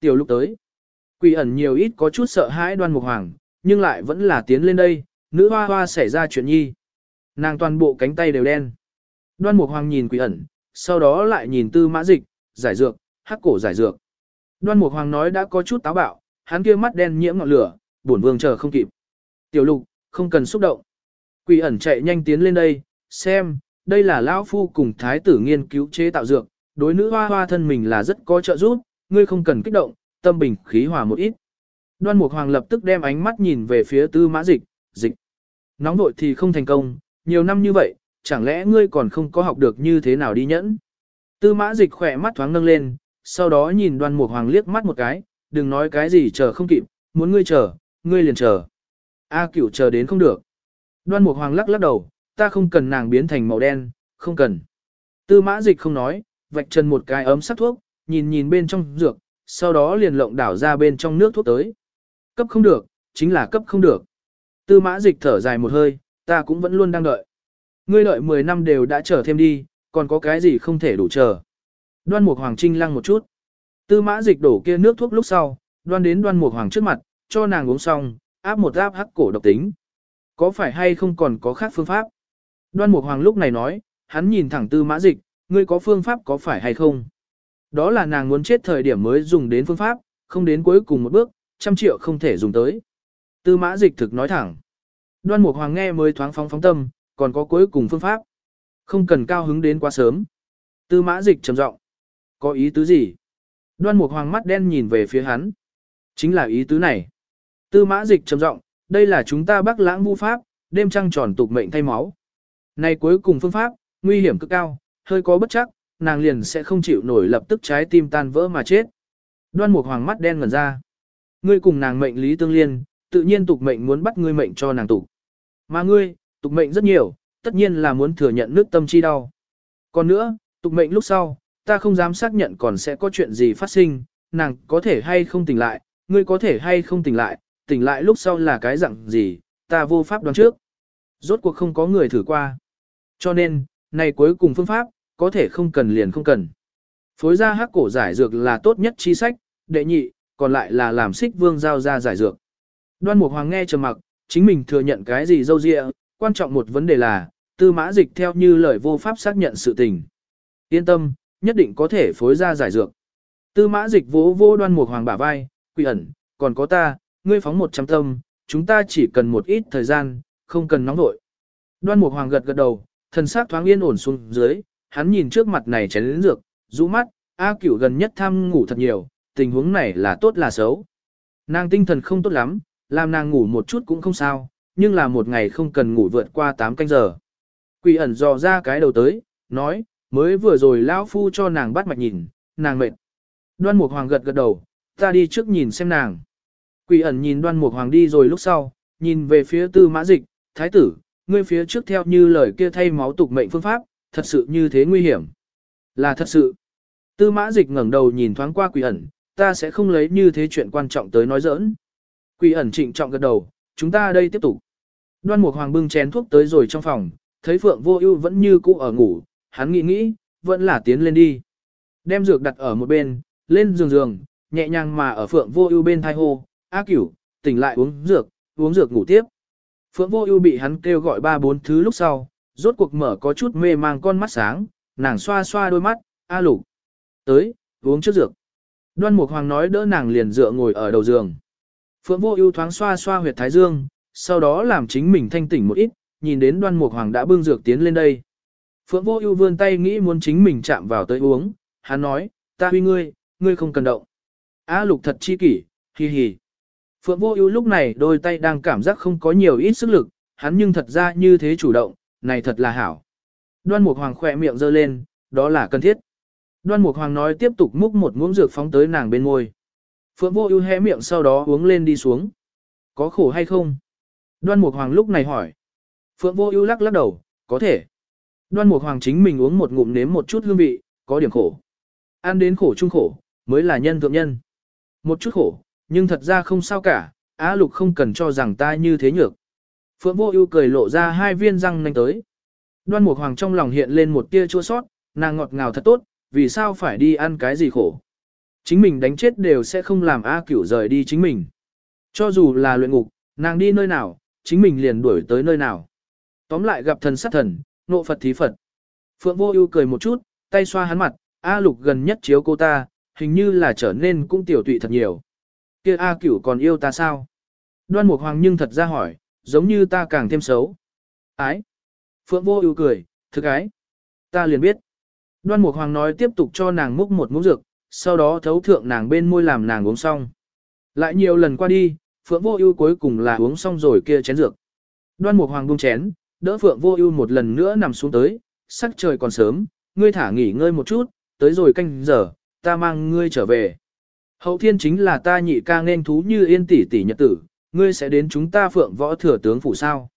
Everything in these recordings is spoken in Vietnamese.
Tiểu lục tới. Quỷ ẩn nhiều ít có chút sợ hãi đoan mục hoàng, nhưng lại vẫn là tiến lên đây, nữ hoa hoa xảy ra chuyện nhi. Nàng toàn bộ cánh tay đều đen. Đoan mục hoàng nhìn quỷ ẩn, sau đó lại nhìn tư mã dịch, giải dược, hắc cổ giải dược. Đoan mục hoàng nói đã có chút táo bạo, hắn kia mắt đen nhiễm ngọn lửa, bổn vương chờ không kịp. Tiểu lục, không cần xúc động. Quỷ ẩn chạy nhanh tiến lên đây, xem, đây là lão phu cùng thái tử nghiên cứu chế tạo dược, đối nữ hoa hoa thân mình là rất có trợ giúp, ngươi không cần kích động, tâm bình khí hòa một ít. Đoan Mục Hoàng lập tức đem ánh mắt nhìn về phía Tư Mã Dịch, "Dịch, nóng vội thì không thành công, nhiều năm như vậy, chẳng lẽ ngươi còn không có học được như thế nào đi nhẫn?" Tư Mã Dịch khỏe mắt thoáng nâng lên, sau đó nhìn Đoan Mục Hoàng liếc mắt một cái, "Đừng nói cái gì chờ không kịp, muốn ngươi chờ, ngươi liền chờ." A Cửu chờ đến không được. Đoan Mục Hoàng lắc lắc đầu, "Ta không cần nàng biến thành màu đen, không cần." Tư Mã Dịch không nói, vạch chân một cái ấm sắc thuốc, nhìn nhìn bên trong dược, sau đó liền lộng đảo ra bên trong nước thuốc tới. Cấp không được, chính là cấp không được. Tư mã dịch thở dài một hơi, ta cũng vẫn luôn đang đợi. Ngươi đợi 10 năm đều đã chờ thêm đi, còn có cái gì không thể đủ chờ. Đoan Mục Hoàng Trinh lăng một chút. Tư mã dịch đổ kia nước thuốc lúc sau, đoan đến đoan Mục Hoàng trước mặt, cho nàng uống xong, áp một áp hắc cổ độc tính. Có phải hay không còn có khác phương pháp? Đoan Mục Hoàng lúc này nói, hắn nhìn thẳng tư mã dịch, ngươi có phương pháp có phải hay không? Đó là nàng muốn chết thời điểm mới dùng đến phương pháp, không đến cuối cùng một bước, trăm triệu không thể dùng tới. Tư mã dịch thực nói thẳng. Đoan Mục Hoàng nghe mới thoáng phóng phóng tâm, còn có cuối cùng phương pháp. Không cần cao hứng đến quá sớm. Tư mã dịch trầm giọng. Có ý tứ gì? Đoan Mục Hoàng mắt đen nhìn về phía hắn. Chính là ý tứ này. Tư mã dịch trầm giọng, đây là chúng ta bắc lãng vu pháp, đêm trăng tròn tục mệnh thay máu. Này cuối cùng phương pháp, nguy hiểm cực cao, hơi có bất chắc, nàng liền sẽ không chịu nổi lập tức trái tim tan vỡ mà chết. Đoan Mục Hoàng mắt đen ngẩn ra. Ngươi cùng nàng mệnh lý tương liên, tự nhiên tục mệnh muốn bắt ngươi mệnh cho nàng tục. Mà ngươi, tục mệnh rất nhiều, tất nhiên là muốn thừa nhận nước tâm chi đau. Còn nữa, tục mệnh lúc sau, ta không dám xác nhận còn sẽ có chuyện gì phát sinh, nàng có thể hay không tỉnh lại, ngươi có thể hay không tỉnh lại, tỉnh lại lúc sau là cái dạng gì, ta vô pháp đoán trước. Rốt cuộc không có người thử qua. Cho nên, này cuối cùng phương pháp, có thể không cần liền không cần. Phối ra hắc cổ giải dược là tốt nhất chi sách, đệ nhị, còn lại là làm xích vương giao ra giải dược. Đoan Mục Hoàng nghe trầm mặc, chính mình thừa nhận cái gì dâu dịa, quan trọng một vấn đề là, tư mã dịch theo như lời vô pháp xác nhận sự tình. Yên tâm, nhất định có thể phối ra giải dược. Tư mã dịch vỗ vô đoan Mục Hoàng bả vai, quỷ ẩn, còn có ta, ngươi phóng một trăm tâm, chúng ta chỉ cần một ít thời gian, không cần nóng vội. Đoan Mục Hoàng gật gật đầu, thần sắc thoáng yên ổn xuống dưới, hắn nhìn trước mặt này chén lĩnh dược, rũ mắt, A cửu gần nhất tham ngủ thật nhiều, tình huống này là tốt là xấu. Nàng tinh thần không tốt lắm, làm nàng ngủ một chút cũng không sao, nhưng là một ngày không cần ngủ vượt qua 8 canh giờ. Quỷ ẩn dò ra cái đầu tới, nói, mới vừa rồi lão phu cho nàng bắt mạch nhìn, nàng mệt. Đoan Mục Hoàng gật gật đầu, ta đi trước nhìn xem nàng. Quỷ ẩn nhìn Đoan Mục Hoàng đi rồi lúc sau, nhìn về phía Tư Mã Dịch, thái tử, ngươi phía trước theo như lời kia thay máu tục mệnh phương pháp, thật sự như thế nguy hiểm. Là thật sự. Tư mã dịch ngẩng đầu nhìn thoáng qua quỷ ẩn, ta sẽ không lấy như thế chuyện quan trọng tới nói giỡn. Quỷ ẩn trịnh trọng gật đầu, chúng ta đây tiếp tục. Đoan Mục Hoàng bưng chén thuốc tới rồi trong phòng, thấy Phượng Vô Ưu vẫn như cũ ở ngủ, hắn nghĩ nghĩ, vẫn là tiến lên đi. Đem dược đặt ở một bên, lên giường giường, nhẹ nhàng mà ở Phượng Vô Ưu bên thai hô, "A Cửu, tỉnh lại uống dược, uống dược ngủ tiếp." Phượng Vô Ưu bị hắn kêu gọi ba bốn thứ lúc sau, rốt cuộc mở có chút mê mang con mắt sáng, nàng xoa xoa đôi mắt, "A Lục, tới, uống trước dược." Đoan Mục Hoàng nói đỡ nàng liền dựa ngồi ở đầu giường. Phượng Vô Ưu thoáng xoa xoa huyệt thái dương, sau đó làm chính mình thanh tỉnh một ít, nhìn đến Đoan Mục Hoàng đã bưng dược tiến lên đây. Phượng Vô Ưu vươn tay nghĩ muốn chính mình chạm vào tới uống, hắn nói, "Ta huy ngươi, ngươi không cần động." A Lục thật chi kỷ, hi hi. Phượng Vô Ưu lúc này đôi tay đang cảm giác không có nhiều ít sức lực, hắn nhưng thật ra như thế chủ động, này thật là hảo. Đoan Mục Hoàng khỏe miệng giơ lên, đó là cần thiết. Đoan Mục Hoàng nói tiếp tục múc một muỗng dược phóng tới nàng bên môi. Phượng Vô Ưu hé miệng sau đó uống lên đi xuống. Có khổ hay không? Đoan Mục Hoàng lúc này hỏi. Phượng Vô Ưu lắc lắc đầu, có thể. Đoan Mục Hoàng chính mình uống một ngụm nếm một chút hương vị, có điểm khổ. Ăn đến khổ chung khổ, mới là nhân thượng nhân. Một chút khổ, nhưng thật ra không sao cả, Á Lục không cần cho rằng ta như thế nhược. Phượng Vô Ưu cười lộ ra hai viên răng nanh tới. Đoan Mục Hoàng trong lòng hiện lên một tia chua xót, nàng ngọt ngào thật tốt, vì sao phải đi ăn cái gì khổ? chính mình đánh chết đều sẽ không làm A cửu rời đi chính mình. Cho dù là luyện ngục, nàng đi nơi nào, chính mình liền đuổi tới nơi nào. Tóm lại gặp thần sát thần, nộ Phật thí Phật. Phượng vô ưu cười một chút, tay xoa hắn mặt, A lục gần nhất chiếu cô ta, hình như là trở nên cũng tiểu tụy thật nhiều. Kia A cửu còn yêu ta sao? Đoan Mục Hoàng nhưng thật ra hỏi, giống như ta càng thêm xấu. Ái. Phượng vô ưu cười, thực ái. Ta liền biết. Đoan Mục Hoàng nói tiếp tục cho nàng múc một muỗng dược, sau đó thấu thượng nàng bên môi làm nàng uống xong. Lại nhiều lần qua đi, Phượng Vô Ưu cuối cùng là uống xong rồi kia chén dược. Đoan Mục Hoàng buông chén, đỡ Phượng Vô Ưu một lần nữa nằm xuống tới, sắc trời còn sớm, ngươi thả nghỉ ngơi một chút, tới rồi canh giờ, ta mang ngươi trở về. Hậu thiên chính là ta nhị ca nên thú như yên tỷ tỷ nhật tử, ngươi sẽ đến chúng ta Phượng Võ thừa tướng phủ sao?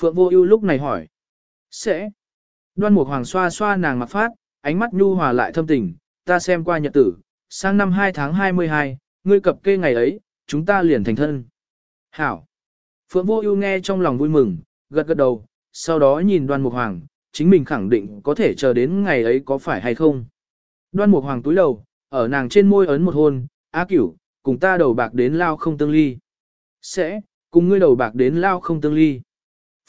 Phượng Vô Ưu lúc này hỏi. Sẽ. Đoan Mục Hoàng xoa xoa nàng mặt phát, ánh mắt nhu hòa lại thâm tình, ta xem qua nhật tử, sang năm 2 tháng 22, ngươi cập kê ngày ấy, chúng ta liền thành thân. Hảo. Phượng Vô Ưu nghe trong lòng vui mừng, gật gật đầu, sau đó nhìn Đoan Mục Hoàng, chính mình khẳng định có thể chờ đến ngày ấy có phải hay không. Đoan Mục Hoàng túi đầu, ở nàng trên môi ấn một hôn, á Cửu, cùng ta đầu bạc đến lao không tương ly." "Sẽ, cùng ngươi đầu bạc đến lao không tương ly."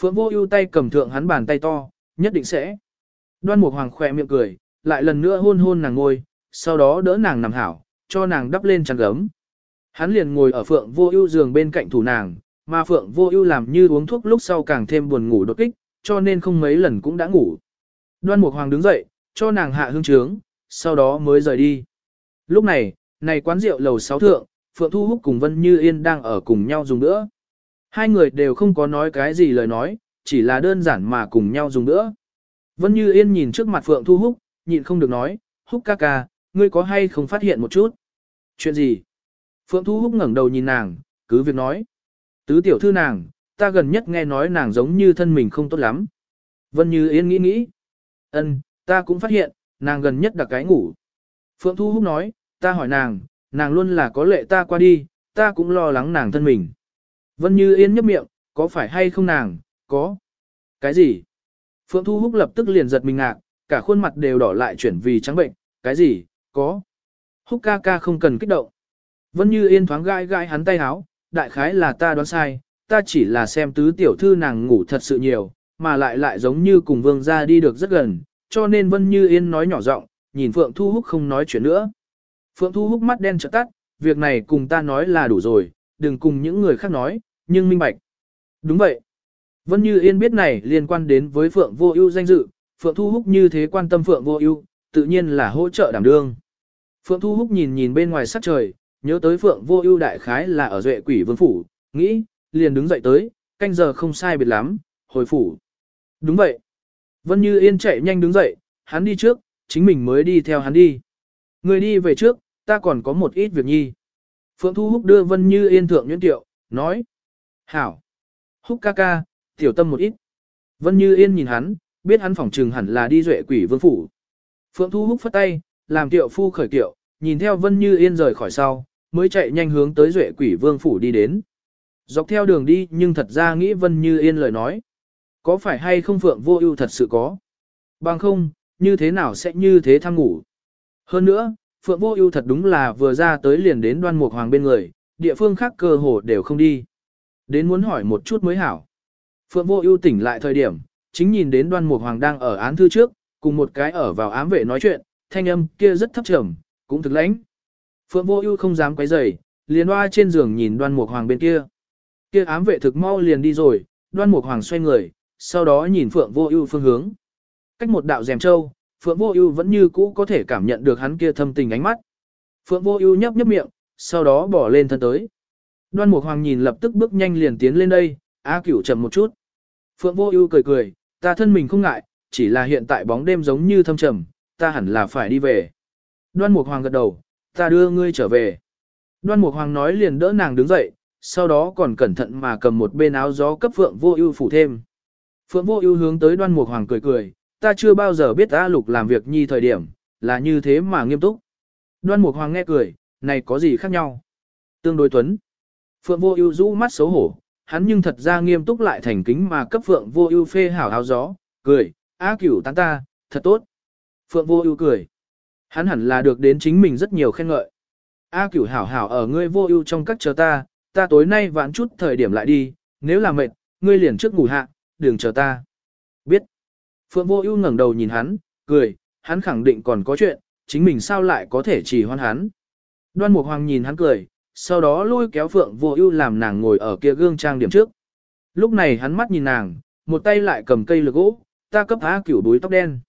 Phượng Vô Ưu tay cầm thượng hắn bàn tay to, "Nhất định sẽ." Đoan Mục Hoàng khẽ miệng cười, lại lần nữa hôn hôn nàng ngôi, sau đó đỡ nàng nằm hảo, cho nàng đắp lên chăn gấm. Hắn liền ngồi ở Phượng Vô Ưu giường bên cạnh thủ nàng, mà Phượng Vô Ưu làm như uống thuốc lúc sau càng thêm buồn ngủ đột kích, cho nên không mấy lần cũng đã ngủ. Đoan Mục Hoàng đứng dậy, cho nàng hạ hương trướng, sau đó mới rời đi. Lúc này, này quán rượu lầu 6 thượng, Phượng Thu Húc cùng Vân Như Yên đang ở cùng nhau dùng nữa. Hai người đều không có nói cái gì lời nói, chỉ là đơn giản mà cùng nhau dùng nữa. Vân Như Yên nhìn trước mặt Phượng Thu Húc, nhịn không được nói, Húc ca ca, ngươi có hay không phát hiện một chút? Chuyện gì? Phượng Thu Húc ngẩng đầu nhìn nàng, cứ việc nói. Tứ tiểu thư nàng, ta gần nhất nghe nói nàng giống như thân mình không tốt lắm. Vân Như Yên nghĩ nghĩ. Ân, ta cũng phát hiện, nàng gần nhất đặc cái ngủ. Phượng Thu Húc nói, ta hỏi nàng, nàng luôn là có lệ ta qua đi, ta cũng lo lắng nàng thân mình. Vân Như Yên nhấp miệng, có phải hay không nàng, có. Cái gì? Phượng Thu Húc lập tức liền giật mình ngạc, cả khuôn mặt đều đỏ lại chuyển vì trắng bệnh, cái gì, có. Húc ca ca không cần kích động. Vân Như Yên thoáng gãi gãi hắn tay háo, đại khái là ta đoán sai, ta chỉ là xem tứ tiểu thư nàng ngủ thật sự nhiều, mà lại lại giống như cùng vương gia đi được rất gần, cho nên Vân Như Yên nói nhỏ giọng, nhìn Phượng Thu Húc không nói chuyện nữa. Phượng Thu Húc mắt đen trợ tắt, việc này cùng ta nói là đủ rồi, đừng cùng những người khác nói, nhưng minh bạch. Đúng vậy. Vân Như Yên biết này liên quan đến với Phượng Vô Ưu danh dự, Phượng Thu Húc như thế quan tâm Phượng Vô Ưu, tự nhiên là hỗ trợ đảm đương. Phượng Thu Húc nhìn nhìn bên ngoài sắc trời, nhớ tới Phượng Vô Ưu đại khái là ở Duệ Quỷ Vương phủ, nghĩ, liền đứng dậy tới, canh giờ không sai biệt lắm, hồi phủ. Đúng vậy. Vân Như Yên chạy nhanh đứng dậy, hắn đi trước, chính mình mới đi theo hắn đi. Người đi về trước, ta còn có một ít việc nhi. Phượng Thu Húc đưa Vân Như Yên thượng nhuyễn tiệu, nói. Hảo. Húc ca ca, tiểu tâm một ít. Vân Như Yên nhìn hắn, biết hắn phỏng trừng hẳn là đi duệ quỷ vương phủ. Phượng Thu Húc phất tay, làm tiệu phu khởi tiệu, nhìn theo Vân Như Yên rời khỏi sau, mới chạy nhanh hướng tới duệ quỷ vương phủ đi đến. Dọc theo đường đi nhưng thật ra nghĩ Vân Như Yên lời nói. Có phải hay không Phượng vô ưu thật sự có? Bằng không, như thế nào sẽ như thế tham ngủ? Hơn nữa, Phượng vô ưu thật đúng là vừa ra tới liền đến đoan mục hoàng bên người, địa phương khác cơ hồ đều không đi. Đến muốn hỏi một chút mới hảo. Phượng vô ưu tỉnh lại thời điểm, chính nhìn đến đoan mục hoàng đang ở án thư trước, cùng một cái ở vào ám vệ nói chuyện, thanh âm kia rất thấp trầm, cũng thực lãnh. Phượng vô ưu không dám quấy rầy, liền oa trên giường nhìn đoan mục hoàng bên kia. Kia ám vệ thực mau liền đi rồi, đoan mục hoàng xoay người, sau đó nhìn Phượng vô ưu phương hướng. Cách một đạo rèm châu, Phượng vô ưu vẫn như cũ có thể cảm nhận được hắn kia thâm tình ánh mắt. Phượng vô ưu nhấp nhấp miệng, sau đó bỏ lên thân tới. Đoan mục hoàng nhìn lập tức bước nhanh liền tiến lên đây, A cửu chậm một chút. Phượng vô ưu cười cười, ta thân mình không ngại, chỉ là hiện tại bóng đêm giống như thâm trầm, ta hẳn là phải đi về. Đoan Mục Hoàng gật đầu, ta đưa ngươi trở về. Đoan Mục Hoàng nói liền đỡ nàng đứng dậy, sau đó còn cẩn thận mà cầm một bên áo gió cấp Phượng Vô Ưu phủ thêm. Phượng Vô Ưu hướng tới Đoan Mục Hoàng cười cười, ta chưa bao giờ biết A Lục làm việc nhi thời điểm, là như thế mà nghiêm túc. Đoan Mục Hoàng nghe cười, này có gì khác nhau? Tương đối tuấn. Phượng Vô Ưu rũ mắt xấu hổ, hắn nhưng thật ra nghiêm túc lại thành kính mà cấp Phượng Vô Ưu phê hảo áo gió, cười, "A Cửu tán ta, thật tốt." Phượng Vô Ưu cười. Hắn hẳn là được đến chính mình rất nhiều khen ngợi. A cửu hảo hảo ở ngươi vô ưu trong các chờ ta, ta tối nay vãn chút thời điểm lại đi, nếu là mệt, ngươi liền trước ngủ hạ, đừng chờ ta. Phượng vô ưu ngẩng đầu nhìn hắn, cười, hắn khẳng định còn có chuyện, chính mình sao lại có thể chỉ hoan hắn. Đoan Mục Hoàng nhìn hắn cười, sau đó lôi kéo Phượng Vô Ưu làm nàng ngồi ở kia gương trang điểm trước. Lúc này hắn mắt nhìn nàng, một tay lại cầm cây lược gỗ, ta cấp há cửu đuôi tóc đen.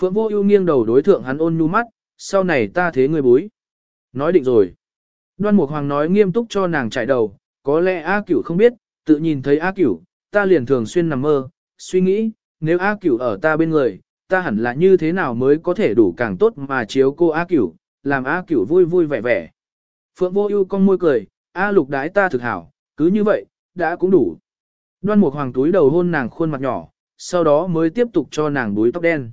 Phượng Vô Ưu nghiêng đầu đối thượng hắn ôn nhu mắt, sau này ta thế ngươi bối. Nói định rồi. Đoan Mục Hoàng nói nghiêm túc cho nàng trải đầu, có lẽ A Cửu không biết, tự nhìn thấy A Cửu, ta liền thường xuyên nằm mơ, suy nghĩ, nếu A Cửu ở ta bên người, ta hẳn là như thế nào mới có thể đủ càng tốt mà chiếu cô A Cửu, làm A Cửu vui vui vẻ vẻ. Phượng Vô Ưu cong môi cười, A Lục đái ta thực hảo, cứ như vậy, đã cũng đủ. Đoan Mục Hoàng túi đầu hôn nàng khuôn mặt nhỏ, sau đó mới tiếp tục cho nàng búi tóc đen.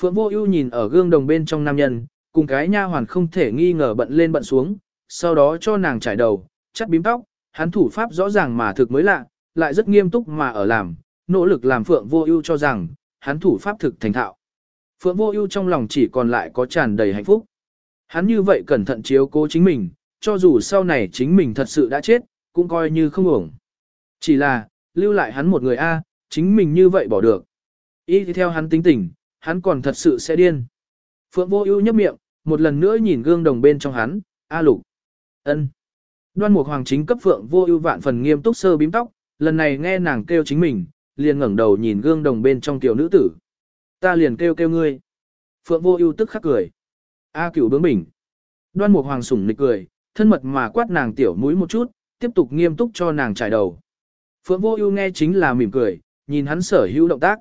Phượng Vô Ưu nhìn ở gương đồng bên trong nam nhân, cùng cái nha hoàn không thể nghi ngờ bận lên bận xuống, sau đó cho nàng trải đầu, chắt bím tóc, hắn thủ pháp rõ ràng mà thực mới lạ, lại rất nghiêm túc mà ở làm, nỗ lực làm Phượng Vô Ưu cho rằng, hắn thủ pháp thực thành thạo. Phượng Vô Ưu trong lòng chỉ còn lại có tràn đầy hạnh phúc. Hắn như vậy cẩn thận chiếu cố chính mình, cho dù sau này chính mình thật sự đã chết, cũng coi như không uổng. Chỉ là, lưu lại hắn một người a, chính mình như vậy bỏ được. Ý thì theo hắn tính tình, hắn còn thật sự sẽ điên. Phượng Vô Ưu nhếch miệng, một lần nữa nhìn gương đồng bên trong hắn, "A Lục." "Ân." Đoan Mục Hoàng chính cấp Phượng Vô Ưu vạn phần nghiêm túc sơ bím tóc, lần này nghe nàng kêu chính mình, liền ngẩng đầu nhìn gương đồng bên trong tiểu nữ tử. "Ta liền kêu kêu ngươi." Phượng Vô Ưu tức khắc cười. "A Cửu bướng bỉnh." Đoan Mục Hoàng sủng nịch cười, thân mật mà quát nàng tiểu mũi một chút, tiếp tục nghiêm túc cho nàng trải đầu. Phượng Vô Ưu nghe chính là mỉm cười, nhìn hắn sở hữu động tác.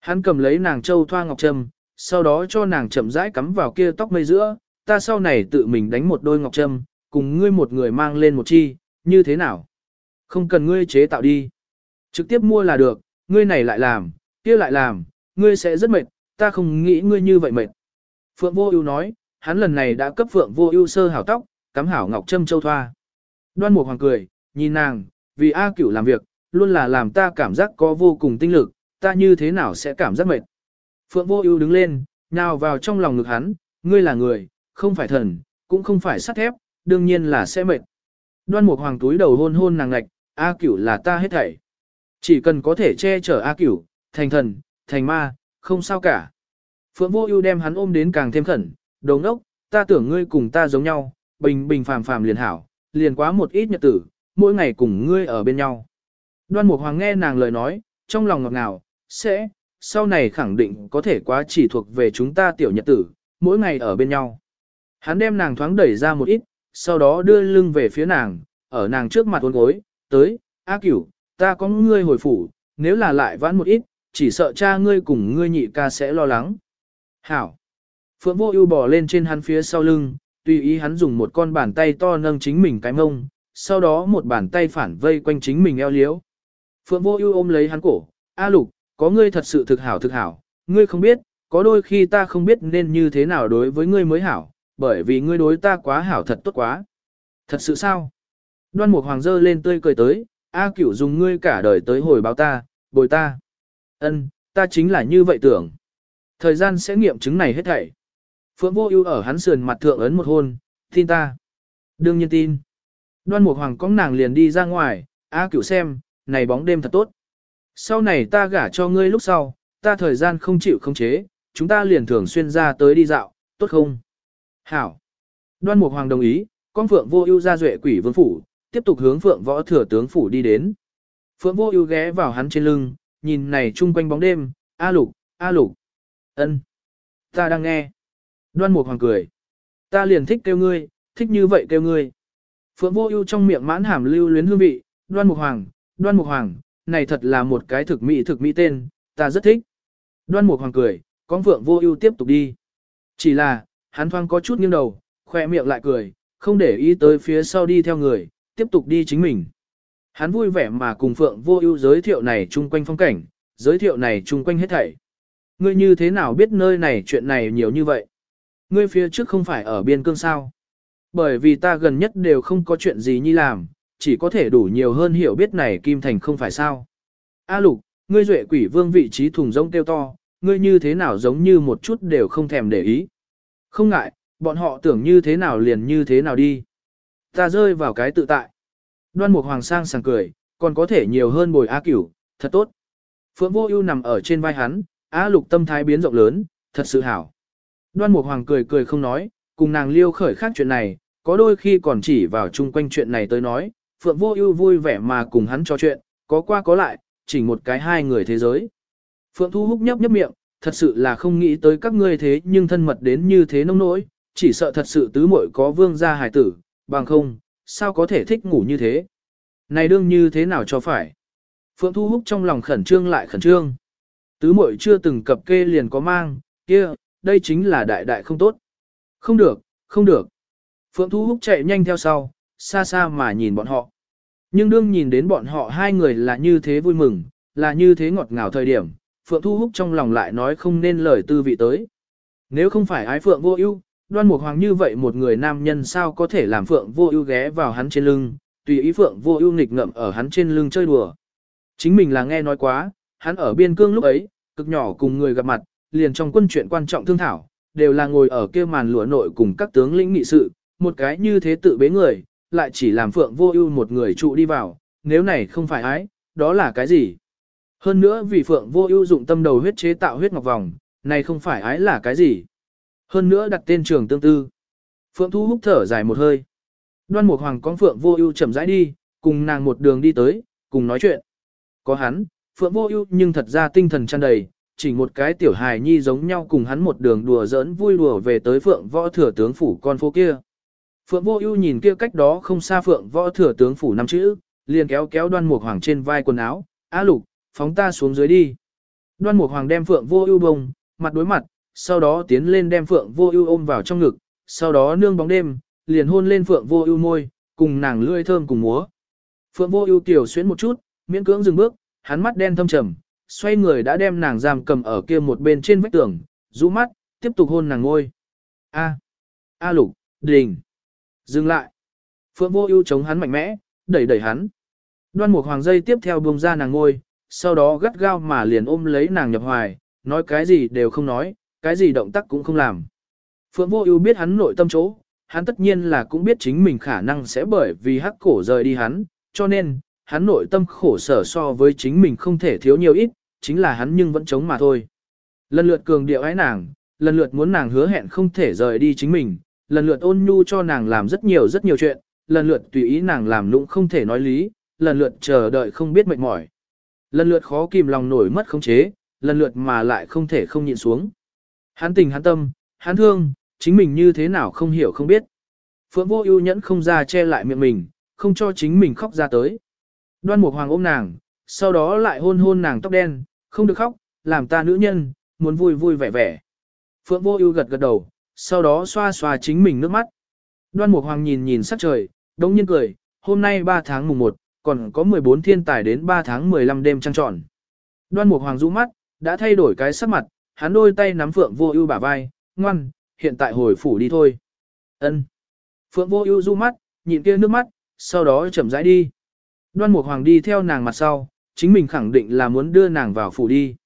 Hắn cầm lấy nàng châu thoa ngọc trâm, sau đó cho nàng chậm rãi cắm vào kia tóc mây giữa, ta sau này tự mình đánh một đôi ngọc trâm, cùng ngươi một người mang lên một chi, như thế nào? Không cần ngươi chế tạo đi. Trực tiếp mua là được, ngươi này lại làm, kia lại làm, ngươi sẽ rất mệt, ta không nghĩ ngươi như vậy mệt. Phượng Vô Ưu nói, hắn lần này đã cấp Phượng Vô Ưu sơ hảo tóc, cắm hảo ngọc trâm châu thoa. Đoan Mục Hoàng cười, nhìn nàng, vì A Cửu làm việc, luôn là làm ta cảm giác có vô cùng tinh lực, ta như thế nào sẽ cảm giác mệt. Phượng Vô Ưu đứng lên, nhào vào trong lòng ngực hắn, ngươi là người, không phải thần, cũng không phải sắt thép, đương nhiên là sẽ mệt. Đoan Mục Hoàng túi đầu hôn hôn nàng ngạch, A Cửu là ta hết thảy. Chỉ cần có thể che chở A Cửu, thành thần, thành ma, không sao cả. Phượng Vô Ưu đem hắn ôm đến càng thêm khẩn, "Đồ ngốc, ta tưởng ngươi cùng ta giống nhau, bình bình phàm phàm liền hảo, liền quá một ít nhật tử, mỗi ngày cùng ngươi ở bên nhau." Đoan Mục Hoàng nghe nàng lời nói, trong lòng ngọt ngào, sẽ, sau này khẳng định có thể quá chỉ thuộc về chúng ta tiểu nhật tử, mỗi ngày ở bên nhau. Hắn đem nàng thoáng đẩy ra một ít, sau đó đưa lưng về phía nàng, ở nàng trước mặt uốn gối, tới, A cửu, ta có ngươi hồi phủ, nếu là lại vãn một ít, chỉ sợ cha ngươi cùng ngươi nhị ca sẽ lo lắng. Hảo. Phượng vô ưu bò lên trên hắn phía sau lưng, tùy ý hắn dùng một con bàn tay to nâng chính mình cái mông, sau đó một bàn tay phản vây quanh chính mình eo liếu. Phượng vô ưu ôm lấy hắn cổ, A lục, có ngươi thật sự thực hảo thực hảo, ngươi không biết, có đôi khi ta không biết nên như thế nào đối với ngươi mới hảo, bởi vì ngươi đối ta quá hảo thật tốt quá. Thật sự sao? Đoan Mục Hoàng dơ lên tươi cười tới, A Cửu dùng ngươi cả đời tới hồi báo ta, bồi ta. Ân, ta chính là như vậy tưởng. Thời gian sẽ nghiệm chứng này hết thảy. Phượng Vô Ưu ở hắn sườn mặt thượng ấn một hôn, tin ta. Đương nhiên tin. Đoan Mục Hoàng cong nàng liền đi ra ngoài, A Cửu xem, này bóng đêm thật tốt. Sau này ta gả cho ngươi lúc sau, ta thời gian không chịu không chế, chúng ta liền thường xuyên ra tới đi dạo, tốt không? Hảo. Đoan Mục Hoàng đồng ý, con Phượng Vô Ưu ra duệ quỷ vương phủ, tiếp tục hướng Phượng Võ Thừa tướng phủ đi đến. Phượng Vô Ưu ghé vào hắn trên lưng, nhìn này chung quanh bóng đêm, "A Lục, A Lục." "Ân." "Ta đang nghe." Đoan Mục Hoàng cười. "Ta liền thích kêu ngươi, thích như vậy kêu ngươi." Phượng Vô Ưu trong miệng mãn hàm lưu luyến hương vị, "Đoan Mục Hoàng, Đoan Mục Hoàng, này thật là một cái thực mỹ thực mỹ tên, ta rất thích. Đoan Mục Hoàng cười, con Phượng Vô Ưu tiếp tục đi. Chỉ là, hắn thoáng có chút nghiêng đầu, khoe miệng lại cười, không để ý tới phía sau đi theo người, tiếp tục đi chính mình. Hắn vui vẻ mà cùng Phượng Vô Ưu giới thiệu này chung quanh phong cảnh, giới thiệu này chung quanh hết thảy. Ngươi như thế nào biết nơi này chuyện này nhiều như vậy? Ngươi phía trước không phải ở biên cương sao? Bởi vì ta gần nhất đều không có chuyện gì nhi làm, chỉ có thể đủ nhiều hơn hiểu biết này Kim Thành không phải sao. A lục, ngươi duệ quỷ vương vị trí thùng rỗng kêu to, ngươi như thế nào giống như một chút đều không thèm để ý. Không ngại, bọn họ tưởng như thế nào liền như thế nào đi. Ta rơi vào cái tự tại. Đoan Mục Hoàng sang sảng cười, còn có thể nhiều hơn bồi A Cửu, thật tốt. Phượng Vô Ưu nằm ở trên vai hắn, Á Lục tâm thái biến rộng lớn, thật sự hảo. Đoan Mục Hoàng cười cười không nói, cùng nàng liêu khởi khác chuyện này, có đôi khi còn chỉ vào chung quanh chuyện này tới nói, Phượng Vô Ưu vui vẻ mà cùng hắn trò chuyện, có qua có lại, chỉ một cái hai người thế giới. Phượng Thu Húc nhấp nhấp miệng, thật sự là không nghĩ tới các ngươi thế nhưng thân mật đến như thế nông nỗi, chỉ sợ thật sự tứ muội có vương gia hài tử, bằng không, sao có thể thích ngủ như thế. Này đương như thế nào cho phải. Phượng Thu Húc trong lòng khẩn trương lại khẩn trương. Tứ muội chưa từng cập kê liền có mang, kia, đây chính là đại đại không tốt. Không được, không được. Phượng Thu Húc chạy nhanh theo sau, xa xa mà nhìn bọn họ. Nhưng đương nhìn đến bọn họ hai người là như thế vui mừng, là như thế ngọt ngào thời điểm, Phượng Thu Húc trong lòng lại nói không nên lời tư vị tới. Nếu không phải ái Phượng vô ưu, đoan mục hoàng như vậy một người nam nhân sao có thể làm Phượng vô ưu ghé vào hắn trên lưng, tùy ý Phượng vô ưu nghịch ngậm ở hắn trên lưng chơi đùa. Chính mình là nghe nói quá, hắn ở biên cương lúc ấy, cực nhỏ cùng người gặp mặt, liền trong quân chuyện quan trọng thương thảo, đều là ngồi ở kia màn lụa nội cùng các tướng lĩnh nghị sự, một cái như thế tự bế người, lại chỉ làm Phượng Vô Ưu một người trụ đi vào, nếu này không phải ái, đó là cái gì? Hơn nữa vì Phượng Vô Ưu dụng tâm đầu huyết chế tạo huyết ngọc vòng, này không phải ái là cái gì? Hơn nữa đặt tên trường tương tư. Phượng Thu hút thở dài một hơi. Đoan Mục Hoàng con Phượng Vô Ưu chậm rãi đi, cùng nàng một đường đi tới, cùng nói chuyện. Có hắn, Phượng Vô Ưu nhưng thật ra tinh thần tràn đầy, chỉ một cái tiểu hài nhi giống nhau cùng hắn một đường đùa giỡn vui đùa về tới Phượng Võ Thừa tướng phủ con phố kia. Phượng Vô Ưu nhìn kia cách đó không xa Phượng Võ Thừa tướng phủ năm chữ, liền kéo kéo Đoan Mục Hoàng trên vai quần áo, "A Lục, phóng ta xuống dưới đi." Đoan Mục Hoàng đem Phượng Vô Ưu bồng mặt đối mặt, sau đó tiến lên đem Phượng Vô Ưu ôm vào trong ngực, sau đó nương bóng đêm, liền hôn lên Phượng Vô Ưu môi, cùng nàng lưỡi thơm cùng múa. Phượng Vô Ưu tiểu xuyến một chút, miễn cưỡng dừng bước, hắn mắt đen thâm trầm, xoay người đã đem nàng giam cầm ở kia một bên trên vách tường, rũ mắt, tiếp tục hôn nàng ngôi. A, A Lục, đình. Dừng lại. Phượng vô ưu chống hắn mạnh mẽ, đẩy đẩy hắn. Đoan Mục Hoàng dây tiếp theo buông ra nàng ngôi, sau đó gắt gao mà liền ôm lấy nàng nhập hoài, nói cái gì đều không nói, cái gì động tác cũng không làm. Phượng Vô Ưu biết hắn nội tâm chỗ, hắn tất nhiên là cũng biết chính mình khả năng sẽ bởi vì hắc cổ rời đi hắn, cho nên, hắn nội tâm khổ sở so với chính mình không thể thiếu nhiều ít, chính là hắn nhưng vẫn chống mà thôi. Lần lượt cường điệu ái nàng, lần lượt muốn nàng hứa hẹn không thể rời đi chính mình, lần lượt ôn nhu cho nàng làm rất nhiều rất nhiều chuyện, lần lượt tùy ý nàng làm nũng không thể nói lý, lần lượt chờ đợi không biết mệt mỏi. Lần lượt khó kìm lòng nổi mất khống chế, lần lượt mà lại không thể không nhịn xuống. Hắn tình hắn tâm, hắn thương, chính mình như thế nào không hiểu không biết. Phượng vô ưu nhẫn không ra che lại miệng mình, không cho chính mình khóc ra tới. Đoan Mục Hoàng ôm nàng, sau đó lại hôn hôn nàng tóc đen, không được khóc, làm ta nữ nhân, muốn vui vui vẻ vẻ. Phượng Vô Ưu gật gật đầu, sau đó xoa xoa chính mình nước mắt. Đoan Mục Hoàng nhìn nhìn sắc trời, đống nhiên cười, hôm nay 3 tháng mùng 1, còn có 14 thiên tài đến 3 tháng 15 đêm trăng tròn. Đoan Mục Hoàng rũ mắt, đã thay đổi cái sắc mặt, hắn đôi tay nắm Phượng Vô Ưu bả vai, ngoan, hiện tại hồi phủ đi thôi. Ân. Phượng Vô Ưu du mắt, nhìn kia nước mắt, sau đó chậm rãi đi. Đoan Mục Hoàng đi theo nàng mặt sau, chính mình khẳng định là muốn đưa nàng vào phủ đi.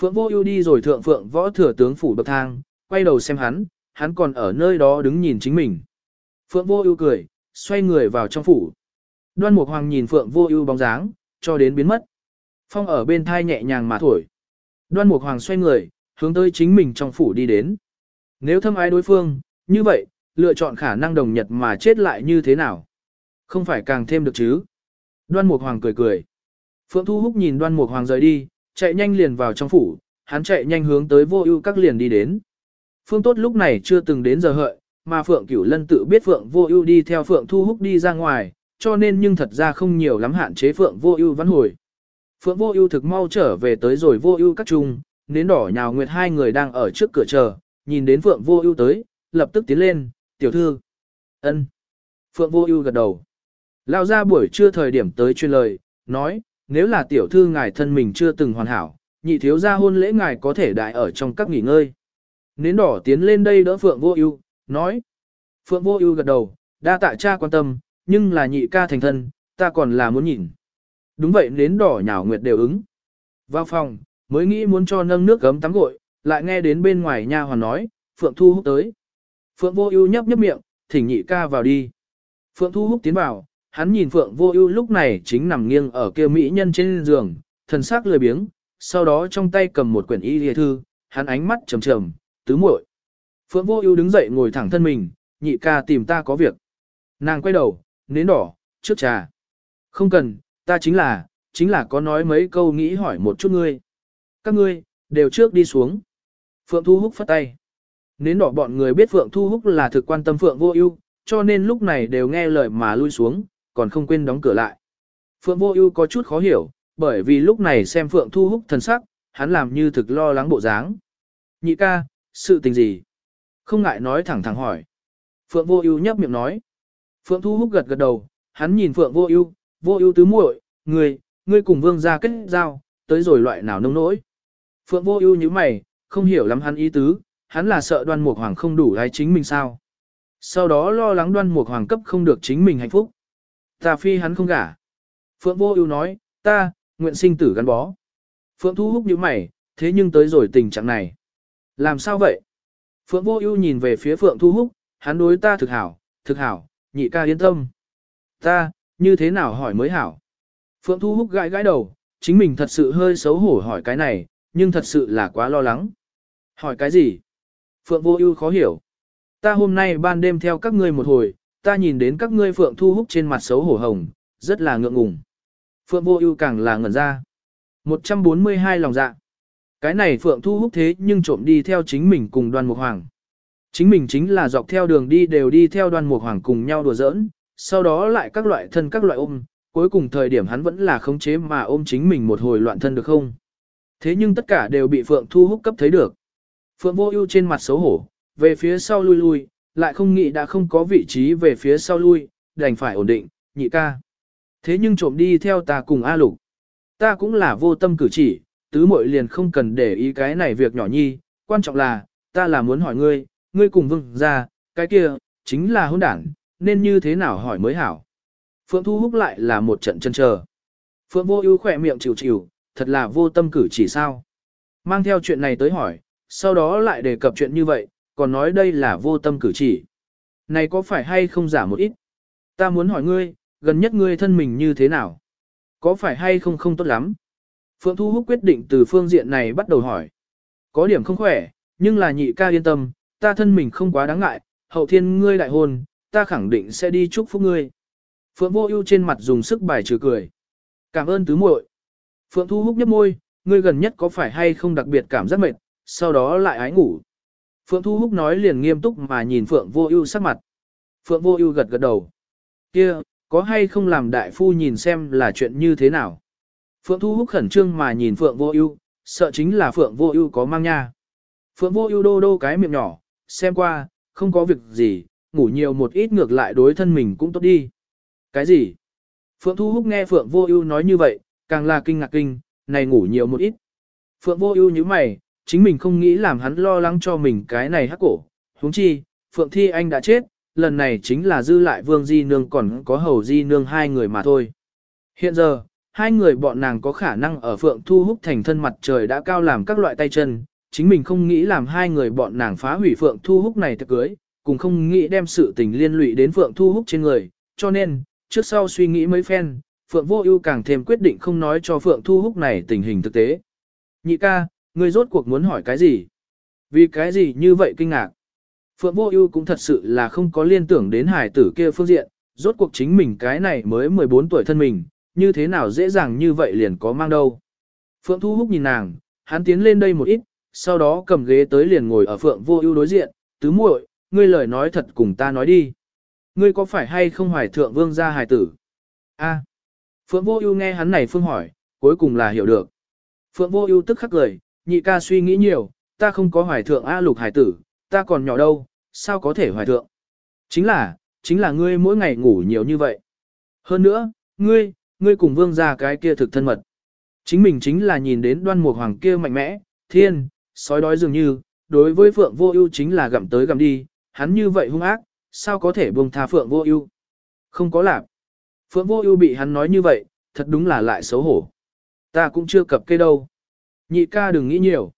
Phượng Vô Ưu đi rồi thượng Phượng Võ thừa tướng phủ bậc thang, quay đầu xem hắn, hắn còn ở nơi đó đứng nhìn chính mình. Phượng Vô Ưu cười, xoay người vào trong phủ. Đoan Mục Hoàng nhìn Phượng Vô Ưu bóng dáng, cho đến biến mất. Phong ở bên thai nhẹ nhàng mà thổi. Đoan Mục Hoàng xoay người, hướng tới chính mình trong phủ đi đến. Nếu thâm ái đối phương, như vậy, lựa chọn khả năng đồng nhật mà chết lại như thế nào? Không phải càng thêm được chứ? Đoan Mục Hoàng cười cười. Phượng Thu Húc nhìn Đoan Mục Hoàng rời đi, chạy nhanh liền vào trong phủ, hắn chạy nhanh hướng tới Vô Ưu các liền đi đến. Phương Tốt lúc này chưa từng đến giờ hợi, mà Phượng Cửu Lân tự biết Phượng Vô Ưu đi theo Phượng Thu Húc đi ra ngoài, cho nên nhưng thật ra không nhiều lắm hạn chế Phượng Vô Ưu vãn hồi. Phượng Vô Ưu thực mau trở về tới rồi Vô Ưu các trung, nến đỏ nhào nguyệt hai người đang ở trước cửa chờ, nhìn đến Phượng Vô Ưu tới, lập tức tiến lên, "Tiểu thư." "Ân." Phượng Vô Ưu gật đầu. Lao ra buổi trưa thời điểm tới chuyên lời, nói, nếu là tiểu thư ngài thân mình chưa từng hoàn hảo, nhị thiếu gia hôn lễ ngài có thể đại ở trong các nghỉ ngơi. Nến đỏ tiến lên đây đỡ Phượng Vô Ưu, nói. Phượng Vô Ưu gật đầu, đa tạ cha quan tâm, nhưng là nhị ca thành thân, ta còn là muốn nhìn. Đúng vậy nến đỏ nhào nguyệt đều ứng. Vào phòng, mới nghĩ muốn cho nâng nước gấm tắm gội, lại nghe đến bên ngoài nha hoàn nói, Phượng Thu Húc tới. Phượng Vô Ưu nhấp nhấp miệng, thỉnh nhị ca vào đi. Phượng Thu Húc tiến vào, hắn nhìn Phượng Vô Ưu lúc này chính nằm nghiêng ở kia mỹ nhân trên giường, thần sắc lười biếng, sau đó trong tay cầm một quyển y y thư, hắn ánh mắt trầm trầm, tứ muội. Phượng Vô Ưu đứng dậy ngồi thẳng thân mình, nhị ca tìm ta có việc. Nàng quay đầu, nến đỏ, trước trà. Không cần, ta chính là, chính là có nói mấy câu nghĩ hỏi một chút ngươi. Các ngươi, đều trước đi xuống. Phượng Thu Húc phất tay. Nến đỏ bọn người biết Phượng Thu Húc là thực quan tâm Phượng Vô Ưu, cho nên lúc này đều nghe lời mà lui xuống, còn không quên đóng cửa lại. Phượng Vô Ưu có chút khó hiểu, bởi vì lúc này xem Phượng Thu Húc thần sắc, hắn làm như thực lo lắng bộ dáng. Nhị ca, sự tình gì? Không ngại nói thẳng thẳng hỏi. Phượng Vô Ưu nhấp miệng nói. Phượng Thu Húc gật gật đầu, hắn nhìn Phượng Vô Ưu, Vô Ưu tứ muội, ngươi, ngươi cùng Vương gia kết giao, tới rồi loại nào nông nỗi? Phượng Vô Ưu nhíu mày, không hiểu lắm hắn ý tứ, hắn là sợ Đoan Mục Hoàng không đủ lấy chính mình sao? Sau đó lo lắng Đoan Mục Hoàng cấp không được chính mình hạnh phúc. Ta phi hắn không gả. Phượng Vô Ưu nói, ta, nguyện sinh tử gắn bó. Phượng Thu Húc nhíu mày, thế nhưng tới rồi tình trạng này. Làm sao vậy? Phượng Vô Ưu nhìn về phía Phượng Thu Húc, hắn đối ta thực hảo, thực hảo, nhị ca yên tâm. Ta, như thế nào hỏi mới hảo? Phượng Thu Húc gãi gãi đầu, chính mình thật sự hơi xấu hổ hỏi cái này, nhưng thật sự là quá lo lắng. Hỏi cái gì? Phượng Vô Ưu khó hiểu. Ta hôm nay ban đêm theo các ngươi một hồi, ta nhìn đến các ngươi Phượng Thu Húc trên mặt xấu hổ hồng, rất là ngượng ngùng. Phượng Vô Ưu càng là ngẩn ra. 142 lòng dạ. Cái này Phượng Thu Húc thế nhưng trộm đi theo chính mình cùng Đoan Mục Hoàng. Chính mình chính là dọc theo đường đi đều đi theo Đoan Mục Hoàng cùng nhau đùa giỡn, sau đó lại các loại thân các loại ôm, cuối cùng thời điểm hắn vẫn là khống chế mà ôm chính mình một hồi loạn thân được không? Thế nhưng tất cả đều bị Phượng Thu Húc cấp thấy được. Phượng Vô Ưu trên mặt xấu hổ, về phía sau lui lui, lại không nghĩ đã không có vị trí về phía sau lui, đành phải ổn định, nhị ca. Thế nhưng trộm đi theo ta cùng A Lục. Ta cũng là vô tâm cử chỉ, tứ muội liền không cần để ý cái này việc nhỏ nhi, quan trọng là, ta là muốn hỏi ngươi, ngươi cùng vương ra, cái kia, chính là hôn đảng, nên như thế nào hỏi mới hảo. Phượng Thu Húc lại là một trận chân chờ. Phượng Vô Ưu khẽ miệng chịu chịu, thật là vô tâm cử chỉ sao. Mang theo chuyện này tới hỏi, sau đó lại đề cập chuyện như vậy, còn nói đây là vô tâm cử chỉ. Này có phải hay không giả một ít? Ta muốn hỏi ngươi, gần nhất ngươi thân mình như thế nào? Có phải hay không không tốt lắm? Phượng Thu Húc quyết định từ phương diện này bắt đầu hỏi. Có điểm không khỏe, nhưng là nhị ca yên tâm, ta thân mình không quá đáng ngại, hậu thiên ngươi đại hôn, ta khẳng định sẽ đi chúc phúc ngươi. Phượng Vô Ưu trên mặt dùng sức bài trừ cười. Cảm ơn tứ muội. Phượng Thu Húc nhếch môi, ngươi gần nhất có phải hay không đặc biệt cảm giác mệt, sau đó lại ái ngủ. Phượng Thu Húc nói liền nghiêm túc mà nhìn Phượng Vô Ưu sắc mặt. Phượng Vô Ưu gật gật đầu. Kia, có hay không làm đại phu nhìn xem là chuyện như thế nào? Phượng Thu Húc khẩn trương mà nhìn Phượng Vô Ưu, sợ chính là Phượng Vô Ưu có mang nha. Phượng Vô Ưu đô đô cái miệng nhỏ, xem qua, không có việc gì, ngủ nhiều một ít ngược lại đối thân mình cũng tốt đi. Cái gì? Phượng Thu Húc nghe Phượng Vô Ưu nói như vậy, càng là kinh ngạc kinh, này ngủ nhiều một ít. Phượng Vô Ưu như mày, chính mình không nghĩ làm hắn lo lắng cho mình cái này hắc cổ. Huống chi, Phượng Thi Anh đã chết, lần này chính là dư lại Vương Di Nương còn có Hầu Di Nương hai người mà thôi. Hiện giờ, hai người bọn nàng có khả năng ở Phượng Thu Húc thành thân mặt trời đã cao làm các loại tay chân, chính mình không nghĩ làm hai người bọn nàng phá hủy Phượng Thu Húc này thật cưới, cũng không nghĩ đem sự tình liên lụy đến Phượng Thu Húc trên người, cho nên, trước sau suy nghĩ mấy phen, Phượng Vô Ưu càng thêm quyết định không nói cho Phượng Thu Húc này tình hình thực tế. Nhị ca, ngươi rốt cuộc muốn hỏi cái gì? Vì cái gì như vậy kinh ngạc? Phượng Vô Ưu cũng thật sự là không có liên tưởng đến hải tử kia phương diện, rốt cuộc chính mình cái này mới 14 tuổi thân mình, như thế nào dễ dàng như vậy liền có mang đâu. Phượng Thu Húc nhìn nàng, hắn tiến lên đây một ít, sau đó cầm ghế tới liền ngồi ở Phượng Vô Ưu đối diện, "Tứ muội, ngươi lời nói thật cùng ta nói đi. Ngươi có phải hay không hoài thượng vương gia hài tử?" A. Phượng Vô Ưu nghe hắn này phương hỏi, cuối cùng là hiểu được. Phượng Vô Ưu tức khắc cười, nhị ca suy nghĩ nhiều, ta không có hoài thượng A lục hải tử, ta còn nhỏ đâu, sao có thể hoài thượng. Chính là, chính là ngươi mỗi ngày ngủ nhiều như vậy. Hơn nữa, ngươi, ngươi cùng vương gia cái kia thực thân mật. Chính mình chính là nhìn đến đoan mục hoàng kia mạnh mẽ, thiên, sói đói dường như, đối với phượng vô ưu chính là gặm tới gặm đi, hắn như vậy hung ác, sao có thể buông tha phượng vô ưu? Không có lạc. Phượng vô ưu bị hắn nói như vậy, thật đúng là lại xấu hổ. Ta cũng chưa cập kê đâu. Nhị ca đừng nghĩ nhiều.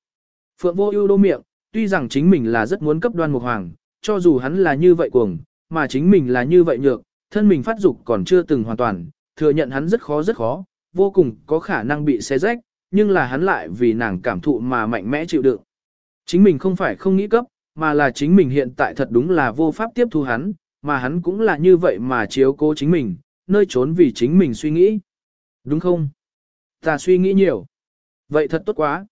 Phượng vô ưu đô miệng, tuy rằng chính mình là rất muốn cấp đoan mục hoàng, cho dù hắn là như vậy cuồng, mà chính mình là như vậy nhược, thân mình phát dục còn chưa từng hoàn toàn, thừa nhận hắn rất khó rất khó, vô cùng có khả năng bị xé rách, nhưng là hắn lại vì nàng cảm thụ mà mạnh mẽ chịu đựng. Chính mình không phải không nghĩ cấp, mà là chính mình hiện tại thật đúng là vô pháp tiếp thu hắn, mà hắn cũng là như vậy mà chiếu cố chính mình, nơi trốn vì chính mình suy nghĩ. Đúng không? Ta suy nghĩ nhiều. Vậy thật tốt quá.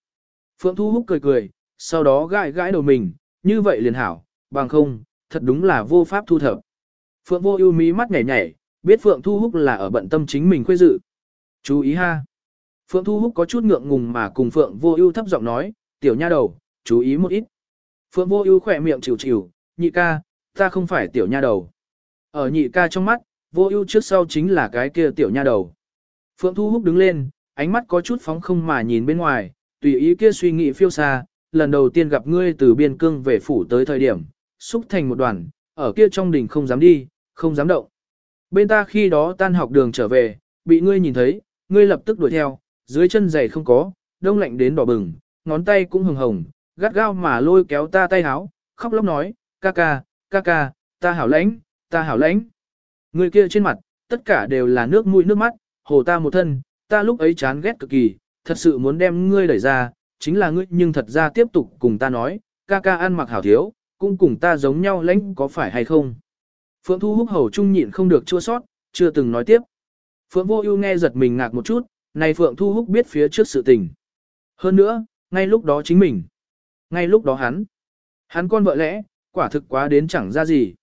Phượng Thu Húc cười cười, sau đó gãi gãi đầu mình, như vậy liền hảo, bằng không, thật đúng là vô pháp thu thập. Phượng vô ưu mí mắt nhảy nhảy, biết Phượng Thu Húc là ở bận tâm chính mình khuê dự. Chú ý ha. Phượng Thu Húc có chút ngượng ngùng mà cùng Phượng vô ưu thấp giọng nói, tiểu nha đầu, chú ý một ít. Phượng vô ưu khỏe miệng chịu chịu, nhị ca, ta không phải tiểu nha đầu. Ở nhị ca trong mắt, vô ưu trước sau chính là cái kia tiểu nha đầu. Phượng Thu Húc đứng lên, ánh mắt có chút phóng không mà nhìn bên ngoài, tùy ý kia suy nghĩ phiêu xa, lần đầu tiên gặp ngươi từ biên cương về phủ tới thời điểm, xúc thành một đoàn, ở kia trong đình không dám đi, không dám động. Bên ta khi đó tan học đường trở về, bị ngươi nhìn thấy, ngươi lập tức đuổi theo, dưới chân giày không có, đông lạnh đến đỏ bừng, ngón tay cũng hừng hồng, gắt gao mà lôi kéo ta tay háo, khóc lóc nói, ca ca, ca ca, ta hảo lãnh, ta hảo lãnh. Người kia trên mặt, tất cả đều là nước mũi nước mắt, hồ ta một thân, ta lúc ấy chán ghét cực kỳ, thật sự muốn đem ngươi đẩy ra, chính là ngươi nhưng thật ra tiếp tục cùng ta nói, ca ca ăn mặc hảo thiếu, cũng cùng ta giống nhau lãnh có phải hay không. Phượng Thu Húc hầu trung nhịn không được chua sót, chưa từng nói tiếp. Phượng Vô Ưu nghe giật mình ngạc một chút, này Phượng Thu Húc biết phía trước sự tình. Hơn nữa, ngay lúc đó chính mình, ngay lúc đó hắn, hắn con vợ lẽ, quả thực quá đến chẳng ra gì.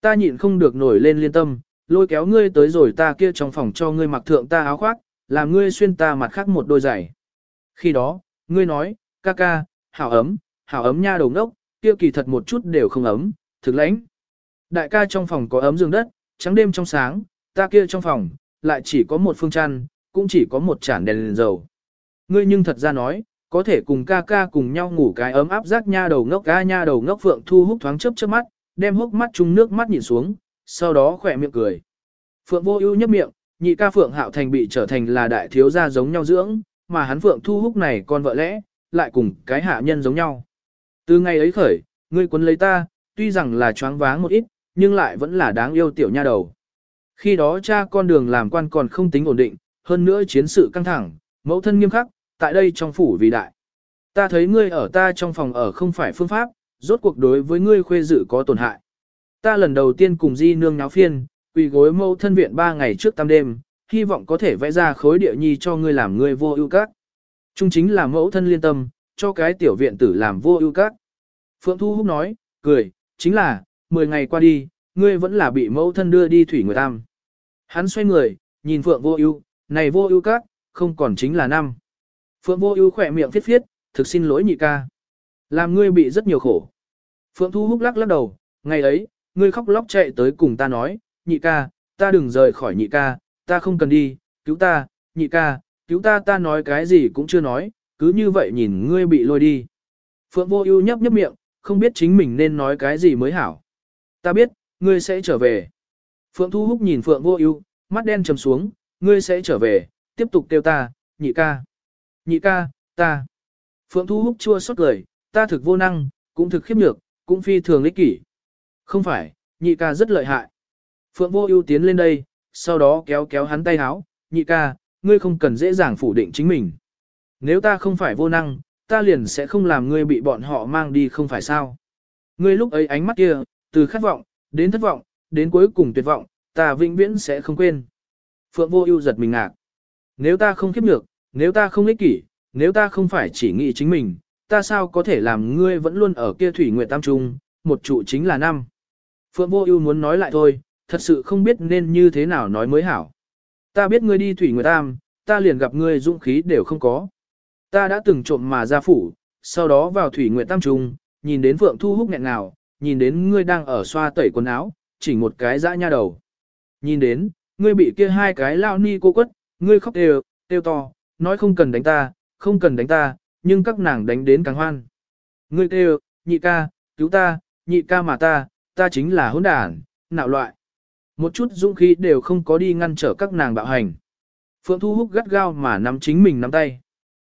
Ta nhịn không được nổi lên liên tâm, lôi kéo ngươi tới rồi ta kia trong phòng cho ngươi mặc thượng ta áo khoác, làm ngươi xuyên ta mặt khác một đôi giày. Khi đó, ngươi nói, ca ca, hảo ấm, hảo ấm nha đầu ngốc, kia kỳ thật một chút đều không ấm, thực lãnh. Đại ca trong phòng có ấm giường đất, trắng đêm trong sáng, ta kia trong phòng, lại chỉ có một phương chăn, cũng chỉ có một chản đèn, đèn dầu. Ngươi nhưng thật ra nói, có thể cùng ca ca cùng nhau ngủ cái ấm áp giác nha đầu ngốc ca nha đầu ngốc phượng thu hút thoáng chớp chớp mắt, đem hốc mắt chung nước mắt nhìn xuống, sau đó khỏe miệng cười. Phượng vô ưu nhấp miệng, nhị ca Phượng Hạo Thành bị trở thành là đại thiếu gia giống nhau dưỡng, mà hắn Phượng Thu Húc này con vợ lẽ, lại cùng cái hạ nhân giống nhau. Từ ngày ấy khởi, ngươi quấn lấy ta, tuy rằng là choáng váng một ít, nhưng lại vẫn là đáng yêu tiểu nha đầu. Khi đó cha con đường làm quan còn không tính ổn định, hơn nữa chiến sự căng thẳng, mẫu thân nghiêm khắc, tại đây trong phủ vì đại. Ta thấy ngươi ở ta trong phòng ở không phải phương pháp, rốt cuộc đối với ngươi khuê dự có tổn hại. Ta lần đầu tiên cùng di nương náo phiên, quỳ gối mẫu thân viện ba ngày trước tam đêm, hy vọng có thể vẽ ra khối địa nhi cho ngươi làm ngươi vô ưu các. Trung chính là mẫu thân liên tâm, cho cái tiểu viện tử làm vô ưu các. Phượng Thu Húc nói, cười, chính là, 10 ngày qua đi, ngươi vẫn là bị mẫu thân đưa đi thủy người tam. Hắn xoay người, nhìn Phượng vô ưu, này vô ưu các, không còn chính là năm. Phượng vô ưu khỏe miệng thiết thiết thực xin lỗi nhị ca. Làm ngươi bị rất nhiều khổ. Phượng Thu Húc lắc lắc đầu, ngày ấy, ngươi khóc lóc chạy tới cùng ta nói, nhị ca, ta đừng rời khỏi nhị ca, ta không cần đi, cứu ta, nhị ca, cứu ta ta nói cái gì cũng chưa nói, cứ như vậy nhìn ngươi bị lôi đi. Phượng vô ưu nhấp nhấp miệng, không biết chính mình nên nói cái gì mới hảo. Ta biết, ngươi sẽ trở về. Phượng Thu Húc nhìn Phượng vô ưu, mắt đen trầm xuống, ngươi sẽ trở về, tiếp tục kêu ta, nhị ca. Nhị ca, ta. Phượng Thu Húc chua xót cười, ta thực vô năng, cũng thực khiếp nhược, cũng phi thường lý kỷ. Không phải, nhị ca rất lợi hại. Phượng vô ưu tiến lên đây, sau đó kéo kéo hắn tay háo, nhị ca, ngươi không cần dễ dàng phủ định chính mình. Nếu ta không phải vô năng, ta liền sẽ không làm ngươi bị bọn họ mang đi không phải sao. Ngươi lúc ấy ánh mắt kia, từ khát vọng, đến thất vọng, đến cuối cùng tuyệt vọng, ta vĩnh viễn sẽ không quên. Phượng vô ưu giật mình ngạc. Nếu ta không kiếp nhược, nếu ta không ích kỷ, nếu ta không phải chỉ nghĩ chính mình, ta sao có thể làm ngươi vẫn luôn ở kia thủy nguyệt tam trung, một trụ chính là năm. Phượng vô ưu muốn nói lại thôi, thật sự không biết nên như thế nào nói mới hảo. Ta biết ngươi đi thủy người tam, ta liền gặp ngươi dũng khí đều không có. Ta đã từng trộm mà ra phủ, sau đó vào thủy nguyệt tam trung, nhìn đến Phượng Thu Húc nghẹn nào, nhìn đến ngươi đang ở xoa tẩy quần áo, chỉ một cái dã nha đầu. Nhìn đến, ngươi bị kia hai cái lao ni cô quất, ngươi khóc đều, tiêu to, nói không cần đánh ta, không cần đánh ta, nhưng các nàng đánh đến càng hoan. Ngươi kêu, nhị ca, cứu ta, nhị ca mà ta, ta chính là hỗn đản, nạo loại. Một chút dũng khí đều không có đi ngăn trở các nàng bạo hành. Phượng Thu Húc gắt gao mà nắm chính mình nắm tay.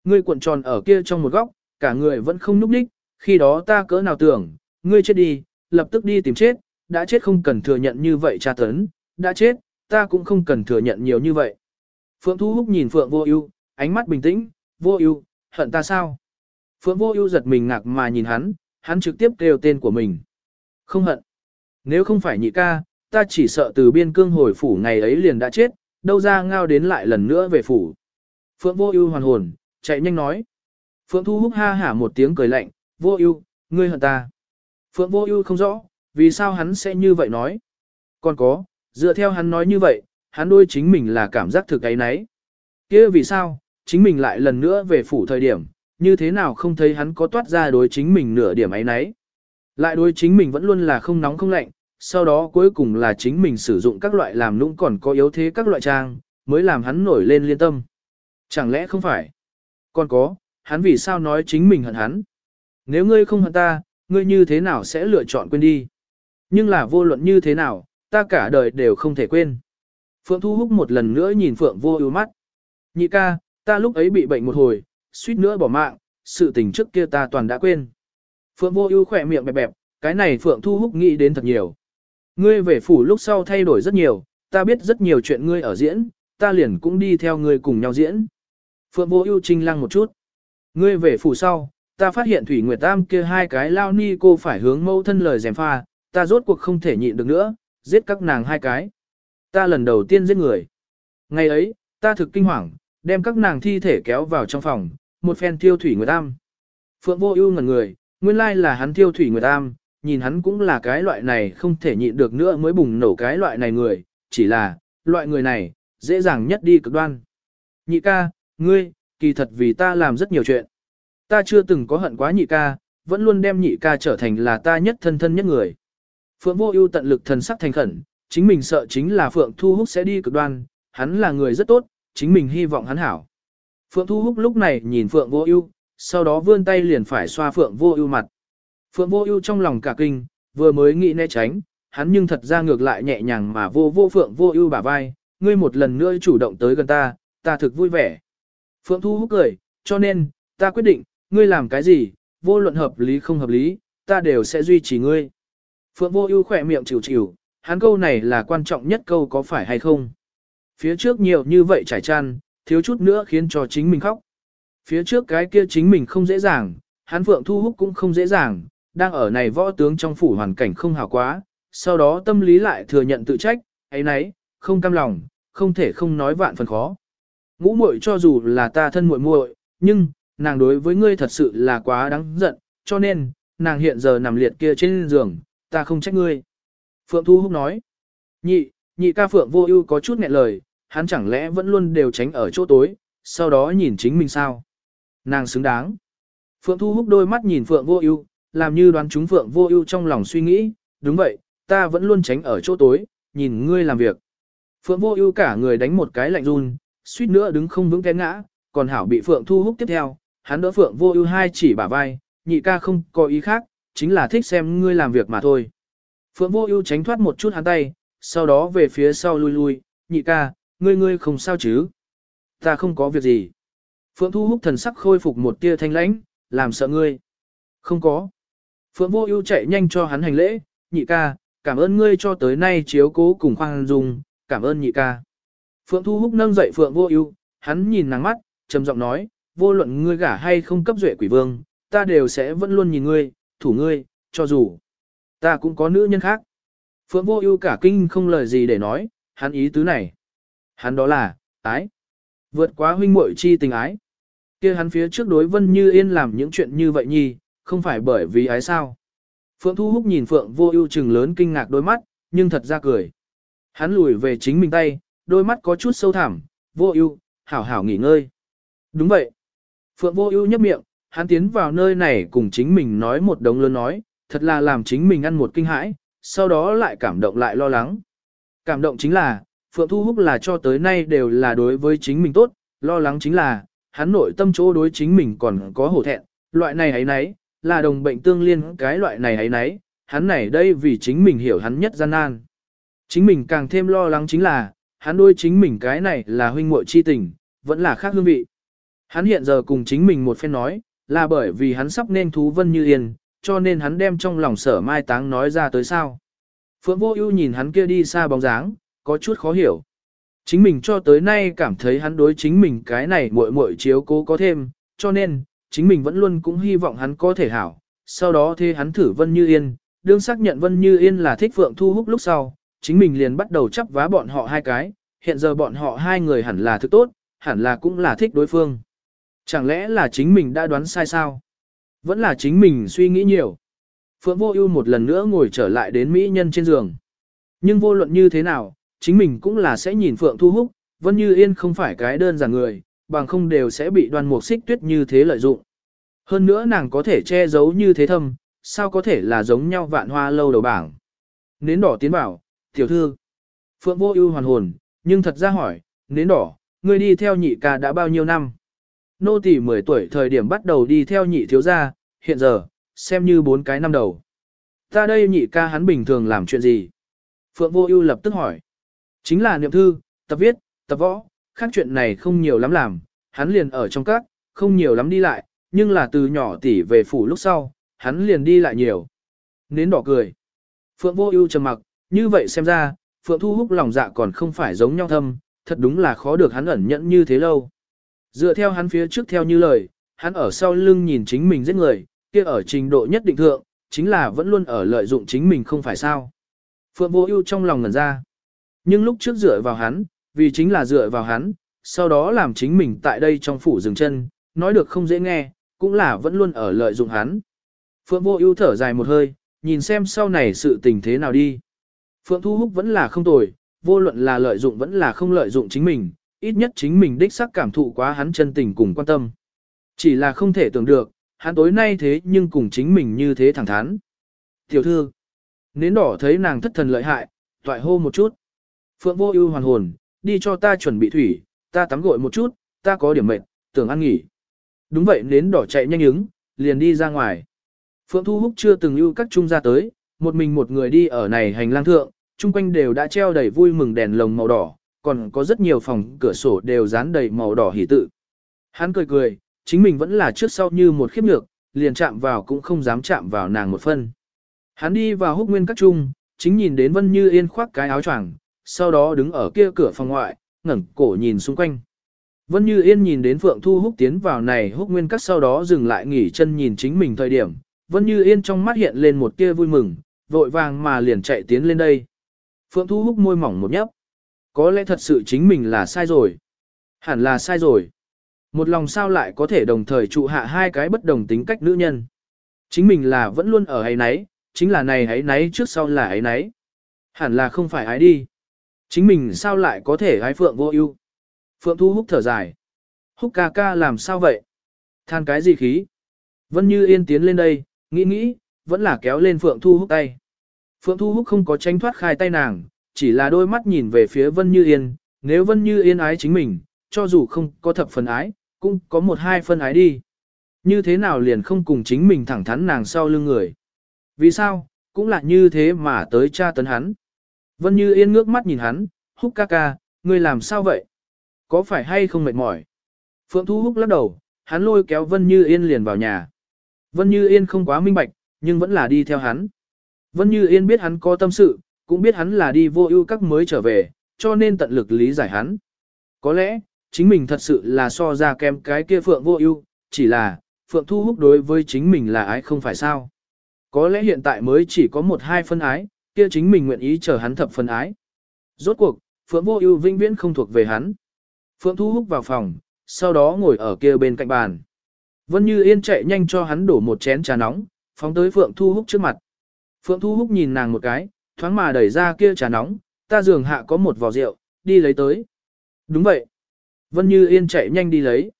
Ngươi cuộn tròn ở kia trong một góc, cả người vẫn không nhúc đích, khi đó ta cỡ nào tưởng, ngươi chết đi, lập tức đi tìm chết, đã chết không cần thừa nhận như vậy tra tấn, đã chết, ta cũng không cần thừa nhận nhiều như vậy. Phượng Thu Húc nhìn Phượng Vô Ưu, ánh mắt bình tĩnh, "Vô Ưu, hận ta sao?" Phượng Vô Ưu giật mình ngạc mà nhìn hắn, hắn trực tiếp kêu tên của mình. "Không hận. Nếu không phải nhị ca, ta chỉ sợ từ biên cương hồi phủ ngày ấy liền đã chết, đâu ra ngao đến lại lần nữa về phủ." Phượng Vô Ưu hoàn hồn, chạy nhanh nói. Phượng Thu Húc ha hả một tiếng cười lạnh, "Vô Ưu, ngươi hận ta?" Phượng Vô Ưu không rõ, vì sao hắn sẽ như vậy nói. Còn có, dựa theo hắn nói như vậy, hắn đôi chính mình là cảm giác thực ấy nấy. kia vì sao, chính mình lại lần nữa về phủ thời điểm, như thế nào không thấy hắn có toát ra đối chính mình nửa điểm ấy nấy. Lại đối chính mình vẫn luôn là không nóng không lạnh, sau đó cuối cùng là chính mình sử dụng các loại làm nũng còn có yếu thế các loại trang, mới làm hắn nổi lên liên tâm. Chẳng lẽ không phải? Còn có, hắn vì sao nói chính mình hận hắn? Nếu ngươi không hận ta, ngươi như thế nào sẽ lựa chọn quên đi? Nhưng là vô luận như thế nào, ta cả đời đều không thể quên. Phượng Thu Húc một lần nữa nhìn Phượng vô ưu mắt. Nhị ca, ta lúc ấy bị bệnh một hồi, suýt nữa bỏ mạng, sự tình trước kia ta toàn đã quên. Phượng vô ưu khỏe miệng bẹp bẹp, cái này Phượng Thu Húc nghĩ đến thật nhiều. Ngươi về phủ lúc sau thay đổi rất nhiều, ta biết rất nhiều chuyện ngươi ở diễn, ta liền cũng đi theo ngươi cùng nhau diễn. Phượng vô ưu trinh lăng một chút. Ngươi về phủ sau, ta phát hiện Thủy Nguyệt Tam kia hai cái lao ni cô phải hướng mâu thân lời dèm pha, ta rốt cuộc không thể nhịn được nữa, giết các nàng hai cái. Ta lần đầu tiên giết người. Ngày ấy, ta thực kinh hoàng, đem các nàng thi thể kéo vào trong phòng, một phen thiêu thủy nguyệt tam. Phượng vô ưu ngẩn người, nguyên lai là hắn thiêu thủy nguyệt tam nhìn hắn cũng là cái loại này không thể nhịn được nữa mới bùng nổ cái loại này người, chỉ là, loại người này, dễ dàng nhất đi cực đoan. Nhị ca, ngươi, kỳ thật vì ta làm rất nhiều chuyện. Ta chưa từng có hận quá nhị ca, vẫn luôn đem nhị ca trở thành là ta nhất thân thân nhất người. Phượng Vô Ưu tận lực thần sắc thành khẩn, chính mình sợ chính là Phượng Thu Húc sẽ đi cực đoan, hắn là người rất tốt, chính mình hy vọng hắn hảo. Phượng Thu Húc lúc này nhìn Phượng Vô Ưu, sau đó vươn tay liền phải xoa Phượng Vô Ưu mặt. Phượng Vô Ưu trong lòng cả kinh, vừa mới nghĩ né tránh, hắn nhưng thật ra ngược lại nhẹ nhàng mà vô vô Phượng Vô Ưu bả vai, ngươi một lần nữa chủ động tới gần ta, ta thực vui vẻ. Phượng Thu Húc cười, cho nên, ta quyết định, ngươi làm cái gì, vô luận hợp lý không hợp lý, ta đều sẽ duy trì ngươi. Phượng vô ưu khẽ miệng chịu chịu, hắn câu này là quan trọng nhất câu có phải hay không. Phía trước nhiều như vậy trải chăn, thiếu chút nữa khiến cho chính mình khóc. Phía trước cái kia chính mình không dễ dàng, hắn Phượng Thu Húc cũng không dễ dàng, đang ở này võ tướng trong phủ hoàn cảnh không hảo quá, sau đó tâm lý lại thừa nhận tự trách, ấy nấy, không cam lòng, không thể không nói vạn phần khó. Ngũ muội cho dù là ta thân muội muội, nhưng nàng đối với ngươi thật sự là quá đáng giận, cho nên nàng hiện giờ nằm liệt kia trên giường, ta không trách ngươi. Phượng Thu Húc nói, nhị, nhị ca Phượng vô ưu có chút nghẹn lời, hắn chẳng lẽ vẫn luôn đều tránh ở chỗ tối, sau đó nhìn chính mình sao. Nàng xứng đáng. Phượng Thu Húc đôi mắt nhìn Phượng vô ưu, làm như đoán chúng Phượng vô ưu trong lòng suy nghĩ, đúng vậy, ta vẫn luôn tránh ở chỗ tối, nhìn ngươi làm việc. Phượng vô ưu cả người đánh một cái lạnh run, suýt nữa đứng không vững té ngã, còn hảo bị Phượng Thu Húc tiếp theo, hắn đỡ Phượng vô ưu hai chỉ bả vai, nhị ca không có ý khác, chính là thích xem ngươi làm việc mà thôi. Phượng vô ưu tránh thoát một chút hắn tay, sau đó về phía sau lui lui, nhị ca, ngươi ngươi không sao chứ? Ta không có việc gì. Phượng thu hút thần sắc khôi phục một tia thanh lãnh, làm sợ ngươi. Không có. Phượng vô ưu chạy nhanh cho hắn hành lễ, nhị ca, cảm ơn ngươi cho tới nay chiếu cố cùng khoan dung, cảm ơn nhị ca. Phượng thu hút nâng dậy Phượng vô ưu, hắn nhìn nàng mắt, trầm giọng nói, vô luận ngươi gả hay không cấp duệ quỷ vương, ta đều sẽ vẫn luôn nhìn ngươi, thủ ngươi, cho dù ta cũng có nữ nhân khác. Phượng vô ưu cả kinh không lời gì để nói, hắn ý tứ này. Hắn đó là, ái. Vượt quá huynh muội chi tình ái. kia hắn phía trước đối Vân Như Yên làm những chuyện như vậy nhi, không phải bởi vì ái sao. Phượng Thu Húc nhìn Phượng vô ưu trừng lớn kinh ngạc đôi mắt, nhưng thật ra cười. Hắn lùi về chính mình tay, đôi mắt có chút sâu thẳm, vô ưu, hảo hảo nghỉ ngơi. Đúng vậy. Phượng vô ưu nhấp miệng, hắn tiến vào nơi này cùng chính mình nói một đống lớn nói, thật là làm chính mình ăn một kinh hãi, sau đó lại cảm động lại lo lắng. Cảm động chính là, Phượng Thu Húc là cho tới nay đều là đối với chính mình tốt, lo lắng chính là, hắn nội tâm chỗ đối chính mình còn có hổ thẹn, loại này ấy nấy, là đồng bệnh tương liên cái loại này ấy nấy, hắn này đây vì chính mình hiểu hắn nhất gian nan. Chính mình càng thêm lo lắng chính là, hắn đối chính mình cái này là huynh muội chi tình, vẫn là khác hương vị. Hắn hiện giờ cùng chính mình một phen nói, là bởi vì hắn sắp nên thú Vân Như Yên, cho nên hắn đem trong lòng sở mai táng nói ra tới sao. Phượng Vô Ưu nhìn hắn kia đi xa bóng dáng, có chút khó hiểu. Chính mình cho tới nay cảm thấy hắn đối chính mình cái này muội muội chiếu cố có thêm, cho nên, chính mình vẫn luôn cũng hy vọng hắn có thể hảo. Sau đó thế hắn thử Vân Như Yên, đương xác nhận Vân Như Yên là thích Phượng Thu Húc lúc sau, chính mình liền bắt đầu chấp vá bọn họ hai cái, hiện giờ bọn họ hai người hẳn là thứ tốt, hẳn là cũng là thích đối phương. Chẳng lẽ là chính mình đã đoán sai sao? Vẫn là chính mình suy nghĩ nhiều. Phượng Vô Ưu một lần nữa ngồi trở lại đến mỹ nhân trên giường. Nhưng vô luận như thế nào, chính mình cũng là sẽ nhìn Phượng Thu Húc, Vân Như Yên không phải cái đơn giản người, bằng không đều sẽ bị Đoan Mục Xích Tuyết như thế lợi dụng. Hơn nữa nàng có thể che giấu như thế thâm, sao có thể là giống nhau vạn hoa lâu đầu bảng. Nến đỏ tiến bảo, tiểu thư. Phượng Vô Ưu hoàn hồn, nhưng thật ra hỏi, nến đỏ, ngươi đi theo nhị ca đã bao nhiêu năm? Nô tỳ 10 tuổi thời điểm bắt đầu đi theo nhị thiếu gia, hiện giờ, xem như bốn cái năm đầu. Ta đây nhị ca hắn bình thường làm chuyện gì? Phượng Vô Ưu lập tức hỏi. Chính là niệm thư, tập viết, tập võ, khác chuyện này không nhiều lắm làm, hắn liền ở trong các, không nhiều lắm đi lại, nhưng là từ nhỏ tỷ về phủ lúc sau, hắn liền đi lại nhiều. Nến đỏ cười. Phượng Vô Ưu trầm mặc, như vậy xem ra, Phượng Thu Húc lòng dạ còn không phải giống nhau thâm, thật đúng là khó được hắn ẩn nhẫn như thế lâu. Dựa theo hắn phía trước theo như lời, hắn ở sau lưng nhìn chính mình giết người, kia ở trình độ nhất định thượng, chính là vẫn luôn ở lợi dụng chính mình không phải sao. Phượng vô ưu trong lòng ngẩn ra. Nhưng lúc trước dựa vào hắn, vì chính là dựa vào hắn, sau đó làm chính mình tại đây trong phủ dừng chân, nói được không dễ nghe, cũng là vẫn luôn ở lợi dụng hắn. Phượng vô ưu thở dài một hơi, nhìn xem sau này sự tình thế nào đi. Phượng Thu Húc vẫn là không tồi, vô luận là lợi dụng vẫn là không lợi dụng chính mình, ít nhất chính mình đích xác cảm thụ quá hắn chân tình cùng quan tâm. Chỉ là không thể tưởng được, hắn tối nay thế nhưng cùng chính mình như thế thẳng thắn. Tiểu thư, nến đỏ thấy nàng thất thần lợi hại, toại hô một chút. Phượng vô ưu hoàn hồn, đi cho ta chuẩn bị thủy, ta tắm gội một chút, ta có điểm mệt, tưởng ăn nghỉ. Đúng vậy nến đỏ chạy nhanh ứng, liền đi ra ngoài. Phượng Thu Húc chưa từng ưu các trung ra tới, một mình một người đi ở này hành lang thượng, chung quanh đều đã treo đầy vui mừng đèn lồng màu đỏ, còn có rất nhiều phòng cửa sổ đều dán đầy màu đỏ hỉ tự. Hắn cười cười, chính mình vẫn là trước sau như một khiếp nhược, liền chạm vào cũng không dám chạm vào nàng một phân. Hắn đi vào húc nguyên các trung, chính nhìn đến Vân Như Yên khoác cái áo choàng, sau đó đứng ở kia cửa phòng ngoại, ngẩng cổ nhìn xung quanh. Vân Như Yên nhìn đến Phượng Thu Húc tiến vào này húc nguyên các sau đó dừng lại nghỉ chân nhìn chính mình thời điểm. Vân Như Yên trong mắt hiện lên một tia vui mừng, vội vàng mà liền chạy tiến lên đây. Phượng Thu Húc môi mỏng một nhấp. Có lẽ thật sự chính mình là sai rồi. Hẳn là sai rồi. Một lòng sao lại có thể đồng thời trụ hạ hai cái bất đồng tính cách nữ nhân. Chính mình là vẫn luôn ở ấy nấy, chính là này ấy nấy trước sau là ấy nấy. Hẳn là không phải ấy đi. Chính mình sao lại có thể ái Phượng vô ưu? Phượng Thu Húc thở dài. Húc ca ca làm sao vậy? Than cái gì khí? Vân Như Yên tiến lên đây, nghĩ nghĩ, vẫn là kéo lên Phượng Thu Húc tay. Phượng Thu Húc không có tránh thoát khai tay nàng, chỉ là đôi mắt nhìn về phía Vân Như Yên, nếu Vân Như Yên ái chính mình, cho dù không có thập phần ái, cũng có một hai phân ái đi. Như thế nào liền không cùng chính mình thẳng thắn nàng sau lưng người. Vì sao, cũng là như thế mà tới cha tấn hắn. Vân Như Yên ngước mắt nhìn hắn, húc ca ca, ngươi làm sao vậy? Có phải hay không mệt mỏi? Phượng Thu Húc lắc đầu, hắn lôi kéo Vân Như Yên liền vào nhà. Vân Như Yên không quá minh bạch, nhưng vẫn là đi theo hắn. Vân Như Yên biết hắn có tâm sự, cũng biết hắn là đi vô ưu các mới trở về, cho nên tận lực lý giải hắn. Có lẽ, chính mình thật sự là so ra kém cái kia Phượng vô ưu, chỉ là, Phượng Thu Húc đối với chính mình là ái không phải sao. Có lẽ hiện tại mới chỉ có một hai phân ái, kia chính mình nguyện ý chờ hắn thập phần ái. Rốt cuộc, Phượng vô ưu vinh viễn không thuộc về hắn. Phượng Thu Húc vào phòng, sau đó ngồi ở kia bên cạnh bàn. Vân Như Yên chạy nhanh cho hắn đổ một chén trà nóng, phóng tới Phượng Thu Húc trước mặt. Phượng Thu Húc nhìn nàng một cái, thoáng mà đẩy ra kia trà nóng, ta giường hạ có một vò rượu, đi lấy tới. Đúng vậy. Vân Như Yên chạy nhanh đi lấy.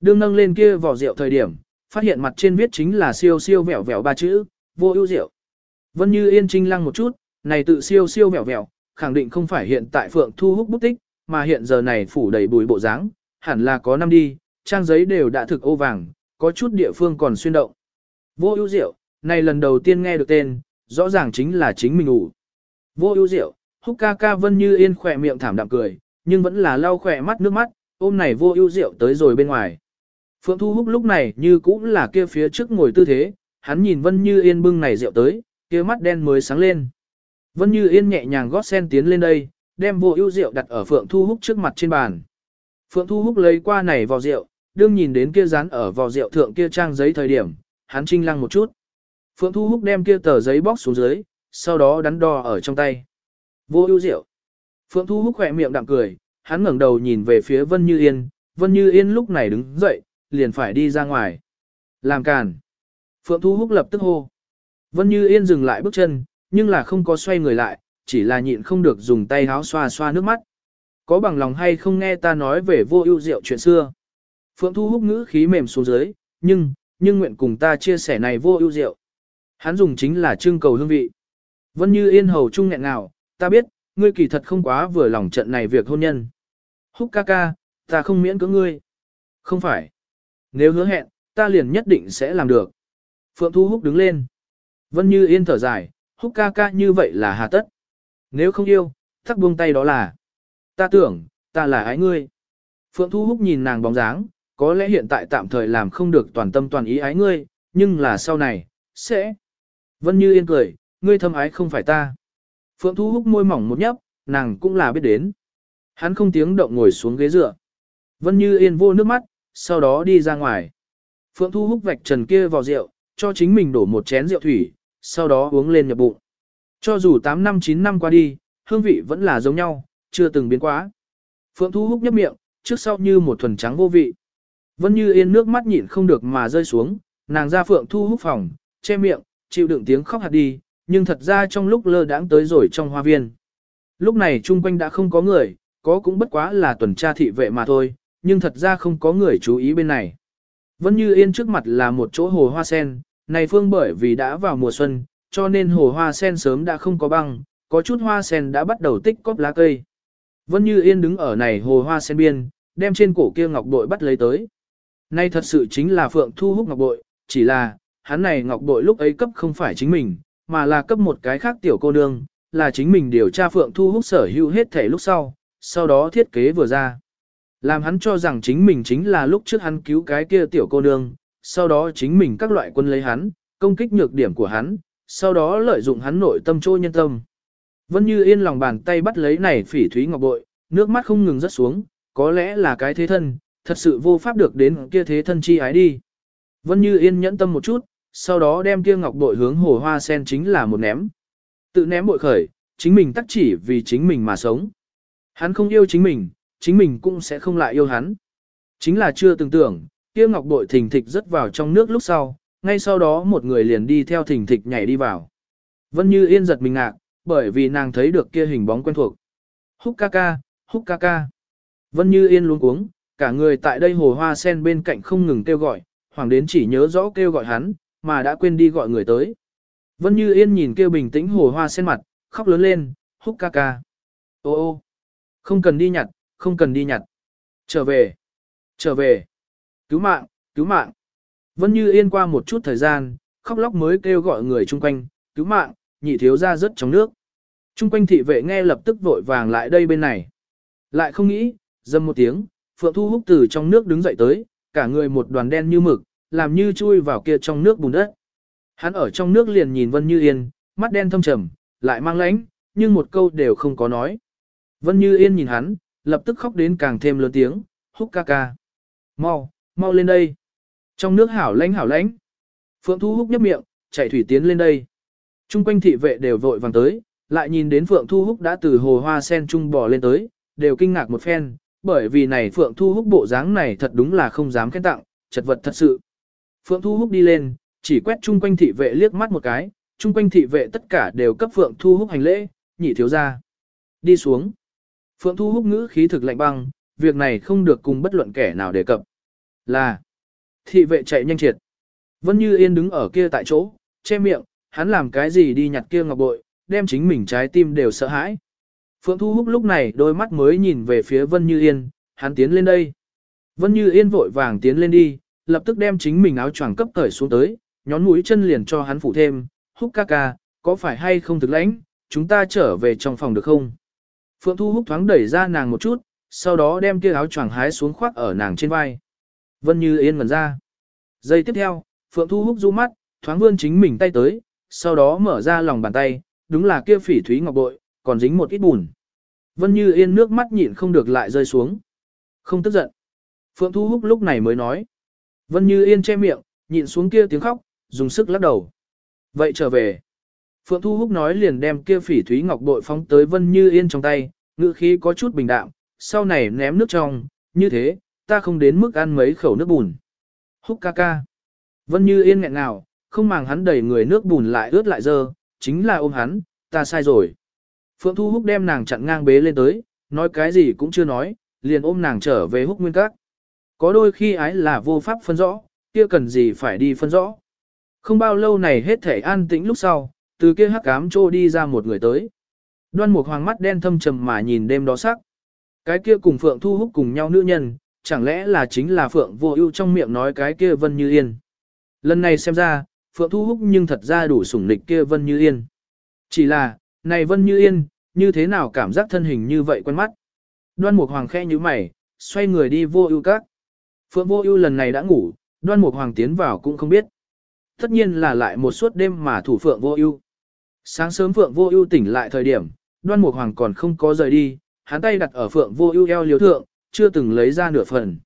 Đương nâng lên kia vỏ rượu thời điểm, phát hiện mặt trên viết chính là siêu siêu vẹo vẹo ba chữ, vô ưu rượu. Vân Như Yên trinh lăng một chút, này tự siêu siêu vẹo vẹo, khẳng định không phải hiện tại Phượng Thu Húc bút tích, mà hiện giờ này phủ đầy bùi bộ dáng, hẳn là có năm đi, trang giấy đều đã thực ô vàng, có chút địa phương còn xuyên động. Vô ưu diệu này lần đầu tiên nghe được tên, rõ ràng chính là chính mình ủ. Vô ưu diệu húc ca ca Vân Như Yên khỏe miệng thảm đạm cười, nhưng vẫn là lau khỏe mắt nước mắt, ôm này vô ưu diệu tới rồi bên ngoài. Phượng Thu Húc lúc này như cũng là kia phía trước ngồi tư thế, hắn nhìn Vân Như Yên bưng này rượu tới, kia mắt đen mới sáng lên. Vân Như Yên nhẹ nhàng gót sen tiến lên đây, đem vô ưu rượu đặt ở Phượng Thu Húc trước mặt trên bàn. Phượng Thu Húc lấy qua này vào rượu, đương nhìn đến kia dán ở vào rượu thượng kia trang giấy thời điểm, hắn trinh lăng một chút. Phượng Thu Húc đem kia tờ giấy bóc xuống dưới, sau đó đắn đo ở trong tay. Vô ưu rượu. Phượng Thu Húc khỏe miệng đạm cười, hắn ngẩng đầu nhìn về phía Vân Như Yên, Vân Như Yên lúc này đứng dậy, liền phải đi ra ngoài. Làm càn. Phượng Thu Húc lập tức hô. Vân Như Yên dừng lại bước chân, nhưng là không có xoay người lại, chỉ là nhịn không được dùng tay háo xoa xoa nước mắt. Có bằng lòng hay không nghe ta nói về vô ưu diệu chuyện xưa. Phượng Thu Húc ngữ khí mềm xuống dưới, nhưng, nhưng nguyện cùng ta chia sẻ này vô ưu diệu Hắn dùng chính là trưng cầu hương vị. Vân Như Yên hầu trung nghẹn nào, ta biết, ngươi kỳ thật không quá vừa lòng trận này việc hôn nhân. Húc ca ca, ta không miễn cưỡng ngươi. Không phải. Nếu hứa hẹn, ta liền nhất định sẽ làm được. Phượng Thu Húc đứng lên. Vân Như Yên thở dài, Húc ca ca như vậy là hà tất. Nếu không yêu, thắc buông tay đó là. Ta tưởng, ta là ái ngươi. Phượng Thu Húc nhìn nàng bóng dáng, có lẽ hiện tại tạm thời làm không được toàn tâm toàn ý ái ngươi, nhưng là sau này, sẽ. Vân Như Yên cười, ngươi thâm ái không phải ta. Phượng Thu Húc môi mỏng một nhấp, nàng cũng là biết đến. Hắn không tiếng động ngồi xuống ghế dựa. Vân Như Yên vô nước mắt, sau đó đi ra ngoài. Phượng Thu Húc vạch trần kia vào rượu, cho chính mình đổ một chén rượu thủy, sau đó uống lên nhập bụng. Cho dù 8 năm 9 năm qua đi, hương vị vẫn là giống nhau, chưa từng biến quá. Phượng Thu Húc nhấp miệng, trước sau như một thuần trắng vô vị. Vân Như Yên nước mắt nhịn không được mà rơi xuống, nàng ra Phượng Thu Húc phòng, che miệng, chịu đựng tiếng khóc hạt đi, nhưng thật ra trong lúc lơ đãng tới rồi trong hoa viên. Lúc này chung quanh đã không có người, có cũng bất quá là tuần tra thị vệ mà thôi, nhưng thật ra không có người chú ý bên này. Vân Như Yên trước mặt là một chỗ hồ hoa sen, này phương bởi vì đã vào mùa xuân, cho nên hồ hoa sen sớm đã không có băng, có chút hoa sen đã bắt đầu tích cóp lá cây. Vân Như Yên đứng ở này hồ hoa sen biên, đem trên cổ kia ngọc bội bắt lấy tới. Nay thật sự chính là Phượng Thu Húc ngọc bội, chỉ là, hắn này ngọc bội lúc ấy cấp không phải chính mình, mà là cấp một cái khác tiểu cô nương, là chính mình điều tra Phượng Thu Húc sở hữu hết thể lúc sau, sau đó thiết kế vừa ra. Làm hắn cho rằng chính mình chính là lúc trước hắn cứu cái kia tiểu cô nương, sau đó chính mình các loại quân lấy hắn, công kích nhược điểm của hắn, sau đó lợi dụng hắn nội tâm trôi nhân tâm. Vân Như Yên lòng bàn tay bắt lấy này phỉ thúy ngọc bội, nước mắt không ngừng rớt xuống, có lẽ là cái thế thân, thật sự vô pháp được đến kia thế thân chi ái đi. Vân Như Yên nhẫn tâm một chút, sau đó đem kia ngọc bội hướng hồ hoa sen chính là một ném. Tự ném bội khởi, chính mình tắc chỉ vì chính mình mà sống. Hắn không yêu chính mình, chính mình cũng sẽ không lại yêu hắn. Chính là chưa từng tưởng, kia ngọc bội thình thịch rớt vào trong nước lúc sau, ngay sau đó một người liền đi theo thình thịch nhảy đi vào. Vân Như Yên giật mình ngạc, bởi vì nàng thấy được kia hình bóng quen thuộc. Húc ca ca, húc ca ca. Vân Như Yên luôn cuống, cả người tại đây hồ hoa sen bên cạnh không ngừng kêu gọi, hoàng đến chỉ nhớ rõ kêu gọi hắn, mà đã quên đi gọi người tới. Vân Như Yên nhìn kêu bình tĩnh hồ hoa sen mặt, khóc lớn lên, húc ca ca. Ô ô, không cần đi nhặt, không cần đi nhặt. Trở về, trở về, cứu mạng, cứu mạng. Vân Như Yên qua một chút thời gian, khóc lóc mới kêu gọi người chung quanh, cứu mạng, nhị thiếu ra rớt trong nước. Chung quanh thị vệ nghe lập tức vội vàng lại đây bên này. Lại không nghĩ, dâm một tiếng, Phượng Thu Húc từ trong nước đứng dậy tới, cả người một đoàn đen như mực, làm như chui vào kia trong nước bùn đất. Hắn ở trong nước liền nhìn Vân Như Yên, mắt đen thâm trầm, lại mang lãnh, nhưng một câu đều không có nói. Vân Như Yên nhìn hắn, lập tức khóc đến càng thêm lớn tiếng, húc ca ca. Mau, mau lên đây. Trong nước hảo lánh hảo lánh. Phượng Thu Húc nhấp miệng, chạy thủy tiến lên đây. Trung quanh thị vệ đều vội vàng tới, lại nhìn đến Phượng Thu Húc đã từ hồ hoa sen trung bò lên tới, đều kinh ngạc một phen, bởi vì này Phượng Thu Húc bộ dáng này thật đúng là không dám khen tặng, chật vật thật sự. Phượng Thu Húc đi lên, chỉ quét chung quanh thị vệ liếc mắt một cái, chung quanh thị vệ tất cả đều cấp Phượng Thu Húc hành lễ, nhị thiếu ra. Đi xuống. Phượng Thu Húc ngữ khí thực lạnh băng, việc này không được cùng bất luận kẻ nào đề cập. Là. Thị vệ chạy nhanh triệt. Vân Như Yên đứng ở kia tại chỗ, che miệng, hắn làm cái gì đi nhặt kia ngọc bội, đem chính mình trái tim đều sợ hãi. Phượng Thu Húc lúc này đôi mắt mới nhìn về phía Vân Như Yên, hắn tiến lên đây. Vân Như Yên vội vàng tiến lên đi, lập tức đem chính mình áo choàng cấp cởi xuống tới, nhón mũi chân liền cho hắn phủ thêm, húc ca ca, có phải hay không thực lãnh, chúng ta trở về trong phòng được không? Phượng Thu Húc thoáng đẩy ra nàng một chút, sau đó đem kia áo choàng hái xuống khoác ở nàng trên vai. Vân Như Yên ngẩn ra. Giây tiếp theo, Phượng Thu Húc du mắt, thoáng vươn chính mình tay tới, sau đó mở ra lòng bàn tay, đúng là kia phỉ thúy ngọc bội, còn dính một ít bùn. Vân Như Yên nước mắt nhịn không được lại rơi xuống. Không tức giận. Phượng Thu Húc lúc này mới nói. Vân Như Yên che miệng, nhịn xuống kia tiếng khóc, dùng sức lắc đầu. Vậy trở về. Phượng Thu Húc nói liền đem kia phỉ thúy ngọc bội phóng tới Vân Như Yên trong tay, ngữ khí có chút bình đạm, sau này ném nước trong, như thế, ta không đến mức ăn mấy khẩu nước bùn. Húc ca ca. Vân Như Yên nghẹn nào, không màng hắn đẩy người nước bùn lại ướt lại dơ, chính là ôm hắn, ta sai rồi. Phượng Thu Húc đem nàng chặn ngang bế lên tới, nói cái gì cũng chưa nói, liền ôm nàng trở về Húc Nguyên Các. Có đôi khi ái là vô pháp phân rõ, kia cần gì phải đi phân rõ. Không bao lâu này hết thể an tĩnh lúc sau, từ kia hắc ám trô đi ra một người tới. Đoan một Hoàng mắt đen thâm trầm mà nhìn đêm đó sắc. Cái kia cùng Phượng Thu Húc cùng nhau nữ nhân, chẳng lẽ là chính là Phượng Vô Ưu trong miệng nói cái kia Vân Như Yên. Lần này xem ra, Phượng Thu Húc nhưng thật ra đủ sủng lịch kia Vân Như Yên. Chỉ là, này Vân Như Yên, như thế nào cảm giác thân hình như vậy quen mắt. Đoan Mục Hoàng khẽ nhíu mày, xoay người đi Vô Ưu các. Phượng Vô Ưu lần này đã ngủ, Đoan Mục Hoàng tiến vào cũng không biết. Tất nhiên là lại một suốt đêm mà thủ Phượng Vô Ưu. Sáng sớm Phượng Vô Ưu tỉnh lại thời điểm, Đoan Mục Hoàng còn không có rời đi, hắn tay đặt ở Phượng Vô Ưu eo liếu thượng, chưa từng lấy ra nửa phần.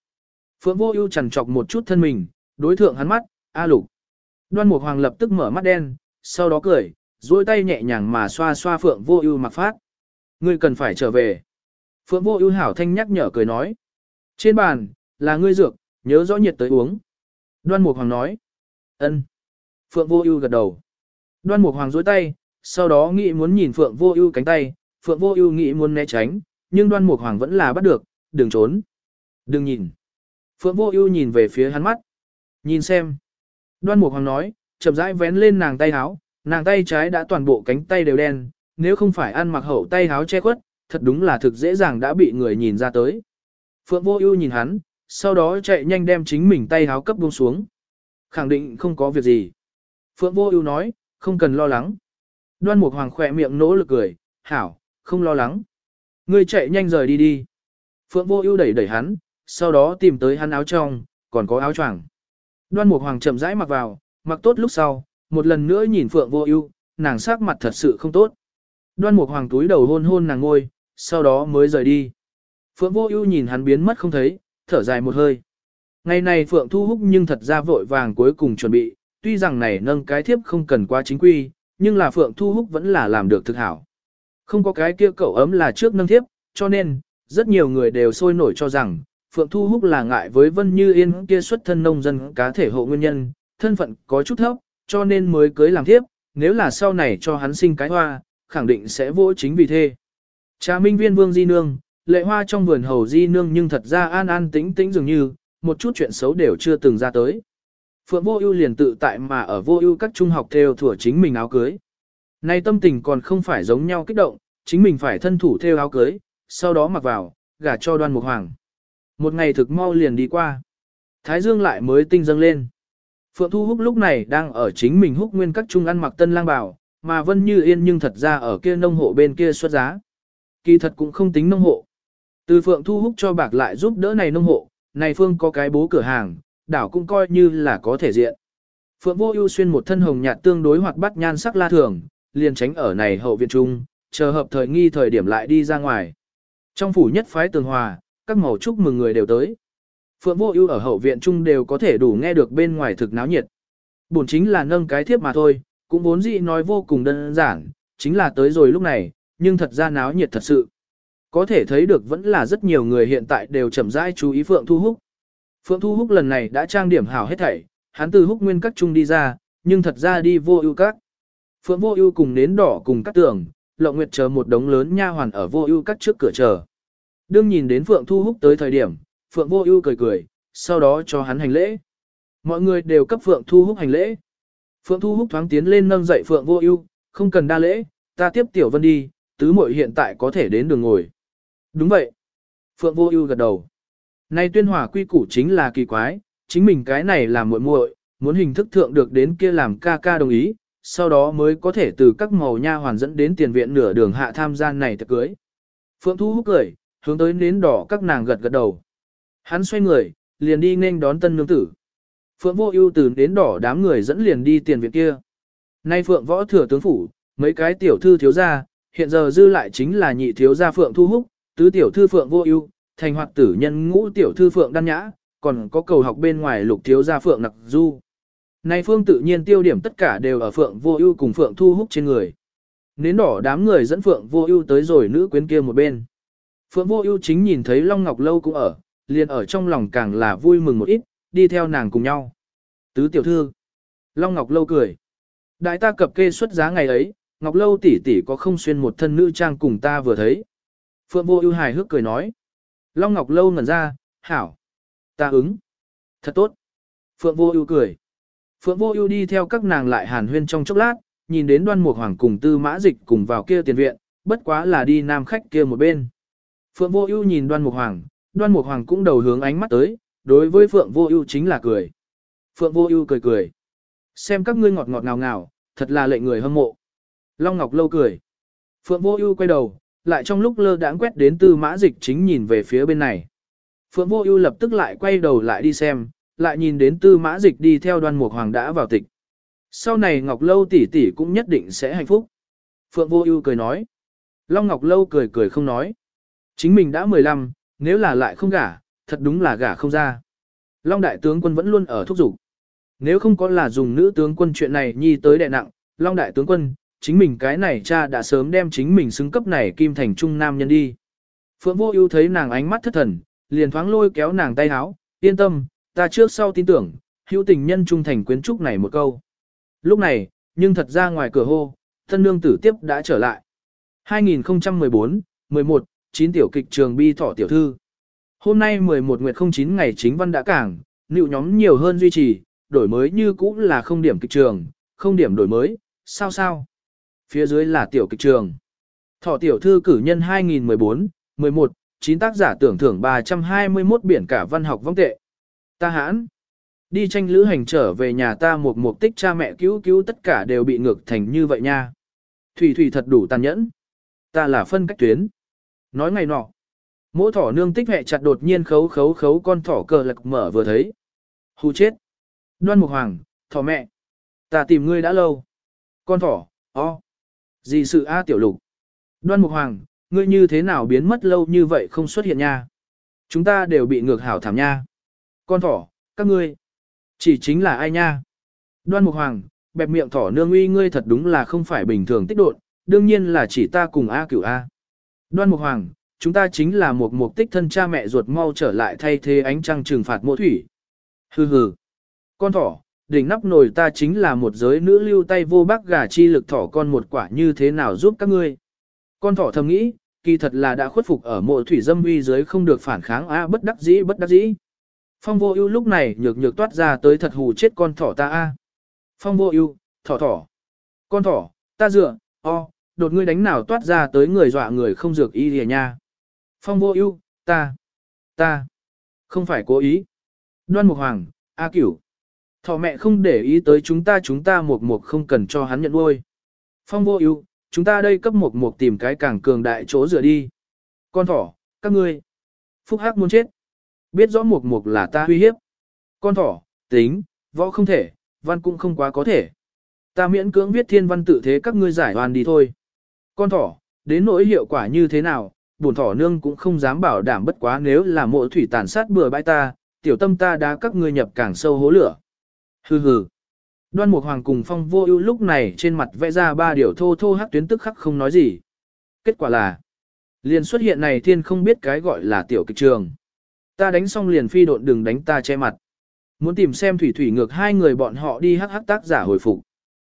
Phượng Vô Ưu chần chọc một chút thân mình, đối thượng hắn mắt, "A Lục." Đoan Mục Hoàng lập tức mở mắt đen, sau đó cười, duỗi tay nhẹ nhàng mà xoa xoa Phượng Vô Ưu mặc phát. "Ngươi cần phải trở về." Phượng Vô Ưu hảo thanh nhắc nhở cười nói. "Trên bàn là ngươi dược, nhớ rõ nhiệt tới uống." Đoan Mục Hoàng nói. "Ân." Phượng Vô Ưu gật đầu. Đoan Mục Hoàng duỗi tay, sau đó nghĩ muốn nhìn Phượng Vô Ưu cánh tay, Phượng Vô Ưu nghĩ muốn né tránh, nhưng Đoan Mục Hoàng vẫn là bắt được, "Đừng trốn." "Đừng nhìn." Phượng Vô Ưu nhìn về phía hắn mắt. "Nhìn xem." Đoan Mục Hoàng nói, chậm rãi vén lên nàng tay áo, nàng tay trái đã toàn bộ cánh tay đều đen, nếu không phải ăn mặc hậu tay áo che khuất, thật đúng là thực dễ dàng đã bị người nhìn ra tới. Phượng Vô Ưu nhìn hắn, sau đó chạy nhanh đem chính mình tay áo cấp buông xuống. Khẳng định không có việc gì. Phượng Vô Ưu nói, không cần lo lắng. Đoan Mục Hoàng khẽ miệng nỗ lực cười, "Hảo, không lo lắng. Ngươi chạy nhanh rời đi đi." Phượng Vô Ưu đẩy đẩy hắn, sau đó tìm tới hắn áo trong, còn có áo choàng. Đoan Mục Hoàng chậm rãi mặc vào, mặc tốt lúc sau, một lần nữa nhìn Phượng Vô Ưu, nàng sắc mặt thật sự không tốt. Đoan Mục Hoàng túi đầu hôn hôn nàng ngôi, sau đó mới rời đi. Phượng Vô Ưu nhìn hắn biến mất không thấy, thở dài một hơi. Ngày này Phượng Thu Húc nhưng thật ra vội vàng cuối cùng chuẩn bị, tuy rằng này nâng cái thiếp không cần quá chính quy, nhưng là Phượng Thu Húc vẫn là làm được thực hảo. Không có cái kia cậu ấm là trước nâng thiếp, cho nên, rất nhiều người đều sôi nổi cho rằng, Phượng Thu Húc là ngại với Vân Như Yên kia xuất thân nông dân cá thể hộ nguyên nhân, thân phận có chút thấp, cho nên mới cưới làm thiếp, nếu là sau này cho hắn sinh cái hoa, khẳng định sẽ vô chính vì thế. Trà Minh Viên Vương Di Nương, lệ hoa trong vườn hầu Di Nương nhưng thật ra an an tĩnh tĩnh dường như, một chút chuyện xấu đều chưa từng ra tới. Phượng Vô Ưu liền tự tại mà ở Vô Ưu các trung học theo thủa chính mình áo cưới. Nay tâm tình còn không phải giống nhau kích động, chính mình phải thân thủ theo áo cưới, sau đó mặc vào, gả cho Đoan Mục Hoàng. Một ngày thực mau liền đi qua. Thái Dương lại mới tinh dâng lên. Phượng Thu Húc lúc này đang ở chính mình húc nguyên các trung ăn mặc tân lang bảo, mà Vân Như Yên nhưng thật ra ở kia nông hộ bên kia xuất giá. Kỳ thật cũng không tính nông hộ. Từ Phượng Thu Húc cho bạc lại giúp đỡ này nông hộ, này Phương có cái bố cửa hàng, đảo cũng coi như là có thể diện. Phượng Vô Ưu xuyên một thân hồng nhạt tương đối hoặc bắt nhan sắc la thường, liền tránh ở này hậu viện trung, chờ hợp thời nghi thời điểm lại đi ra ngoài. Trong phủ nhất phái tường hòa, các màu chúc mừng người đều tới. Phượng Vô Ưu ở hậu viện chung đều có thể đủ nghe được bên ngoài thực náo nhiệt. Bổn chính là nâng cái thiếp mà thôi, cũng vốn dĩ nói vô cùng đơn giản, chính là tới rồi lúc này, nhưng thật ra náo nhiệt thật sự. Có thể thấy được vẫn là rất nhiều người hiện tại đều chậm rãi chú ý Phượng Thu Húc. Phượng Thu Húc lần này đã trang điểm hảo hết thảy, hắn từ Húc Nguyên các trung đi ra, nhưng thật ra đi vô ưu các. Phượng vô ưu cùng nến đỏ cùng các tường, Lộng Nguyệt chờ một đống lớn nha hoàn ở vô ưu các trước cửa chờ. Đương nhìn đến Phượng Thu Húc tới thời điểm, Phượng Vô Ưu cười cười, sau đó cho hắn hành lễ. Mọi người đều cấp Phượng Thu Húc hành lễ. Phượng Thu Húc thoáng tiến lên nâng dậy Phượng Vô Ưu, không cần đa lễ, ta tiếp Tiểu Vân đi, tứ muội hiện tại có thể đến đường ngồi. Đúng vậy. Phượng Vô Ưu gật đầu. nay tuyên hòa quy củ chính là kỳ quái, chính mình cái này làm muội muội, muốn hình thức thượng được đến kia làm ca ca đồng ý, sau đó mới có thể từ các màu nha hoàn dẫn đến tiền viện nửa đường hạ tham gia này tiệc cưới. Phượng Thu Húc cười, hướng tới nến đỏ các nàng gật gật đầu. Hắn xoay người, liền đi nên đón tân nương tử. Phượng Vô Ưu từ đến đỏ đám người dẫn liền đi tiền viện kia. Nay Phượng Võ thừa tướng phủ, mấy cái tiểu thư thiếu gia, hiện giờ dư lại chính là nhị thiếu gia Phượng Thu Húc, tứ tiểu thư Phượng Vô Ưu, thành hoạt tử nhân ngũ tiểu thư Phượng Đan Nhã, còn có cầu học bên ngoài lục thiếu gia Phượng Nặc Du. Nay phương tự nhiên tiêu điểm tất cả đều ở Phượng Vô Ưu cùng Phượng Thu Húc trên người. Nến đỏ đám người dẫn Phượng Vô Ưu tới rồi nữ quyến kia một bên. Phượng Vô Ưu chính nhìn thấy Long Ngọc Lâu cũng ở, liền ở trong lòng càng là vui mừng một ít, đi theo nàng cùng nhau. Tứ tiểu thư. Long Ngọc Lâu cười. Đại ta cập kê xuất giá ngày ấy, Ngọc Lâu tỷ tỷ có không xuyên một thân nữ trang cùng ta vừa thấy. Phượng Vô Ưu hài hước cười nói. Long Ngọc Lâu ngẩn ra, hảo. Ta ứng. Thật tốt. Phượng Vô Ưu cười. Phượng Vô Ưu đi theo các nàng lại hàn huyên trong chốc lát, nhìn đến Đoan Mục Hoàng cùng Tư Mã Dịch cùng vào kia tiền viện, bất quá là đi nam khách kia một bên. Phượng Vô Ưu nhìn Đoan Mục Hoàng, Đoan Mục Hoàng cũng đầu hướng ánh mắt tới, đối với Phượng Vô Ưu chính là cười. Phượng Vô Ưu cười cười. Xem các ngươi ngọt ngọt ngào ngào, thật là lệ người hâm mộ. Long Ngọc lâu cười. Phượng Vô Ưu quay đầu, lại trong lúc lơ đãng quét đến Tư Mã Dịch chính nhìn về phía bên này. Phượng Vô Ưu lập tức lại quay đầu lại đi xem, lại nhìn đến Tư Mã Dịch đi theo Đoan Mục Hoàng đã vào tịch. Sau này Ngọc Lâu tỷ tỷ cũng nhất định sẽ hạnh phúc. Phượng Vô Ưu cười nói. Long Ngọc Lâu cười cười không nói. Chính mình đã 15, nếu là lại không gả, thật đúng là gả không ra. Long đại tướng quân vẫn luôn ở thúc giục. Nếu không có là dùng nữ tướng quân chuyện này nhi tới đè nặng, Long đại tướng quân, chính mình cái này cha đã sớm đem chính mình xứng cấp này kim thành trung nam nhân đi. Phượng Vô Ưu thấy nàng ánh mắt thất thần, liền thoáng lôi kéo nàng tay áo, "Yên tâm, ta trước sau tin tưởng, hữu tình nhân trung thành quyến trúc này một câu." Lúc này, nhưng thật ra ngoài cửa hô, thân nương tử tiếp đã trở lại. 2014, 11, 9 tiểu kịch trường bi thỏ tiểu thư. Hôm nay 11 nguyệt 09 ngày chính văn đã cảng, nịu nhóm nhiều hơn duy trì, đổi mới như cũ là không điểm kịch trường, không điểm đổi mới, sao sao. Phía dưới là tiểu kịch trường. Thỏ tiểu thư cử nhân 2014, 11, 9 tác giả tưởng thưởng 321 biển cả văn học vong tệ. Ta hãn. Đi tranh lữ hành trở về nhà ta một mục tích cha mẹ cứu cứu tất cả đều bị ngược thành như vậy nha. Thủy thủy thật đủ tàn nhẫn. Ta là phân cách tuyến. Nói ngày nọ. Mỗ thỏ nương tích hẹ chặt đột nhiên khấu khấu khấu con thỏ cờ lạc mở vừa thấy. Hù chết. Đoan mục hoàng, thỏ mẹ. Ta tìm ngươi đã lâu. Con thỏ, o. Gì sự a tiểu lục. Đoan mục hoàng, ngươi như thế nào biến mất lâu như vậy không xuất hiện nha. Chúng ta đều bị ngược hảo thảm nha. Con thỏ, các ngươi. Chỉ chính là ai nha? Đoan Mục Hoàng, bẹp miệng thỏ nương uy ngươi thật đúng là không phải bình thường tích độn, đương nhiên là chỉ ta cùng A cửu A. Đoan Mục Hoàng, chúng ta chính là một mục tích thân cha mẹ ruột mau trở lại thay thế ánh trăng trừng phạt mộ thủy. Hừ hừ. Con thỏ, đỉnh nắp nồi ta chính là một giới nữ lưu tay vô bác gà chi lực thỏ con một quả như thế nào giúp các ngươi. Con thỏ thầm nghĩ, kỳ thật là đã khuất phục ở mộ thủy dâm uy giới không được phản kháng a bất đắc dĩ bất đắc dĩ. Phong vô ưu lúc này nhược nhược toát ra tới thật hù chết con thỏ ta a. Phong vô ưu, thỏ thỏ. Con thỏ, ta dựa, o, đột ngươi đánh nào toát ra tới người dọa người không dược y lìa nha. Phong vô ưu, ta, ta, không phải cố ý. Đoan Mục Hoàng, A Cửu. Thỏ mẹ không để ý tới chúng ta chúng ta một một không cần cho hắn nhận nuôi. Phong vô ưu, chúng ta đây cấp một một tìm cái càng cường đại chỗ dựa đi. Con thỏ, các ngươi. Phúc Hắc muốn chết. Biết rõ mục mục là ta uy hiếp. Con thỏ, tính, võ không thể, văn cũng không quá có thể. Ta miễn cưỡng viết thiên văn tự thế các ngươi giải hoàn đi thôi. Con thỏ, đến nỗi hiệu quả như thế nào, bổn thỏ nương cũng không dám bảo đảm bất quá nếu là mộ thủy tàn sát bừa bãi ta, tiểu tâm ta đã các ngươi nhập càng sâu hố lửa. Hừ hừ. Đoan Mục Hoàng cùng Phong Vô Ưu lúc này trên mặt vẽ ra ba điều thô thô hắc tuyến tức khắc không nói gì. Kết quả là, liền xuất hiện này thiên không biết cái gọi là tiểu kịch trường. Ta đánh xong liền phi độn đừng đánh ta che mặt. Muốn tìm xem thủy thủy ngược hai người bọn họ đi hắc hắc tác giả hồi phục.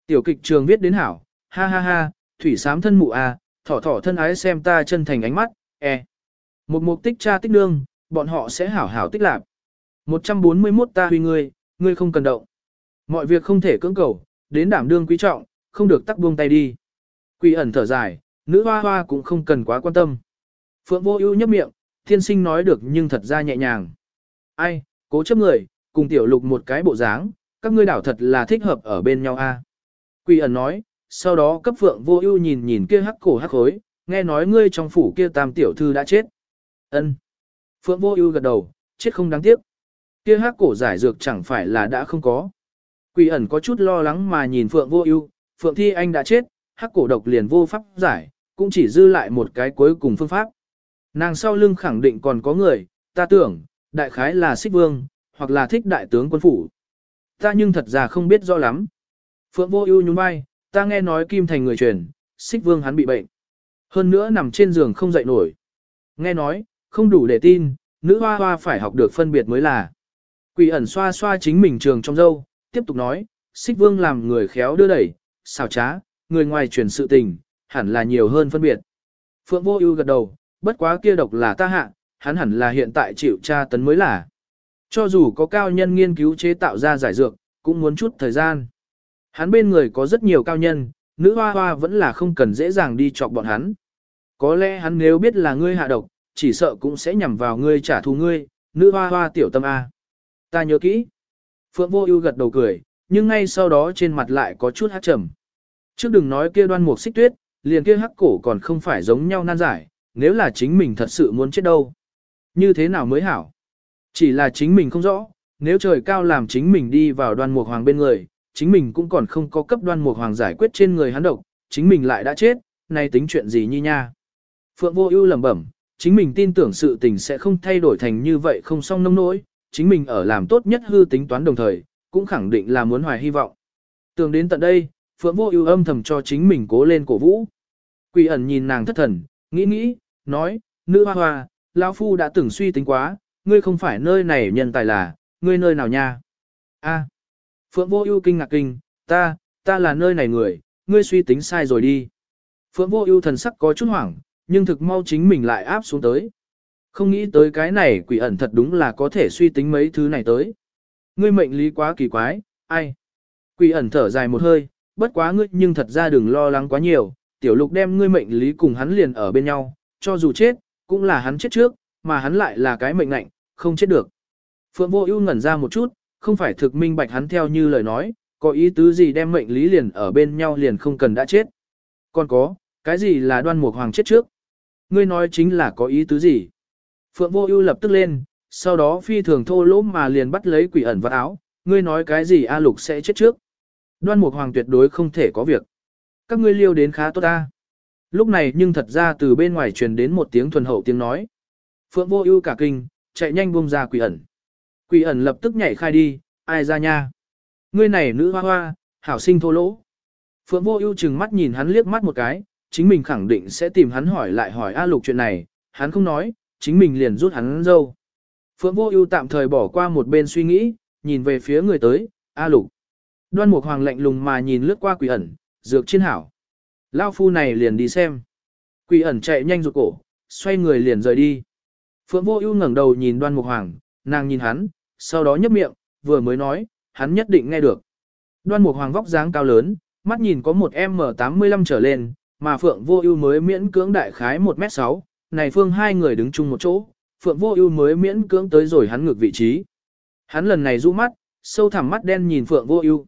Tiểu kịch trường viết đến hảo, ha ha ha, thủy sám thân mụ a, à, thỏ thỏ thân ái xem ta chân thành ánh mắt, e. Một mục tích cha tích nương, bọn họ sẽ hảo hảo tích lạc. 141 ta huy ngươi, ngươi không cần động. Mọi việc không thể cưỡng cầu, đến đảm đương quý trọng, không được tắc buông tay đi. Quỷ ẩn thở dài, nữ hoa hoa cũng không cần quá quan tâm. Phượng vô ưu nhấp miệng, thiên sinh nói được nhưng thật ra nhẹ nhàng. Ai, cố chấp người, cùng tiểu lục một cái bộ dáng, các ngươi đảo thật là thích hợp ở bên nhau a. Quỳ ẩn nói, sau đó cấp phượng vô ưu nhìn nhìn kia hắc cổ hắc khối, nghe nói ngươi trong phủ kia tam tiểu thư đã chết. Ân. Phượng vô ưu gật đầu, chết không đáng tiếc. Kia hắc cổ giải dược chẳng phải là đã không có. Quỳ ẩn có chút lo lắng mà nhìn Phượng Vô Ưu, Phượng Thi Anh đã chết, hắc cổ độc liền vô pháp giải, cũng chỉ dư lại một cái cuối cùng phương pháp. Nàng sau lưng khẳng định còn có người, ta tưởng, đại khái là Xích Vương, hoặc là thích đại tướng quân phủ. Ta nhưng thật ra không biết rõ lắm. Phượng Vô Ưu nhún vai, ta nghe nói Kim Thành người truyền, Xích Vương hắn bị bệnh. Hơn nữa nằm trên giường không dậy nổi. Nghe nói, không đủ để tin, nữ hoa hoa phải học được phân biệt mới là. Quỷ ẩn xoa xoa chính mình trường trong dâu, tiếp tục nói, xích vương làm người khéo đưa đẩy, xào trá, người ngoài truyền sự tình, hẳn là nhiều hơn phân biệt. Phượng vô ưu gật đầu, bất quá kia độc là ta hạ, hắn hẳn là hiện tại chịu tra tấn mới là. Cho dù có cao nhân nghiên cứu chế tạo ra giải dược, cũng muốn chút thời gian. Hắn bên người có rất nhiều cao nhân, nữ hoa hoa vẫn là không cần dễ dàng đi chọc bọn hắn. Có lẽ hắn nếu biết là ngươi hạ độc, chỉ sợ cũng sẽ nhằm vào ngươi trả thù ngươi, nữ hoa hoa tiểu tâm A. Ta nhớ kỹ. Phượng vô ưu gật đầu cười, nhưng ngay sau đó trên mặt lại có chút hát trầm. Trước đừng nói kia đoan mục xích tuyết, liền kia hắc cổ còn không phải giống nhau nan giải, nếu là chính mình thật sự muốn chết đâu. Như thế nào mới hảo? Chỉ là chính mình không rõ, nếu trời cao làm chính mình đi vào đoan mục hoàng bên người, chính mình cũng còn không có cấp đoan mục hoàng giải quyết trên người hắn độc, chính mình lại đã chết, nay tính chuyện gì như nha. Phượng vô ưu lẩm bẩm, chính mình tin tưởng sự tình sẽ không thay đổi thành như vậy không song nông nỗi, chính mình ở làm tốt nhất hư tính toán đồng thời, cũng khẳng định là muốn hoài hy vọng. Tưởng đến tận đây, Phượng Vô Ưu âm thầm cho chính mình cố lên cổ vũ. Quỷ ẩn nhìn nàng thất thần, nghĩ nghĩ, nói, nữ hoa hoa, lão phu đã từng suy tính quá, ngươi không phải nơi này nhân tài là, ngươi nơi nào nha? A. Phượng Vô Ưu kinh ngạc kinh, ta, ta là nơi này người, ngươi suy tính sai rồi đi. Phượng Vô Ưu thần sắc có chút hoảng, nhưng thực mau chính mình lại áp xuống tới. Không nghĩ tới cái này quỷ ẩn thật đúng là có thể suy tính mấy thứ này tới. Ngươi mệnh lý quá kỳ quái, ai? Quỷ ẩn thở dài một hơi, bất quá ngươi nhưng thật ra đừng lo lắng quá nhiều, tiểu lục đem ngươi mệnh lý cùng hắn liền ở bên nhau, cho dù chết, cũng là hắn chết trước, mà hắn lại là cái mệnh lạnh, không chết được. Phượng vô ưu ngẩn ra một chút, không phải thực minh bạch hắn theo như lời nói, có ý tứ gì đem mệnh lý liền ở bên nhau liền không cần đã chết. Còn có, cái gì là đoan mục hoàng chết trước? Ngươi nói chính là có ý tứ gì? Phượng vô ưu lập tức lên, sau đó phi thường thô lỗ mà liền bắt lấy quỷ ẩn vật áo, ngươi nói cái gì A Lục sẽ chết trước. Đoan Mục Hoàng tuyệt đối không thể có việc. Các ngươi liêu đến khá tốt ta. Lúc này nhưng thật ra từ bên ngoài truyền đến một tiếng thuần hậu tiếng nói. Phượng vô ưu cả kinh, chạy nhanh buông ra quỷ ẩn. Quỷ ẩn lập tức nhảy khai đi, ai ra nha. Ngươi này nữ hoa hoa, hảo sinh thô lỗ. Phượng vô ưu chừng mắt nhìn hắn liếc mắt một cái, chính mình khẳng định sẽ tìm hắn hỏi lại hỏi A Lục chuyện này, hắn không nói, chính mình liền rút hắn dâu. Phượng Vô Ưu tạm thời bỏ qua một bên suy nghĩ, nhìn về phía người tới, A Lục. Đoan Mục Hoàng lạnh lùng mà nhìn lướt qua Quỷ ẩn, dược trên hảo. Lão phu này liền đi xem. Quỷ ẩn chạy nhanh rụt cổ, xoay người liền rời đi. Phượng Vô Ưu ngẩng đầu nhìn Đoan Mục Hoàng, nàng nhìn hắn, sau đó nhếch miệng, vừa mới nói, hắn nhất định nghe được. Đoan Mục Hoàng vóc dáng cao lớn, mắt nhìn có một M85 trở lên, mà Phượng Vô Ưu mới miễn cưỡng đại khái 1m6, này phương hai người đứng chung một chỗ, Phượng Vô Ưu mới miễn cưỡng tới rồi hắn ngược vị trí. Hắn lần này du mắt, sâu thẳm mắt đen nhìn Phượng Vô Ưu.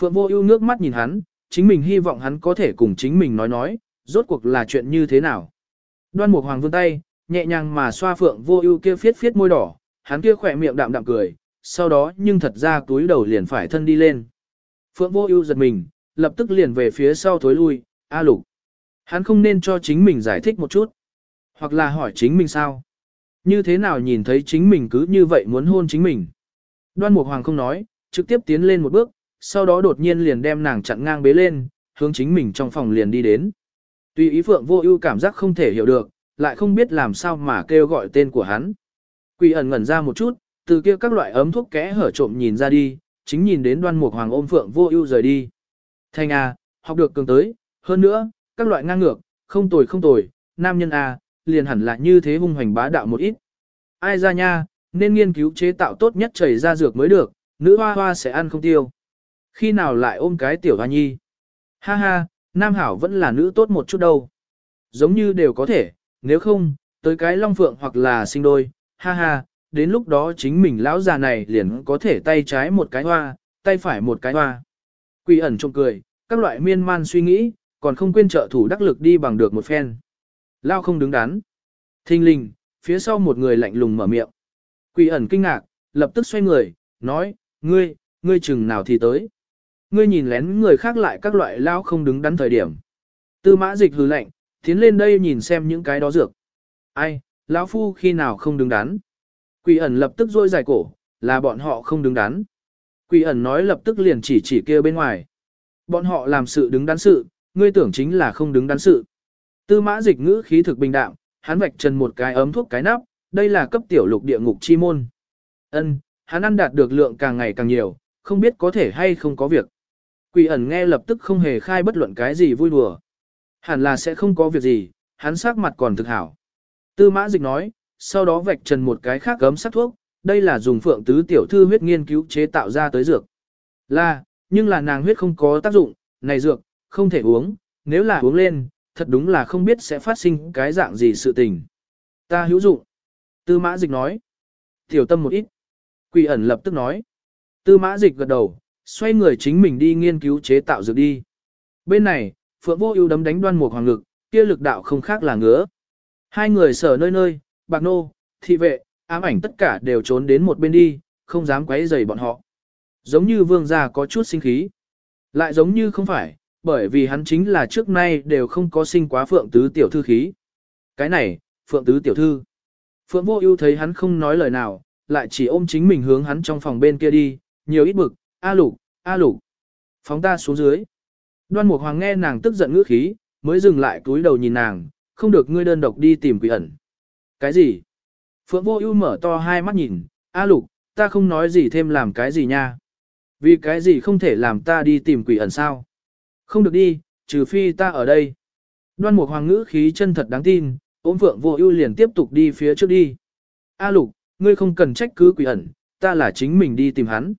Phượng Vô Ưu nước mắt nhìn hắn, chính mình hy vọng hắn có thể cùng chính mình nói nói, rốt cuộc là chuyện như thế nào. Đoan Mục Hoàng vươn tay, nhẹ nhàng mà xoa Phượng Vô Ưu kia phiết phiết môi đỏ, hắn kia khẽ miệng đạm đạm cười, sau đó nhưng thật ra túi đầu liền phải thân đi lên. Phượng Vô Ưu giật mình, lập tức liền về phía sau thối lui, "A Lục." Hắn không nên cho chính mình giải thích một chút. Hoặc là hỏi chính mình sao? Như thế nào nhìn thấy chính mình cứ như vậy muốn hôn chính mình? Đoan Mục Hoàng không nói, trực tiếp tiến lên một bước, sau đó đột nhiên liền đem nàng chặn ngang bế lên, hướng chính mình trong phòng liền đi đến. Tuy ý Phượng vô ưu cảm giác không thể hiểu được, lại không biết làm sao mà kêu gọi tên của hắn. Quỷ ẩn ngẩn ra một chút, từ kia các loại ấm thuốc kẽ hở trộm nhìn ra đi, chính nhìn đến đoan mục hoàng ôm Phượng vô ưu rời đi. Thanh A, học được cường tới, hơn nữa, các loại ngang ngược, không tồi không tồi, nam nhân A, liền hẳn là như thế hung hoành bá đạo một ít. Ai ra nha, nên nghiên cứu chế tạo tốt nhất chảy ra dược mới được, nữ hoa hoa sẽ ăn không tiêu. Khi nào lại ôm cái tiểu hoa nhi? Ha ha, nam hảo vẫn là nữ tốt một chút đâu. Giống như đều có thể, nếu không, tới cái long phượng hoặc là sinh đôi, ha ha, đến lúc đó chính mình lão già này liền có thể tay trái một cái hoa, tay phải một cái hoa. Quỷ ẩn trông cười, các loại miên man suy nghĩ, còn không quên trợ thủ đắc lực đi bằng được một phen. Lao không đứng đắn. Thinh linh, phía sau một người lạnh lùng mở miệng. Quỷ ẩn kinh ngạc, lập tức xoay người, nói, ngươi, ngươi chừng nào thì tới. Ngươi nhìn lén người khác lại các loại lao không đứng đắn thời điểm. Tư mã dịch hừ lạnh, tiến lên đây nhìn xem những cái đó dược. Ai, lão phu khi nào không đứng đắn. Quỷ ẩn lập tức rôi dài cổ, là bọn họ không đứng đắn. Quỷ ẩn nói lập tức liền chỉ chỉ kia bên ngoài. Bọn họ làm sự đứng đắn sự, ngươi tưởng chính là không đứng đắn sự. Tư mã dịch ngữ khí thực bình đạm, hắn vạch trần một cái ấm thuốc cái nắp, đây là cấp tiểu lục địa ngục chi môn. Ân, hắn ăn đạt được lượng càng ngày càng nhiều, không biết có thể hay không có việc. Quỷ ẩn nghe lập tức không hề khai bất luận cái gì vui đùa. Hẳn là sẽ không có việc gì, hắn sắc mặt còn thực hảo. Tư mã dịch nói, sau đó vạch trần một cái khác gấm sắc thuốc, đây là dùng phượng tứ tiểu thư huyết nghiên cứu chế tạo ra tới dược. Là, nhưng là nàng huyết không có tác dụng, này dược, không thể uống, nếu là uống lên, thật đúng là không biết sẽ phát sinh cái dạng gì sự tình. Ta hữu dụng. Tư mã dịch nói. Tiểu tâm một ít. Quỷ ẩn lập tức nói. Tư mã dịch gật đầu, xoay người chính mình đi nghiên cứu chế tạo dược đi. Bên này, Phượng Vô Ưu đấm đánh Đoan Mục Hoàng lực, kia lực đạo không khác là ngứa. Hai người sở nơi nơi, Bạc nô, thị vệ, ám ảnh tất cả đều trốn đến một bên đi, không dám quấy rầy bọn họ. Giống như vương gia có chút sinh khí. Lại giống như không phải, bởi vì hắn chính là trước nay đều không có sinh quá Phượng tứ tiểu thư khí. Cái này, Phượng tứ tiểu thư. Phượng Vô Ưu thấy hắn không nói lời nào, lại chỉ ôm chính mình hướng hắn trong phòng bên kia đi, nhiều ít bực, "A Lục, A Lục, phóng ta xuống dưới." Đoan Mục Hoàng nghe nàng tức giận ngữ khí, mới dừng lại cúi đầu nhìn nàng, không được ngươi đơn độc đi tìm quỷ ẩn. Cái gì? Phượng Vô Ưu mở to hai mắt nhìn, "A Lục, ta không nói gì thêm làm cái gì nha? Vì cái gì không thể làm ta đi tìm quỷ ẩn sao? Không được đi, trừ phi ta ở đây." Đoan Mục Hoàng ngữ khí chân thật đáng tin, ôm Phượng Vô Ưu liền tiếp tục đi phía trước đi. "A Lục, ngươi không cần trách cứ quỷ ẩn, ta là chính mình đi tìm hắn."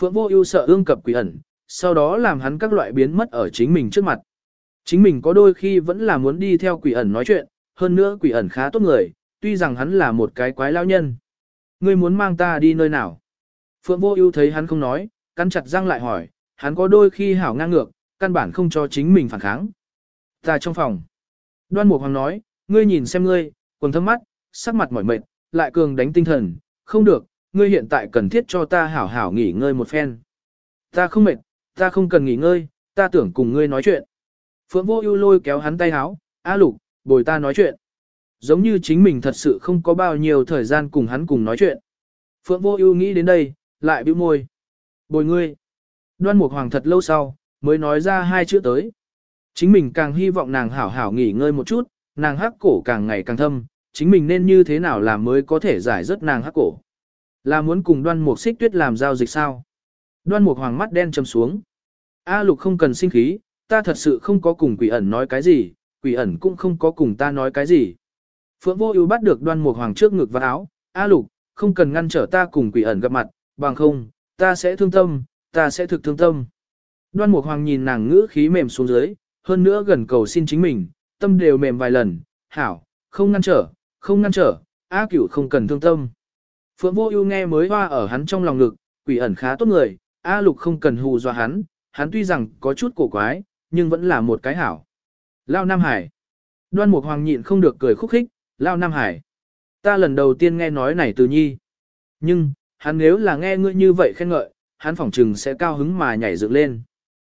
Phượng Vô Ưu sợ ương cập quỷ ẩn, sau đó làm hắn các loại biến mất ở chính mình trước mặt. Chính mình có đôi khi vẫn là muốn đi theo quỷ ẩn nói chuyện, hơn nữa quỷ ẩn khá tốt người, tuy rằng hắn là một cái quái lao nhân. Ngươi muốn mang ta đi nơi nào? Phượng Vô Ưu thấy hắn không nói, cắn chặt răng lại hỏi, hắn có đôi khi hảo ngang ngược, căn bản không cho chính mình phản kháng. Ta trong phòng. Đoan Mục Hoàng nói, ngươi nhìn xem ngươi, quần thâm mắt, sắc mặt mỏi mệt, lại cường đánh tinh thần, không được, ngươi hiện tại cần thiết cho ta hảo hảo nghỉ ngơi một phen. Ta không mệt, ta không cần nghỉ ngơi, ta tưởng cùng ngươi nói chuyện. Phượng Vô Ưu lôi kéo hắn tay háo, "A Lục, bồi ta nói chuyện." Giống như chính mình thật sự không có bao nhiêu thời gian cùng hắn cùng nói chuyện. Phượng Vô Ưu nghĩ đến đây, lại bĩu môi. "Bồi ngươi." Đoan Mục Hoàng thật lâu sau mới nói ra hai chữ tới. Chính mình càng hy vọng nàng hảo hảo nghỉ ngơi một chút, nàng hắc cổ càng ngày càng thâm, chính mình nên như thế nào làm mới có thể giải rất nàng hắc cổ. Là muốn cùng Đoan Mục Xích Tuyết làm giao dịch sao? Đoan Mục Hoàng mắt đen châm xuống. A Lục không cần sinh khí, ta thật sự không có cùng quỷ ẩn nói cái gì, quỷ ẩn cũng không có cùng ta nói cái gì. Phượng Vô Ưu bắt được Đoan Mục Hoàng trước ngực và áo, "A Lục, không cần ngăn trở ta cùng quỷ ẩn gặp mặt, bằng không, ta sẽ thương tâm, ta sẽ thực thương tâm." Đoan Mục Hoàng nhìn nàng ngữ khí mềm xuống dưới, hơn nữa gần cầu xin chính mình, tâm đều mềm vài lần, "Hảo, không ngăn trở, không ngăn trở, A Cửu không cần thương tâm." Phượng Vô Ưu nghe mới hoa ở hắn trong lòng ngực, quỷ ẩn khá tốt người, A Lục không cần hù dọa hắn, hắn tuy rằng có chút cổ quái, nhưng vẫn là một cái hảo. Lao Nam Hải. Đoan Mục Hoàng nhịn không được cười khúc khích, Lao Nam Hải. Ta lần đầu tiên nghe nói này từ nhi. Nhưng, hắn nếu là nghe ngươi như vậy khen ngợi, hắn phỏng trừng sẽ cao hứng mà nhảy dựng lên.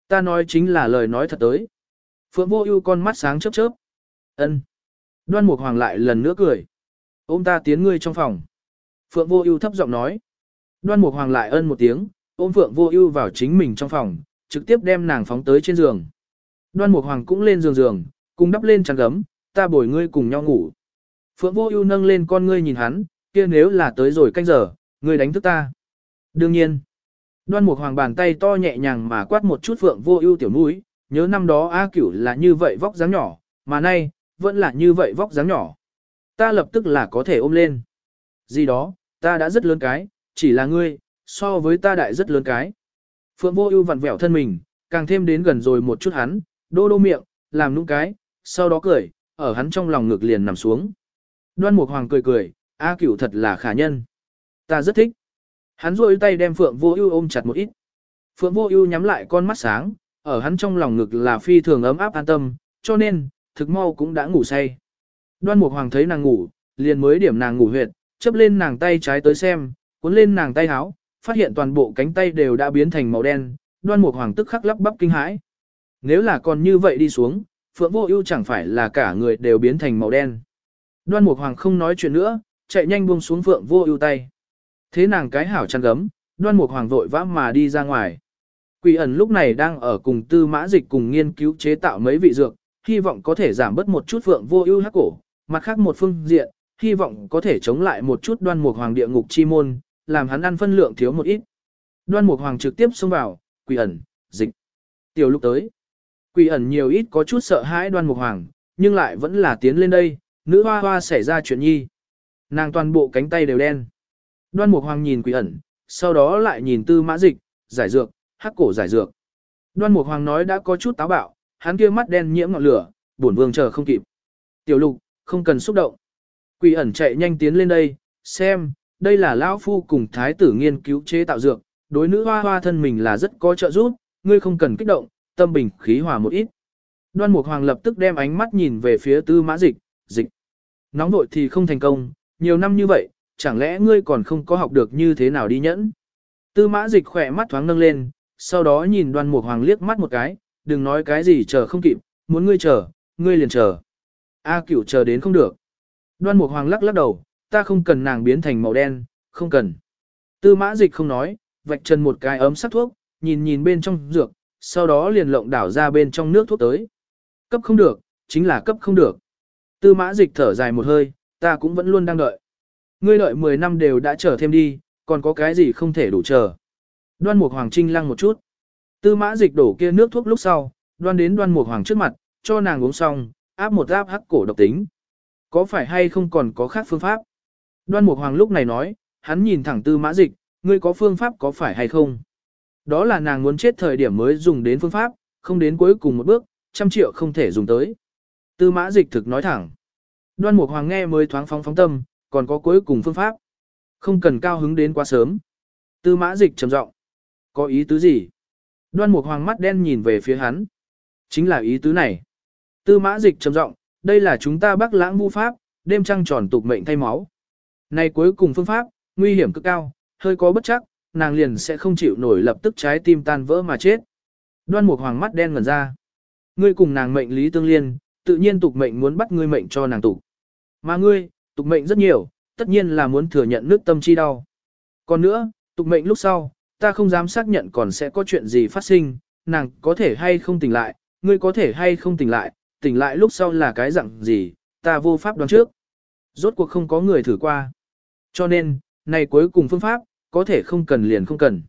Ta nói chính là lời nói thật tới. Phượng vô ưu con mắt sáng chớp chớp. Ân. Đoan Mục Hoàng lại lần nữa cười. Ôm ta tiến ngươi trong phòng. Phượng vô ưu thấp giọng nói. Đoan Mục Hoàng lại ân một tiếng, ôm Phượng vô ưu vào chính mình trong phòng, trực tiếp đem nàng phóng tới trên giường. Đoan Mục Hoàng cũng lên giường giường, cùng đắp lên chăn gấm, ta bồi ngươi cùng nhau ngủ. Phượng Vô Ưu nâng lên con ngươi nhìn hắn, kia nếu là tới rồi canh giờ, ngươi đánh thức ta. Đương nhiên. Đoan Mục Hoàng bàn tay to nhẹ nhàng mà quát một chút Phượng Vô Ưu tiểu mũi, nhớ năm đó A Cửu là như vậy vóc dáng nhỏ, mà nay vẫn là như vậy vóc dáng nhỏ. Ta lập tức là có thể ôm lên. Gì đó, ta đã rất lớn cái, chỉ là ngươi, so với ta đại rất lớn cái. Phượng Vô Ưu vặn vẹo thân mình, càng thêm đến gần rồi một chút hắn, đô đô miệng, làm nũng cái, sau đó cười, ở hắn trong lòng ngực liền nằm xuống. Đoan Mục Hoàng cười cười, A Cửu thật là khả nhân. Ta rất thích. Hắn rôi tay đem Phượng Vô Ưu ôm chặt một ít. Phượng Vô Ưu nhắm lại con mắt sáng, ở hắn trong lòng ngực là phi thường ấm áp an tâm, cho nên, thực mau cũng đã ngủ say. Đoan Mục Hoàng thấy nàng ngủ, liền mới điểm nàng ngủ huyệt, chấp lên nàng tay trái tới xem, cuốn lên nàng tay háo, phát hiện toàn bộ cánh tay đều đã biến thành màu đen, đoan mục hoàng tức khắc lắp bắp kinh hãi. Nếu là còn như vậy đi xuống, Phượng Vô Ưu chẳng phải là cả người đều biến thành màu đen. Đoan Mục Hoàng không nói chuyện nữa, chạy nhanh buông xuống Phượng Vô Ưu tay. Thế nàng cái hảo chăn gấm, Đoan Mục Hoàng vội vã mà đi ra ngoài. Quỷ ẩn lúc này đang ở cùng Tư Mã Dịch cùng nghiên cứu chế tạo mấy vị dược, hy vọng có thể giảm bớt một chút Phượng Vô Ưu hắc cổ, mặt khác một phương diện, hy vọng có thể chống lại một chút Đoan Mục Hoàng địa ngục chi môn, làm hắn ăn phân lượng thiếu một ít. Đoan Mục Hoàng trực tiếp xông vào, Quỷ ẩn, Dịch. Tiểu Lục tới. Quỷ ẩn nhiều ít có chút sợ hãi Đoan Mục Hoàng, nhưng lại vẫn là tiến lên đây, nữ hoa hoa xảy ra chuyện nhi. Nàng toàn bộ cánh tay đều đen. Đoan Mục Hoàng nhìn quỷ ẩn, sau đó lại nhìn tư mã dịch, giải dược, hắc cổ giải dược. Đoan Mục Hoàng nói đã có chút táo bạo, hắn kia mắt đen nhiễm ngọn lửa, bổn vương chờ không kịp. Tiểu lục, không cần xúc động. Quỷ ẩn chạy nhanh tiến lên đây, xem, đây là lão phu cùng thái tử nghiên cứu chế tạo dược, đối nữ hoa hoa thân mình là rất có trợ giúp, ngươi không cần kích động, tâm bình khí hòa một ít. Đoan Mục Hoàng lập tức đem ánh mắt nhìn về phía Tư Mã Dịch, "Dịch, nóng vội thì không thành công, nhiều năm như vậy, chẳng lẽ ngươi còn không có học được như thế nào đi nhẫn?" Tư Mã Dịch khỏe mắt thoáng nâng lên, sau đó nhìn Đoan Mục Hoàng liếc mắt một cái, "Đừng nói cái gì chờ không kịp, muốn ngươi chờ, ngươi liền chờ." A Cửu chờ đến không được. Đoan Mục Hoàng lắc lắc đầu, "Ta không cần nàng biến thành màu đen, không cần." Tư Mã Dịch không nói, vạch chân một cái ấm sắc thuốc, nhìn nhìn bên trong dược, sau đó liền lộng đảo ra bên trong nước thuốc tới. Cấp không được, chính là cấp không được. Tư mã dịch thở dài một hơi, ta cũng vẫn luôn đang đợi. Ngươi đợi 10 năm đều đã chờ thêm đi, còn có cái gì không thể đủ chờ. Đoan Mục Hoàng Trinh lăng một chút. Tư mã dịch đổ kia nước thuốc lúc sau, đoan đến đoan Mục Hoàng trước mặt, cho nàng uống xong, áp một áp hắc cổ độc tính. Có phải hay không còn có khác phương pháp? Đoan Mục Hoàng lúc này nói, hắn nhìn thẳng tư mã dịch, ngươi có phương pháp có phải hay không? Đó là nàng muốn chết thời điểm mới dùng đến phương pháp, không đến cuối cùng một bước, trăm triệu không thể dùng tới. Tư mã dịch thực nói thẳng. Đoan Mục Hoàng nghe mới thoáng phóng phóng tâm, còn có cuối cùng phương pháp. Không cần cao hứng đến quá sớm. Tư mã dịch trầm giọng. Có ý tứ gì? Đoan Mục Hoàng mắt đen nhìn về phía hắn. Chính là ý tứ này. Tư mã dịch trầm giọng, đây là chúng ta bắc lãng vu pháp, đêm trăng tròn tục mệnh thay máu. Này cuối cùng phương pháp, nguy hiểm cực cao, hơi có bất chắc, nàng liền sẽ không chịu nổi lập tức trái tim tan vỡ mà chết. Đoan Mục Hoàng mắt đen ngẩn ra. Ngươi cùng nàng mệnh lý tương liên, tự nhiên tục mệnh muốn bắt ngươi mệnh cho nàng tục. Mà ngươi, tục mệnh rất nhiều, tất nhiên là muốn thừa nhận nước tâm chi đau. Còn nữa, tục mệnh lúc sau, ta không dám xác nhận còn sẽ có chuyện gì phát sinh, nàng có thể hay không tỉnh lại, ngươi có thể hay không tỉnh lại, tỉnh lại lúc sau là cái dạng gì, ta vô pháp đoán trước. Rốt cuộc không có người thử qua. Cho nên, này cuối cùng phương pháp, có thể không cần liền không cần.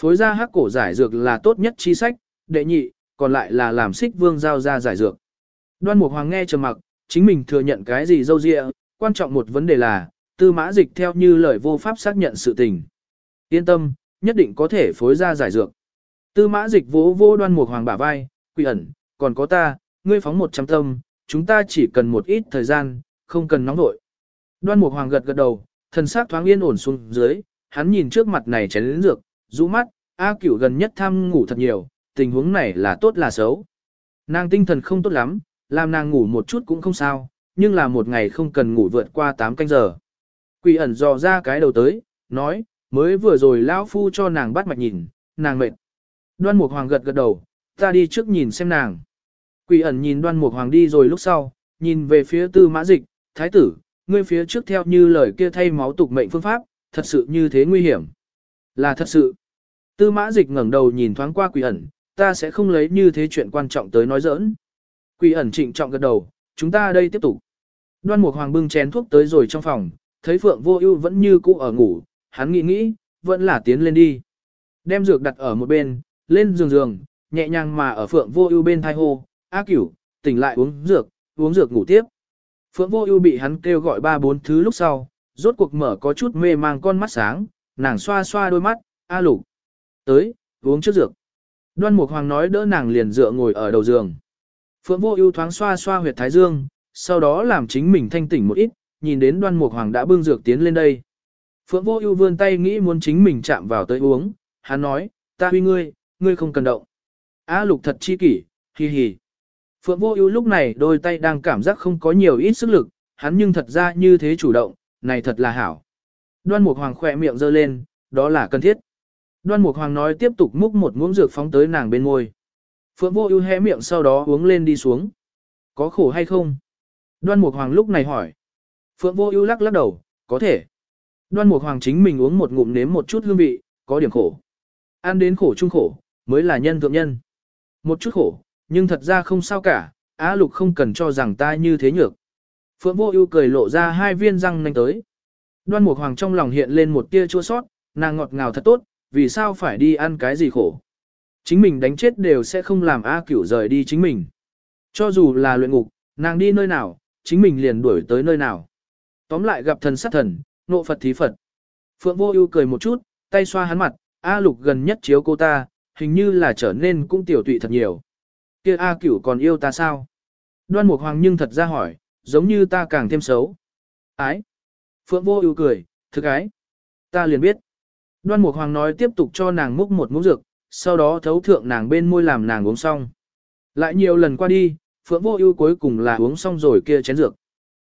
Phối ra hắc cổ giải dược là tốt nhất chi sách, đệ nhị, còn lại là làm xích vương giao ra giải dược. Đoan Mục Hoàng nghe trầm mặc, chính mình thừa nhận cái gì dâu dịa, quan trọng một vấn đề là, tư mã dịch theo như lời vô pháp xác nhận sự tình. Yên tâm, nhất định có thể phối ra giải dược. Tư mã dịch vỗ vô đoan mục hoàng bả vai, quỷ ẩn, còn có ta, ngươi phóng một trăm tâm, chúng ta chỉ cần một ít thời gian, không cần nóng vội. Đoan mục hoàng gật gật đầu, thần sắc thoáng yên ổn xuống dưới, hắn nhìn trước mặt này chén lĩnh dược, rũ mắt, A cửu gần nhất tham ngủ thật nhiều, tình huống này là tốt là xấu. Nàng tinh thần không tốt lắm, làm nàng ngủ một chút cũng không sao, nhưng là một ngày không cần ngủ vượt qua 8 canh giờ. Quỷ ẩn dò ra cái đầu tới, nói, mới vừa rồi lão phu cho nàng bắt mạch nhìn, nàng mệt. Đoan Mục Hoàng gật gật đầu, ta đi trước nhìn xem nàng. Quỷ ẩn nhìn Đoan Mục Hoàng đi rồi lúc sau, nhìn về phía Tư Mã Dịch, thái tử, ngươi phía trước theo như lời kia thay máu tục mệnh phương pháp, thật sự như thế nguy hiểm. Là thật sự. Tư Mã Dịch ngẩng đầu nhìn thoáng qua Quỷ ẩn, ta sẽ không lấy như thế chuyện quan trọng tới nói giỡn. Quỷ ẩn trịnh trọng gật đầu, chúng ta đây tiếp tục. Đoan Mục Hoàng bưng chén thuốc tới rồi trong phòng, thấy Phượng Vô Ưu vẫn như cũ ở ngủ, hắn nghĩ nghĩ, vẫn là tiến lên đi. Đem dược đặt ở một bên, lên giường giường, nhẹ nhàng mà ở Phượng Vô Ưu bên thai hô, "A Cửu, tỉnh lại uống dược, uống dược ngủ tiếp." Phượng Vô Ưu bị hắn kêu gọi ba bốn thứ lúc sau, rốt cuộc mở có chút mê mang con mắt sáng, nàng xoa xoa đôi mắt, "A Lục, tới, uống trước dược." Đoan Mục Hoàng nói đỡ nàng liền dựa ngồi ở đầu giường. Phượng Vô Ưu thoáng xoa xoa huyệt thái dương, sau đó làm chính mình thanh tỉnh một ít, nhìn đến Đoan Mục Hoàng đã bưng dược tiến lên đây. Phượng Vô Ưu vươn tay nghĩ muốn chính mình chạm vào tới uống, hắn nói, "Ta huy ngươi, ngươi không cần động." A Lục thật chi kỷ, hi hi. Phượng Vô Ưu lúc này đôi tay đang cảm giác không có nhiều ít sức lực, hắn nhưng thật ra như thế chủ động, này thật là hảo. Đoan Mục Hoàng khẽ miệng giơ lên, đó là cần thiết. Đoan Mục Hoàng nói tiếp tục múc một muỗng dược phóng tới nàng bên môi. Phượng Vô Ưu hé miệng sau đó uống lên đi xuống. Có khổ hay không? Đoan Mục Hoàng lúc này hỏi. Phượng Vô Ưu lắc lắc đầu, có thể. Đoan Mục Hoàng chính mình uống một ngụm nếm một chút hương vị, có điểm khổ. Ăn đến khổ chung khổ, mới là nhân thượng nhân. Một chút khổ, nhưng thật ra không sao cả, Á Lục không cần cho rằng ta như thế nhược. Phượng Vô Ưu cười lộ ra hai viên răng nanh tới. Đoan Mục Hoàng trong lòng hiện lên một tia chua xót, nàng ngọt ngào thật tốt, vì sao phải đi ăn cái gì khổ. Chính mình đánh chết đều sẽ không làm A Cửu rời đi chính mình. Cho dù là luyện ngục, nàng đi nơi nào, chính mình liền đuổi tới nơi nào. Tóm lại gặp thần sát thần, nộ Phật thí Phật. Phượng Vô Ưu cười một chút, tay xoa hắn mặt, A Lục gần nhất chiếu cô ta, hình như là trở nên cũng tiểu tụy thật nhiều. Kia A Cửu còn yêu ta sao? Đoan Mục Hoàng nhưng thật ra hỏi, giống như ta càng thêm xấu. Ái. Phượng Vô Ưu cười, thực ái. Ta liền biết. Đoan Mục Hoàng nói tiếp tục cho nàng múc một muỗng dược, sau đó thấu thượng nàng bên môi làm nàng uống xong. Lại nhiều lần qua đi, Phượng Vô Ưu cuối cùng là uống xong rồi kia chén dược.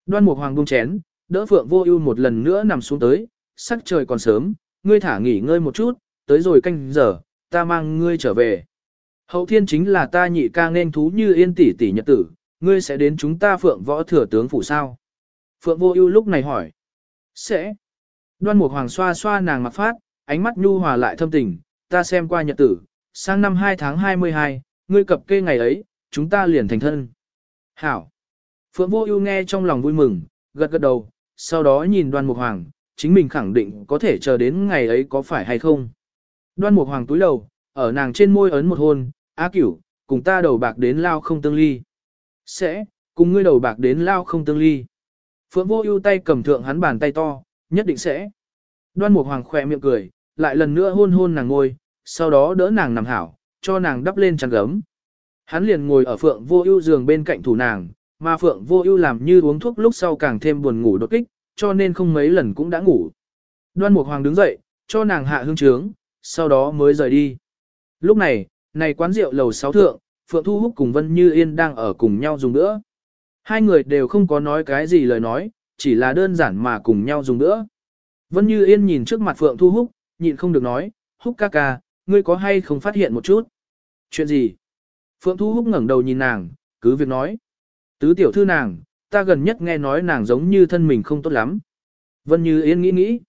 Đoan Mục Hoàng buông chén, đỡ Phượng Vô Ưu một lần nữa nằm xuống tới, sắc trời còn sớm, ngươi thả nghỉ ngơi một chút, tới rồi canh giờ, ta mang ngươi trở về. Hậu thiên chính là ta nhị ca nên thú như yên tỷ tỷ nhật tử, ngươi sẽ đến chúng ta Phượng Võ thừa tướng phủ sao? Phượng Vô Ưu lúc này hỏi. Sẽ. Đoan Mục Hoàng xoa xoa nàng mặt phát, ánh mắt nhu hòa lại thâm tình, ta xem qua nhật tử, sang năm 2 tháng 22, ngươi cập kê ngày ấy, chúng ta liền thành thân. Hảo. Phượng Vô Ưu nghe trong lòng vui mừng, gật gật đầu, sau đó nhìn Đoan Mục Hoàng, chính mình khẳng định có thể chờ đến ngày ấy có phải hay không. Đoan Mục Hoàng túi đầu, ở nàng trên môi ấn một hôn, "Á Cửu, cùng ta đầu bạc đến lao không tương ly." "Sẽ, cùng ngươi đầu bạc đến lao không tương ly." Phượng Vô Ưu tay cầm thượng hắn bàn tay to, "Nhất định sẽ." Đoan Mục Hoàng khỏe miệng cười, lại lần nữa hôn hôn nàng ngôi, sau đó đỡ nàng nằm hảo, cho nàng đắp lên chăn gấm. Hắn liền ngồi ở Phượng Vô Ưu giường bên cạnh thủ nàng, mà Phượng Vô Ưu làm như uống thuốc lúc sau càng thêm buồn ngủ đột kích, cho nên không mấy lần cũng đã ngủ. Đoan Mục Hoàng đứng dậy, cho nàng hạ hương trướng, sau đó mới rời đi. Lúc này, này quán rượu lầu 6 thượng, Phượng Thu Húc cùng Vân Như Yên đang ở cùng nhau dùng nữa. Hai người đều không có nói cái gì lời nói, chỉ là đơn giản mà cùng nhau dùng nữa. Vân Như Yên nhìn trước mặt Phượng Thu Húc, nhịn không được nói, Húc ca ca, ngươi có hay không phát hiện một chút? Chuyện gì? Phượng Thu Húc ngẩng đầu nhìn nàng, cứ việc nói. Tứ tiểu thư nàng, ta gần nhất nghe nói nàng giống như thân mình không tốt lắm. Vân Như Yên nghĩ nghĩ.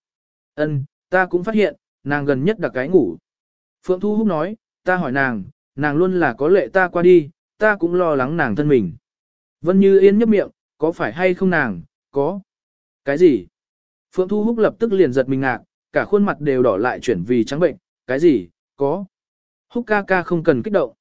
ân, ta cũng phát hiện, nàng gần nhất đặc cái ngủ. Phượng Thu Húc nói, ta hỏi nàng, nàng luôn là có lệ ta qua đi, ta cũng lo lắng nàng thân mình. Vân Như Yên nhấp miệng, có phải hay không nàng, có. Cái gì? Phượng Thu Húc lập tức liền giật mình ngạc, cả khuôn mặt đều đỏ lại chuyển vì trắng bệnh, cái gì, có. Húc ca ca không cần kích động.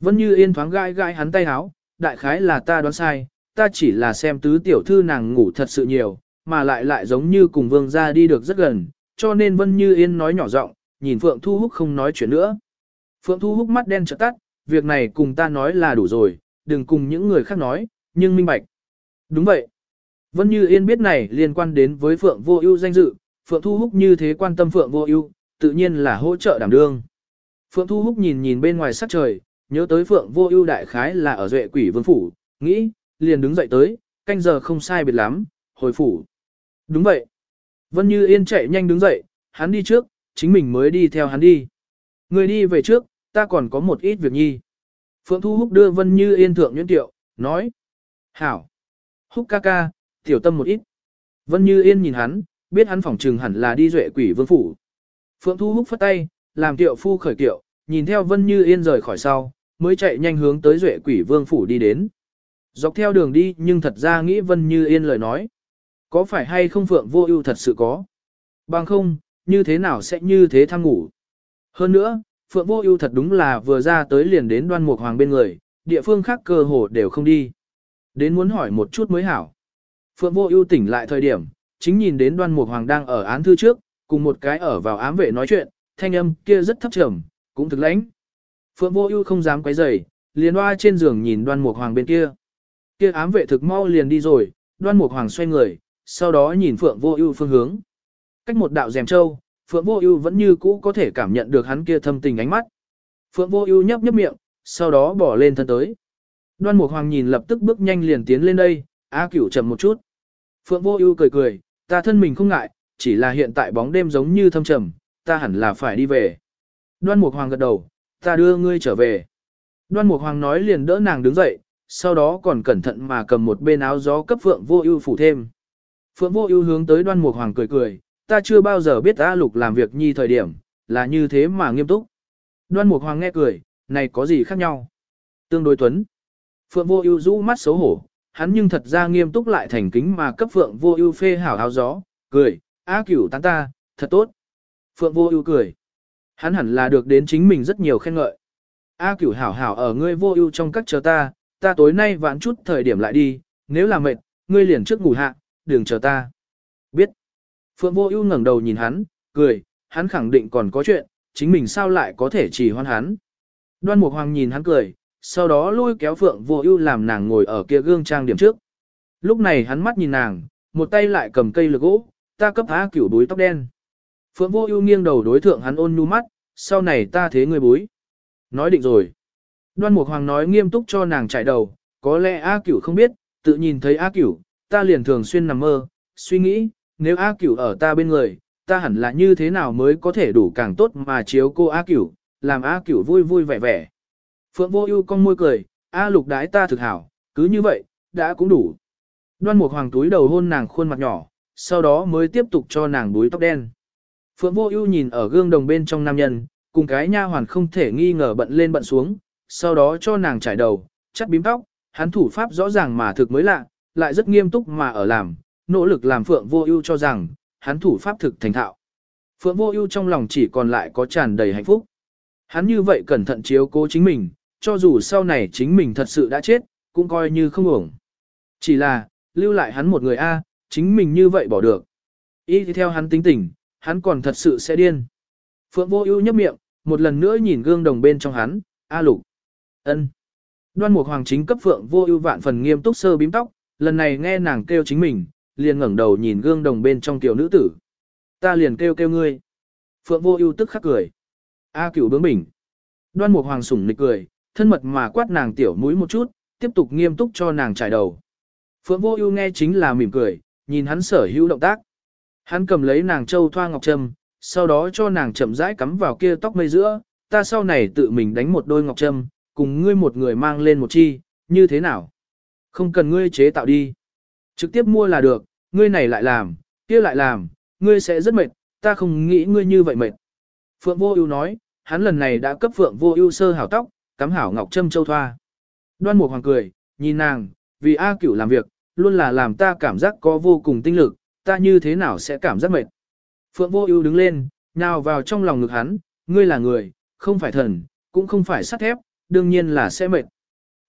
Vân Như Yên thoáng gãi gãi hắn tay háo, đại khái là ta đoán sai, ta chỉ là xem tứ tiểu thư nàng ngủ thật sự nhiều, mà lại lại giống như cùng vương gia đi được rất gần, cho nên Vân Như Yên nói nhỏ giọng, nhìn Phượng Thu Húc không nói chuyện nữa. Phượng Thu Húc mắt đen trợt, tắt, việc này cùng ta nói là đủ rồi, đừng cùng những người khác nói, nhưng minh bạch. Đúng vậy. Vân Như Yên biết này liên quan đến với Phượng Vô Ưu danh dự, Phượng Thu Húc như thế quan tâm Phượng Vô Ưu, tự nhiên là hỗ trợ đảm đương. Phượng Thu Húc nhìn nhìn bên ngoài sắc trời, nhớ tới Phượng Vô Ưu đại khái là ở Duệ Quỷ Vương phủ, nghĩ, liền đứng dậy tới, canh giờ không sai biệt lắm, hồi phủ. Đúng vậy. Vân Như Yên chạy nhanh đứng dậy, hắn đi trước, chính mình mới đi theo hắn đi. Người đi về trước, ta còn có một ít việc nhi. Phượng Thu Húc đưa Vân Như Yên thượng nhuyễn tiệu, nói. Hảo. Húc ca ca, tiểu tâm một ít. Vân Như Yên nhìn hắn, biết hắn phỏng trừng hẳn là đi duệ quỷ vương phủ. Phượng Thu Húc phất tay, làm tiệu phu khởi tiệu, nhìn theo Vân Như Yên rời khỏi sau, mới chạy nhanh hướng tới duệ quỷ vương phủ đi đến. Dọc theo đường đi nhưng thật ra nghĩ Vân Như Yên lời nói. Có phải hay không Phượng vô ưu thật sự có? Bằng không, như thế nào sẽ như thế tham ngủ? Hơn nữa, Phượng vô ưu thật đúng là vừa ra tới liền đến đoan mục hoàng bên người, địa phương khác cơ hồ đều không đi. Đến muốn hỏi một chút mới hảo. Phượng vô ưu tỉnh lại thời điểm, chính nhìn đến đoan mục hoàng đang ở án thư trước, cùng một cái ở vào ám vệ nói chuyện, thanh âm kia rất thấp trầm, cũng thực lãnh. Phượng vô ưu không dám quấy rầy, liền oa trên giường nhìn đoan mục hoàng bên kia. Kia ám vệ thực mau liền đi rồi, đoan mục hoàng xoay người, sau đó nhìn Phượng Vô Ưu phương hướng. Cách một đạo rèm châu, Phượng Vô Ưu vẫn như cũ có thể cảm nhận được hắn kia thâm tình ánh mắt. Phượng Vô Ưu nhấp nhấp miệng, sau đó bỏ lên thân tới. Đoan Mục Hoàng nhìn lập tức bước nhanh liền tiến lên đây, "A Cửu chậm một chút." Phượng Vô Ưu cười cười, "Ta thân mình không ngại, chỉ là hiện tại bóng đêm giống như thâm trầm, ta hẳn là phải đi về. Đoan Mục Hoàng gật đầu, ta đưa ngươi trở về. Đoan Mục Hoàng nói liền đỡ nàng đứng dậy, sau đó còn cẩn thận mà cầm một bên áo gió cấp Phượng Vô Ưu phủ thêm. Phượng Vô Ưu hướng tới Đoan Mục Hoàng cười cười, ta chưa bao giờ biết A Lục làm việc nhi thời điểm, là như thế mà nghiêm túc. Đoan Mục Hoàng nghe cười, này có gì khác nhau? Tương đối tuấn. Phượng Vô Ưu rũ mắt xấu hổ, hắn nhưng thật ra nghiêm túc lại thành kính mà cấp Phượng Vô Ưu phê hảo áo gió, cười, "A Cửu tán ta, thật tốt." Phượng Vô Ưu cười. Hắn hẳn là được đến chính mình rất nhiều khen ngợi. "A Cửu hảo hảo ở ngươi Vô Ưu trong các chờ ta, ta tối nay vãn chút thời điểm lại đi, nếu là mệt, ngươi liền trước ngủ hạ, đừng chờ ta." Phượng Vô Ưu ngẩng đầu nhìn hắn, cười, hắn khẳng định còn có chuyện, chính mình sao lại có thể chỉ hoan hắn. Đoan Mục Hoàng nhìn hắn cười, sau đó lôi kéo Phượng Vô Ưu làm nàng ngồi ở kia gương trang điểm trước. Lúc này hắn mắt nhìn nàng, một tay lại cầm cây lược gỗ, ta cấp á cửu đuôi tóc đen. Phượng Vô Ưu nghiêng đầu đối thượng hắn ôn nhu mắt, sau này ta thế ngươi búi. Nói định rồi. Đoan Mục Hoàng nói nghiêm túc cho nàng chạy đầu, có lẽ A Cửu không biết, tự nhìn thấy A Cửu, ta liền thường xuyên nằm mơ, suy nghĩ, nếu A Cửu ở ta bên người, ta hẳn là như thế nào mới có thể đủ càng tốt mà chiếu cô A Cửu, làm A Cửu vui vui vẻ vẻ. Phượng Vô Ưu cong môi cười, A Lục đái ta thực hảo, cứ như vậy, đã cũng đủ. Đoan Mục Hoàng túi đầu hôn nàng khuôn mặt nhỏ, sau đó mới tiếp tục cho nàng búi tóc đen. Phượng Vô Ưu nhìn ở gương đồng bên trong nam nhân, cùng cái nha hoàn không thể nghi ngờ bận lên bận xuống, sau đó cho nàng trải đầu, chắt bím tóc, hắn thủ pháp rõ ràng mà thực mới lạ, lại rất nghiêm túc mà ở làm, nỗ lực làm Phượng Vô Ưu cho rằng hắn thủ pháp thực thành thạo. Phượng Vô Ưu trong lòng chỉ còn lại có tràn đầy hạnh phúc. Hắn như vậy cẩn thận chiếu cố chính mình, cho dù sau này chính mình thật sự đã chết, cũng coi như không ổng. Chỉ là, lưu lại hắn một người A, chính mình như vậy bỏ được. Ý thì theo hắn tính tình, hắn còn thật sự sẽ điên. Phượng vô ưu nhấp miệng, một lần nữa nhìn gương đồng bên trong hắn, A lục. ân. Đoan mục hoàng chính cấp Phượng vô ưu vạn phần nghiêm túc sơ bím tóc, lần này nghe nàng kêu chính mình, liền ngẩng đầu nhìn gương đồng bên trong tiểu nữ tử. Ta liền kêu kêu ngươi. Phượng vô ưu tức khắc cười. A cửu bướng bỉnh. Đoan mục hoàng sủng nịch cười, thân mật mà quát nàng tiểu mũi một chút, tiếp tục nghiêm túc cho nàng trải đầu. Phượng Vô Ưu nghe chính là mỉm cười, nhìn hắn sở hữu động tác. Hắn cầm lấy nàng châu thoa ngọc trâm, sau đó cho nàng chậm rãi cắm vào kia tóc mây giữa, ta sau này tự mình đánh một đôi ngọc trâm, cùng ngươi một người mang lên một chi, như thế nào? Không cần ngươi chế tạo đi. Trực tiếp mua là được, ngươi này lại làm, kia lại làm, ngươi sẽ rất mệt, ta không nghĩ ngươi như vậy mệt. Phượng Vô Ưu nói, hắn lần này đã cấp Phượng Vô Ưu sơ hảo tóc, cắm hảo ngọc trâm châu thoa. Đoan Mục Hoàng cười, nhìn nàng, vì A Cửu làm việc, luôn là làm ta cảm giác có vô cùng tinh lực, ta như thế nào sẽ cảm giác mệt. Phượng Vô Ưu đứng lên, nhào vào trong lòng ngực hắn, ngươi là người, không phải thần, cũng không phải sắt thép, đương nhiên là sẽ mệt.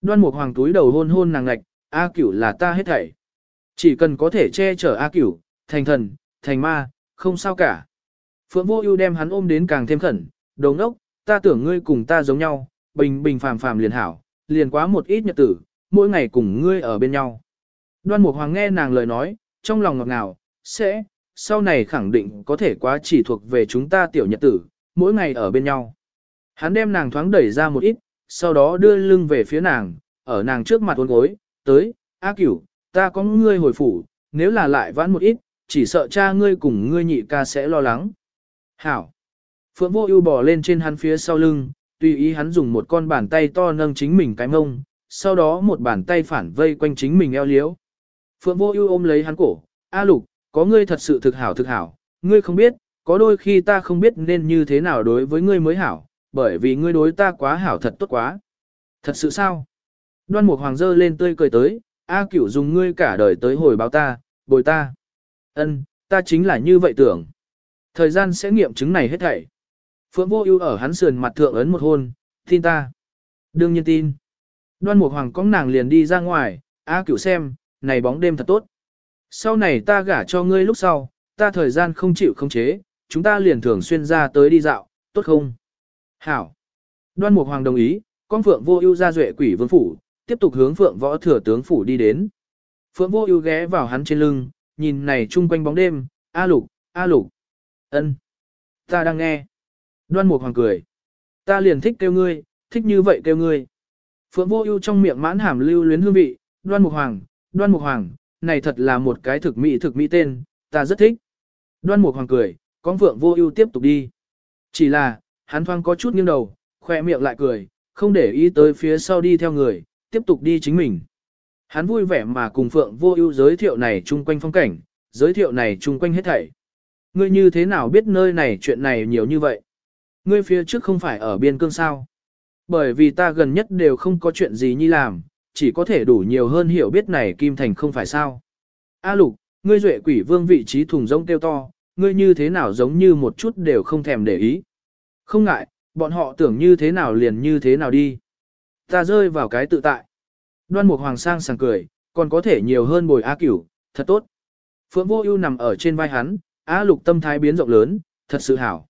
Đoan Mục Hoàng túi đầu hôn hôn nàng ngạch, A Cửu là ta hết thảy. Chỉ cần có thể che chở A Cửu, thành thần, thành ma, không sao cả. Phượng Vô Ưu đem hắn ôm đến càng thêm khẩn, "Đồ ngốc, ta tưởng ngươi cùng ta giống nhau, bình bình phàm phàm liền hảo, liền quá một ít nhật tử, mỗi ngày cùng ngươi ở bên nhau. Đoan Mục Hoàng nghe nàng lời nói, trong lòng ngọt ngào, sẽ, sau này khẳng định có thể quá chỉ thuộc về chúng ta tiểu nhật tử, mỗi ngày ở bên nhau. Hắn đem nàng thoáng đẩy ra một ít, sau đó đưa lưng về phía nàng, ở nàng trước mặt uốn gối, tới, A cửu, ta có ngươi hồi phủ, nếu là lại vãn một ít, chỉ sợ cha ngươi cùng ngươi nhị ca sẽ lo lắng. Hảo. Phượng vô ưu bò lên trên hắn phía sau lưng, tùy ý hắn dùng một con bàn tay to nâng chính mình cái mông, sau đó một bàn tay phản vây quanh chính mình eo liếu. Phượng vô ưu ôm lấy hắn cổ, A lục, có ngươi thật sự thực hảo thực hảo, ngươi không biết, có đôi khi ta không biết nên như thế nào đối với ngươi mới hảo, bởi vì ngươi đối ta quá hảo thật tốt quá. Thật sự sao? Đoan Mục Hoàng dơ lên tươi cười tới, A Cửu dùng ngươi cả đời tới hồi báo ta, bồi ta. Ân, ta chính là như vậy tưởng. Thời gian sẽ nghiệm chứng này hết thảy. Phượng Vô Ưu ở hắn sườn mặt thượng ấn một hôn, tin ta. Đương nhiên tin. Đoan Mục Hoàng cong nàng liền đi ra ngoài, A Cửu xem, này bóng đêm thật tốt. Sau này ta gả cho ngươi lúc sau, ta thời gian không chịu không chế, chúng ta liền thường xuyên ra tới đi dạo, tốt không? Hảo. Đoan Mục Hoàng đồng ý, con Phượng Vô Ưu ra duệ quỷ vương phủ, tiếp tục hướng Phượng Võ Thừa tướng phủ đi đến. Phượng Vô Ưu ghé vào hắn trên lưng, nhìn này chung quanh bóng đêm, A Lục, A Lục. Ân. Ta đang nghe. Đoan Mục Hoàng cười. Ta liền thích kêu ngươi, thích như vậy kêu ngươi. Phượng Vô Ưu trong miệng mãn hàm lưu luyến hương vị, Đoan Mục Hoàng, Đoan Mục Hoàng, này thật là một cái thực mỹ thực mỹ tên, ta rất thích. Đoan Mục Hoàng cười, con Phượng Vô Ưu tiếp tục đi. Chỉ là, hắn thoáng có chút nghiêng đầu, khoe miệng lại cười, không để ý tới phía sau đi theo người, tiếp tục đi chính mình. Hắn vui vẻ mà cùng Phượng Vô Ưu giới thiệu này chung quanh phong cảnh, giới thiệu này chung quanh hết thảy. Ngươi như thế nào biết nơi này chuyện này nhiều như vậy? Ngươi phía trước không phải ở biên cương sao? Bởi vì ta gần nhất đều không có chuyện gì nhi làm, chỉ có thể đủ nhiều hơn hiểu biết này Kim Thành không phải sao. A lục, ngươi duệ quỷ vương vị trí thùng rỗng kêu to, ngươi như thế nào giống như một chút đều không thèm để ý. Không ngại, bọn họ tưởng như thế nào liền như thế nào đi. Ta rơi vào cái tự tại. Đoan Mục Hoàng sang sảng cười, còn có thể nhiều hơn bồi A Cửu, thật tốt. Phượng Vô Ưu nằm ở trên vai hắn, A Lục tâm thái biến rộng lớn, thật sự hảo.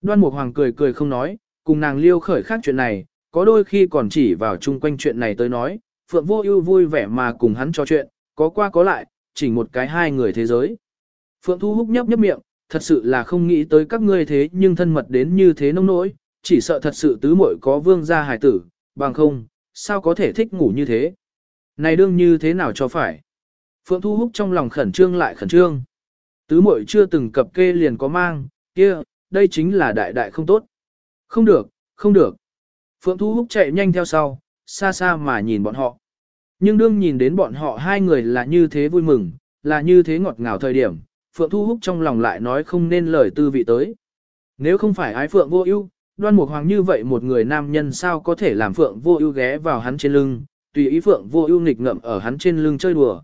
Đoan Mục Hoàng cười cười không nói, cùng nàng liêu khởi khác chuyện này, có đôi khi còn chỉ vào chung quanh chuyện này tới nói, Phượng Vô Ưu vui vẻ mà cùng hắn trò chuyện, có qua có lại, chỉ một cái hai người thế giới. Phượng Thu Húc nhấp nhấp miệng, thật sự là không nghĩ tới các ngươi thế nhưng thân mật đến như thế nông nỗi, chỉ sợ thật sự tứ muội có vương gia hài tử, bằng không, sao có thể thích ngủ như thế. Này đương như thế nào cho phải. Phượng Thu Húc trong lòng khẩn trương lại khẩn trương. Tứ muội chưa từng cập kê liền có mang, kia, đây chính là đại đại không tốt. Không được, không được. Phượng Thu Húc chạy nhanh theo sau, xa xa mà nhìn bọn họ. Nhưng đương nhìn đến bọn họ hai người là như thế vui mừng, là như thế ngọt ngào thời điểm, Phượng Thu Húc trong lòng lại nói không nên lời tư vị tới. Nếu không phải ái Phượng vô ưu, đoan mục hoàng như vậy một người nam nhân sao có thể làm Phượng vô ưu ghé vào hắn trên lưng, tùy ý Phượng vô ưu nghịch ngậm ở hắn trên lưng chơi đùa.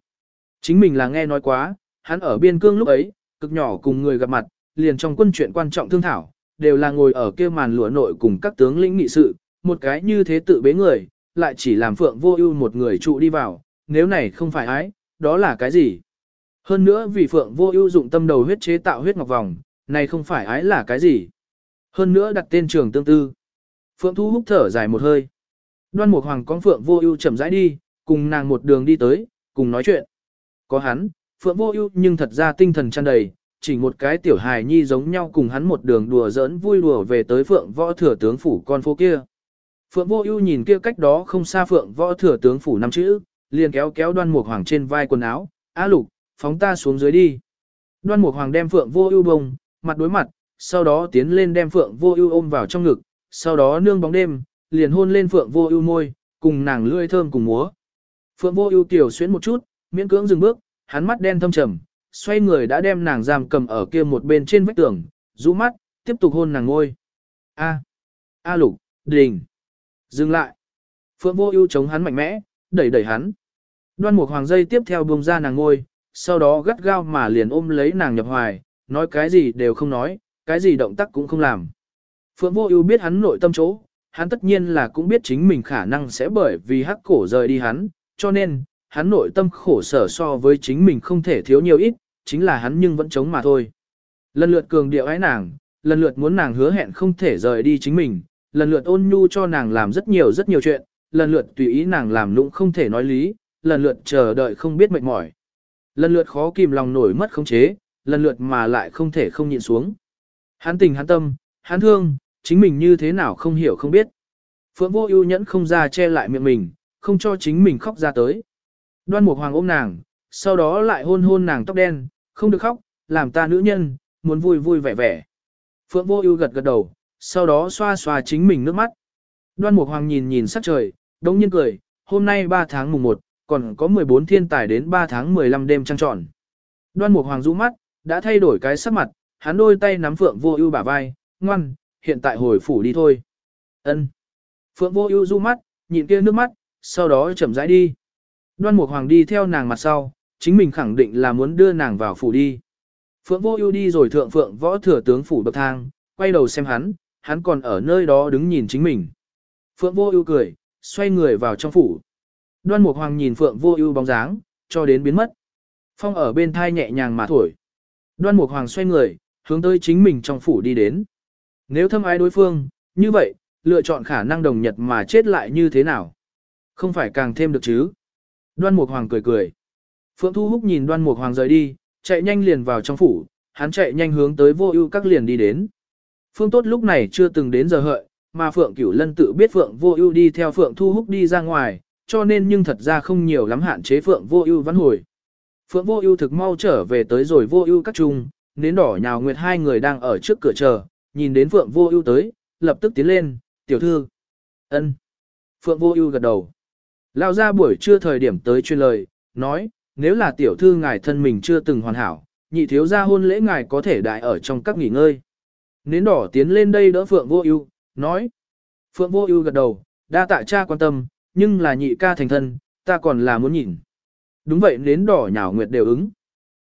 Chính mình là nghe nói quá, hắn ở biên cương lúc ấy, cực nhỏ cùng người gặp mặt, liền trong quân chuyện quan trọng thương thảo, đều là ngồi ở kia màn lụa nội cùng các tướng lĩnh nghị sự, một cái như thế tự bế người, lại chỉ làm Phượng Vô Ưu một người trụ đi vào, nếu này không phải ái, đó là cái gì? Hơn nữa vì Phượng Vô Ưu dụng tâm đầu huyết chế tạo huyết ngọc vòng, này không phải ái là cái gì? Hơn nữa đặt tên trường tương tư. Phượng Thu hút thở dài một hơi. Đoan Mục Hoàng con Phượng Vô Ưu chậm rãi đi, cùng nàng một đường đi tới, cùng nói chuyện. Có hắn, Phượng Vô Ưu nhưng thật ra tinh thần tràn đầy, chỉ một cái tiểu hài nhi giống nhau cùng hắn một đường đùa giỡn vui đùa về tới Phượng Võ Thừa tướng phủ con phố kia. Phượng Vô Ưu nhìn kia cách đó không xa Phượng Võ Thừa tướng phủ năm chữ, liền kéo kéo Đoan Mục Hoàng trên vai quần áo, "A Lục, phóng ta xuống dưới đi." Đoan Mục Hoàng đem Phượng Vô Ưu bồng mặt đối mặt, sau đó tiến lên đem Phượng Vô Ưu ôm vào trong ngực, sau đó nương bóng đêm, liền hôn lên Phượng Vô Ưu môi, cùng nàng lưỡi thơm cùng múa. Phượng Vô Ưu tiểu xuyến một chút, miễn cưỡng dừng bước, hắn mắt đen thâm trầm, xoay người đã đem nàng giam cầm ở kia một bên trên vách tường, rũ mắt, tiếp tục hôn nàng ngôi. A, A Lục, đình. Dừng lại. Phượng vô ưu chống hắn mạnh mẽ, đẩy đẩy hắn. Đoan Mục Hoàng dây tiếp theo buông ra nàng ngôi, sau đó gắt gao mà liền ôm lấy nàng nhập hoài, nói cái gì đều không nói, cái gì động tác cũng không làm. Phượng Vô Ưu biết hắn nội tâm chỗ, hắn tất nhiên là cũng biết chính mình khả năng sẽ bởi vì hắc cổ rời đi hắn, cho nên, hắn nội tâm khổ sở so với chính mình không thể thiếu nhiều ít, chính là hắn nhưng vẫn chống mà thôi. Lần lượt cường điệu ái nàng, lần lượt muốn nàng hứa hẹn không thể rời đi chính mình, lần lượt ôn nhu cho nàng làm rất nhiều rất nhiều chuyện, lần lượt tùy ý nàng làm lũng không thể nói lý, lần lượt chờ đợi không biết mệt mỏi. Lần lượt khó kìm lòng nổi mất khống chế, lần lượt mà lại không thể không nhịn xuống. Hắn tình hắn tâm, hắn thương, chính mình như thế nào không hiểu không biết. Phượng vô ưu nhẫn không ra che lại miệng mình, không cho chính mình khóc ra tới. Đoan Mục Hoàng ôm nàng, sau đó lại hôn hôn nàng tóc đen, không được khóc, làm ta nữ nhân, muốn vui vui vẻ vẻ. Phượng Vô Ưu gật gật đầu, sau đó xoa xoa chính mình nước mắt. Đoan Mục Hoàng nhìn nhìn sắc trời, đống nhiên cười, hôm nay 3 tháng mùng 1, còn có 14 thiên tài đến 3 tháng 15 đêm trăng tròn. Đoan Mục Hoàng rũ mắt, đã thay đổi cái sắc mặt, hắn đôi tay nắm Phượng Vô Ưu bả vai, ngoan, hiện tại hồi phủ đi thôi. Ân. Phượng Vô Ưu du mắt, nhìn kia nước mắt, sau đó chậm rãi đi. Đoan Mục Hoàng đi theo nàng mặt sau, chính mình khẳng định là muốn đưa nàng vào phủ đi. Phượng Vô Ưu đi rồi thượng Phượng Võ thừa tướng phủ bậc thang, quay đầu xem hắn, hắn còn ở nơi đó đứng nhìn chính mình. Phượng Vô Ưu cười, xoay người vào trong phủ. Đoan Mục Hoàng nhìn Phượng Vô Ưu bóng dáng, cho đến biến mất. Phong ở bên thai nhẹ nhàng mà thổi. Đoan Mục Hoàng xoay người, hướng tới chính mình trong phủ đi đến. Nếu thâm ái đối phương, như vậy, lựa chọn khả năng đồng nhật mà chết lại như thế nào? Không phải càng thêm được chứ? Đoan Mục Hoàng cười cười. Phượng Thu Húc nhìn Đoan Mục Hoàng rời đi, chạy nhanh liền vào trong phủ, hắn chạy nhanh hướng tới Vô Ưu các liền đi đến. Phương Tốt lúc này chưa từng đến giờ hợi, mà Phượng Cửu Lân tự biết Phượng Vô Ưu đi theo Phượng Thu Húc đi ra ngoài, cho nên nhưng thật ra không nhiều lắm hạn chế Phượng Vô Ưu vãn hồi. Phượng Vô Ưu thực mau trở về tới rồi Vô Ưu các trung, nến đỏ nhào nguyệt hai người đang ở trước cửa chờ, nhìn đến Phượng Vô Ưu tới, lập tức tiến lên, "Tiểu thư." "Ân." Phượng Vô Ưu gật đầu. Lão gia buổi trưa thời điểm tới truyền lời, nói, nếu là tiểu thư ngài thân mình chưa từng hoàn hảo, nhị thiếu gia hôn lễ ngài có thể đại ở trong các nghỉ ngơi. Nến đỏ tiến lên đây đỡ Phượng Vô Ưu, nói. Phượng Vô Ưu gật đầu, đa tạ cha quan tâm, nhưng là nhị ca thành thân, ta còn là muốn nhìn. Đúng vậy nến đỏ nhào nguyệt đều ứng.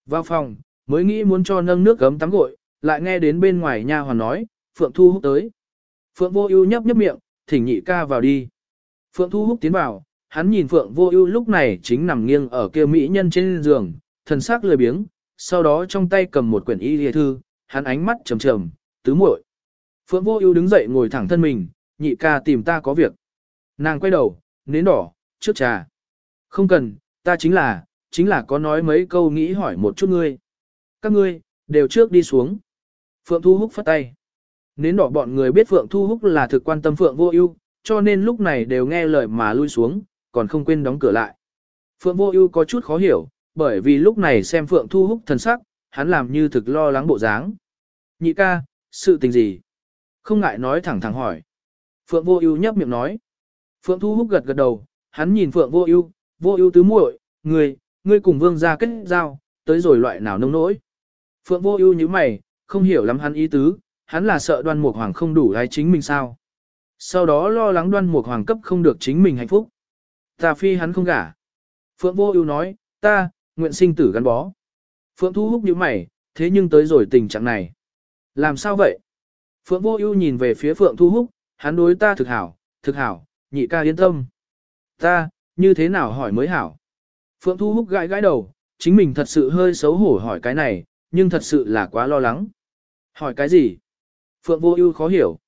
Vào phòng, mới nghĩ muốn cho nâng nước gấm tắm gội, lại nghe đến bên ngoài nha hoàn nói, Phượng Thu Húc tới. Phượng Vô Ưu nhấp nhấp miệng, thỉnh nhị ca vào đi. Phượng Thu Húc tiến vào, hắn nhìn Phượng Vô Ưu lúc này chính nằm nghiêng ở kia mỹ nhân trên giường, thần sắc lười biếng, sau đó trong tay cầm một quyển y y thư, hắn ánh mắt trầm trầm, tứ muội. Phượng Vô Ưu đứng dậy ngồi thẳng thân mình, nhị ca tìm ta có việc. Nàng quay đầu, nến đỏ, trước trà. Không cần, ta chính là, chính là có nói mấy câu nghĩ hỏi một chút ngươi. Các ngươi, đều trước đi xuống. Phượng Thu Húc phất tay. Nến đỏ bọn người biết Phượng Thu Húc là thực quan tâm Phượng Vô Ưu, cho nên lúc này đều nghe lời mà lui xuống, còn không quên đóng cửa lại. Phượng Vô Ưu có chút khó hiểu, bởi vì lúc này xem Phượng Thu Húc thần sắc, hắn làm như thực lo lắng bộ dáng. Nhị ca, sự tình gì? Không ngại nói thẳng thẳng hỏi. Phượng Vô Ưu nhếch miệng nói. Phượng Thu Húc gật gật đầu, hắn nhìn Phượng Vô Ưu, Vô Ưu tứ muội, ngươi, ngươi cùng Vương gia kết giao, tới rồi loại nào nông nỗi? Phượng Vô Ưu nhíu mày, không hiểu lắm hắn ý tứ, hắn là sợ Đoan Mục Hoàng không đủ hay chính mình sao? Sau đó lo lắng Đoan Mục Hoàng cấp không được chính mình hạnh phúc. Ta phi hắn không gả. Phượng Vô Ưu nói, ta, nguyện sinh tử gắn bó. Phượng Thu Húc nhíu mày, thế nhưng tới rồi tình trạng này. Làm sao vậy? Phượng Vô Ưu nhìn về phía Phượng Thu Húc, hắn đối ta thực hảo, thực hảo, nhị ca yên tâm. Ta, như thế nào hỏi mới hảo? Phượng Thu Húc gãi gãi đầu, chính mình thật sự hơi xấu hổ hỏi cái này, nhưng thật sự là quá lo lắng. Hỏi cái gì? Phượng Vô Ưu khó hiểu.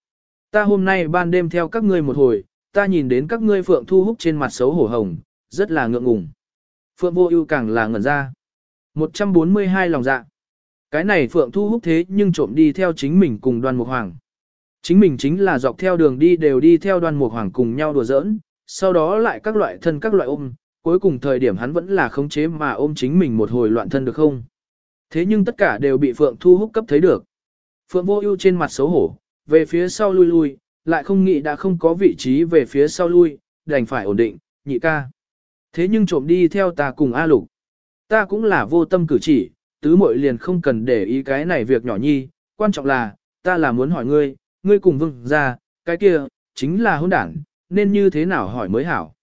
Ta hôm nay ban đêm theo các ngươi một hồi, ta nhìn đến các ngươi Phượng Thu Húc trên mặt xấu hổ hồng, rất là ngượng ngùng. Phượng Vô Ưu càng là ngẩn ra. 142 lòng dạ. Cái này Phượng Thu Húc thế nhưng trộm đi theo chính mình cùng Đoan Mục Hoàng. Chính mình chính là dọc theo đường đi đều đi theo Đoan Mục Hoàng cùng nhau đùa giỡn, sau đó lại các loại thân các loại ôm, cuối cùng thời điểm hắn vẫn là khống chế mà ôm chính mình một hồi loạn thân được không? Thế nhưng tất cả đều bị Phượng Thu Húc cấp thấy được. Phượng Vô Ưu trên mặt xấu hổ, về phía sau lui lui, lại không nghĩ đã không có vị trí về phía sau lui, đành phải ổn định, nhị ca. Thế nhưng trộm đi theo ta cùng A Lục. Ta cũng là vô tâm cử chỉ, tứ muội liền không cần để ý cái này việc nhỏ nhi, quan trọng là, ta là muốn hỏi ngươi, ngươi cùng vương ra, cái kia, chính là hôn đảng, nên như thế nào hỏi mới hảo.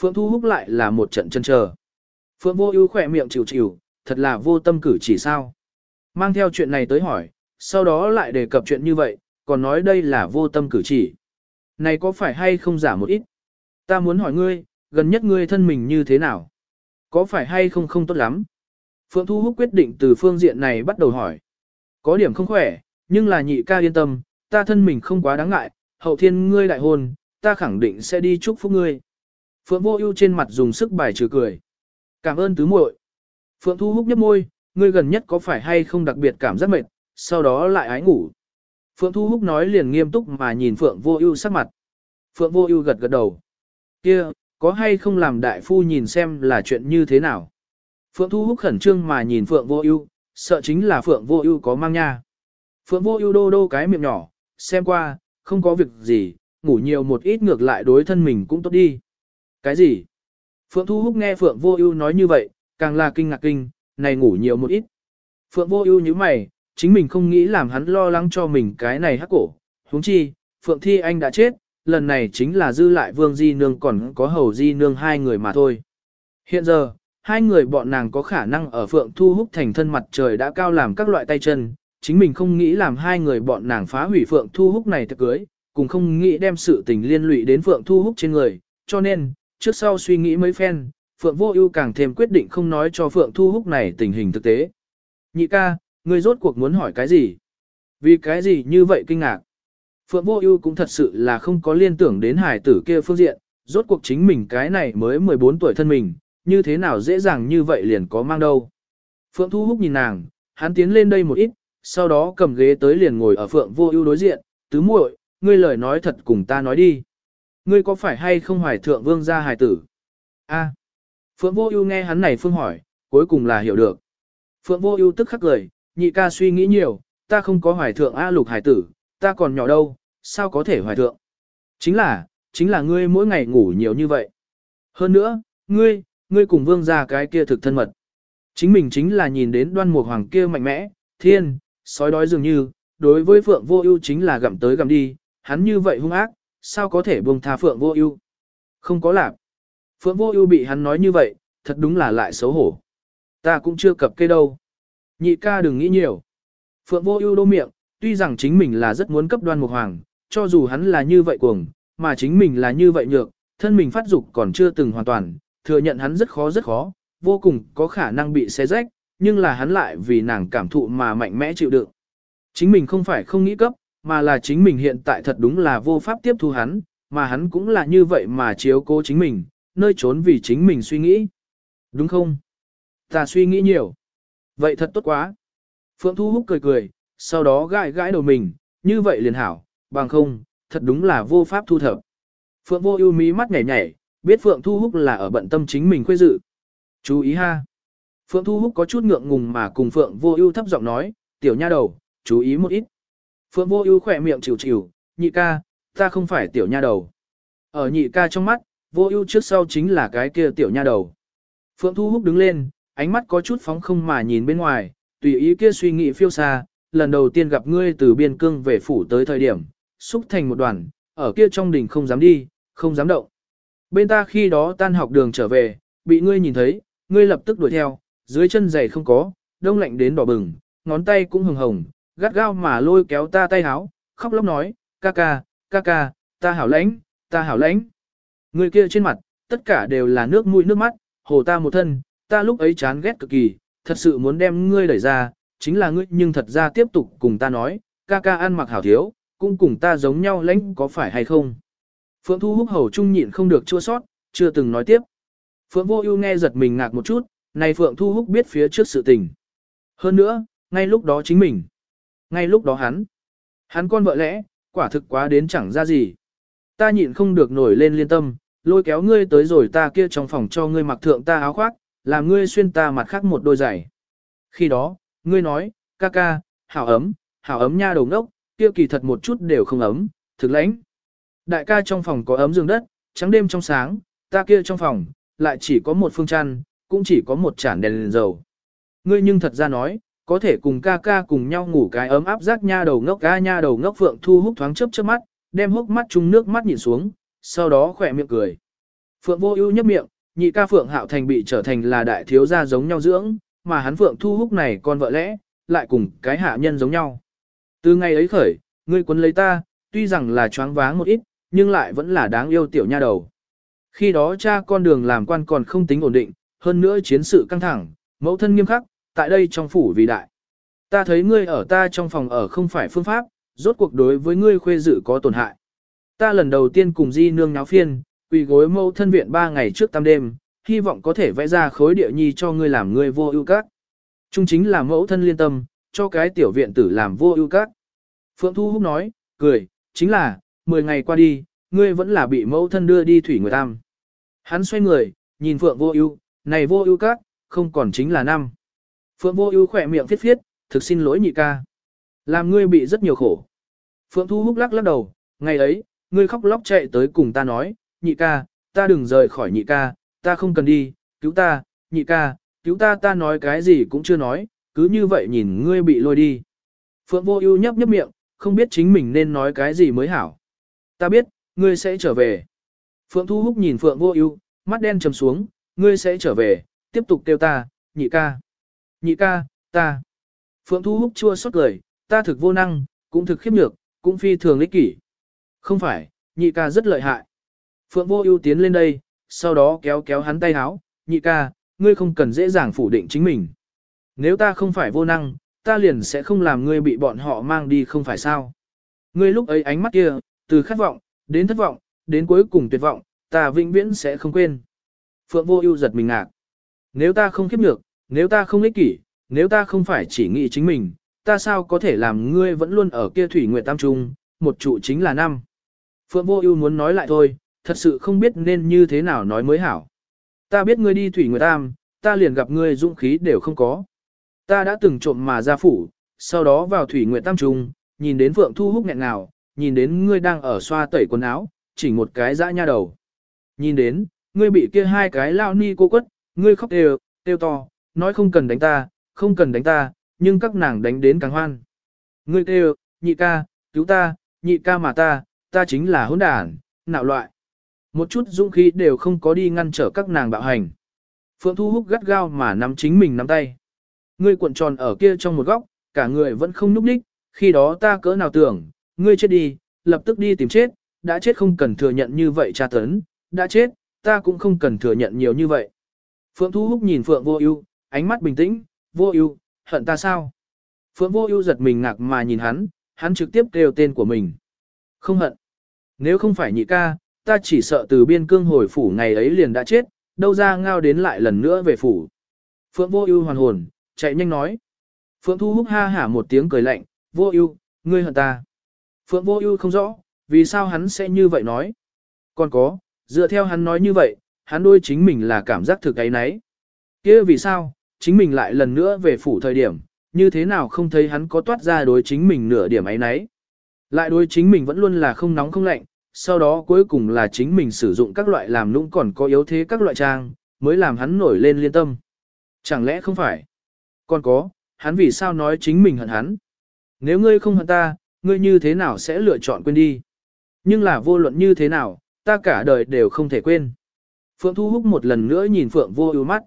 Phượng Thu Húc lại là một trận chân chờ. Phượng Vô Ưu khỏe miệng chịu chịu, thật là vô tâm cử chỉ sao. Mang theo chuyện này tới hỏi, sau đó lại đề cập chuyện như vậy, còn nói đây là vô tâm cử chỉ. Này có phải hay không giả một ít? Ta muốn hỏi ngươi, gần nhất ngươi thân mình như thế nào? Có phải hay không không tốt lắm? Phượng Thu Húc quyết định từ phương diện này bắt đầu hỏi. Có điểm không khỏe, nhưng là nhị ca yên tâm, ta thân mình không quá đáng ngại, hậu thiên ngươi đại hôn, ta khẳng định sẽ đi chúc phúc ngươi. Phượng Vô Ưu trên mặt dùng sức bài trừ cười. Cảm ơn tứ muội. Phượng Thu Húc nhếch môi, ngươi gần nhất có phải hay không đặc biệt cảm giác mệt, sau đó lại ái ngủ. Phượng Thu Húc nói liền nghiêm túc mà nhìn Phượng Vô Ưu sắc mặt. Phượng Vô Ưu gật gật đầu. Kia, có hay không làm đại phu nhìn xem là chuyện như thế nào? Phượng Thu Húc khẩn trương mà nhìn Phượng Vô Ưu, sợ chính là Phượng Vô Ưu có mang nha. Phượng Vô Ưu đô đô cái miệng nhỏ, xem qua, không có việc gì, ngủ nhiều một ít ngược lại đối thân mình cũng tốt đi. Cái gì? Phượng Thu Húc nghe Phượng Vô Ưu nói như vậy, càng là kinh ngạc kinh, này ngủ nhiều một ít. Phượng Vô Ưu như mày, chính mình không nghĩ làm hắn lo lắng cho mình cái này hắc cổ. Huống chi, Phượng Thi Anh đã chết, lần này chính là dư lại Vương Di Nương còn có Hầu Di Nương hai người mà thôi. Hiện giờ, hai người bọn nàng có khả năng ở Phượng Thu Húc thành thân mặt trời đã cao làm các loại tay chân, chính mình không nghĩ làm hai người bọn nàng phá hủy Phượng Thu Húc này thật cưới, cũng không nghĩ đem sự tình liên lụy đến Phượng Thu Húc trên người, cho nên, trước sau suy nghĩ mấy phen, Phượng Vô Ưu càng thêm quyết định không nói cho Phượng Thu Húc này tình hình thực tế. Nhị ca, ngươi rốt cuộc muốn hỏi cái gì? Vì cái gì như vậy kinh ngạc? Phượng Vô Ưu cũng thật sự là không có liên tưởng đến hải tử kia phương diện, rốt cuộc chính mình cái này mới 14 tuổi thân mình, như thế nào dễ dàng như vậy liền có mang đâu. Phượng Thu Húc nhìn nàng, hắn tiến lên đây một ít, sau đó cầm ghế tới liền ngồi ở Phượng Vô Ưu đối diện, "Tứ muội, ngươi lời nói thật cùng ta nói đi. Ngươi có phải hay không hoài thượng vương gia hài tử?" A. Phượng Vô Ưu nghe hắn này phương hỏi, cuối cùng là hiểu được. Phượng Vô Ưu tức khắc cười, nhị ca suy nghĩ nhiều, ta không có hoài thượng A lục hải tử, ta còn nhỏ đâu, sao có thể hoài thượng. Chính là, chính là ngươi mỗi ngày ngủ nhiều như vậy. Hơn nữa, ngươi, ngươi cùng vương gia cái kia thực thân mật. Chính mình chính là nhìn đến đoan mục hoàng kia mạnh mẽ, thiên, sói đói dường như, đối với phượng vô ưu chính là gặm tới gặm đi, hắn như vậy hung ác, sao có thể buông tha phượng vô ưu? Không có lạc. Phượng vô ưu bị hắn nói như vậy, thật đúng là lại xấu hổ. Ta cũng chưa cập cây đâu. Nhị ca đừng nghĩ nhiều. Phượng vô ưu đô miệng, tuy rằng chính mình là rất muốn cấp đoan mục hoàng, cho dù hắn là như vậy cuồng, mà chính mình là như vậy nhược, thân mình phát dục còn chưa từng hoàn toàn, thừa nhận hắn rất khó rất khó, vô cùng có khả năng bị xé rách, nhưng là hắn lại vì nàng cảm thụ mà mạnh mẽ chịu đựng. Chính mình không phải không nghĩ cấp, mà là chính mình hiện tại thật đúng là vô pháp tiếp thu hắn, mà hắn cũng là như vậy mà chiếu cố chính mình, nơi trốn vì chính mình suy nghĩ. Đúng không? Ta suy nghĩ nhiều. Vậy thật tốt quá. Phượng Thu Húc cười cười, sau đó gãi gãi đầu mình, như vậy liền hảo, bằng không, thật đúng là vô pháp thu thập. Phượng Vô Ưu mí mắt nhảy nhảy, biết Phượng Thu Húc là ở bận tâm chính mình khuê dự. Chú ý ha. Phượng Thu Húc có chút ngượng ngùng mà cùng Phượng Vô Ưu thấp giọng nói, "Tiểu nha đầu, chú ý một ít." Phượng Vô Ưu khẽ miệng chịu chịu, "Nhị ca, ta không phải tiểu nha đầu." Ở nhị ca trong mắt, Vô Ưu trước sau chính là cái kia tiểu nha đầu. Phượng Thu Húc đứng lên, ánh mắt có chút phóng không mà nhìn bên ngoài, tùy ý kia suy nghĩ phiêu xa, lần đầu tiên gặp ngươi từ biên cương về phủ tới thời điểm, xúc thành một đoàn, ở kia trong đình không dám đi, không dám động. Bên ta khi đó tan học đường trở về, bị ngươi nhìn thấy, ngươi lập tức đuổi theo, dưới chân giày không có, đông lạnh đến đỏ bừng, ngón tay cũng hừng hồng, gắt gao mà lôi kéo ta tay háo, khóc lóc nói, ca ca, ca ca, ta hảo lãnh, ta hảo lãnh. Người kia trên mặt, tất cả đều là nước mũi nước mắt, hồ ta một thân, ta lúc ấy chán ghét cực kỳ, thật sự muốn đem ngươi đẩy ra, chính là ngươi nhưng thật ra tiếp tục cùng ta nói, ca ca ăn mặc hảo thiếu, cũng cùng ta giống nhau lãnh có phải hay không. Phượng Thu Húc hầu trung nhịn không được chua sót, chưa từng nói tiếp. Phượng Vô Ưu nghe giật mình ngạc một chút, này Phượng Thu Húc biết phía trước sự tình. Hơn nữa, ngay lúc đó chính mình, ngay lúc đó hắn, hắn con vợ lẽ, quả thực quá đến chẳng ra gì. Ta nhịn không được nổi lên liên tâm, lôi kéo ngươi tới rồi ta kia trong phòng cho ngươi mặc thượng ta áo khoác, làm ngươi xuyên ta mặt khác một đôi giày. Khi đó, ngươi nói, ca ca, hảo ấm, hảo ấm nha đầu ngốc, kia kỳ thật một chút đều không ấm, thực lãnh. Đại ca trong phòng có ấm giường đất, trắng đêm trong sáng, ta kia trong phòng, lại chỉ có một phương chăn, cũng chỉ có một chản đèn, đèn dầu. Ngươi nhưng thật ra nói, có thể cùng ca ca cùng nhau ngủ cái ấm áp giác nha đầu ngốc ca nha đầu ngốc phượng thu hút thoáng chớp chớp mắt, đem hốc mắt chung nước mắt nhìn xuống, sau đó khỏe miệng cười. Phượng vô ưu nhấp miệng, nhị ca Phượng Hạo Thành bị trở thành là đại thiếu gia giống nhau dưỡng, mà hắn Phượng Thu Húc này con vợ lẽ, lại cùng cái hạ nhân giống nhau. Từ ngày ấy khởi, ngươi quấn lấy ta, tuy rằng là choáng váng một ít, nhưng lại vẫn là đáng yêu tiểu nha đầu. Khi đó cha con đường làm quan còn không tính ổn định, hơn nữa chiến sự căng thẳng, mẫu thân nghiêm khắc, tại đây trong phủ vì đại. Ta thấy ngươi ở ta trong phòng ở không phải phương pháp, rốt cuộc đối với ngươi khuê dự có tổn hại. Ta lần đầu tiên cùng di nương nháo phiên, quỳ gối mẫu thân viện ba ngày trước tam đêm, hy vọng có thể vẽ ra khối địa nhi cho ngươi làm ngươi vô ưu các. Trung chính là mẫu thân liên tâm, cho cái tiểu viện tử làm vô ưu các. Phượng Thu Húc nói, cười, chính là, 10 ngày qua đi, ngươi vẫn là bị mẫu thân đưa đi thủy người tam. Hắn xoay người, nhìn Phượng vô ưu, này vô ưu các, không còn chính là năm. Phượng vô ưu khỏe miệng phiết phiết, thực xin lỗi nhị ca. Làm ngươi bị rất nhiều khổ. Phượng Thu Húc lắc lắc đầu, ngày ấy, ngươi khóc lóc chạy tới cùng ta nói, nhị ca, ta đừng rời khỏi nhị ca, ta không cần đi, cứu ta, nhị ca, cứu ta ta nói cái gì cũng chưa nói, cứ như vậy nhìn ngươi bị lôi đi. Phượng vô ưu nhấp nhấp miệng, không biết chính mình nên nói cái gì mới hảo. Ta biết, ngươi sẽ trở về. Phượng Thu Húc nhìn Phượng vô ưu, mắt đen trầm xuống, ngươi sẽ trở về, tiếp tục kêu ta, nhị ca. Nhị ca, ta. Phượng Thu Húc chua xót cười, ta thực vô năng, cũng thực khiếp nhược, cũng phi thường lý kỷ. Không phải, nhị ca rất lợi hại. Phượng vô ưu tiến lên đây, sau đó kéo kéo hắn tay háo, nhị ca, ngươi không cần dễ dàng phủ định chính mình. Nếu ta không phải vô năng, ta liền sẽ không làm ngươi bị bọn họ mang đi không phải sao. Ngươi lúc ấy ánh mắt kia, từ khát vọng, đến thất vọng, đến cuối cùng tuyệt vọng, ta vĩnh viễn sẽ không quên. Phượng vô ưu giật mình ngạc. Nếu ta không khiếp nhược, nếu ta không ích kỷ, nếu ta không phải chỉ nghĩ chính mình, ta sao có thể làm ngươi vẫn luôn ở kia thủy nguyệt tam trung, một trụ chính là năm. Phượng vô ưu muốn nói lại thôi, thật sự không biết nên như thế nào nói mới hảo. Ta biết ngươi đi thủy người tam, ta liền gặp ngươi dũng khí đều không có. Ta đã từng trộm mà ra phủ, sau đó vào thủy nguyện tam trung, nhìn đến Phượng Thu Húc nghẹn ngào, nhìn đến ngươi đang ở xoa tẩy quần áo, chỉ một cái dã nha đầu. Nhìn đến, ngươi bị kia hai cái lao ni cô quất, ngươi khóc đều, tiêu to, nói không cần đánh ta, không cần đánh ta, nhưng các nàng đánh đến càng hoan. Ngươi kêu, nhị ca, cứu ta, nhị ca mà ta, ta chính là hỗn đản, nạo loại. Một chút dũng khí đều không có đi ngăn trở các nàng bạo hành. Phượng Thu Húc gắt gao mà nắm chính mình nắm tay. Ngươi cuộn tròn ở kia trong một góc, cả người vẫn không núp đích, khi đó ta cỡ nào tưởng, ngươi chết đi, lập tức đi tìm chết, đã chết không cần thừa nhận như vậy tra tấn, đã chết, ta cũng không cần thừa nhận nhiều như vậy. Phượng Thu Húc nhìn Phượng Vô Ưu, ánh mắt bình tĩnh, "Vô Ưu, hận ta sao?" Phượng Vô Ưu giật mình ngạc mà nhìn hắn, hắn trực tiếp kêu tên của mình. "Không hận. Nếu không phải nhị ca, ta chỉ sợ từ biên cương hồi phủ ngày ấy liền đã chết, đâu ra ngao đến lại lần nữa về phủ." Phượng Vô Ưu hoàn hồn, chạy nhanh nói. Phượng Thu Húc ha hả một tiếng cười lạnh, "Vô Ưu, ngươi hận ta?" Phượng Vô Ưu không rõ, vì sao hắn sẽ như vậy nói. Còn có, dựa theo hắn nói như vậy, hắn đôi chính mình là cảm giác thực ấy nấy. kia vì sao, chính mình lại lần nữa về phủ thời điểm, như thế nào không thấy hắn có toát ra đối chính mình nửa điểm ấy nấy. Lại đối chính mình vẫn luôn là không nóng không lạnh, sau đó cuối cùng là chính mình sử dụng các loại làm nũng còn có yếu thế các loại trang, mới làm hắn nổi lên liên tâm. Chẳng lẽ không phải? Còn có, hắn vì sao nói chính mình hận hắn? Nếu ngươi không hận ta, ngươi như thế nào sẽ lựa chọn quên đi? Nhưng là vô luận như thế nào, ta cả đời đều không thể quên. Phượng Thu Húc một lần nữa nhìn Phượng vô ưu mắt.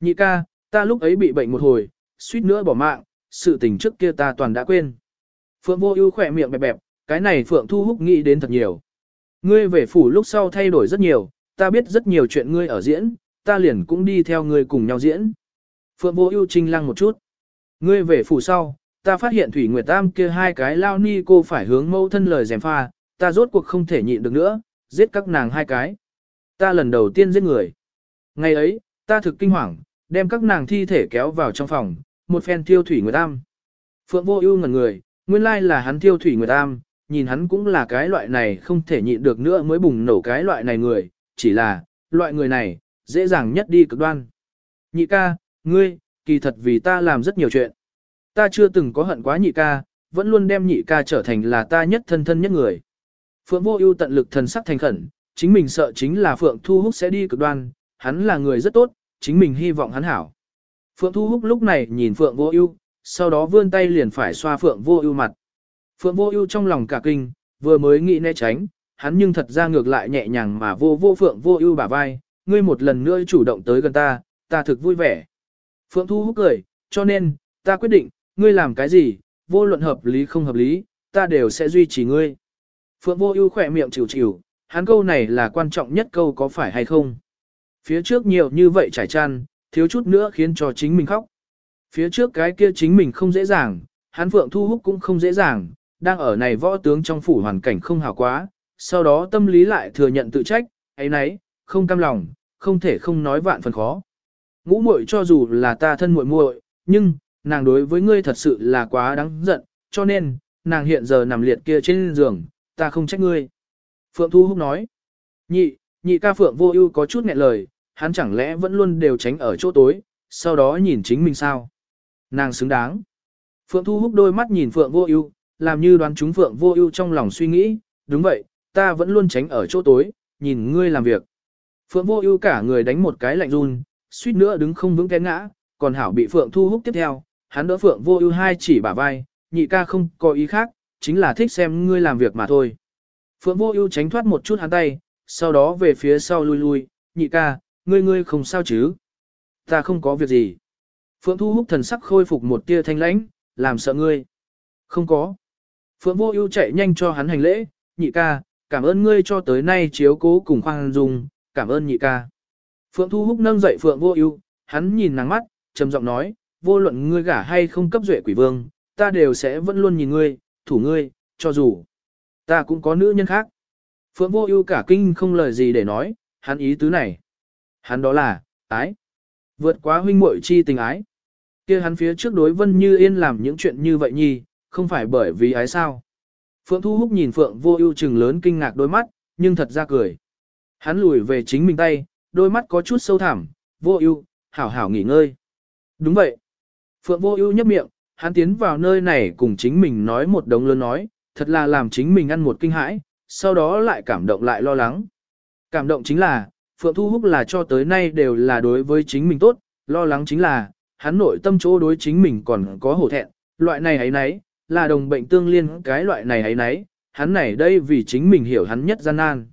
Nhị ca, ta lúc ấy bị bệnh một hồi, suýt nữa bỏ mạng, sự tình trước kia ta toàn đã quên. Phượng vô ưu khỏe miệng bẹp bẹp, cái này Phượng Thu Húc nghĩ đến thật nhiều. Ngươi về phủ lúc sau thay đổi rất nhiều, ta biết rất nhiều chuyện ngươi ở diễn, ta liền cũng đi theo ngươi cùng nhau diễn. Phượng vô ưu trinh lăng một chút. Ngươi về phủ sau, ta phát hiện Thủy Nguyệt Tam kia hai cái lao ni cô phải hướng mâu thân lời dèm pha, ta rốt cuộc không thể nhịn được nữa, giết các nàng hai cái. Ta lần đầu tiên giết người. Ngày ấy, ta thực kinh hoàng, đem các nàng thi thể kéo vào trong phòng, một phen tiêu thủy nguyệt tam. Phượng vô ưu ngẩn người, nguyên lai là hắn thiêu thủy nguyệt tam, nhìn hắn cũng là cái loại này không thể nhịn được nữa mới bùng nổ cái loại này người, chỉ là, loại người này, dễ dàng nhất đi cực đoan. Nhị ca, ngươi, kỳ thật vì ta làm rất nhiều chuyện. Ta chưa từng có hận quá nhị ca, vẫn luôn đem nhị ca trở thành là ta nhất thân thân nhất người. Phượng Vô Ưu tận lực thần sắc thành khẩn, chính mình sợ chính là Phượng Thu Húc sẽ đi cực đoan, hắn là người rất tốt, chính mình hy vọng hắn hảo. Phượng Thu Húc lúc này nhìn Phượng Vô Ưu, sau đó vươn tay liền phải xoa Phượng Vô Ưu mặt. Phượng Vô Ưu trong lòng cả kinh, vừa mới nghĩ né tránh, hắn nhưng thật ra ngược lại nhẹ nhàng mà vô vô Phượng Vô Ưu bả vai, ngươi một lần nữa chủ động tới gần ta, ta thực vui vẻ. Phượng Thu hút cười, cho nên, ta quyết định, ngươi làm cái gì, vô luận hợp lý không hợp lý, ta đều sẽ duy trì ngươi. Phượng vô ưu khỏe miệng chịu chịu, hắn câu này là quan trọng nhất câu có phải hay không. Phía trước nhiều như vậy trải chăn, thiếu chút nữa khiến cho chính mình khóc. Phía trước cái kia chính mình không dễ dàng, hắn Phượng Thu Húc cũng không dễ dàng, đang ở này võ tướng trong phủ hoàn cảnh không hảo quá, sau đó tâm lý lại thừa nhận tự trách, ấy nấy, không cam lòng, không thể không nói vạn phần khó. Ngũ muội cho dù là ta thân muội muội, nhưng, nàng đối với ngươi thật sự là quá đáng giận, cho nên, nàng hiện giờ nằm liệt kia trên giường, ta không trách ngươi. Phượng Thu Húc nói, nhị, nhị ca Phượng vô ưu có chút nghẹn lời, hắn chẳng lẽ vẫn luôn đều tránh ở chỗ tối, sau đó nhìn chính mình sao. Nàng xứng đáng. Phượng Thu Húc đôi mắt nhìn Phượng vô ưu, làm như đoán chúng Phượng vô ưu trong lòng suy nghĩ, đúng vậy, ta vẫn luôn tránh ở chỗ tối, nhìn ngươi làm việc. Phượng vô ưu cả người đánh một cái lạnh run, suýt nữa đứng không vững té ngã, còn hảo bị Phượng Thu Húc tiếp theo, hắn đỡ Phượng vô ưu hai chỉ bả vai, nhị ca không có ý khác, chính là thích xem ngươi làm việc mà thôi. Phượng vô ưu tránh thoát một chút hắn tay, sau đó về phía sau lui lui, nhị ca, ngươi ngươi không sao chứ? Ta không có việc gì. Phượng thu Húc thần sắc khôi phục một tia thanh lãnh, làm sợ ngươi. Không có. Phượng vô ưu chạy nhanh cho hắn hành lễ, nhị ca, cảm ơn ngươi cho tới nay chiếu cố cùng khoan dung, cảm ơn nhị ca. Phượng thu Húc nâng dậy Phượng vô ưu, hắn nhìn nàng mắt, trầm giọng nói, vô luận ngươi gả hay không cấp duệ quỷ vương, ta đều sẽ vẫn luôn nhìn ngươi, thủ ngươi, cho dù ta cũng có nữ nhân khác. Phượng vô ưu cả kinh không lời gì để nói, hắn ý tứ này. Hắn đó là, ái. Vượt quá huynh muội chi tình ái kia hắn phía trước đối Vân Như Yên làm những chuyện như vậy nhi, không phải bởi vì ái sao. Phượng Thu Húc nhìn Phượng vô ưu trừng lớn kinh ngạc đôi mắt, nhưng thật ra cười. Hắn lùi về chính mình tay, đôi mắt có chút sâu thẳm, vô ưu, hảo hảo nghỉ ngơi. Đúng vậy. Phượng Vô Ưu nhếch miệng, hắn tiến vào nơi này cùng chính mình nói một đống lớn nói, thật là làm chính mình ăn một kinh hãi, sau đó lại cảm động lại lo lắng. Cảm động chính là, Phượng Thu Húc là cho tới nay đều là đối với chính mình tốt, lo lắng chính là, hắn nội tâm chỗ đối chính mình còn có hổ thẹn, loại này ấy nấy, là đồng bệnh tương liên cái loại này ấy nấy, hắn này đây vì chính mình hiểu hắn nhất gian nan.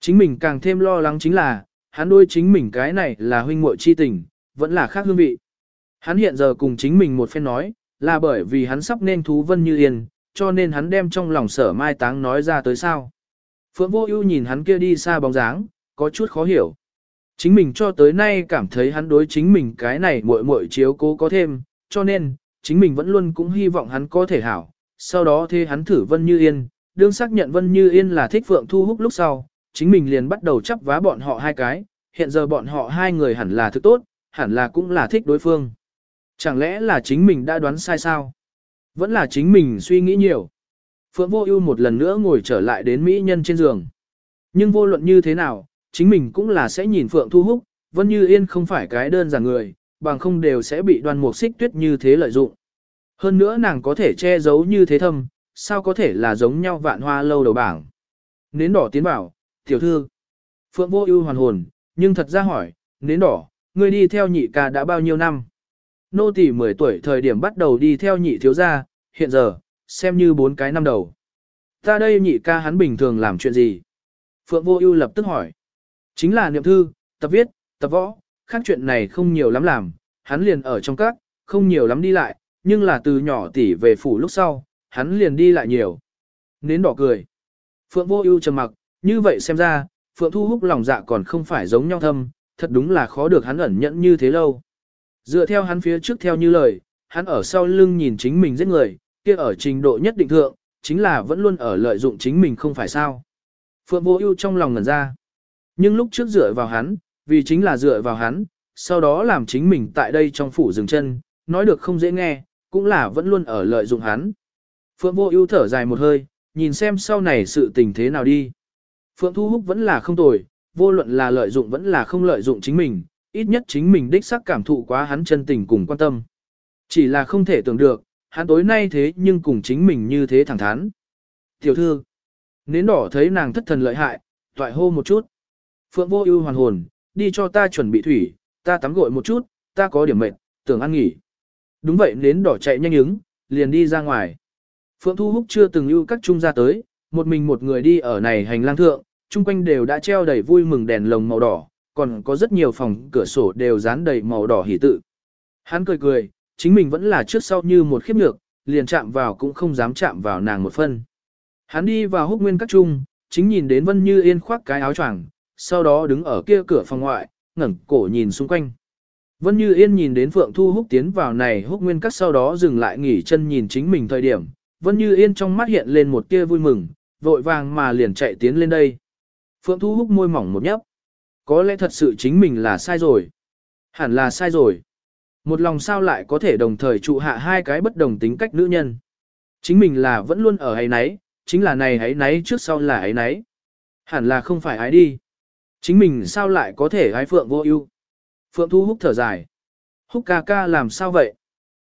Chính mình càng thêm lo lắng chính là, hắn đối chính mình cái này là huynh muội chi tình, vẫn là khác hương vị. Hắn hiện giờ cùng chính mình một phen nói, là bởi vì hắn sắp nên thú vân như yên, cho nên hắn đem trong lòng sở mai táng nói ra tới sao. Phượng vô ưu nhìn hắn kia đi xa bóng dáng, có chút khó hiểu. Chính mình cho tới nay cảm thấy hắn đối chính mình cái này muội muội chiếu cố có thêm, cho nên, chính mình vẫn luôn cũng hy vọng hắn có thể hảo. Sau đó thế hắn thử Vân Như Yên, đương xác nhận Vân Như Yên là thích Phượng Thu Húc lúc sau, chính mình liền bắt đầu chấp vá bọn họ hai cái, hiện giờ bọn họ hai người hẳn là thứ tốt, hẳn là cũng là thích đối phương. Chẳng lẽ là chính mình đã đoán sai sao? Vẫn là chính mình suy nghĩ nhiều. Phượng Vô Ưu một lần nữa ngồi trở lại đến mỹ nhân trên giường. Nhưng vô luận như thế nào, chính mình cũng là sẽ nhìn Phượng Thu Húc, Vân Như Yên không phải cái đơn giản người, bằng không đều sẽ bị Đoan Mục Xích Tuyết như thế lợi dụng. Hơn nữa nàng có thể che giấu như thế thâm, sao có thể là giống nhau vạn hoa lâu đầu bảng. Nến đỏ tiến bảo, tiểu thư. Phượng Vô Ưu hoàn hồn, nhưng thật ra hỏi, nến đỏ, ngươi đi theo nhị ca đã bao nhiêu năm? Nô tỳ 10 tuổi thời điểm bắt đầu đi theo nhị thiếu gia, hiện giờ, xem như bốn cái năm đầu. Ta đây nhị ca hắn bình thường làm chuyện gì? Phượng Vô Ưu lập tức hỏi. Chính là niệm thư, tập viết, tập võ, khác chuyện này không nhiều lắm làm, hắn liền ở trong các, không nhiều lắm đi lại, nhưng là từ nhỏ tỷ về phủ lúc sau, hắn liền đi lại nhiều. Nến đỏ cười. Phượng Vô Ưu trầm mặc, như vậy xem ra, Phượng Thu hút lòng dạ còn không phải giống nhau thâm, thật đúng là khó được hắn ẩn nhẫn như thế lâu. Dựa theo hắn phía trước theo như lời, hắn ở sau lưng nhìn chính mình giết người, kia ở trình độ nhất định thượng, chính là vẫn luôn ở lợi dụng chính mình không phải sao. Phượng Vô Ưu trong lòng ngẩn ra. Nhưng lúc trước dựa vào hắn, vì chính là dựa vào hắn, sau đó làm chính mình tại đây trong phủ dừng chân, nói được không dễ nghe, cũng là vẫn luôn ở lợi dụng hắn. Phượng Vô Ưu thở dài một hơi, nhìn xem sau này sự tình thế nào đi. Phượng Thu Húc vẫn là không tồi, vô luận là lợi dụng vẫn là không lợi dụng chính mình, ít nhất chính mình đích xác cảm thụ quá hắn chân tình cùng quan tâm. Chỉ là không thể tưởng được, hắn tối nay thế nhưng cùng chính mình như thế thẳng thắn. Tiểu thư, nến đỏ thấy nàng thất thần lợi hại, toại hô một chút. Phượng vô ưu hoàn hồn, đi cho ta chuẩn bị thủy, ta tắm gội một chút, ta có điểm mệt, tưởng ăn nghỉ. Đúng vậy nến đỏ chạy nhanh ứng, liền đi ra ngoài. Phượng Thu Húc chưa từng ưu các trung ra tới, một mình một người đi ở này hành lang thượng, chung quanh đều đã treo đầy vui mừng đèn lồng màu đỏ, còn có rất nhiều phòng cửa sổ đều dán đầy màu đỏ hỉ tự. Hắn cười cười, chính mình vẫn là trước sau như một khiếp nhược, liền chạm vào cũng không dám chạm vào nàng một phân. Hắn đi vào húc nguyên các trung, chính nhìn đến Vân Như Yên khoác cái áo choàng, sau đó đứng ở kia cửa phòng ngoại, ngẩng cổ nhìn xung quanh. Vân Như Yên nhìn đến Phượng Thu Húc tiến vào này húc nguyên các sau đó dừng lại nghỉ chân nhìn chính mình thời điểm, Vân Như Yên trong mắt hiện lên một tia vui mừng, vội vàng mà liền chạy tiến lên đây. Phượng Thu Húc môi mỏng một nhấp. Có lẽ thật sự chính mình là sai rồi. Hẳn là sai rồi. Một lòng sao lại có thể đồng thời trụ hạ hai cái bất đồng tính cách nữ nhân. Chính mình là vẫn luôn ở ấy nấy, chính là này ấy nấy trước sau là ấy nấy. Hẳn là không phải ấy đi. Chính mình sao lại có thể ái Phượng vô ưu? Phượng Thu Húc thở dài. Húc ca ca làm sao vậy?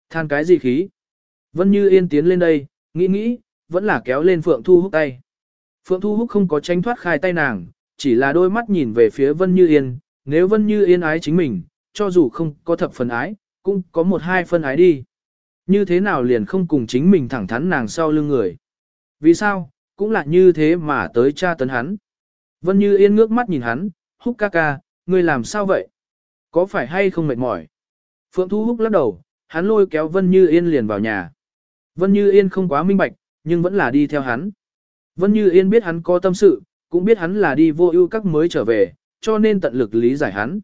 Than cái gì khí? Vân Như Yên tiến lên đây, nghĩ nghĩ, vẫn là kéo lên Phượng Thu Húc tay. Phượng Thu Húc không có tranh thoát khai tay nàng, chỉ là đôi mắt nhìn về phía Vân Như Yên, nếu Vân Như Yên ái chính mình, cho dù không có thập phần ái, cũng có một hai phân ái đi. Như thế nào liền không cùng chính mình thẳng thắn nàng sau lưng người. Vì sao, cũng là như thế mà tới cha tấn hắn. Vân Như Yên ngước mắt nhìn hắn, húc ca ca, ngươi làm sao vậy? Có phải hay không mệt mỏi? Phượng Thu Húc lắc đầu, hắn lôi kéo Vân Như Yên liền vào nhà. Vân Như Yên không quá minh bạch, nhưng vẫn là đi theo hắn. Vân Như Yên biết hắn có tâm sự, cũng biết hắn là đi vô ưu các mới trở về, cho nên tận lực lý giải hắn.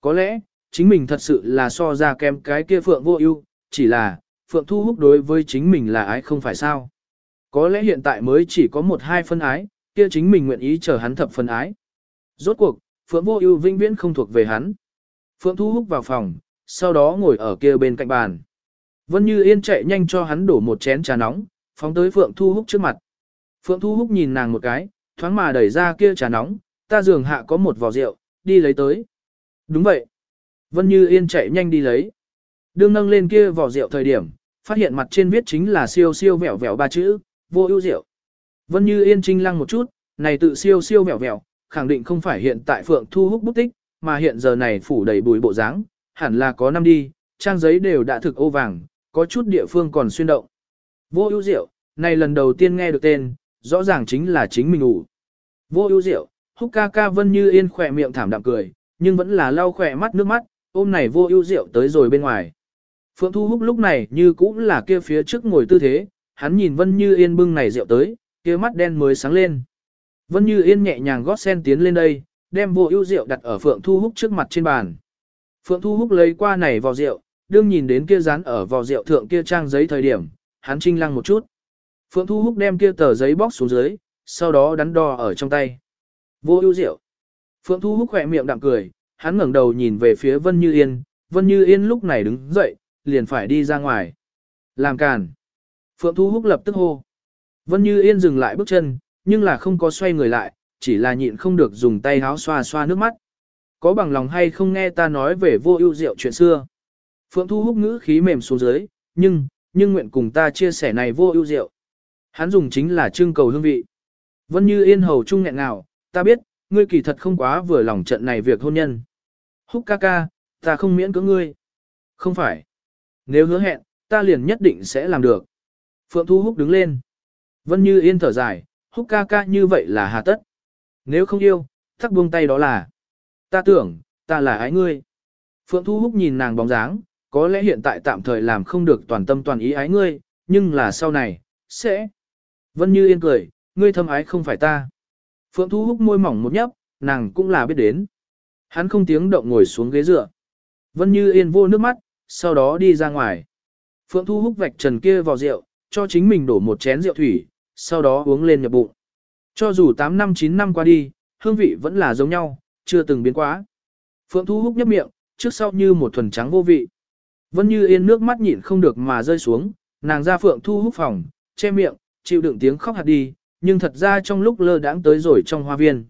Có lẽ, chính mình thật sự là so ra kém cái kia Phượng vô ưu, chỉ là, Phượng Thu Húc đối với chính mình là ái không phải sao. Có lẽ hiện tại mới chỉ có một hai phân ái, kia chính mình nguyện ý chờ hắn thập phần ái. Rốt cuộc, Phượng vô ưu vinh viễn không thuộc về hắn. Phượng Thu Húc vào phòng, sau đó ngồi ở kia bên cạnh bàn. Vân Như Yên chạy nhanh cho hắn đổ một chén trà nóng, phóng tới Phượng Thu Húc trước mặt. Phượng Thu Húc nhìn nàng một cái, thoáng mà đẩy ra kia trà nóng, ta giường hạ có một vò rượu, đi lấy tới. Đúng vậy. Vân Như Yên chạy nhanh đi lấy. Đương nâng lên kia vỏ rượu thời điểm, phát hiện mặt trên viết chính là siêu siêu vẹo vẹo ba chữ, vô ưu rượu. Vân Như Yên trinh lăng một chút, này tự siêu siêu vẹo vẹo, khẳng định không phải hiện tại Phượng Thu Húc bút tích, mà hiện giờ này phủ đầy bùi bộ dáng, hẳn là có năm đi, trang giấy đều đã thực ô vàng, có chút địa phương còn xuyên động. Vô ưu diệu này lần đầu tiên nghe được tên, rõ ràng chính là chính mình ủ. Vô ưu diệu húc ca ca Vân Như Yên khỏe miệng thảm đạm cười, nhưng vẫn là lau khỏe mắt nước mắt, ôm này vô ưu diệu tới rồi bên ngoài. Phượng Thu Húc lúc này như cũng là kia phía trước ngồi tư thế, hắn nhìn Vân Như Yên bưng này rượu tới, kia mắt đen mới sáng lên. Vân Như Yên nhẹ nhàng gót sen tiến lên đây, đem vô ưu rượu đặt ở Phượng Thu Húc trước mặt trên bàn. Phượng Thu Húc lấy qua này vò rượu, đương nhìn đến kia dán ở vò rượu thượng kia trang giấy thời điểm, hắn trinh lăng một chút. Phượng Thu Húc đem kia tờ giấy bóc xuống dưới, sau đó đắn đo ở trong tay. Vô ưu rượu. Phượng Thu Húc khỏe miệng đạm cười, hắn ngẩng đầu nhìn về phía Vân Như Yên, Vân Như Yên lúc này đứng dậy, liền phải đi ra ngoài. Làm càn. Phượng Thu Húc lập tức hô. Vân Như Yên dừng lại bước chân, nhưng là không có xoay người lại, chỉ là nhịn không được dùng tay háo xoa xoa nước mắt. Có bằng lòng hay không nghe ta nói về vô ưu rượu chuyện xưa. Phượng Thu Húc ngữ khí mềm xuống dưới, nhưng, nhưng nguyện cùng ta chia sẻ này vô ưu rượu. Hắn dùng chính là trưng cầu hương vị. Vân Như Yên hầu trung nghẹn nào, ta biết, ngươi kỳ thật không quá vừa lòng trận này việc hôn nhân. Húc ca ca, ta không miễn cưỡng ngươi. Không phải. Nếu hứa hẹn, ta liền nhất định sẽ làm được. Phượng Thu Húc đứng lên. Vân Như Yên thở dài, Húc ca ca như vậy là hà tất. Nếu không yêu, thắc buông tay đó là. Ta tưởng, ta là ái ngươi. Phượng Thu Húc nhìn nàng bóng dáng, có lẽ hiện tại tạm thời làm không được toàn tâm toàn ý ái ngươi, nhưng là sau này, sẽ. Vân Như Yên cười, ngươi thâm ái không phải ta. Phượng Thu Húc môi mỏng một nhấp, nàng cũng là biết đến. Hắn không tiếng động ngồi xuống ghế dựa. Vân Như Yên vô nước mắt, sau đó đi ra ngoài. Phượng Thu Húc vạch trần kia vào rượu, cho chính mình đổ một chén rượu thủy, sau đó uống lên nhập bụng. Cho dù 8 năm 9 năm qua đi, hương vị vẫn là giống nhau, chưa từng biến quá. Phượng Thu Húc nhấp miệng, trước sau như một thuần trắng vô vị. Vân Như Yên nước mắt nhịn không được mà rơi xuống, nàng ra Phượng Thu Húc phòng, che miệng, chịu đựng tiếng khóc hạt đi, nhưng thật ra trong lúc lơ đãng tới rồi trong hoa viên.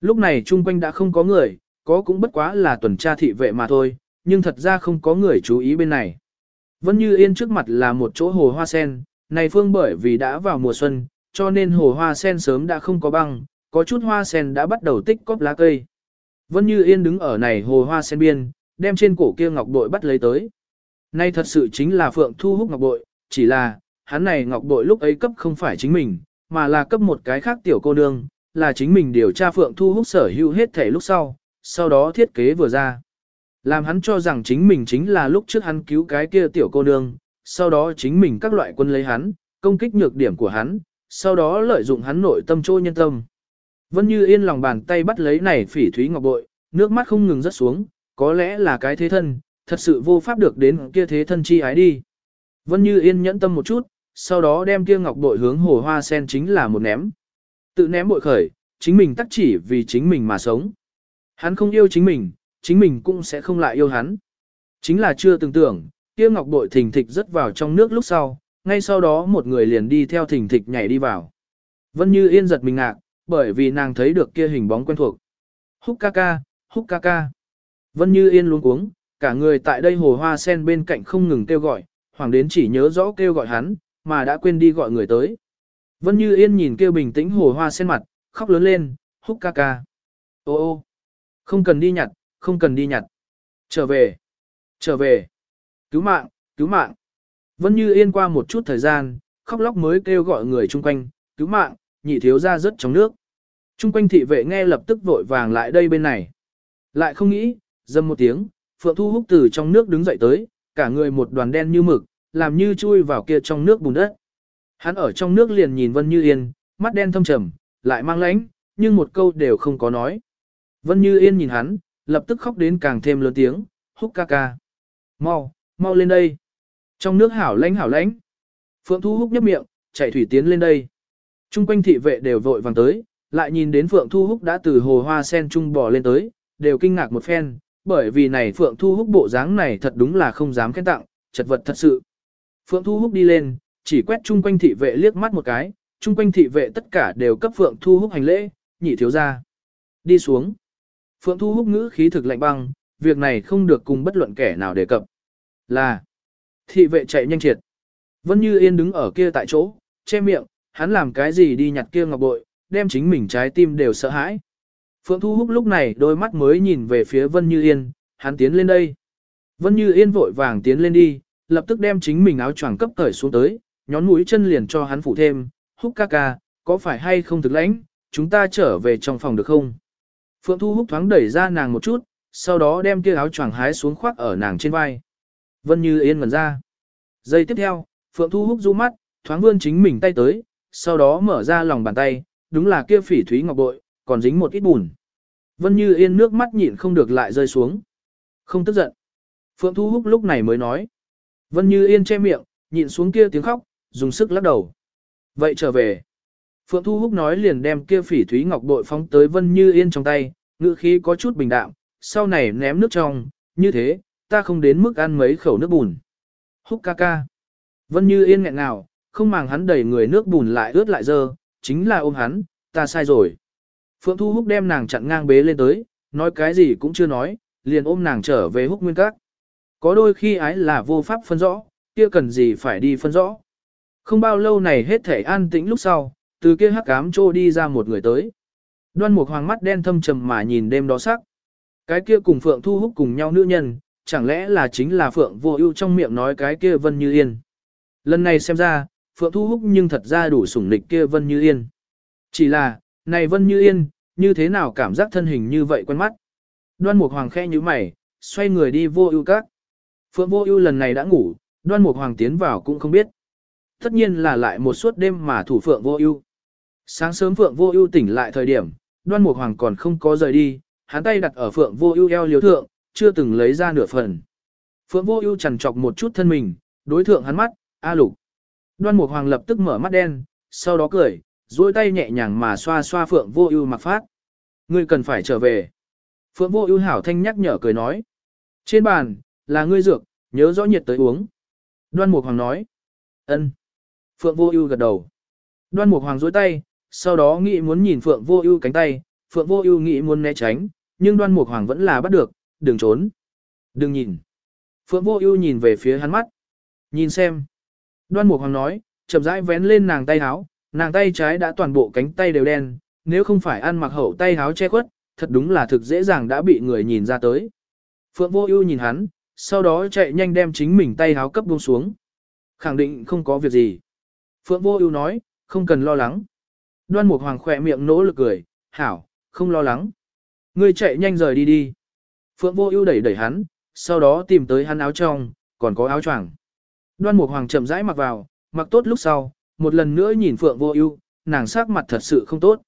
Lúc này chung quanh đã không có người, có cũng bất quá là tuần tra thị vệ mà thôi, nhưng thật ra không có người chú ý bên này. Vân Như Yên trước mặt là một chỗ hồ hoa sen, này phương bởi vì đã vào mùa xuân, cho nên hồ hoa sen sớm đã không có băng, có chút hoa sen đã bắt đầu tích cóp lá cây. Vân Như Yên đứng ở này hồ hoa sen biên, đem trên cổ kia ngọc bội bắt lấy tới. Nay thật sự chính là Phượng Thu Húc ngọc bội, chỉ là, hắn này ngọc bội lúc ấy cấp không phải chính mình, mà là cấp một cái khác tiểu cô nương, là chính mình điều tra Phượng Thu Húc sở hữu hết thể lúc sau, sau đó thiết kế vừa ra. Làm hắn cho rằng chính mình chính là lúc trước hắn cứu cái kia tiểu cô nương, sau đó chính mình các loại quân lấy hắn, công kích nhược điểm của hắn, sau đó lợi dụng hắn nội tâm trôi nhân tâm. Vân Như Yên lòng bàn tay bắt lấy này phỉ thúy ngọc bội, nước mắt không ngừng rớt xuống, có lẽ là cái thế thân, thật sự vô pháp được đến kia thế thân chi ái đi. Vân Như Yên nhẫn tâm một chút, sau đó đem kia ngọc bội hướng hồ hoa sen chính là một ném. Tự ném bội khởi, chính mình tắc chỉ vì chính mình mà sống. Hắn không yêu chính mình, chính mình cũng sẽ không lại yêu hắn. Chính là chưa từng tưởng, kia ngọc bội thình thịch rất vào trong nước lúc sau, ngay sau đó một người liền đi theo thình thịch nhảy đi vào. Vân Như Yên giật mình ngạc, bởi vì nàng thấy được kia hình bóng quen thuộc. Húc ca ca, húc ca ca. Vân Như Yên luôn cuống, cả người tại đây hồ hoa sen bên cạnh không ngừng kêu gọi, hoàng đến chỉ nhớ rõ kêu gọi hắn, mà đã quên đi gọi người tới. Vân Như Yên nhìn kêu bình tĩnh hồ hoa sen mặt, khóc lớn lên, húc ca ca. Ô ô, không cần đi nhặt, không cần đi nhặt. Trở về, trở về, cứu mạng, cứu mạng. Vân Như Yên qua một chút thời gian, khóc lóc mới kêu gọi người chung quanh, cứu mạng, nhị thiếu ra rất trong nước. Chung quanh thị vệ nghe lập tức vội vàng lại đây bên này. Lại không nghĩ, dâm một tiếng, Phượng Thu Húc từ trong nước đứng dậy tới, cả người một đoàn đen như mực, làm như chui vào kia trong nước bùn đất. Hắn ở trong nước liền nhìn Vân Như Yên, mắt đen thâm trầm, lại mang lãnh, nhưng một câu đều không có nói. Vân Như Yên nhìn hắn, lập tức khóc đến càng thêm lớn tiếng, húc ca ca. Mau, mau lên đây. Trong nước hảo lãnh hảo lãnh. Phượng Thu Húc nhấp miệng, chạy thủy tiến lên đây. Trung quanh thị vệ đều vội vàng tới, lại nhìn đến Phượng Thu Húc đã từ hồ hoa sen trung bò lên tới, đều kinh ngạc một phen, bởi vì này Phượng Thu Húc bộ dáng này thật đúng là không dám khen tặng, chật vật thật sự. Phượng Thu Húc đi lên, chỉ quét chung quanh thị vệ liếc mắt một cái, chung quanh thị vệ tất cả đều cấp Phượng Thu Húc hành lễ, nhị thiếu ra. Đi xuống. Phượng Thu Húc ngữ khí thực lạnh băng, việc này không được cùng bất luận kẻ nào đề cập. Là. Thị vệ chạy nhanh triệt. Vân Như Yên đứng ở kia tại chỗ, che miệng, hắn làm cái gì đi nhặt kia ngọc bội, đem chính mình trái tim đều sợ hãi. Phượng Thu Húc lúc này đôi mắt mới nhìn về phía Vân Như Yên, hắn tiến lên đây. Vân Như Yên vội vàng tiến lên đi, lập tức đem chính mình áo choàng cấp cởi xuống tới, nhón mũi chân liền cho hắn phủ thêm, Húc ca ca, có phải hay không thực lãnh, chúng ta trở về trong phòng được không? Phượng Thu Húc thoáng đẩy ra nàng một chút, sau đó đem kia áo choàng hái xuống khoác ở nàng trên vai. Vân Như Yên ngẩn ra. Giây tiếp theo, Phượng Thu Húc du mắt, thoáng vươn chính mình tay tới, sau đó mở ra lòng bàn tay, đúng là kia phỉ thúy ngọc bội, còn dính một ít bùn. Vân Như Yên nước mắt nhịn không được lại rơi xuống. Không tức giận. Phượng Thu Húc lúc này mới nói. Vân Như Yên che miệng, nhịn xuống kia tiếng khóc, dùng sức lắc đầu. Vậy trở về. Phượng Thu Húc nói liền đem kia phỉ thúy ngọc bội phóng tới Vân Như Yên trong tay, ngữ khí có chút bình đạm, sau này ném nước trong, như thế, ta không đến mức ăn mấy khẩu nước bùn. Húc ca ca. Vân Như Yên nghẹn nào, không màng hắn đẩy người nước bùn lại ướt lại dơ, chính là ôm hắn, ta sai rồi. Phượng Thu Húc đem nàng chặn ngang bế lên tới, nói cái gì cũng chưa nói, liền ôm nàng trở về Húc Nguyên Các. Có đôi khi ái là vô pháp phân rõ, kia cần gì phải đi phân rõ. Không bao lâu này hết thể an tĩnh lúc sau, từ kia hắc ám trô đi ra một người tới. Đoan một Hoàng mắt đen thâm trầm mà nhìn đêm đó sắc. Cái kia cùng Phượng Thu Húc cùng nhau nữ nhân, chẳng lẽ là chính là Phượng Vô Ưu trong miệng nói cái kia Vân Như Yên. Lần này xem ra, Phượng Thu Húc nhưng thật ra đủ sủng nịch kia Vân Như Yên. Chỉ là, này Vân Như Yên, như thế nào cảm giác thân hình như vậy quen mắt. Đoan Mục Hoàng khẽ nhíu mày, xoay người đi Vô Ưu các. Phượng Vô Ưu lần này đã ngủ, Đoan Mục Hoàng tiến vào cũng không biết. Tất nhiên là lại một suốt đêm mà thủ Phượng Vô Ưu. Sáng sớm Phượng Vô Ưu tỉnh lại thời điểm, Đoan Mục Hoàng còn không có rời đi, hắn tay đặt ở Phượng Vô Ưu eo liếu thượng, chưa từng lấy ra nửa phần. Phượng Vô Ưu chằn chọc một chút thân mình, đối thượng hắn mắt, "A Lục." Đoan Mục Hoàng lập tức mở mắt đen, sau đó cười, duỗi tay nhẹ nhàng mà xoa xoa Phượng Vô Ưu mặc phát. "Ngươi cần phải trở về." Phượng Vô Ưu hảo thanh nhắc nhở cười nói. "Trên bàn là ngươi dược, nhớ rõ nhiệt tới uống." Đoan Mục Hoàng nói. "Ân." Phượng Vô Ưu gật đầu. Đoan Mục Hoàng duỗi tay, sau đó nghĩ muốn nhìn Phượng Vô Ưu cánh tay, Phượng Vô Ưu nghĩ muốn né tránh, nhưng Đoan Mục Hoàng vẫn là bắt được, "Đừng trốn." "Đừng nhìn." Phượng Vô Ưu nhìn về phía hắn mắt. "Nhìn xem." Đoan Mục Hoàng nói, chậm rãi vén lên nàng tay áo, nàng tay trái đã toàn bộ cánh tay đều đen, nếu không phải ăn mặc hậu tay áo che khuất, thật đúng là thực dễ dàng đã bị người nhìn ra tới. Phượng Vô Ưu nhìn hắn, sau đó chạy nhanh đem chính mình tay áo cấp buông xuống. Khẳng định không có việc gì. Phượng Vô Ưu nói, không cần lo lắng. Đoan Mục Hoàng khẽ miệng nỗ lực cười, "Hảo, không lo lắng. Ngươi chạy nhanh rời đi đi." Phượng Vô Ưu đẩy đẩy hắn, sau đó tìm tới hắn áo trong, còn có áo choàng. Đoan Mục Hoàng chậm rãi mặc vào, mặc tốt lúc sau, một lần nữa nhìn Phượng Vô Ưu, nàng sắc mặt thật sự không tốt.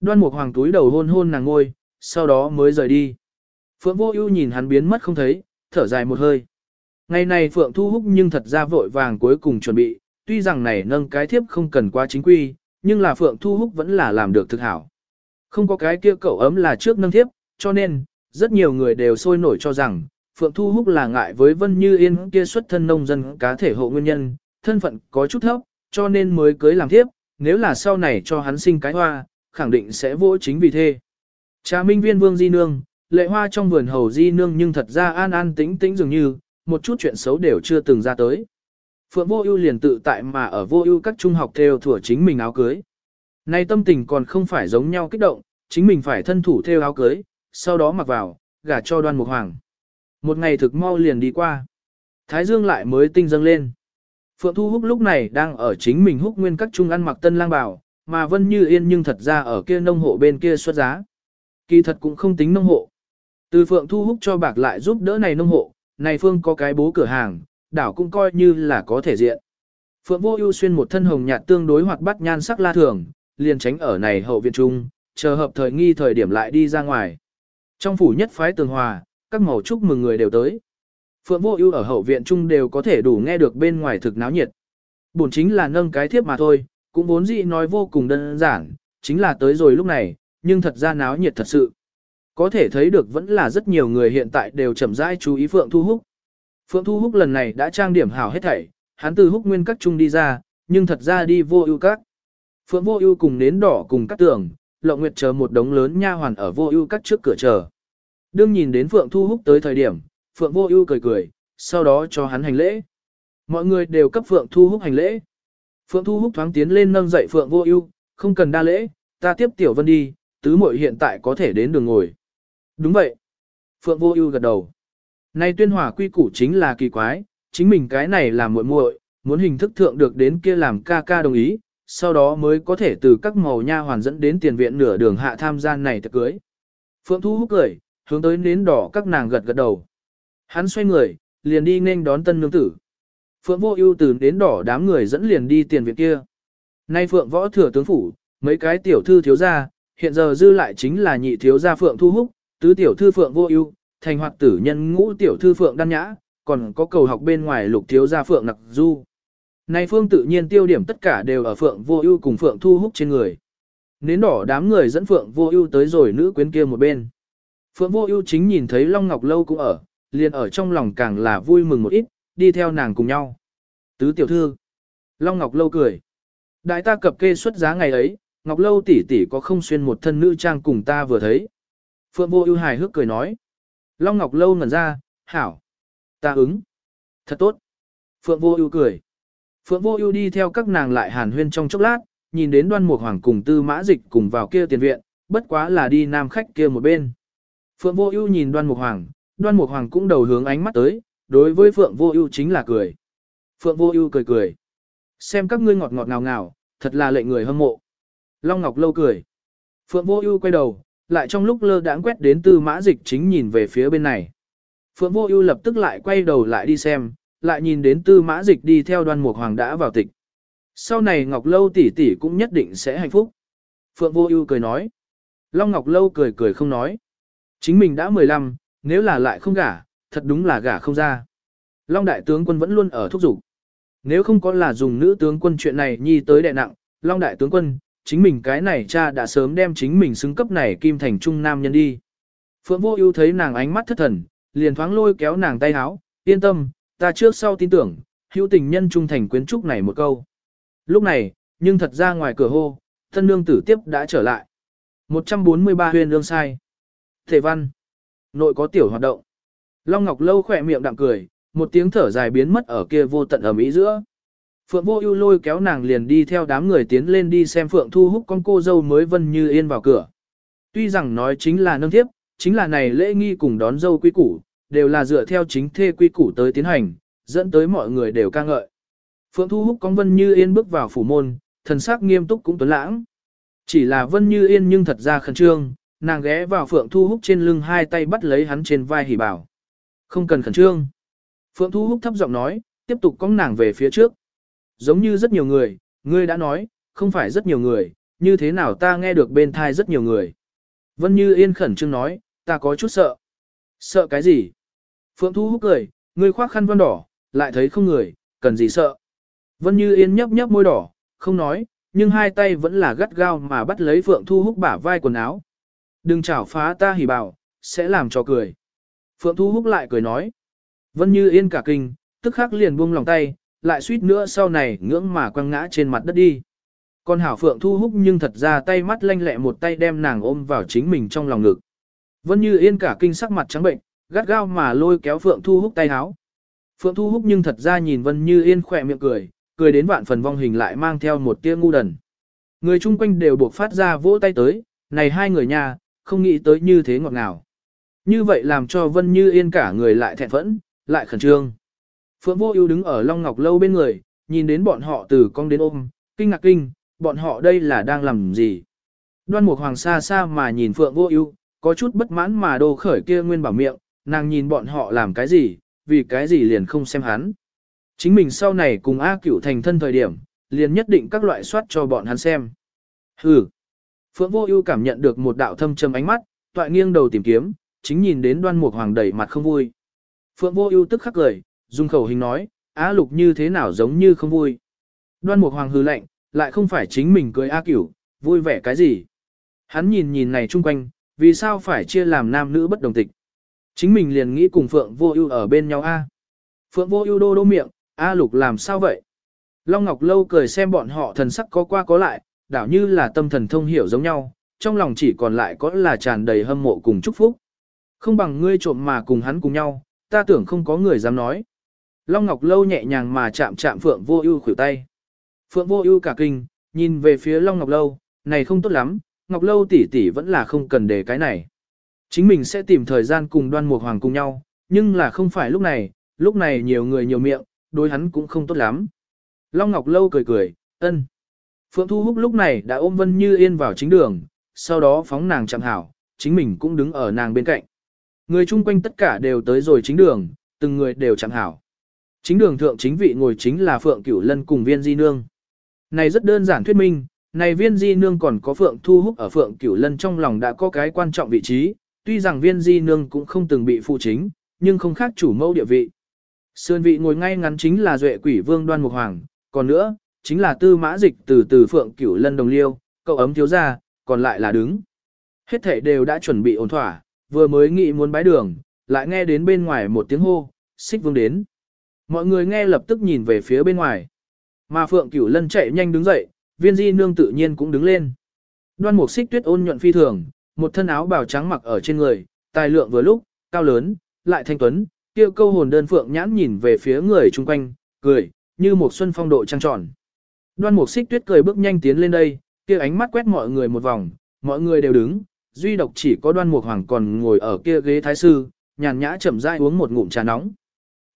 Đoan Mục Hoàng túi đầu hôn hôn nàng ngôi, sau đó mới rời đi. Phượng Vô Ưu nhìn hắn biến mất không thấy, thở dài một hơi. Ngày này Phượng Thu Húc nhưng thật ra vội vàng cuối cùng chuẩn bị, tuy rằng này nâng cái thiếp không cần quá chính quy, nhưng là Phượng Thu Húc vẫn là làm được thực hảo. Không có cái kia cậu ấm là trước nâng thiếp, cho nên, rất nhiều người đều sôi nổi cho rằng, Phượng Thu Húc là ngại với Vân Như Yên kia xuất thân nông dân cá thể hộ nguyên nhân, thân phận có chút thấp, cho nên mới cưới làm thiếp, nếu là sau này cho hắn sinh cái hoa, khẳng định sẽ vỗ chính vì thế. Trà Minh Viên Vương Di Nương, lệ hoa trong vườn hầu Di Nương nhưng thật ra an an tĩnh tĩnh dường như, một chút chuyện xấu đều chưa từng ra tới. Phượng Vô Ưu liền tự tại mà ở Vô Ưu các trung học theo thủa chính mình áo cưới. Nay tâm tình còn không phải giống nhau kích động, chính mình phải thân thủ theo áo cưới, sau đó mặc vào, gả cho Đoan Mục Hoàng. Một ngày thực mau liền đi qua. Thái Dương lại mới tinh dâng lên. Phượng Thu Húc lúc này đang ở chính mình húc nguyên các trung ăn mặc tân lang bảo, mà Vân Như Yên nhưng thật ra ở kia nông hộ bên kia xuất giá. Kỳ thật cũng không tính nông hộ. Từ Phượng Thu Húc cho bạc lại giúp đỡ này nông hộ, này Phương có cái bố cửa hàng, đảo cũng coi như là có thể diện. Phượng Vô Ưu xuyên một thân hồng nhạt tương đối hoạt bát nhan sắc la thường, liền tránh ở này hậu viện trung, chờ hợp thời nghi thời điểm lại đi ra ngoài. Trong phủ nhất phái tường hòa, các màu chúc mừng người đều tới. Phượng Vô Ưu ở hậu viện trung đều có thể đủ nghe được bên ngoài thực náo nhiệt. Bổn chính là nâng cái thiếp mà thôi, cũng vốn dĩ nói vô cùng đơn giản, chính là tới rồi lúc này, nhưng thật ra náo nhiệt thật sự. Có thể thấy được vẫn là rất nhiều người hiện tại đều chậm rãi chú ý Phượng Thu Húc. Phượng Thu Húc lần này đã trang điểm hảo hết thảy, hắn từ Húc Nguyên các trung đi ra, nhưng thật ra đi vô ưu các. Phượng vô ưu cùng nến đỏ cùng các tường, Lộng Nguyệt chờ một đống lớn nha hoàn ở vô ưu các trước cửa chờ. Đương nhìn đến Phượng Thu Húc tới thời điểm, Phượng Vô Ưu cười cười, sau đó cho hắn hành lễ. Mọi người đều cấp Phượng Thu Húc hành lễ. Phượng Thu Húc thoáng tiến lên nâng dậy Phượng Vô Ưu, không cần đa lễ, ta tiếp Tiểu Vân đi, tứ muội hiện tại có thể đến đường ngồi. Đúng vậy. Phượng Vô Ưu gật đầu. Này tuyên hỏa quy củ chính là kỳ quái, chính mình cái này làm muội muội, muốn hình thức thượng được đến kia làm ca ca đồng ý, sau đó mới có thể từ các màu nha hoàn dẫn đến tiền viện nửa đường hạ tham gia này tiệc cưới. Phượng Thu Húc cười, hướng tới nến đỏ các nàng gật gật đầu. Hắn xoay người, liền đi nên đón tân nương tử. Phượng Vô Ưu từ đến đỏ đám người dẫn liền đi tiền viện kia. Nay Phượng Võ thừa tướng phủ, mấy cái tiểu thư thiếu gia, hiện giờ dư lại chính là nhị thiếu gia Phượng Thu Húc, tứ tiểu thư Phượng Vô Ưu, thành hoạt tử nhân ngũ tiểu thư Phượng Đan Nhã, còn có cầu học bên ngoài lục thiếu gia Phượng Nặc Du. Nay phương tự nhiên tiêu điểm tất cả đều ở Phượng Vô Ưu cùng Phượng Thu Húc trên người. Nến đỏ đám người dẫn Phượng Vô Ưu tới rồi nữ quyến kia một bên. Phượng Vô Ưu chính nhìn thấy Long Ngọc Lâu cũng ở, liền ở trong lòng càng là vui mừng một ít, đi theo nàng cùng nhau. Tứ tiểu thư. Long Ngọc Lâu cười. Đại ta cập kê xuất giá ngày ấy, Ngọc Lâu tỷ tỷ có không xuyên một thân nữ trang cùng ta vừa thấy. Phượng Vô Ưu hài hước cười nói. Long Ngọc Lâu ngẩn ra, hảo. Ta ứng. Thật tốt. Phượng Vô Ưu cười. Phượng Vô Ưu đi theo các nàng lại hàn huyên trong chốc lát, nhìn đến Đoan Mục Hoàng cùng Tư Mã Dịch cùng vào kia tiền viện, bất quá là đi nam khách kia một bên. Phượng Vô Ưu nhìn Đoan Mục Hoàng, Đoan Mục Hoàng cũng đầu hướng ánh mắt tới, đối với Phượng Vô Ưu chính là cười. Phượng Vô Ưu cười cười. Xem các ngươi ngọt ngọt ngào ngào, thật là lệ người hâm mộ. Long Ngọc Lâu cười. Phượng Vô Ưu quay đầu, lại trong lúc lơ đãng quét đến Tư Mã Dịch chính nhìn về phía bên này. Phượng Vô Ưu lập tức lại quay đầu lại đi xem, lại nhìn đến Tư Mã Dịch đi theo Đoan Mục Hoàng đã vào tịch. Sau này Ngọc Lâu tỷ tỷ cũng nhất định sẽ hạnh phúc. Phượng Vô Ưu cười nói. Long Ngọc Lâu cười cười không nói. Chính mình đã 15, nếu là lại không gả, thật đúng là gả không ra. Long đại tướng quân vẫn luôn ở thúc giục. Nếu không có là dùng nữ tướng quân chuyện này nhi tới đè nặng, Long đại tướng quân, chính mình cái này cha đã sớm đem chính mình xứng cấp này kim thành trung nam nhân đi. Phượng Vô Ưu thấy nàng ánh mắt thất thần, liền thoáng lôi kéo nàng tay áo, "Yên tâm, ta trước sau tin tưởng, hữu tình nhân trung thành quyến trúc này một câu." Lúc này, nhưng thật ra ngoài cửa hô, thân nương tử tiếp đã trở lại. 143 huyền lương sai. Thể văn. Nội có tiểu hoạt động. Long Ngọc Lâu khỏe miệng đạm cười, một tiếng thở dài biến mất ở kia vô tận ở mỹ giữa. Phượng Vô Ưu lôi kéo nàng liền đi theo đám người tiến lên đi xem Phượng Thu Húc con cô dâu mới Vân Như Yên vào cửa. Tuy rằng nói chính là nâng tiếp, chính là này lễ nghi cùng đón dâu quý củ, đều là dựa theo chính thê quy củ tới tiến hành, dẫn tới mọi người đều ca ngợi. Phượng Thu Húc cóng Vân Như Yên bước vào phủ môn, thần sắc nghiêm túc cũng tuấn lãng. Chỉ là Vân Như Yên nhưng thật ra khẩn trương, nàng ghé vào Phượng Thu Húc trên lưng hai tay bắt lấy hắn trên vai hỉ bảo. Không cần khẩn trương. Phượng Thu Húc thấp giọng nói, tiếp tục cong nàng về phía trước. Giống như rất nhiều người, ngươi đã nói, không phải rất nhiều người, như thế nào ta nghe được bên thai rất nhiều người. Vân Như Yên khẩn trương nói, ta có chút sợ. Sợ cái gì? Phượng Thu Húc cười, người khoác khăn vân đỏ, lại thấy không người, cần gì sợ. Vân Như Yên nhấp nhấp môi đỏ, không nói, nhưng hai tay vẫn là gắt gao mà bắt lấy Phượng Thu Húc bả vai quần áo. Đừng chảo phá ta hỉ bảo, sẽ làm cho cười. Phượng Thu Húc lại cười nói. Vân Như Yên cả kinh, tức khắc liền buông lòng tay, lại suýt nữa sau này ngưỡng mà quăng ngã trên mặt đất đi. Còn Hảo Phượng Thu Húc nhưng thật ra tay mắt lanh lẹ một tay đem nàng ôm vào chính mình trong lòng ngực. Vân Như Yên cả kinh sắc mặt trắng bệnh, gắt gao mà lôi kéo Phượng Thu Húc tay háo. Phượng Thu Húc nhưng thật ra nhìn Vân Như Yên khỏe miệng cười, cười đến vạn phần vong hình lại mang theo một tia ngu đần. Người chung quanh đều buộc phát ra vỗ tay tới, này hai người nhà, không nghĩ tới như thế ngọt ngào. Như vậy làm cho Vân Như Yên cả người lại thẹn phẫn, lại khẩn trương. Phượng Vô Ưu đứng ở Long Ngọc lâu bên người, nhìn đến bọn họ từ cong đến ôm, kinh ngạc kinh, bọn họ đây là đang làm gì? Đoan Mục Hoàng xa xa mà nhìn Phượng Vô Ưu, có chút bất mãn mà đồ khởi kia nguyên bảo miệng, nàng nhìn bọn họ làm cái gì, vì cái gì liền không xem hắn. Chính mình sau này cùng A Cửu thành thân thời điểm, liền nhất định các loại soát cho bọn hắn xem. Hừ. Phượng Vô Ưu cảm nhận được một đạo thâm trầm ánh mắt, toại nghiêng đầu tìm kiếm, chính nhìn đến Đoan Mục Hoàng đầy mặt không vui. Phượng Vô Ưu tức khắc cười, dùng khẩu hình nói, "Á Lục như thế nào giống như không vui?" Đoan Mục Hoàng hừ lạnh, lại không phải chính mình cười A Cửu, vui vẻ cái gì? Hắn nhìn nhìn này chung quanh, vì sao phải chia làm nam nữ bất đồng tịch? Chính mình liền nghĩ cùng Phượng Vô Ưu ở bên nhau a. Phượng Vô Ưu đô đô miệng, "A Lục làm sao vậy?" Long Ngọc Lâu cười xem bọn họ thần sắc có qua có lại, đảo như là tâm thần thông hiểu giống nhau, trong lòng chỉ còn lại có là tràn đầy hâm mộ cùng chúc phúc. Không bằng ngươi trộm mà cùng hắn cùng nhau, ta tưởng không có người dám nói. Long Ngọc Lâu nhẹ nhàng mà chạm chạm Phượng Vô Ưu khuỷu tay. Phượng Vô Ưu cả kinh, nhìn về phía Long Ngọc Lâu, này không tốt lắm, Ngọc Lâu tỷ tỷ vẫn là không cần để cái này. Chính mình sẽ tìm thời gian cùng Đoan Mục Hoàng cùng nhau, nhưng là không phải lúc này, lúc này nhiều người nhiều miệng, đối hắn cũng không tốt lắm. Long Ngọc Lâu cười cười, ân. Phượng Thu Húc lúc này đã ôm Vân Như Yên vào chính đường, sau đó phóng nàng chạm hảo, chính mình cũng đứng ở nàng bên cạnh. Người chung quanh tất cả đều tới rồi chính đường, từng người đều chạm hảo. Chính đường thượng chính vị ngồi chính là Phượng Cửu Lân cùng Viên Di Nương. Này rất đơn giản thuyết minh, này Viên Di Nương còn có Phượng Thu Húc ở Phượng Cửu Lân trong lòng đã có cái quan trọng vị trí, tuy rằng Viên Di Nương cũng không từng bị phụ chính, nhưng không khác chủ mẫu địa vị. Sơn vị ngồi ngay ngắn chính là Duệ Quỷ Vương Đoan Mục Hoàng, còn nữa, chính là Tư Mã Dịch từ từ Phượng Cửu Lân đồng liêu, cậu ấm thiếu gia, còn lại là đứng. Hết thể đều đã chuẩn bị ổn thỏa, vừa mới nghĩ muốn bái đường, lại nghe đến bên ngoài một tiếng hô, xích vương đến. Mọi người nghe lập tức nhìn về phía bên ngoài. Mà Phượng Cửu Lân chạy nhanh đứng dậy, viên di nương tự nhiên cũng đứng lên. Đoan mục xích tuyết ôn nhuận phi thường, một thân áo bào trắng mặc ở trên người, tài lượng vừa lúc, cao lớn, lại thanh tuấn, kia câu hồn đơn phượng nhãn nhìn về phía người chung quanh, cười, như một xuân phong độ trăng tròn. Đoan mục xích tuyết cười bước nhanh tiến lên đây, kia ánh mắt quét mọi người một vòng, mọi người đều đứng, duy độc chỉ có đoan mục hoàng còn ngồi ở kia ghế thái sư, nhàn nhã chậm rãi uống một ngụm trà nóng.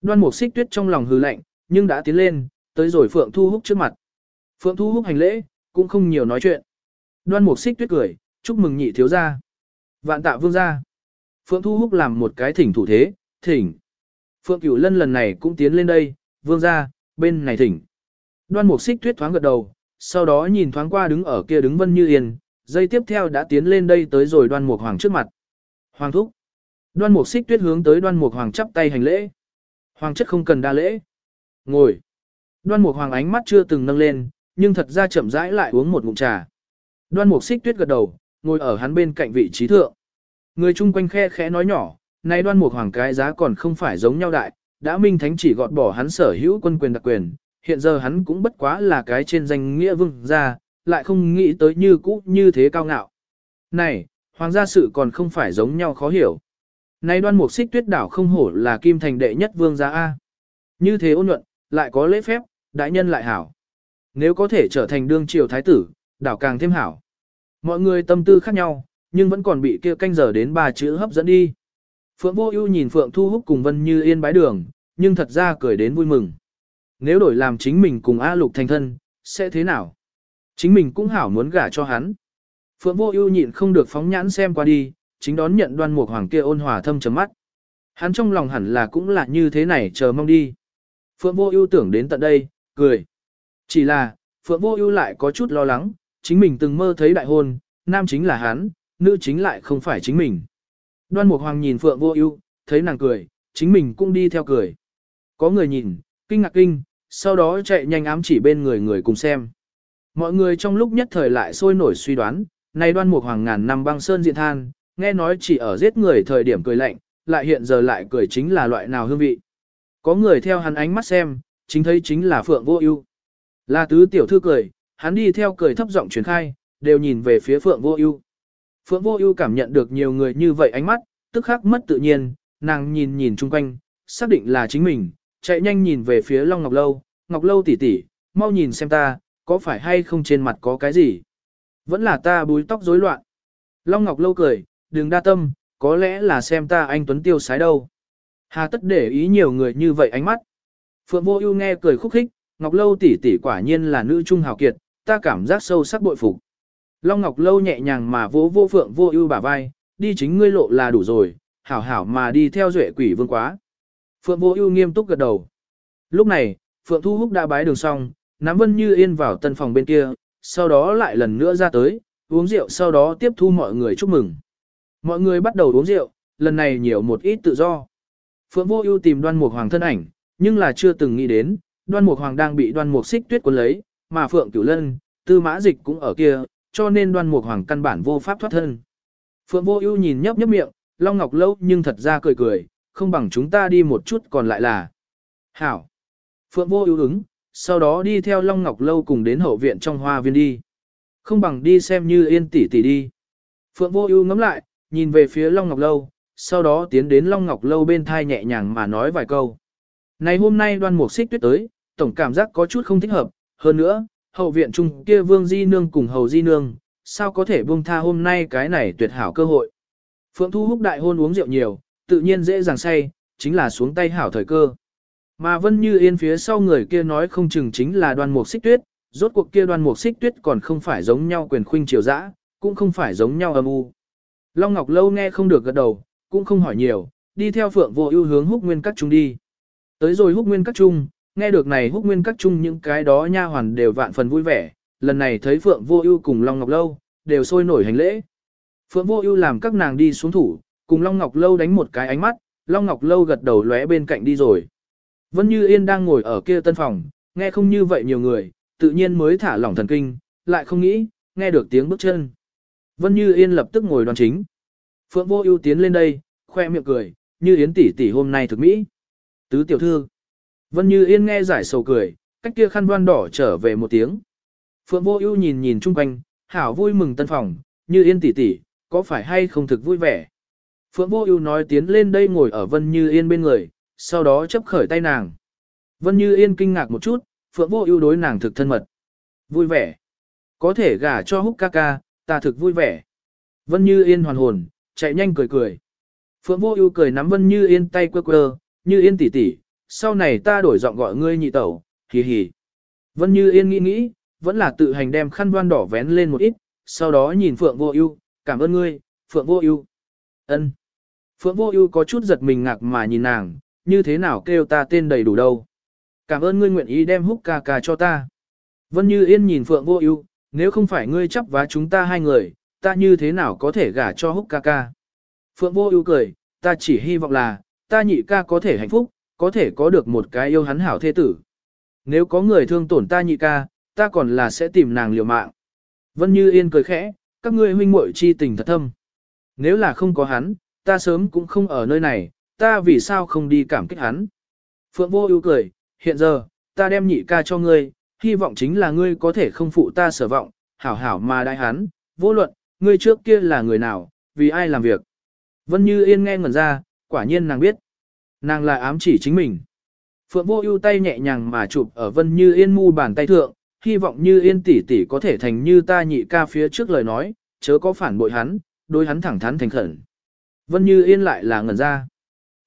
Đoan mục xích tuyết trong lòng hư lạnh, nhưng đã tiến lên, tới rồi Phượng Thu Húc trước mặt. Phượng Thu Húc hành lễ, cũng không nhiều nói chuyện. Đoan mục xích tuyết cười, chúc mừng nhị thiếu gia. Vạn tạ vương gia. Phượng Thu Húc làm một cái thỉnh thủ thế, thỉnh. Phượng Cửu Lân lần này cũng tiến lên đây, vương gia, bên này thỉnh. Đoan mục xích tuyết thoáng gật đầu, sau đó nhìn thoáng qua đứng ở kia đứng vân như yên, dây tiếp theo đã tiến lên đây tới rồi đoan mục hoàng trước mặt. Hoàng thúc. Đoan mục xích tuyết hướng tới đoan mục hoàng chắp tay hành lễ. Hoàng chất không cần đa lễ. Ngồi. Đoan mục hoàng ánh mắt chưa từng nâng lên, nhưng thật ra chậm rãi lại uống một ngụm trà. Đoan mục xích tuyết gật đầu, ngồi ở hắn bên cạnh vị trí thượng. Người chung quanh khe khẽ nói nhỏ, nay đoan mục hoàng cái giá còn không phải giống nhau đại, đã minh thánh chỉ gọt bỏ hắn sở hữu quân quyền đặc quyền, hiện giờ hắn cũng bất quá là cái trên danh nghĩa vương gia, lại không nghĩ tới như cũ như thế cao ngạo. Này, hoàng gia sự còn không phải giống nhau khó hiểu. Nay đoan mục xích tuyết đảo không hổ là kim thành đệ nhất vương gia A. Như thế ôn nhuận, lại có lễ phép, đại nhân lại hảo. Nếu có thể trở thành đương triều thái tử, đảo càng thêm hảo. Mọi người tâm tư khác nhau, nhưng vẫn còn bị kia canh giờ đến ba chữ hấp dẫn đi. Phượng Vô Ưu nhìn Phượng Thu Húc cùng Vân Như Yên bái đường, nhưng thật ra cười đến vui mừng. Nếu đổi làm chính mình cùng A Lục thành thân, sẽ thế nào? Chính mình cũng hảo muốn gả cho hắn. Phượng Vô Ưu nhịn không được phóng nhãn xem qua đi, chính đón nhận Đoan Mục Hoàng kia ôn hòa thâm trầm mắt. Hắn trong lòng hẳn là cũng là như thế này chờ mong đi. Phượng Vô Ưu tưởng đến tận đây, cười. Chỉ là, Phượng Vô Ưu lại có chút lo lắng, chính mình từng mơ thấy đại hôn, nam chính là hắn, nữ chính lại không phải chính mình. Đoan Mục Hoàng nhìn Phượng Vô Ưu, thấy nàng cười, chính mình cũng đi theo cười. Có người nhìn, kinh ngạc kinh, sau đó chạy nhanh ám chỉ bên người người cùng xem. Mọi người trong lúc nhất thời lại sôi nổi suy đoán, này Đoan Mục Hoàng ngàn năm băng sơn diện than, nghe nói chỉ ở giết người thời điểm cười lạnh, lại hiện giờ lại cười chính là loại nào hương vị. Có người theo hắn ánh mắt xem, chính thấy chính là Phượng Vô Ưu. La tứ tiểu thư cười, hắn đi theo cười thấp giọng truyền khai, đều nhìn về phía Phượng Vô Ưu. Phượng Vô Ưu cảm nhận được nhiều người như vậy ánh mắt, tức khắc mất tự nhiên, nàng nhìn nhìn xung quanh, xác định là chính mình, chạy nhanh nhìn về phía Long Ngọc Lâu, Ngọc Lâu tỷ tỷ, mau nhìn xem ta, có phải hay không trên mặt có cái gì? Vẫn là ta búi tóc rối loạn. Long Ngọc Lâu cười, đừng đa tâm, có lẽ là xem ta anh Tuấn Tiêu sái đâu. Hà tất để ý nhiều người như vậy ánh mắt. Phượng Vô Ưu nghe cười khúc khích, Ngọc Lâu tỷ tỷ quả nhiên là nữ trung hào kiệt, ta cảm giác sâu sắc bội phục. Long Ngọc Lâu nhẹ nhàng mà vỗ vô Phượng Vô Ưu bả vai, đi chính ngươi lộ là đủ rồi, hảo hảo mà đi theo duệ quỷ vương quá. Phượng Vô Ưu nghiêm túc gật đầu. Lúc này, Phượng Thu Húc đã bái đường xong, nắm Vân Như Yên vào tân phòng bên kia, sau đó lại lần nữa ra tới, uống rượu sau đó tiếp thu mọi người chúc mừng. Mọi người bắt đầu uống rượu, lần này nhiều một ít tự do. Phượng Vô Ưu tìm Đoan Mục Hoàng thân ảnh, nhưng là chưa từng nghĩ đến, Đoan Mục Hoàng đang bị Đoan Mục Xích Tuyết cuốn lấy, mà Phượng Cửu Lân, Tư Mã Dịch cũng ở kia, cho nên Đoan Mục Hoàng căn bản vô pháp thoát thân. Phượng Vô Ưu nhìn nhấp nhấp miệng, Long Ngọc Lâu nhưng thật ra cười cười, không bằng chúng ta đi một chút còn lại là. Hảo. Phượng Vô Ưu ứng, sau đó đi theo Long Ngọc Lâu cùng đến hậu viện trong hoa viên đi. Không bằng đi xem như yên tỷ tỷ đi. Phượng Vô Ưu ngắm lại, nhìn về phía Long Ngọc Lâu, sau đó tiến đến Long Ngọc Lâu bên thai nhẹ nhàng mà nói vài câu. Này hôm nay đoan mục xích tuyết tới, tổng cảm giác có chút không thích hợp, hơn nữa, hậu viện trung kia Vương Di Nương cùng Hầu Di Nương, sao có thể buông tha hôm nay cái này tuyệt hảo cơ hội. Phượng Thu Húc đại hôn uống rượu nhiều, tự nhiên dễ dàng say, chính là xuống tay hảo thời cơ. Mà Vân Như Yên phía sau người kia nói không chừng chính là đoan mục xích tuyết, rốt cuộc kia đoan mục xích tuyết còn không phải giống nhau quyền khuynh triều dã, cũng không phải giống nhau âm u. Long Ngọc Lâu nghe không được gật đầu, cũng không hỏi nhiều, đi theo Phượng Vô Ưu hướng Húc Nguyên Các trung đi. Tới rồi Húc Nguyên Các trung, nghe được này Húc Nguyên Các trung những cái đó nha hoàn đều vạn phần vui vẻ, lần này thấy Phượng Vô Ưu cùng Long Ngọc Lâu, đều sôi nổi hành lễ. Phượng Vô Ưu làm các nàng đi xuống thủ, cùng Long Ngọc Lâu đánh một cái ánh mắt, Long Ngọc Lâu gật đầu lóe bên cạnh đi rồi. Vân Như Yên đang ngồi ở kia tân phòng, nghe không như vậy nhiều người, tự nhiên mới thả lỏng thần kinh, lại không nghĩ, nghe được tiếng bước chân. Vân Như Yên lập tức ngồi đoan chính. Phượng Vô Ưu tiến lên đây, khoe miệng cười, "Như Yến tỷ tỷ hôm nay thực mỹ." Tứ tiểu thư. Vân Như Yên nghe giải sầu cười, cách kia khăn đoan đỏ trở về một tiếng. Phượng Vô Ưu nhìn nhìn chung quanh, hảo vui mừng tân phòng, "Như Yên tỷ tỷ, có phải hay không thực vui vẻ?" Phượng Vô Ưu nói tiến lên đây ngồi ở Vân Như Yên bên người, sau đó chấp khởi tay nàng. Vân Như Yên kinh ngạc một chút, Phượng Vô Ưu đối nàng thực thân mật. Vui vẻ. Có thể gả cho Húc ca ca, ta thực vui vẻ. Vân Như Yên hoàn hồn, chạy nhanh cười cười. Phượng Vô Ưu cười nắm Vân Như Yên tay quơ quơ, "Như Yên tỷ tỷ, sau này ta đổi giọng gọi ngươi nhị tẩu." Hì hì. Vân Như Yên nghĩ nghĩ, vẫn là tự hành đem khăn voan đỏ vén lên một ít, sau đó nhìn Phượng Vô Ưu, "Cảm ơn ngươi, Phượng Vô Ưu." Ân. Phượng Vô Ưu có chút giật mình ngạc mà nhìn nàng, như thế nào kêu ta tên đầy đủ đâu. Cảm ơn ngươi nguyện ý đem húc ca ca cho ta. Vân Như Yên nhìn Phượng Vô Ưu, nếu không phải ngươi chấp vá chúng ta hai người, ta như thế nào có thể gả cho húc ca ca. Phượng Vô Ưu cười, ta chỉ hy vọng là, ta nhị ca có thể hạnh phúc, có thể có được một cái yêu hắn hảo thế tử. Nếu có người thương tổn ta nhị ca, ta còn là sẽ tìm nàng liều mạng. Vân Như Yên cười khẽ, các ngươi huynh muội chi tình thật thâm. Nếu là không có hắn, ta sớm cũng không ở nơi này, ta vì sao không đi cảm kích hắn. Phượng Vô Ưu cười, hiện giờ, ta đem nhị ca cho ngươi, hy vọng chính là ngươi có thể không phụ ta sở vọng, hảo hảo mà đại hắn, vô luận, ngươi trước kia là người nào, vì ai làm việc. Vân Như Yên nghe ngẩn ra, quả nhiên nàng biết. Nàng là ám chỉ chính mình. Phượng Vô Ưu tay nhẹ nhàng mà chụp ở Vân Như Yên mu bàn tay thượng, hy vọng Như Yên tỷ tỷ có thể thành như ta nhị ca phía trước lời nói, chớ có phản bội hắn, đối hắn thẳng thắn thành khẩn. Vân Như Yên lại là ngẩn ra.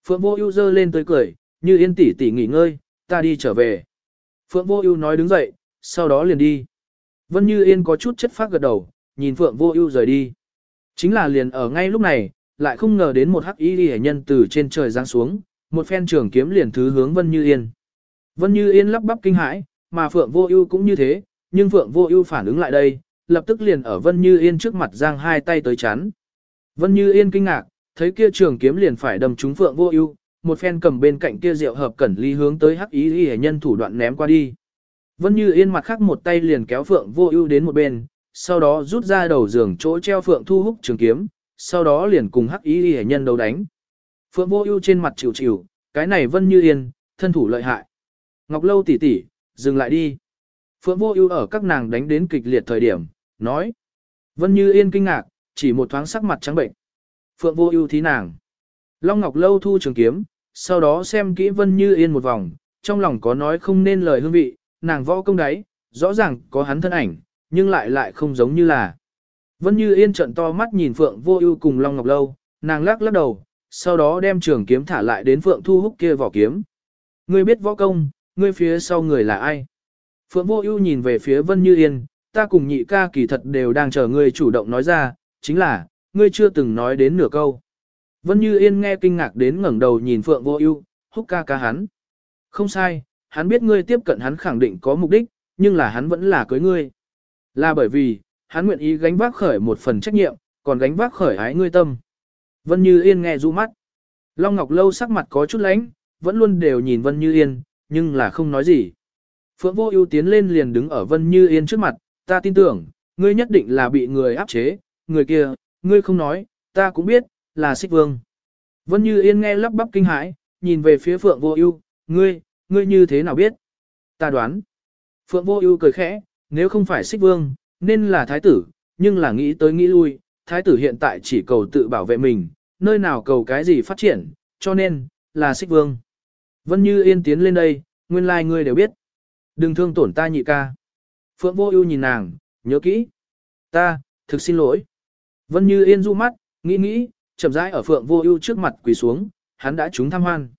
Phượng Vô Ưu giơ lên tới cười, "Như Yên tỷ tỷ nghỉ ngơi, ta đi trở về." Phượng Vô Ưu nói đứng dậy, sau đó liền đi. Vân Như Yên có chút chất phác gật đầu, nhìn Phượng Vô Ưu rời đi. Chính là liền ở ngay lúc này, lại không ngờ đến một hắc y liễu nhân từ trên trời giáng xuống, một phen trường kiếm liền thứ hướng Vân Như Yên. Vân Như Yên lắp bắp kinh hãi, mà Phượng Vô Ưu cũng như thế, nhưng Phượng Vô Ưu phản ứng lại đây, lập tức liền ở Vân Như Yên trước mặt giang hai tay tới chắn. Vân Như Yên kinh ngạc, thấy kia trường kiếm liền phải đâm trúng Phượng Vô Ưu, một phen cầm bên cạnh kia rượu hợp cẩn ly hướng tới hắc ý y nhân thủ đoạn ném qua đi. Vân Như Yên mặt khác một tay liền kéo Phượng Vô Ưu đến một bên, sau đó rút ra đầu giường chỗ treo Phượng Thu Húc trường kiếm, sau đó liền cùng hắc ý y nhân đấu đánh. Phượng Vô Ưu trên mặt chịu chịu, cái này Vân Như Yên, thân thủ lợi hại. Ngọc Lâu tỷ tỷ, dừng lại đi. Phượng Vô Ưu ở các nàng đánh đến kịch liệt thời điểm, nói. Vân Như Yên kinh ngạc, chỉ một thoáng sắc mặt trắng bệnh. Phượng Vô Ưu thí nàng. Long Ngọc Lâu thu trường kiếm, sau đó xem kỹ Vân Như Yên một vòng, trong lòng có nói không nên lời hương vị, nàng võ công đấy, rõ ràng có hắn thân ảnh, nhưng lại lại không giống như là. Vân Như Yên trợn to mắt nhìn Phượng Vô Ưu cùng Long Ngọc Lâu, nàng lắc lắc đầu, sau đó đem trường kiếm thả lại đến Phượng Thu Húc kia vỏ kiếm. Ngươi biết võ công, ngươi phía sau người là ai? Phượng Vô Ưu nhìn về phía Vân Như Yên, ta cùng nhị ca kỳ thật đều đang chờ ngươi chủ động nói ra, chính là, ngươi chưa từng nói đến nửa câu. Vân Như Yên nghe kinh ngạc đến ngẩng đầu nhìn Phượng Vô Ưu, húc ca ca hắn. Không sai, hắn biết ngươi tiếp cận hắn khẳng định có mục đích, nhưng là hắn vẫn là cưới ngươi. Là bởi vì, hắn nguyện ý gánh vác khởi một phần trách nhiệm, còn gánh vác khởi ái ngươi tâm. Vân Như Yên nghe du mắt. Long Ngọc Lâu sắc mặt có chút lánh, vẫn luôn đều nhìn Vân Như Yên, nhưng là không nói gì. Phượng Vô Ưu tiến lên liền đứng ở Vân Như Yên trước mặt, ta tin tưởng, ngươi nhất định là bị người áp chế, người kia, ngươi không nói, ta cũng biết, là Sích vương. Vân Như Yên nghe lắp bắp kinh hãi, nhìn về phía Phượng Vô Ưu, ngươi, ngươi như thế nào biết? Ta đoán. Phượng Vô Ưu cười khẽ, nếu không phải Sích vương, nên là thái tử, nhưng là nghĩ tới nghĩ lui, thái tử hiện tại chỉ cầu tự bảo vệ mình, nơi nào cầu cái gì phát triển, cho nên, là xích vương. Vân Như Yên tiến lên đây, nguyên lai like ngươi đều biết. Đừng thương tổn ta nhị ca. Phượng Vô Ưu nhìn nàng, nhớ kỹ. Ta, thực xin lỗi. Vân Như Yên du mắt, nghĩ nghĩ, chậm rãi ở Phượng Vô Ưu trước mặt quỳ xuống, hắn đã trúng tham hoan.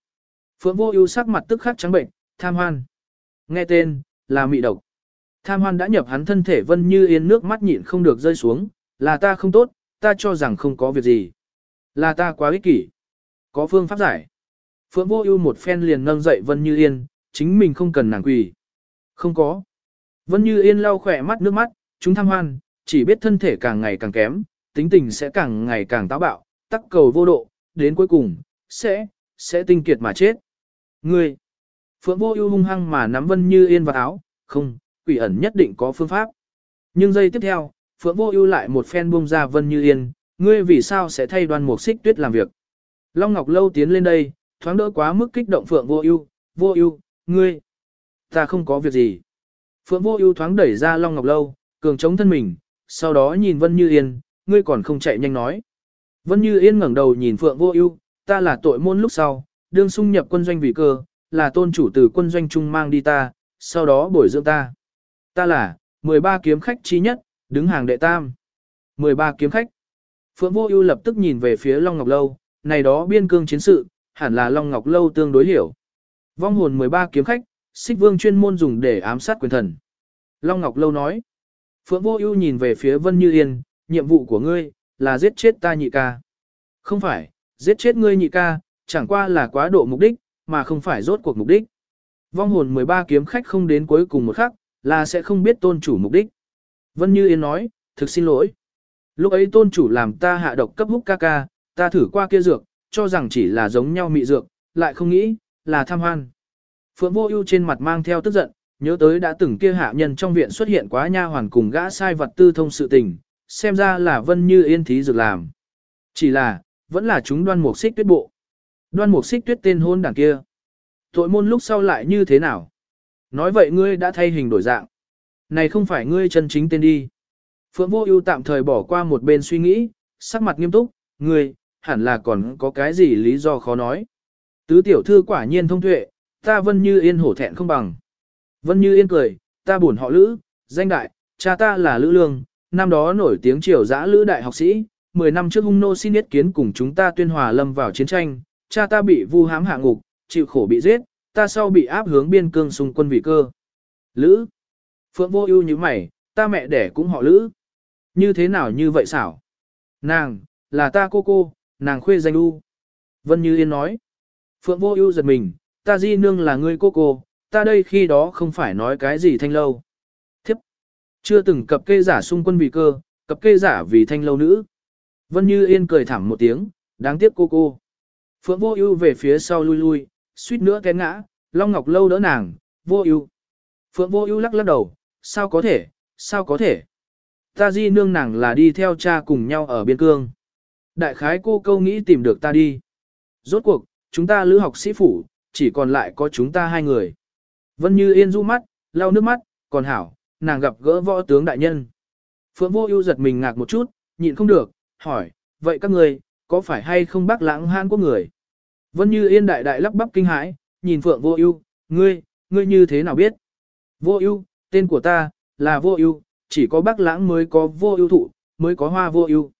Phượng Vô Ưu sắc mặt tức khắc trắng bệnh, tham hoan. Nghe tên, là mị độc. Tham hoan đã nhập hắn thân thể Vân Như Yên nước mắt nhịn không được rơi xuống, là ta không tốt, ta cho rằng không có việc gì. Là ta quá ích kỷ. Có phương pháp giải. Phượng Vô Ưu một phen liền nâng dậy Vân Như Yên, chính mình không cần nàng quỳ. Không có. Vân Như Yên lau khỏe mắt nước mắt, chúng tham hoan, chỉ biết thân thể càng ngày càng kém, tính tình sẽ càng ngày càng táo bạo, tắc cầu vô độ, đến cuối cùng, sẽ, sẽ tinh kiệt mà chết. Ngươi, Phượng Vô Ưu hung hăng mà nắm Vân Như Yên vào áo, không, quỷ ẩn nhất định có phương pháp. Nhưng giây tiếp theo, Phượng Vô Ưu lại một phen buông ra Vân Như Yên, ngươi vì sao sẽ thay Đoan Mục Xích Tuyết làm việc? Long Ngọc Lâu tiến lên đây, thoáng đỡ quá mức kích động Phượng Vô Ưu, "Vô Ưu, ngươi, ta không có việc gì." Phượng Vô Ưu thoáng đẩy ra Long Ngọc Lâu, cường chống thân mình, sau đó nhìn Vân Như Yên, "Ngươi còn không chạy nhanh nói." Vân Như Yên ngẩng đầu nhìn Phượng Vô Ưu, "Ta là tội môn lúc sau, đương xung nhập quân doanh vì cơ, là tôn chủ từ quân doanh trung mang đi ta, sau đó bồi dưỡng ta. Ta là 13 kiếm khách chí nhất, đứng hàng đệ tam." 13 kiếm khách. Phượng Vô Ưu lập tức nhìn về phía Long Ngọc Lâu, này đó biên cương chiến sự, hẳn là Long Ngọc Lâu tương đối hiểu. Vong hồn 13 kiếm khách, Sích Vương chuyên môn dùng để ám sát quyền thần. Long Ngọc Lâu nói. Phượng Vô Ưu nhìn về phía Vân Như Yên, nhiệm vụ của ngươi là giết chết ta nhị ca. Không phải, giết chết ngươi nhị ca, chẳng qua là quá độ mục đích, mà không phải rốt cuộc mục đích. Vong hồn 13 kiếm khách không đến cuối cùng một khắc, là sẽ không biết tôn chủ mục đích. Vân Như Yên nói, thực xin lỗi. Lúc ấy tôn chủ làm ta hạ độc cấp húc ca ca, ta thử qua kia dược, cho rằng chỉ là giống nhau mị dược, lại không nghĩ, là tham hoan. Phượng vô ưu trên mặt mang theo tức giận, nhớ tới đã từng kia hạ nhân trong viện xuất hiện quá nha hoàn cùng gã sai vật tư thông sự tình, xem ra là vân như yên thí dược làm. Chỉ là, vẫn là chúng đoan mục xích tuyết bộ. Đoan mục xích tuyết tên hôn đảng kia. Tội môn lúc sau lại như thế nào? Nói vậy ngươi đã thay hình đổi dạng. Này không phải ngươi chân chính tên đi. Phượng Vô Ưu tạm thời bỏ qua một bên suy nghĩ, sắc mặt nghiêm túc, "Ngươi, hẳn là còn có cái gì lý do khó nói." Tứ tiểu thư quả nhiên thông tuệ, ta Vân Như Yên hổ thẹn không bằng. Vân Như Yên cười, "Ta buồn họ Lữ, danh đại, cha ta là Lữ Lương, năm đó nổi tiếng triều dã Lữ đại học sĩ, 10 năm trước hung nô xin ý kiến cùng chúng ta tuyên hòa lâm vào chiến tranh, cha ta bị vu hám hạ ngục, chịu khổ bị giết, ta sau bị áp hướng biên cương xung quân vị cơ." Lữ Phượng Vô Ưu như mày, ta mẹ đẻ cũng họ Lữ. Như thế nào như vậy xảo? Nàng, là ta cô cô, nàng khuê danh u. Vân Như Yên nói. Phượng vô ưu giật mình, ta di nương là ngươi cô cô, ta đây khi đó không phải nói cái gì thanh lâu. Thiếp. Chưa từng cập kê giả xung quân vì cơ, cập kê giả vì thanh lâu nữ. Vân Như Yên cười thảm một tiếng, đáng tiếc cô cô. Phượng vô ưu về phía sau lui lui, suýt nữa té ngã, Long Ngọc lâu đỡ nàng, vô ưu. Phượng vô ưu lắc lắc đầu, sao có thể, sao có thể. Ta di nương nàng là đi theo cha cùng nhau ở biên cương. Đại khái cô câu nghĩ tìm được ta đi. Rốt cuộc, chúng ta lữ học sĩ phủ, chỉ còn lại có chúng ta hai người. Vân Như Yên du mắt, lau nước mắt, còn hảo, nàng gặp gỡ võ tướng đại nhân. Phượng Vô Ưu giật mình ngạc một chút, nhịn không được, hỏi, vậy các người, có phải hay không bác lãng han của người? Vân Như Yên đại đại lắp bắp kinh hãi, nhìn Phượng Vô Ưu, ngươi, ngươi như thế nào biết? Vô Ưu, tên của ta là Vô Ưu, chỉ có bác lãng mới có vô ưu thụ, mới có hoa vô ưu.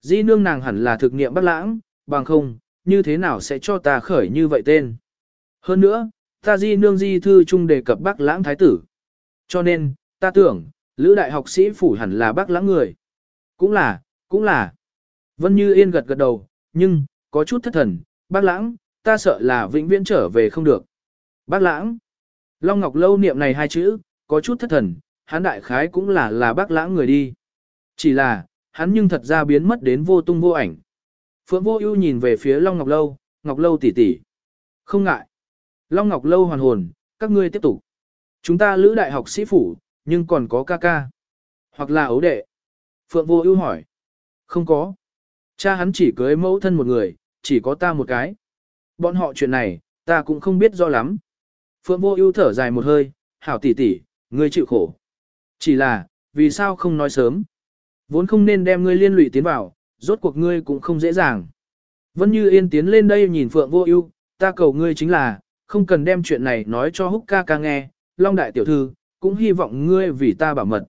Di nương nàng hẳn là thực nghiệm bác lãng, bằng không, như thế nào sẽ cho ta khởi như vậy tên. Hơn nữa, ta di nương di thư chung đề cập bác lãng thái tử. Cho nên, ta tưởng, lữ đại học sĩ phủ hẳn là bác lãng người. Cũng là, cũng là. Vân Như Yên gật gật đầu, nhưng, có chút thất thần, bác lãng, ta sợ là vĩnh viễn trở về không được. Bác lãng. Long Ngọc Lâu niệm này hai chữ, có chút thất thần, hắn đại khái cũng là là bác lãng người đi. Chỉ là, hắn nhưng thật ra biến mất đến vô tung vô ảnh. Phượng vô ưu nhìn về phía Long Ngọc Lâu, Ngọc Lâu tỷ tỷ. Không ngại. Long Ngọc Lâu hoàn hồn, các ngươi tiếp tục. Chúng ta lữ đại học sĩ phủ, nhưng còn có ca ca. Hoặc là ấu đệ. Phượng vô ưu hỏi. Không có. Cha hắn chỉ cưới mẫu thân một người, chỉ có ta một cái. Bọn họ chuyện này, ta cũng không biết do lắm. Phượng vô ưu thở dài một hơi, hảo tỷ tỷ, ngươi chịu khổ. Chỉ là, vì sao không nói sớm? Vốn không nên đem ngươi liên lụy tiến vào, rốt cuộc ngươi cũng không dễ dàng. Vân Như Yên tiến lên đây nhìn Phượng Vô Ưu, ta cầu ngươi chính là, không cần đem chuyện này nói cho Húc ca ca nghe, Long đại tiểu thư, cũng hy vọng ngươi vì ta bảo mật.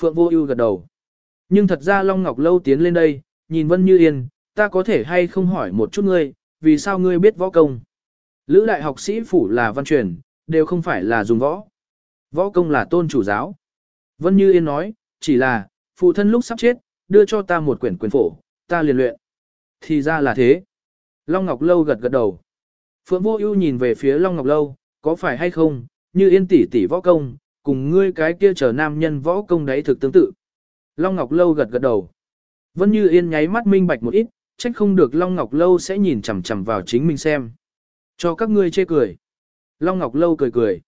Phượng Vô Ưu gật đầu. Nhưng thật ra Long Ngọc Lâu tiến lên đây, nhìn Vân Như Yên, ta có thể hay không hỏi một chút ngươi, vì sao ngươi biết võ công? Lữ đại học sĩ phủ là văn truyền, đều không phải là dùng võ. Võ công là tôn chủ giáo. Vân Như Yên nói, chỉ là, phụ thân lúc sắp chết, đưa cho ta một quyển quyền phổ, ta liền luyện. Thì ra là thế. Long Ngọc Lâu gật gật đầu. Phượng Vô Ưu nhìn về phía Long Ngọc Lâu, có phải hay không, như Yên tỷ tỷ võ công, cùng ngươi cái kia trở nam nhân võ công đấy thực tương tự. Long Ngọc Lâu gật gật đầu. Vân Như Yên nháy mắt minh bạch một ít, trách không được Long Ngọc Lâu sẽ nhìn chằm chằm vào chính mình xem. Cho các ngươi chê cười. Long Ngọc Lâu cười cười.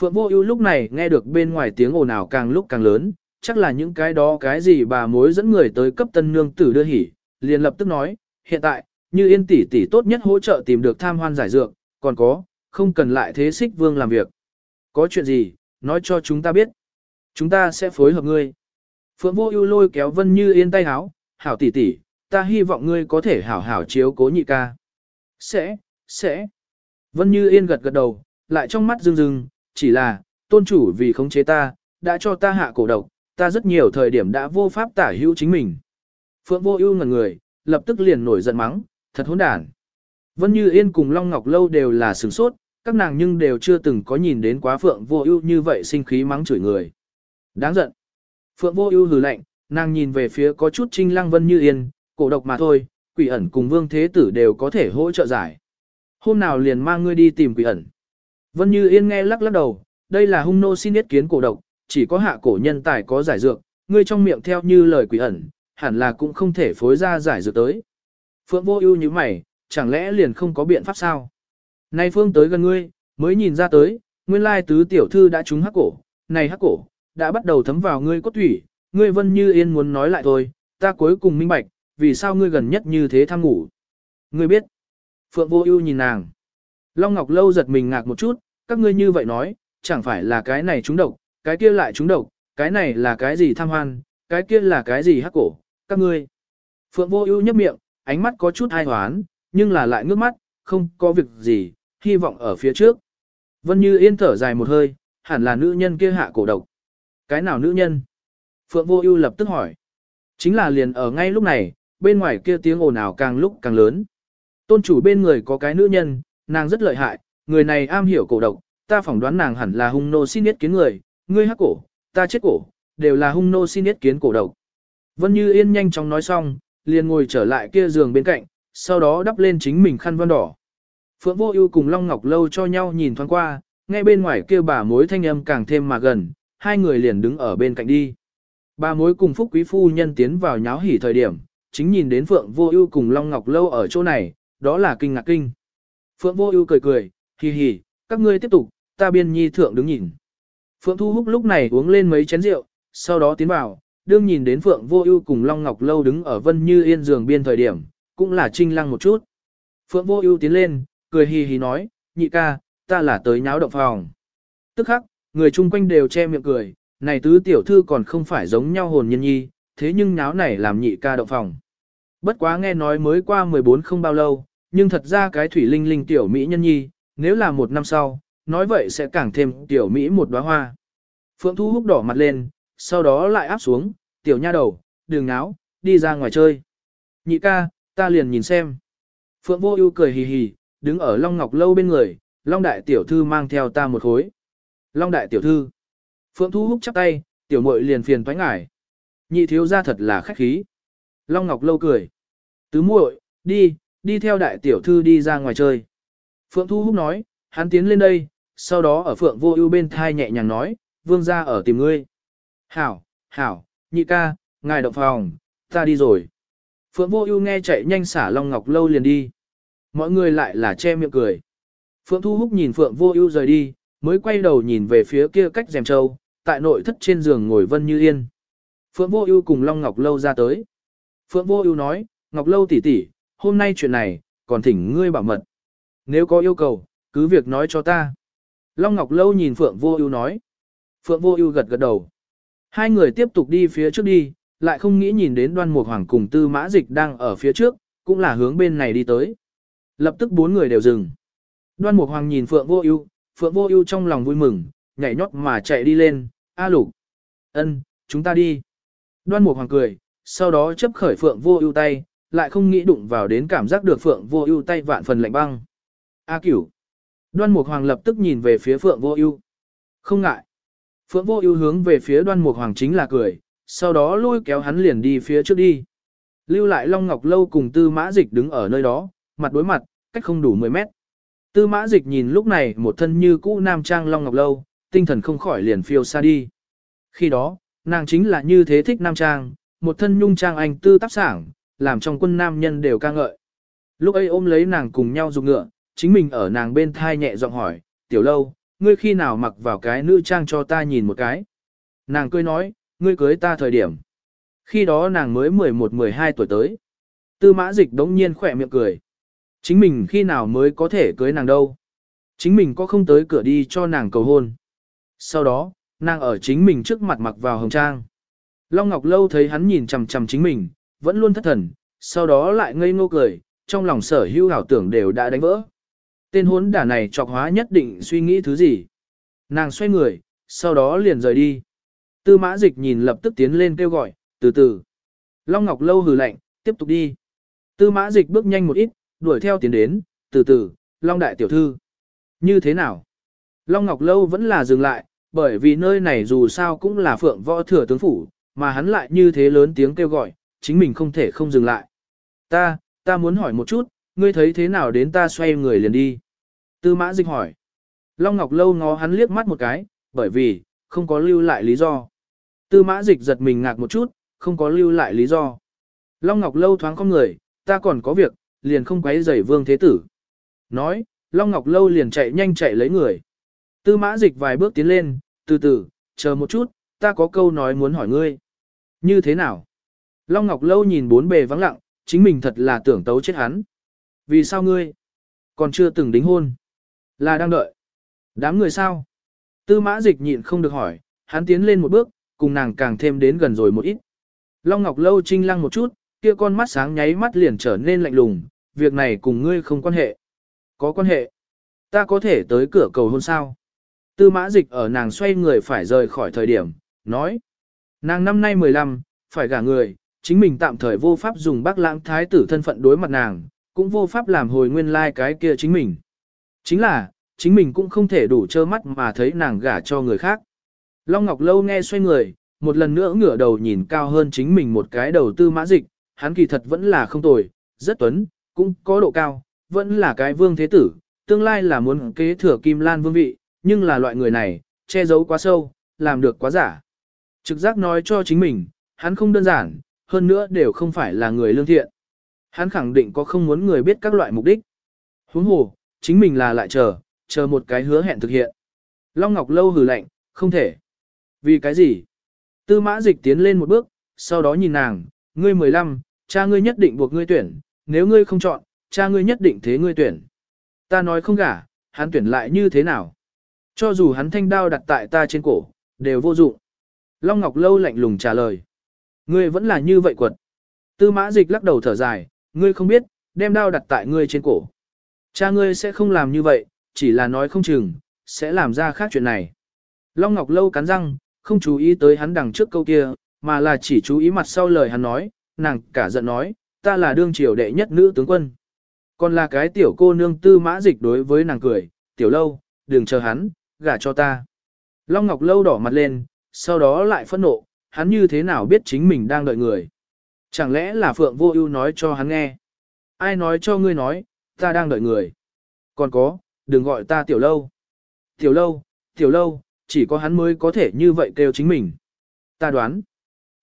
Phượng Vô Ưu lúc này nghe được bên ngoài tiếng ồn ào càng lúc càng lớn, chắc là những cái đó cái gì bà mối dẫn người tới cấp tân nương tử đưa hỉ, liền lập tức nói, hiện tại, như yên tỷ tỷ tốt nhất hỗ trợ tìm được tham hoan giải dược, còn có, không cần lại thế xích vương làm việc. Có chuyện gì, nói cho chúng ta biết. Chúng ta sẽ phối hợp ngươi. Phượng Vô Ưu lôi kéo Vân Như Yên tay áo, "Hảo tỷ tỷ, ta hy vọng ngươi có thể hảo hảo chiếu cố nhị ca." "Sẽ, sẽ." Vân Như Yên gật gật đầu, lại trong mắt rưng rưng, chỉ là, tôn chủ vì khống chế ta, đã cho ta hạ cổ độc, ta rất nhiều thời điểm đã vô pháp tả hữu chính mình. Phượng Vô Ưu ngần người, lập tức liền nổi giận mắng, thật hỗn đản. Vân Như Yên cùng Long Ngọc Lâu đều là sửng sốt, các nàng nhưng đều chưa từng có nhìn đến quá Phượng Vô Ưu như vậy sinh khí mắng chửi người. Đáng giận. Phượng Vô Ưu hừ lạnh, nàng nhìn về phía có chút Trinh Lăng Vân Như Yên, cổ độc mà thôi, quỷ ẩn cùng Vương Thế Tử đều có thể hỗ trợ giải. Hôm nào liền mang ngươi đi tìm quỷ ẩn. Vân Như Yên nghe lắc lắc đầu, đây là hung nô xin ý kiến cổ độc, chỉ có hạ cổ nhân tài có giải dược, ngươi trong miệng theo như lời quỷ ẩn, hẳn là cũng không thể phối ra giải dược tới. Phượng vô ưu như mày, chẳng lẽ liền không có biện pháp sao? Nay Phương tới gần ngươi, mới nhìn ra tới, nguyên lai tứ tiểu thư đã trúng hắc cổ, này hắc cổ, đã bắt đầu thấm vào ngươi cốt thủy, ngươi vân như yên muốn nói lại thôi, ta cuối cùng minh bạch, vì sao ngươi gần nhất như thế tham ngủ. Ngươi biết, Phượng vô ưu nhìn nàng. Long Ngọc Lâu giật mình ngạc một chút, các ngươi như vậy nói, chẳng phải là cái này trúng độc, cái kia lại trúng độc, cái này là cái gì tham hoan, cái kia là cái gì hắc cổ, các ngươi. Phượng vô ưu nhấp miệng, ánh mắt có chút ai hoán, nhưng là lại ngước mắt, không có việc gì, hy vọng ở phía trước. Vân Như Yên thở dài một hơi, hẳn là nữ nhân kia hạ cổ độc. Cái nào nữ nhân? Phượng Vô Ưu lập tức hỏi. Chính là liền ở ngay lúc này, bên ngoài kia tiếng ồn ào càng lúc càng lớn. Tôn chủ bên người có cái nữ nhân, nàng rất lợi hại, người này am hiểu cổ độc, ta phỏng đoán nàng hẳn là hung nô xin yết kiến người, ngươi hắc cổ, ta chết cổ, đều là hung nô xin yết kiến cổ độc. Vân Như Yên nhanh chóng nói xong, liền ngồi trở lại kia giường bên cạnh, sau đó đắp lên chính mình khăn vân đỏ. Phượng Vô Ưu cùng Long Ngọc Lâu cho nhau nhìn thoáng qua, nghe bên ngoài kia bà mối thanh âm càng thêm mà gần, hai người liền đứng ở bên cạnh đi. Bà mối cùng Phúc Quý phu nhân tiến vào nháo hỉ thời điểm, chính nhìn đến Phượng Vô Ưu cùng Long Ngọc Lâu ở chỗ này, đó là kinh ngạc kinh. Phượng Vô Ưu cười cười, hì hì, các ngươi tiếp tục, ta biên nhi thượng đứng nhìn. Phượng Thu Húc lúc này uống lên mấy chén rượu, sau đó tiến vào, đương nhìn đến Phượng Vô Ưu cùng Long Ngọc Lâu đứng ở Vân Như Yên giường biên thời điểm, cũng là trinh lăng một chút. Phượng Vô Ưu tiến lên, cười hì hì nói, "Nhị ca, ta là tới nháo động phòng." Tức khắc, người chung quanh đều che miệng cười, này tứ tiểu thư còn không phải giống nhau hồn nhân nhi, thế nhưng nháo này làm nhị ca động phòng. Bất quá nghe nói mới qua 14 không bao lâu, nhưng thật ra cái thủy linh linh tiểu mỹ nhân nhi, nếu là một năm sau, nói vậy sẽ càng thêm tiểu mỹ một đóa hoa. Phượng Thu Húc đỏ mặt lên, sau đó lại áp xuống, tiểu nha đầu, đường náo, đi ra ngoài chơi. Nhị ca, ta liền nhìn xem. Phượng Vô Ưu cười hì hì, đứng ở Long Ngọc lâu bên người, Long đại tiểu thư mang theo ta một khối. Long đại tiểu thư. Phượng Thu Húc chắp tay, tiểu muội liền phiền toái ngải. Nhị thiếu gia thật là khách khí. Long Ngọc lâu cười. Tứ muội, đi, đi theo đại tiểu thư đi ra ngoài chơi. Phượng Thu Húc nói, hắn tiến lên đây, sau đó ở Phượng Vô Ưu bên thai nhẹ nhàng nói, vương gia ở tìm ngươi. Hảo, hảo, nhị ca, ngài động phòng, ta đi rồi. Phượng Vô Ưu nghe chạy nhanh xả Long Ngọc lâu liền đi. Mọi người lại là che miệng cười. Phượng Thu Húc nhìn Phượng Vô Ưu rời đi, mới quay đầu nhìn về phía kia cách rèm châu, tại nội thất trên giường ngồi Vân Như Yên. Phượng Vô Ưu cùng Long Ngọc lâu ra tới. Phượng Vô Ưu nói, "Ngọc lâu tỷ tỷ, hôm nay chuyện này, còn thỉnh ngươi bảo mật. Nếu có yêu cầu, cứ việc nói cho ta." Long Ngọc lâu nhìn Phượng Vô Ưu nói. Phượng Vô Ưu gật gật đầu. Hai người tiếp tục đi phía trước đi, lại không nghĩ nhìn đến đoan mục hoàng cùng tư mã dịch đang ở phía trước, cũng là hướng bên này đi tới. Lập tức bốn người đều dừng. Đoan Mục Hoàng nhìn Phượng Vô Ưu, Phượng Vô Ưu trong lòng vui mừng, nhảy nhót mà chạy đi lên, "A Lục, ân, chúng ta đi." Đoan Mục Hoàng cười, sau đó chấp khởi Phượng Vô Ưu tay, lại không nghĩ đụng vào đến cảm giác được Phượng Vô Ưu tay vạn phần lạnh băng. "A Cửu." Đoan Mục Hoàng lập tức nhìn về phía Phượng Vô Ưu. "Không ngại." Phượng Vô Ưu hướng về phía Đoan Mục Hoàng chính là cười, sau đó lôi kéo hắn liền đi phía trước đi. Lưu lại Long Ngọc Lâu cùng Tư Mã Dịch đứng ở nơi đó, mặt đối mặt, cách không đủ 10 mét. Tư Mã Dịch nhìn lúc này một thân như cũ nam trang Long Ngọc Lâu, tinh thần không khỏi liền phiêu xa đi. Khi đó, nàng chính là như thế thích nam trang, một thân nhung trang anh tư tác sảng, làm trong quân nam nhân đều ca ngợi. Lúc ấy ôm lấy nàng cùng nhau dục ngựa, chính mình ở nàng bên thai nhẹ giọng hỏi, tiểu lâu, ngươi khi nào mặc vào cái nữ trang cho ta nhìn một cái. Nàng cười nói, ngươi cưới ta thời điểm. Khi đó nàng mới 11-12 tuổi tới. Tư mã dịch đống nhiên khỏe miệng cười. Chính mình khi nào mới có thể cưới nàng đâu. Chính mình có không tới cửa đi cho nàng cầu hôn. Sau đó, nàng ở chính mình trước mặt mặc vào hồng trang. Long Ngọc Lâu thấy hắn nhìn chằm chằm chính mình, vẫn luôn thất thần, sau đó lại ngây ngô cười, trong lòng sở hữu ảo tưởng đều đã đánh vỡ. Tên hốn đả này chọc hóa nhất định suy nghĩ thứ gì. Nàng xoay người, sau đó liền rời đi. Tư mã dịch nhìn lập tức tiến lên kêu gọi, từ từ. Long Ngọc Lâu hừ lạnh, tiếp tục đi. Tư mã dịch bước nhanh một ít, đuổi theo tiến đến, từ từ, Long Đại Tiểu Thư. Như thế nào? Long Ngọc Lâu vẫn là dừng lại, bởi vì nơi này dù sao cũng là phượng võ thừa tướng phủ, mà hắn lại như thế lớn tiếng kêu gọi, chính mình không thể không dừng lại. Ta, ta muốn hỏi một chút, ngươi thấy thế nào đến ta xoay người liền đi? Tư mã dịch hỏi. Long Ngọc Lâu ngó hắn liếc mắt một cái, bởi vì, không có lưu lại lý do. Tư mã dịch giật mình ngạc một chút, không có lưu lại lý do. Long Ngọc Lâu thoáng không người, ta còn có việc, liền không quấy rầy vương thế tử. Nói, Long Ngọc Lâu liền chạy nhanh chạy lấy người. Tư mã dịch vài bước tiến lên, từ từ, chờ một chút, ta có câu nói muốn hỏi ngươi. Như thế nào? Long Ngọc Lâu nhìn bốn bề vắng lặng, chính mình thật là tưởng tấu chết hắn. Vì sao ngươi? Còn chưa từng đính hôn. Là đang đợi. Đám người sao? Tư mã dịch nhịn không được hỏi, hắn tiến lên một bước, cùng nàng càng thêm đến gần rồi một ít. Long Ngọc Lâu trinh lăng một chút, kia con mắt sáng nháy mắt liền trở nên lạnh lùng, việc này cùng ngươi không quan hệ. Có quan hệ. Ta có thể tới cửa cầu hôn sao? Tư mã dịch ở nàng xoay người phải rời khỏi thời điểm, nói. Nàng năm nay 15, phải gả người, chính mình tạm thời vô pháp dùng bác lãng thái tử thân phận đối mặt nàng, cũng vô pháp làm hồi nguyên lai like cái kia chính mình. Chính là, chính mình cũng không thể đủ trơ mắt mà thấy nàng gả cho người khác. Long Ngọc Lâu nghe xoay người, một lần nữa ngửa đầu nhìn cao hơn chính mình một cái đầu tư mã dịch, hắn kỳ thật vẫn là không tồi, rất tuấn, cũng có độ cao, vẫn là cái vương thế tử, tương lai là muốn kế thừa Kim Lan vương vị, nhưng là loại người này, che giấu quá sâu, làm được quá giả. Trực giác nói cho chính mình, hắn không đơn giản, hơn nữa đều không phải là người lương thiện. Hắn khẳng định có không muốn người biết các loại mục đích. Huống hồ, chính mình là lại chờ, chờ một cái hứa hẹn thực hiện. Long Ngọc Lâu hừ lạnh, không thể. Vì cái gì? Tư mã dịch tiến lên một bước, sau đó nhìn nàng, ngươi 15, cha ngươi nhất định buộc ngươi tuyển, nếu ngươi không chọn, cha ngươi nhất định thế ngươi tuyển. Ta nói không gả, hắn tuyển lại như thế nào? Cho dù hắn thanh đao đặt tại ta trên cổ, đều vô dụng. Long Ngọc Lâu lạnh lùng trả lời. Ngươi vẫn là như vậy quật. Tư mã dịch lắc đầu thở dài, ngươi không biết, đem đao đặt tại ngươi trên cổ. Cha ngươi sẽ không làm như vậy, chỉ là nói không chừng, sẽ làm ra khác chuyện này. Long Ngọc Lâu cắn răng, không chú ý tới hắn đằng trước câu kia, mà là chỉ chú ý mặt sau lời hắn nói, nàng cả giận nói, ta là đương triều đệ nhất nữ tướng quân. Còn là cái tiểu cô nương tư mã dịch đối với nàng cười, tiểu lâu, đừng chờ hắn, gả cho ta. Long Ngọc Lâu đỏ mặt lên, sau đó lại phẫn nộ, hắn như thế nào biết chính mình đang đợi người. Chẳng lẽ là Phượng Vô Ưu nói cho hắn nghe? Ai nói cho ngươi nói, ta đang đợi người. Còn có, đừng gọi ta tiểu lâu. Tiểu lâu, tiểu lâu, chỉ có hắn mới có thể như vậy kêu chính mình. Ta đoán,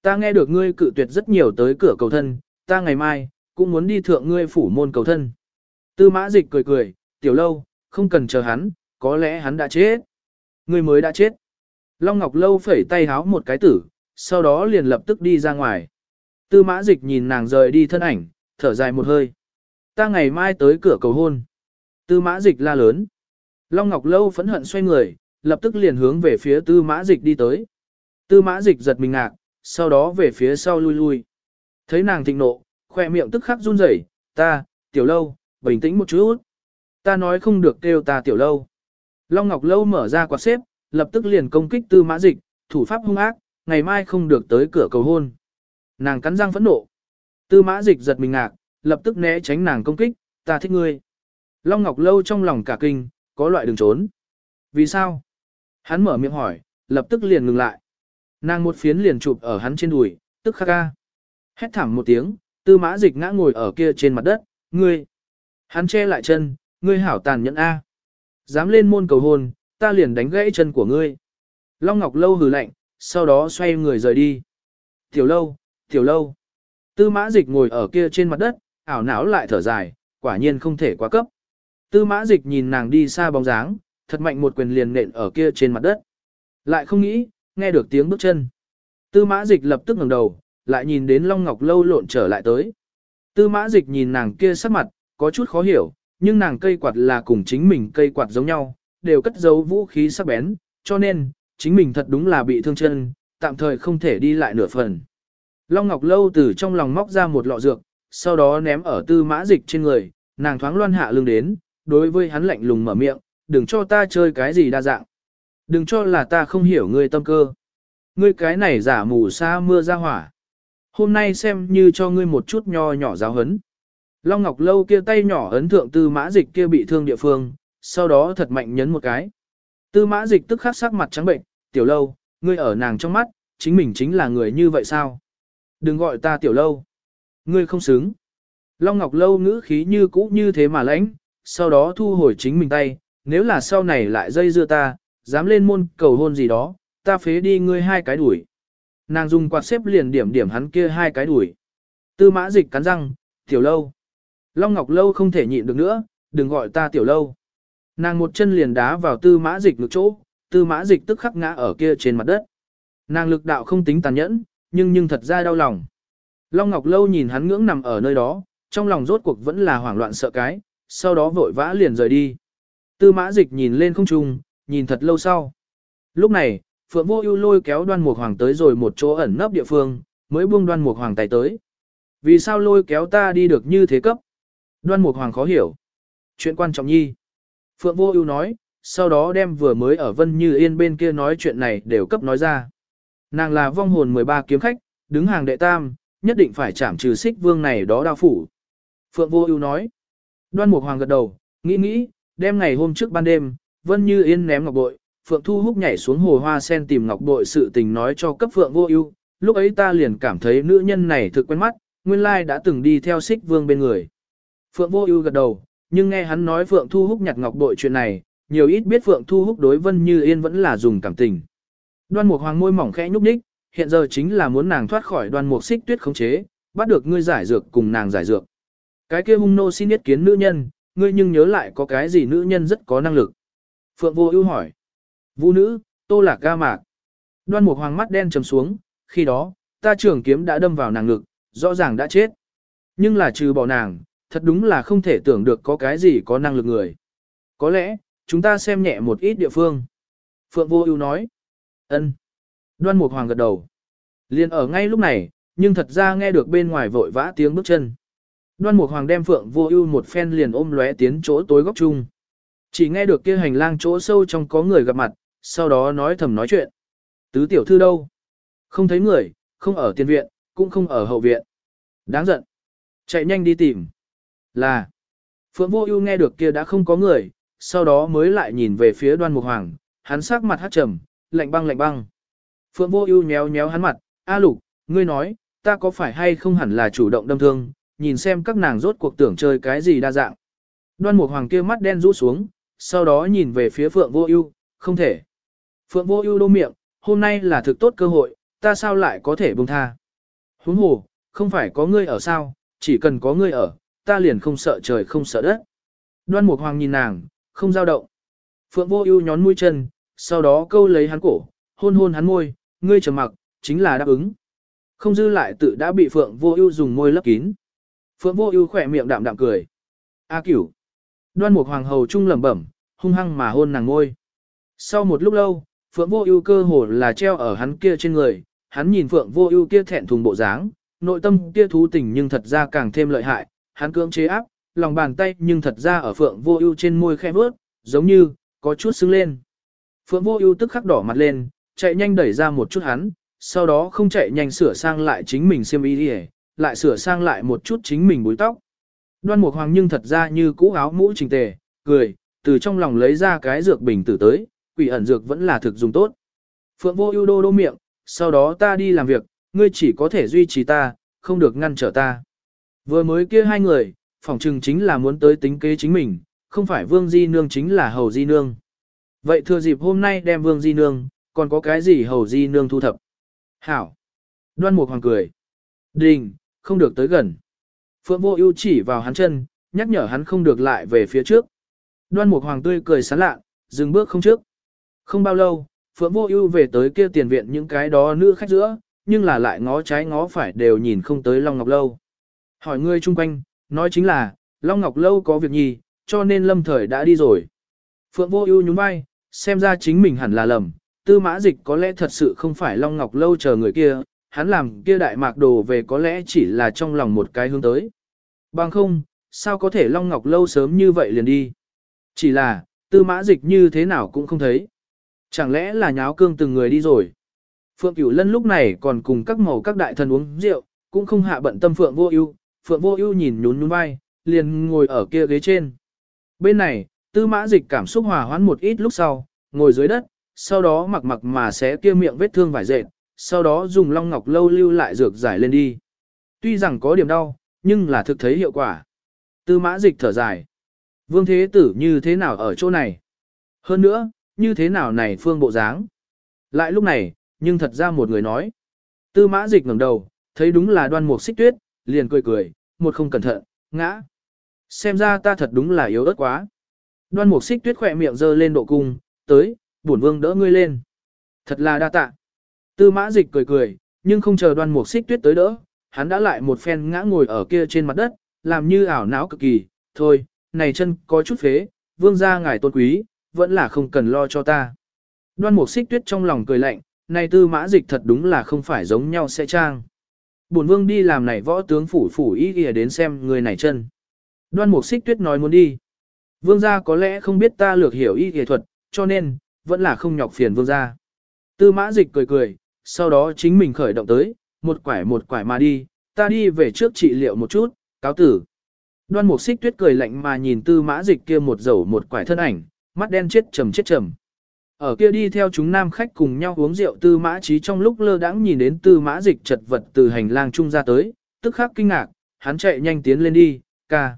ta nghe được ngươi cự tuyệt rất nhiều tới cửa cầu thân, ta ngày mai, cũng muốn đi thượng ngươi phủ môn cầu thân. Tư mã dịch cười cười, tiểu lâu, không cần chờ hắn, có lẽ hắn đã chết. Ngươi mới đã chết. Long Ngọc Lâu phẩy tay háo một cái tử, sau đó liền lập tức đi ra ngoài. Tư mã dịch nhìn nàng rời đi thân ảnh, thở dài một hơi. Ta ngày mai tới cửa cầu hôn. Tư mã dịch la lớn. Long Ngọc Lâu phẫn hận xoay người, lập tức liền hướng về phía tư mã dịch đi tới. Tư mã dịch giật mình ngạc, sau đó về phía sau lui lui. Thấy nàng thịnh nộ, khoe miệng tức khắc run rẩy, ta, tiểu lâu, bình tĩnh một chút. Ta nói không được kêu ta tiểu lâu. Long Ngọc Lâu mở ra quạt xếp, lập tức liền công kích tư mã dịch, thủ pháp hung ác, ngày mai không được tới cửa cầu hôn. Nàng cắn răng phẫn nộ. Tư mã dịch giật mình ngạc, lập tức né tránh nàng công kích, ta thích ngươi. Long Ngọc Lâu trong lòng cả kinh, có loại đường trốn. Vì sao? Hắn mở miệng hỏi, lập tức liền ngừng lại. Nàng một phiến liền chụp ở hắn trên đùi, tức khắc ca. Hét thảm một tiếng, tư mã dịch ngã ngồi ở kia trên mặt đất, ngươi. Hắn che lại chân, ngươi hảo tàn nhẫn A. Dám lên môn cầu hôn, ta liền đánh gãy chân của ngươi. Long Ngọc Lâu hừ lạnh, sau đó xoay người rời đi. Tiểu lâu, tiểu lâu. Tư mã dịch ngồi ở kia trên mặt đất, ảo não lại thở dài, quả nhiên không thể quá cấp. Tư mã dịch nhìn nàng đi xa bóng dáng, thật mạnh một quyền liền nện ở kia trên mặt đất. Lại không nghĩ, nghe được tiếng bước chân. Tư mã dịch lập tức ngẩng đầu, lại nhìn đến Long Ngọc Lâu lộn trở lại tới. Tư mã dịch nhìn nàng kia sắc mặt, có chút khó hiểu, nhưng nàng cây quạt là cùng chính mình cây quạt giống nhau, đều cất giấu vũ khí sắc bén, cho nên, chính mình thật đúng là bị thương chân, tạm thời không thể đi lại nửa phần. Long Ngọc Lâu từ trong lòng móc ra một lọ dược, sau đó ném ở tư mã dịch trên người, nàng thoáng loan hạ lưng đến, đối với hắn lạnh lùng mở miệng, đừng cho ta chơi cái gì đa dạng. Đừng cho là ta không hiểu ngươi tâm cơ. Ngươi cái này giả mù sa mưa ra hỏa. Hôm nay xem như cho ngươi một chút nho nhỏ giáo hấn. Long Ngọc Lâu kia tay nhỏ ấn thượng tư mã dịch kia bị thương địa phương, sau đó thật mạnh nhấn một cái. Tư mã dịch tức khắc sắc mặt trắng bệnh, tiểu lâu, ngươi ở nàng trong mắt, chính mình chính là người như vậy sao? Đừng gọi ta tiểu lâu. Ngươi không xứng. Long Ngọc Lâu ngữ khí như cũ như thế mà lãnh, sau đó thu hồi chính mình tay, nếu là sau này lại dây dưa ta, dám lên môn cầu hôn gì đó, ta phế đi ngươi hai cái đuổi. Nàng dùng quạt xếp liền điểm điểm hắn kia hai cái đuổi. Tư mã dịch cắn răng, tiểu lâu. Long Ngọc Lâu không thể nhịn được nữa, đừng gọi ta tiểu lâu. Nàng một chân liền đá vào tư mã dịch ngược chỗ, tư mã dịch tức khắc ngã ở kia trên mặt đất. Nàng lực đạo không tính tàn nhẫn, nhưng nhưng thật ra đau lòng. Long Ngọc Lâu nhìn hắn ngưỡng nằm ở nơi đó, trong lòng rốt cuộc vẫn là hoảng loạn sợ cái, sau đó vội vã liền rời đi. Tư mã dịch nhìn lên không trung, nhìn thật lâu sau. Lúc này, Phượng Vô Ưu lôi kéo Đoan Mục Hoàng tới rồi một chỗ ẩn nấp địa phương, mới buông Đoan Mục Hoàng tay tới. Vì sao lôi kéo ta đi được như thế cấp? Đoan Mục Hoàng khó hiểu. Chuyện quan trọng nhi. Phượng Vô Ưu nói, sau đó đem vừa mới ở Vân Như Yên bên kia nói chuyện này đều cấp nói ra. Nàng là vong hồn 13 kiếm khách, đứng hàng đệ tam, nhất định phải chạm trừ xích vương này đó đao phủ. Phượng Vô Ưu nói. Đoan Mục Hoàng gật đầu, nghĩ nghĩ, đem ngày hôm trước ban đêm, Vân Như Yên ném ngọc bội, Phượng Thu Húc nhảy xuống hồ hoa sen tìm ngọc bội sự tình nói cho cấp Phượng Vô Ưu, lúc ấy ta liền cảm thấy nữ nhân này thực quen mắt, nguyên lai đã từng đi theo Xích Vương bên người. Phượng Vô Ưu gật đầu, nhưng nghe hắn nói Phượng Thu Húc nhặt ngọc bội chuyện này, nhiều ít biết Phượng Thu Húc đối Vân Như Yên vẫn là dùng cảm tình. Đoan Mục Hoàng môi mỏng khẽ nhúc nhích, hiện giờ chính là muốn nàng thoát khỏi Đoan Mục Xích Tuyết khống chế, bắt được ngươi giải dược cùng nàng giải dược. Cái kia hung nô xin ý kiến nữ nhân, ngươi nhưng nhớ lại có cái gì nữ nhân rất có năng lực. Phượng Vô Ưu hỏi. Vũ nữ, Tô Lạc Ga Mạc. Đoan Mục Hoàng mắt đen trầm xuống, khi đó, ta trường kiếm đã đâm vào nàng ngực, rõ ràng đã chết. Nhưng là trừ bỏ nàng, thật đúng là không thể tưởng được có cái gì có năng lực người. Có lẽ, chúng ta xem nhẹ một ít địa phương. Phượng Vô Ưu nói. Ân. Đoan Mục Hoàng gật đầu. Liên ở ngay lúc này, nhưng thật ra nghe được bên ngoài vội vã tiếng bước chân. Đoan Mục Hoàng đem Phượng Vô Ưu một phen liền ôm lóe tiến chỗ tối góc chung. Chỉ nghe được kia hành lang chỗ sâu trong có người gặp mặt, sau đó nói thầm nói chuyện. Tứ tiểu thư đâu? Không thấy người, không ở tiền viện, cũng không ở hậu viện. Đáng giận. Chạy nhanh đi tìm. Là. Phượng Vô Ưu nghe được kia đã không có người, sau đó mới lại nhìn về phía Đoan Mục Hoàng, hắn sắc mặt hắc trầm, lạnh băng lạnh băng. Phượng Vô Ưu nhéo nhéo hắn mặt, "A Lục, ngươi nói, ta có phải hay không hẳn là chủ động đâm thương, nhìn xem các nàng rốt cuộc tưởng chơi cái gì đa dạng." Đoan Mục Hoàng kia mắt đen rũ xuống, sau đó nhìn về phía Phượng Vô Ưu, "Không thể." Phượng Vô Ưu đô miệng, "Hôm nay là thực tốt cơ hội, ta sao lại có thể buông tha?" Huống hồ, không phải có ngươi ở sao, chỉ cần có ngươi ở, ta liền không sợ trời không sợ đất. Đoan Mục Hoàng nhìn nàng, không dao động. Phượng Vô Ưu nhón mũi chân, sau đó câu lấy hắn cổ, hôn hôn hắn môi, ngươi trầm mặc, chính là đáp ứng. Không dư lại tự đã bị Phượng Vô Ưu dùng môi lấp kín. Phượng Vô Ưu khẽ miệng đạm đạm cười. "A Cửu." Đoan Mục Hoàng hầu trung lẩm bẩm, hung hăng mà hôn nàng môi. Sau một lúc lâu, Phượng Vô Ưu cơ hồ là treo ở hắn kia trên người, hắn nhìn Phượng Vô Ưu kia thẹn thùng bộ dáng, nội tâm kia thú tình nhưng thật ra càng thêm lợi hại, hắn cưỡng chế áp, lòng bàn tay nhưng thật ra ở Phượng Vô Ưu trên môi khẽ bước, giống như có chút sưng lên. Phượng Vô Ưu tức khắc đỏ mặt lên, chạy nhanh đẩy ra một chút hắn, sau đó không chạy nhanh sửa sang lại chính mình xiêm y đi, lại sửa sang lại một chút chính mình búi tóc. Đoan Mục Hoàng nhưng thật ra như cũ áo mũ chỉnh tề, cười, từ trong lòng lấy ra cái dược bình tử tới, quỷ ẩn dược vẫn là thực dùng tốt. Phượng Vô Ưu đô đô miệng, sau đó ta đi làm việc, ngươi chỉ có thể duy trì ta, không được ngăn trở ta. Vừa mới kia hai người, phỏng chừng chính là muốn tới tính kế chính mình, không phải Vương Di Nương chính là Hầu Di Nương. Vậy thừa dịp hôm nay đem Vương Di Nương, còn có cái gì Hầu Di Nương thu thập? Hảo! Đoan Mục Hoàng cười. Đình, không được tới gần. Phượng Vô Ưu chỉ vào hắn chân, nhắc nhở hắn không được lại về phía trước. Đoan Mục Hoàng tươi cười sán lạ, dừng bước không trước. Không bao lâu, Phượng Vô Ưu về tới kia tiền viện những cái đó nữ khách giữa, nhưng là lại ngó trái ngó phải đều nhìn không tới Long Ngọc Lâu. Hỏi người chung quanh, nói chính là, Long Ngọc Lâu có việc gì cho nên lâm thời đã đi rồi. Phượng Vô Ưu nhún vai, xem ra chính mình hẳn là lầm, Tư Mã Dịch có lẽ thật sự không phải Long Ngọc Lâu chờ người kia, hắn làm kia đại mạc đồ về có lẽ chỉ là trong lòng một cái hướng tới. Bằng không, sao có thể Long Ngọc Lâu sớm như vậy liền đi? Chỉ là, Tư Mã Dịch như thế nào cũng không thấy. Chẳng lẽ là nháo cương từng người đi rồi? Phượng Cửu Lân lúc này còn cùng các màu các đại thần uống rượu, cũng không hạ bận tâm Phượng Vô Ưu, Phượng Vô Ưu nhìn nhún nhún vai, liền ngồi ở kia ghế trên. Bên này, Tư Mã Dịch cảm xúc hòa hoãn một ít lúc sau, ngồi dưới đất, sau đó mặc mặc mà xé kia miệng vết thương vải dệt, sau đó dùng long ngọc lâu lưu lại dược giải lên đi. Tuy rằng có điểm đau, nhưng là thực thấy hiệu quả. Tư Mã Dịch thở dài. Vương Thế Tử như thế nào ở chỗ này? Hơn nữa, như thế nào này phương bộ dáng? Lại lúc này, nhưng thật ra một người nói. Tư Mã Dịch ngẩng đầu, thấy đúng là Đoan Mục Xích Tuyết, liền cười cười, một không cẩn thận, ngã. Xem ra ta thật đúng là yếu ớt quá. Đoan mục xích tuyết khỏe miệng giơ lên độ cung, tới, bổn vương đỡ ngươi lên. Thật là đa tạ. Tư mã dịch cười cười, nhưng không chờ đoan mục xích tuyết tới đỡ, hắn đã lại một phen ngã ngồi ở kia trên mặt đất, làm như ảo não cực kỳ, thôi, này chân có chút phế, vương gia ngài tôn quý, vẫn là không cần lo cho ta. Đoan mục xích tuyết trong lòng cười lạnh, này tư mã dịch thật đúng là không phải giống nhau sẽ trang bổn vương đi làm này võ tướng phủ phủ ý kìa đến xem người này chân. Đoan mục xích tuyết nói muốn đi. Vương gia có lẽ không biết ta lược hiểu y y thuật, cho nên, vẫn là không nhọc phiền vương gia. Tư mã dịch cười cười, sau đó chính mình khởi động tới, một quải một quải mà đi, ta đi về trước trị liệu một chút, cáo tử. Đoan mục xích tuyết cười lạnh mà nhìn tư mã dịch kia một dầu một quải thân ảnh, mắt đen chết trầm chết trầm. Ở kia đi theo chúng nam khách cùng nhau uống rượu tư mã trí trong lúc lơ đãng nhìn đến tư mã dịch chật vật từ hành lang trung ra tới, tức khắc kinh ngạc, hắn chạy nhanh tiến lên đi, ca.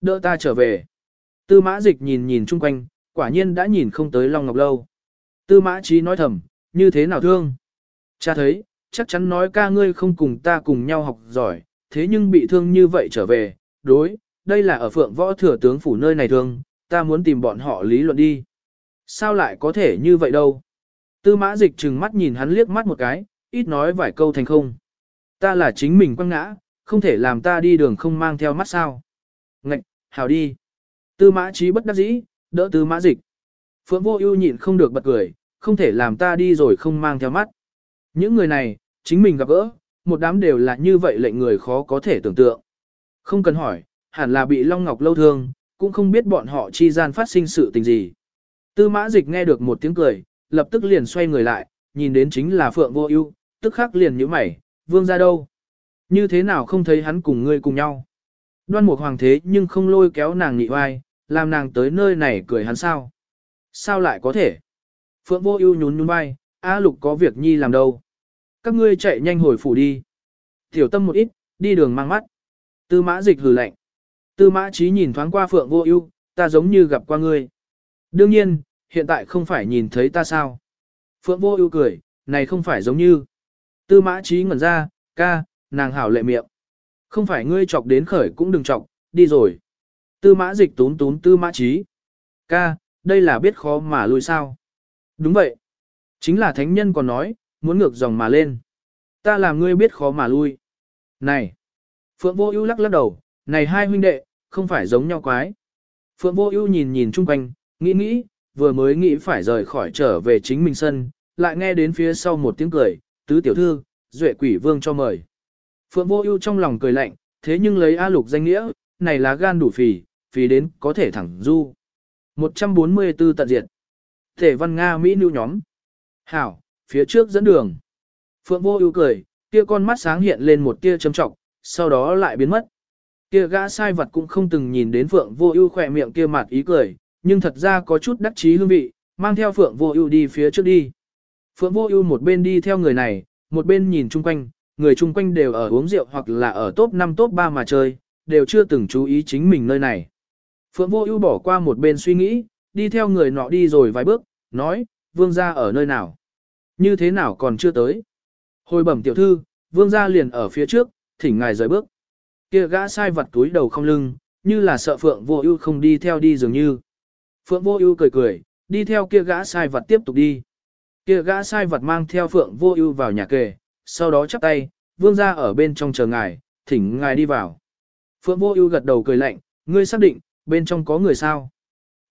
Đỡ ta trở về. Tư mã dịch nhìn nhìn chung quanh, quả nhiên đã nhìn không tới Long Ngọc Lâu. Tư mã trí nói thầm, như thế nào thương? Cha thấy, chắc chắn nói ca ngươi không cùng ta cùng nhau học giỏi, thế nhưng bị thương như vậy trở về, đối, đây là ở phượng võ thừa tướng phủ nơi này thương, ta muốn tìm bọn họ lý luận đi. Sao lại có thể như vậy đâu? Tư mã dịch trừng mắt nhìn hắn liếc mắt một cái, ít nói vài câu thành không. Ta là chính mình quăng ngã, không thể làm ta đi đường không mang theo mắt sao. Ngạch, hào đi. Tư mã trí bất đắc dĩ, đỡ tư mã dịch. Phượng vô ưu nhịn không được bật cười, không thể làm ta đi rồi không mang theo mắt. Những người này, chính mình gặp gỡ, một đám đều là như vậy lệnh người khó có thể tưởng tượng. Không cần hỏi, hẳn là bị Long Ngọc lâu thương, cũng không biết bọn họ chi gian phát sinh sự tình gì. Tư mã dịch nghe được một tiếng cười, lập tức liền xoay người lại, nhìn đến chính là Phượng Vô Ưu, tức khắc liền nhíu mày, vương ra đâu? Như thế nào không thấy hắn cùng ngươi cùng nhau? Đoan Mục Hoàng thế nhưng không lôi kéo nàng nhị oai, làm nàng tới nơi này cười hắn sao? Sao lại có thể? Phượng Vô Ưu nhún nhún vai, A Lục có việc nhi làm đâu? Các ngươi chạy nhanh hồi phủ đi. Tiểu tâm một ít, đi đường mang mắt. Tư Mã Dịch hừ lạnh. Tư Mã Chí nhìn thoáng qua Phượng Vô Ưu, ta giống như gặp qua ngươi. Đương nhiên, hiện tại không phải nhìn thấy ta sao. Phượng vô ưu cười, này không phải giống như. Tư mã trí ngẩn ra, ca, nàng hảo lệ miệng. Không phải ngươi chọc đến khởi cũng đừng chọc, đi rồi. Tư mã dịch tún tún tư mã trí. Ca, đây là biết khó mà lui sao. Đúng vậy. Chính là thánh nhân còn nói, muốn ngược dòng mà lên. Ta làm ngươi biết khó mà lui. Này. Phượng vô ưu lắc lắc đầu, này hai huynh đệ, không phải giống nhau quái. Phượng vô ưu nhìn nhìn chung quanh, Nghĩ nghĩ, vừa mới nghĩ phải rời khỏi trở về chính mình sân, lại nghe đến phía sau một tiếng cười, tứ tiểu thư, duệ quỷ vương cho mời. Phượng vô ưu trong lòng cười lạnh, thế nhưng lấy A lục danh nghĩa, này là gan đủ phì, phí đến có thể thẳng du. 144 tận diệt. Thể văn Nga Mỹ nữ nhóm. Hảo, phía trước dẫn đường. Phượng vô ưu cười, kia con mắt sáng hiện lên một tia châm trọng, sau đó lại biến mất. Kia gã sai vật cũng không từng nhìn đến Phượng vô ưu khỏe miệng kia mặt ý cười, nhưng thật ra có chút đắc chí hương vị, mang theo Phượng vô ưu đi phía trước đi. Phượng vô ưu một bên đi theo người này, một bên nhìn chung quanh, người chung quanh đều ở uống rượu hoặc là ở top 5 top 3 mà chơi, đều chưa từng chú ý chính mình nơi này. Phượng vô ưu bỏ qua một bên suy nghĩ, đi theo người nọ đi rồi vài bước, nói, vương gia ở nơi nào? Như thế nào còn chưa tới? Hồi bẩm tiểu thư, vương gia liền ở phía trước, thỉnh ngài rời bước. Kia gã sai vặt túi đầu không lưng, như là sợ Phượng Vô Ưu không đi theo đi dường như. Phượng Vô Ưu cười cười, đi theo kia gã sai vặt tiếp tục đi. Kia gã sai vặt mang theo Phượng Vô Ưu vào nhà kề, sau đó chắp tay, vương gia ở bên trong chờ ngài, thỉnh ngài đi vào. Phượng Vô Ưu gật đầu cười lạnh, ngươi xác định, bên trong có người sao?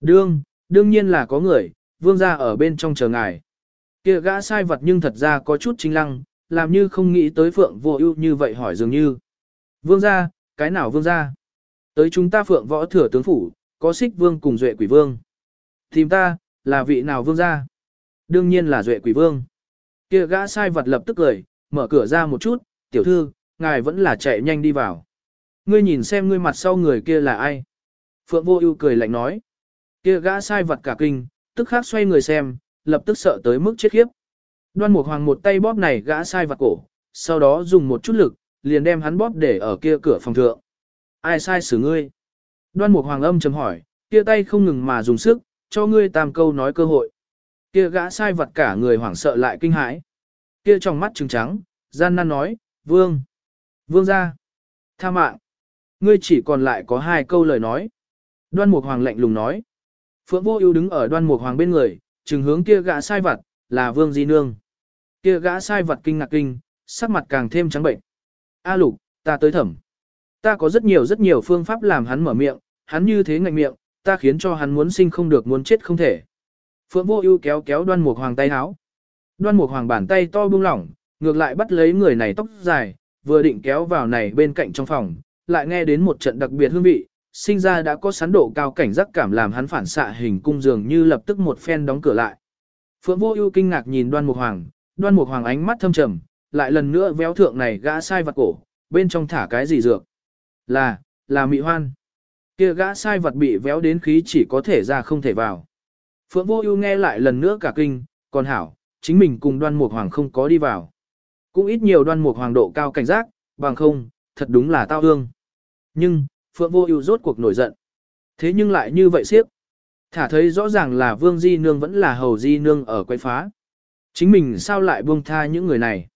Đương, đương nhiên là có người, vương gia ở bên trong chờ ngài. Kia gã sai vật nhưng thật ra có chút chính lăng, làm như không nghĩ tới Phượng Vô Ưu như vậy hỏi dường như. Vương gia, cái nào vương gia? Tới chúng ta Phượng Võ Thừa tướng phủ, có Xích Vương cùng Duệ Quỷ Vương. Tìm ta, là vị nào vương gia? Đương nhiên là Duệ Quỷ Vương. Kia gã sai vật lập tức cười, mở cửa ra một chút, "Tiểu thư, ngài vẫn là chạy nhanh đi vào." Ngươi nhìn xem ngươi mặt sau người kia là ai? Phượng Vô Ưu cười lạnh nói. Kia gã sai vật cả kinh, tức khắc xoay người xem, lập tức sợ tới mức chết khiếp. Đoan Mục Hoàng một tay bóp này gã sai vật cổ, sau đó dùng một chút lực, liền đem hắn bóp để ở kia cửa phòng thượng. Ai sai xử ngươi? Đoan Mục Hoàng âm trầm hỏi, kia tay không ngừng mà dùng sức, cho ngươi tam câu nói cơ hội. Kia gã sai vật cả người hoảng sợ lại kinh hãi. Kia trong mắt trừng trắng, gian nan nói, "Vương, vương gia, tha mạng." Ngươi chỉ còn lại có hai câu lời nói. Đoan Mục Hoàng lạnh lùng nói. Phượng Vô Ưu đứng ở Đoan Mục Hoàng bên người, trừng hướng kia gã sai vật, là Vương Di Nương. Kia gã sai vật kinh ngạc kinh, sắc mặt càng thêm trắng bệnh. A Lục, ta tới thẩm. Ta có rất nhiều rất nhiều phương pháp làm hắn mở miệng, hắn như thế ngạnh miệng, ta khiến cho hắn muốn sinh không được muốn chết không thể. Phượng Vô Ưu kéo kéo Đoan Mục Hoàng tay áo. Đoan Mục Hoàng bàn tay to buông lỏng, ngược lại bắt lấy người này tóc dài, vừa định kéo vào này bên cạnh trong phòng, lại nghe đến một trận đặc biệt hương vị, sinh ra đã có sán độ cao cảnh giác cảm làm hắn phản xạ hình cung dường như lập tức một phen đóng cửa lại. Phượng Vô Ưu kinh ngạc nhìn Đoan Mục Hoàng, Đoan Mục Hoàng ánh mắt thâm trầm, lại lần nữa véo thượng này gã sai vật cổ, bên trong thả cái gì dược? Là, là mị hoan. Kia gã sai vật bị véo đến khí chỉ có thể ra không thể vào. Phượng Vô Ưu nghe lại lần nữa cả kinh, còn hảo, chính mình cùng Đoan Mục Hoàng không có đi vào. Cũng ít nhiều Đoan Mục Hoàng độ cao cảnh giác, bằng không, thật đúng là tao ương. Nhưng, Phượng Vô Ưu rốt cuộc nổi giận. Thế nhưng lại như vậy siếp. Thả thấy rõ ràng là Vương Di Nương vẫn là Hầu Di Nương ở quay phá. Chính mình sao lại buông tha những người này.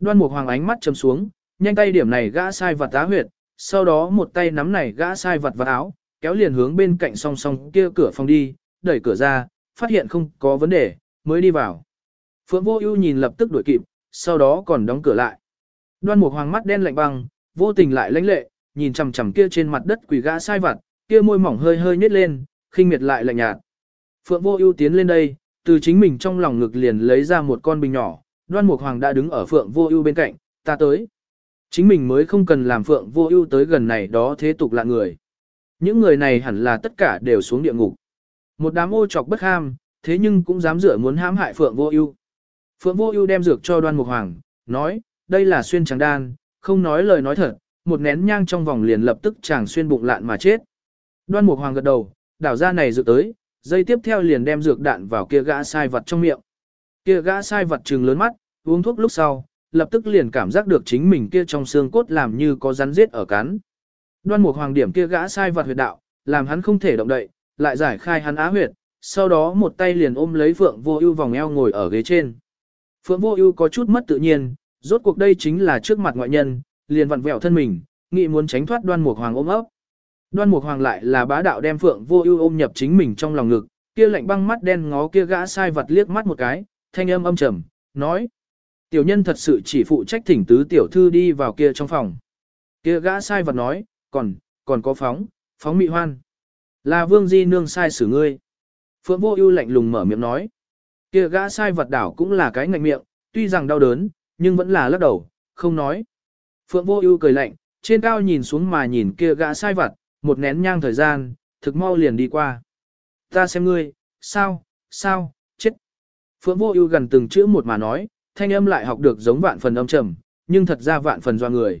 Đoan Mục Hoàng ánh mắt trầm xuống, nhanh tay điểm này gã sai vật tá huyệt, sau đó một tay nắm này gã sai vật vật áo, kéo liền hướng bên cạnh song song kia cửa phòng đi, đẩy cửa ra, phát hiện không có vấn đề, mới đi vào. Phượng Vô Ưu nhìn lập tức đuổi kịp, sau đó còn đóng cửa lại. Đoan Mục Hoàng mắt đen lạnh băng, vô tình lại lãnh lệ, nhìn chằm chằm kia trên mặt đất quỷ gã sai vặt, kia môi mỏng hơi hơi nhếch lên, khinh miệt lại lạnh nhạt. Phượng Vô Ưu tiến lên đây, từ chính mình trong lòng ngực liền lấy ra một con bình nhỏ, Đoan Mục Hoàng đã đứng ở Phượng Vô Ưu bên cạnh, ta tới. Chính mình mới không cần làm Phượng Vô Ưu tới gần này đó thế tục lạ người. Những người này hẳn là tất cả đều xuống địa ngục. Một đám ô trọc bất ham, thế nhưng cũng dám dựa muốn hãm hại Phượng Vô Ưu. Phượng Vô Ưu đem dược cho Đoan Mục Hoàng, nói, đây là xuyên trắng đan, không nói lời nói thật, một nén nhang trong vòng liền lập tức chàng xuyên bụng lạn mà chết. Đoan Mục Hoàng gật đầu, đảo ra này dược tới, dây tiếp theo liền đem dược đạn vào kia gã sai vật trong miệng. Kia gã sai vật trừng lớn mắt, uống thuốc lúc sau, lập tức liền cảm giác được chính mình kia trong xương cốt làm như có rắn giết ở cắn. Đoan Mục Hoàng điểm kia gã sai vật huyệt đạo, làm hắn không thể động đậy, lại giải khai hắn á huyệt, sau đó một tay liền ôm lấy Phượng Vô Ưu vòng eo ngồi ở ghế trên. Phượng Vô Ưu có chút mất tự nhiên, rốt cuộc đây chính là trước mặt ngoại nhân, liền vặn vẹo thân mình, nghĩ muốn tránh thoát Đoan Mục Hoàng ôm ấp. Đoan Mục Hoàng lại là bá đạo đem Phượng Vô Ưu ôm nhập chính mình trong lòng ngực, kia lạnh băng mắt đen ngó kia gã sai vật liếc mắt một cái, thanh âm âm trầm, nói: "Tiểu nhân thật sự chỉ phụ trách thỉnh tứ tiểu thư đi vào kia trong phòng." Kia gã sai vật nói: "Còn, còn có phóng, phóng mị hoan. Là Vương Di nương sai xử ngươi." Phượng Vô Ưu lạnh lùng mở miệng nói: "Kia gã sai vật đảo cũng là cái ngạnh miệng, tuy rằng đau đớn, nhưng vẫn là lắc đầu, không nói." Phượng Vô Ưu cười lạnh, trên cao nhìn xuống mà nhìn kia gã sai vật, một nén nhang thời gian, thực mau liền đi qua. Ta xem ngươi, sao, sao, chết. Phượng vô ưu gần từng chữ một mà nói, thanh âm lại học được giống vạn phần âm trầm, nhưng thật ra vạn phần do người.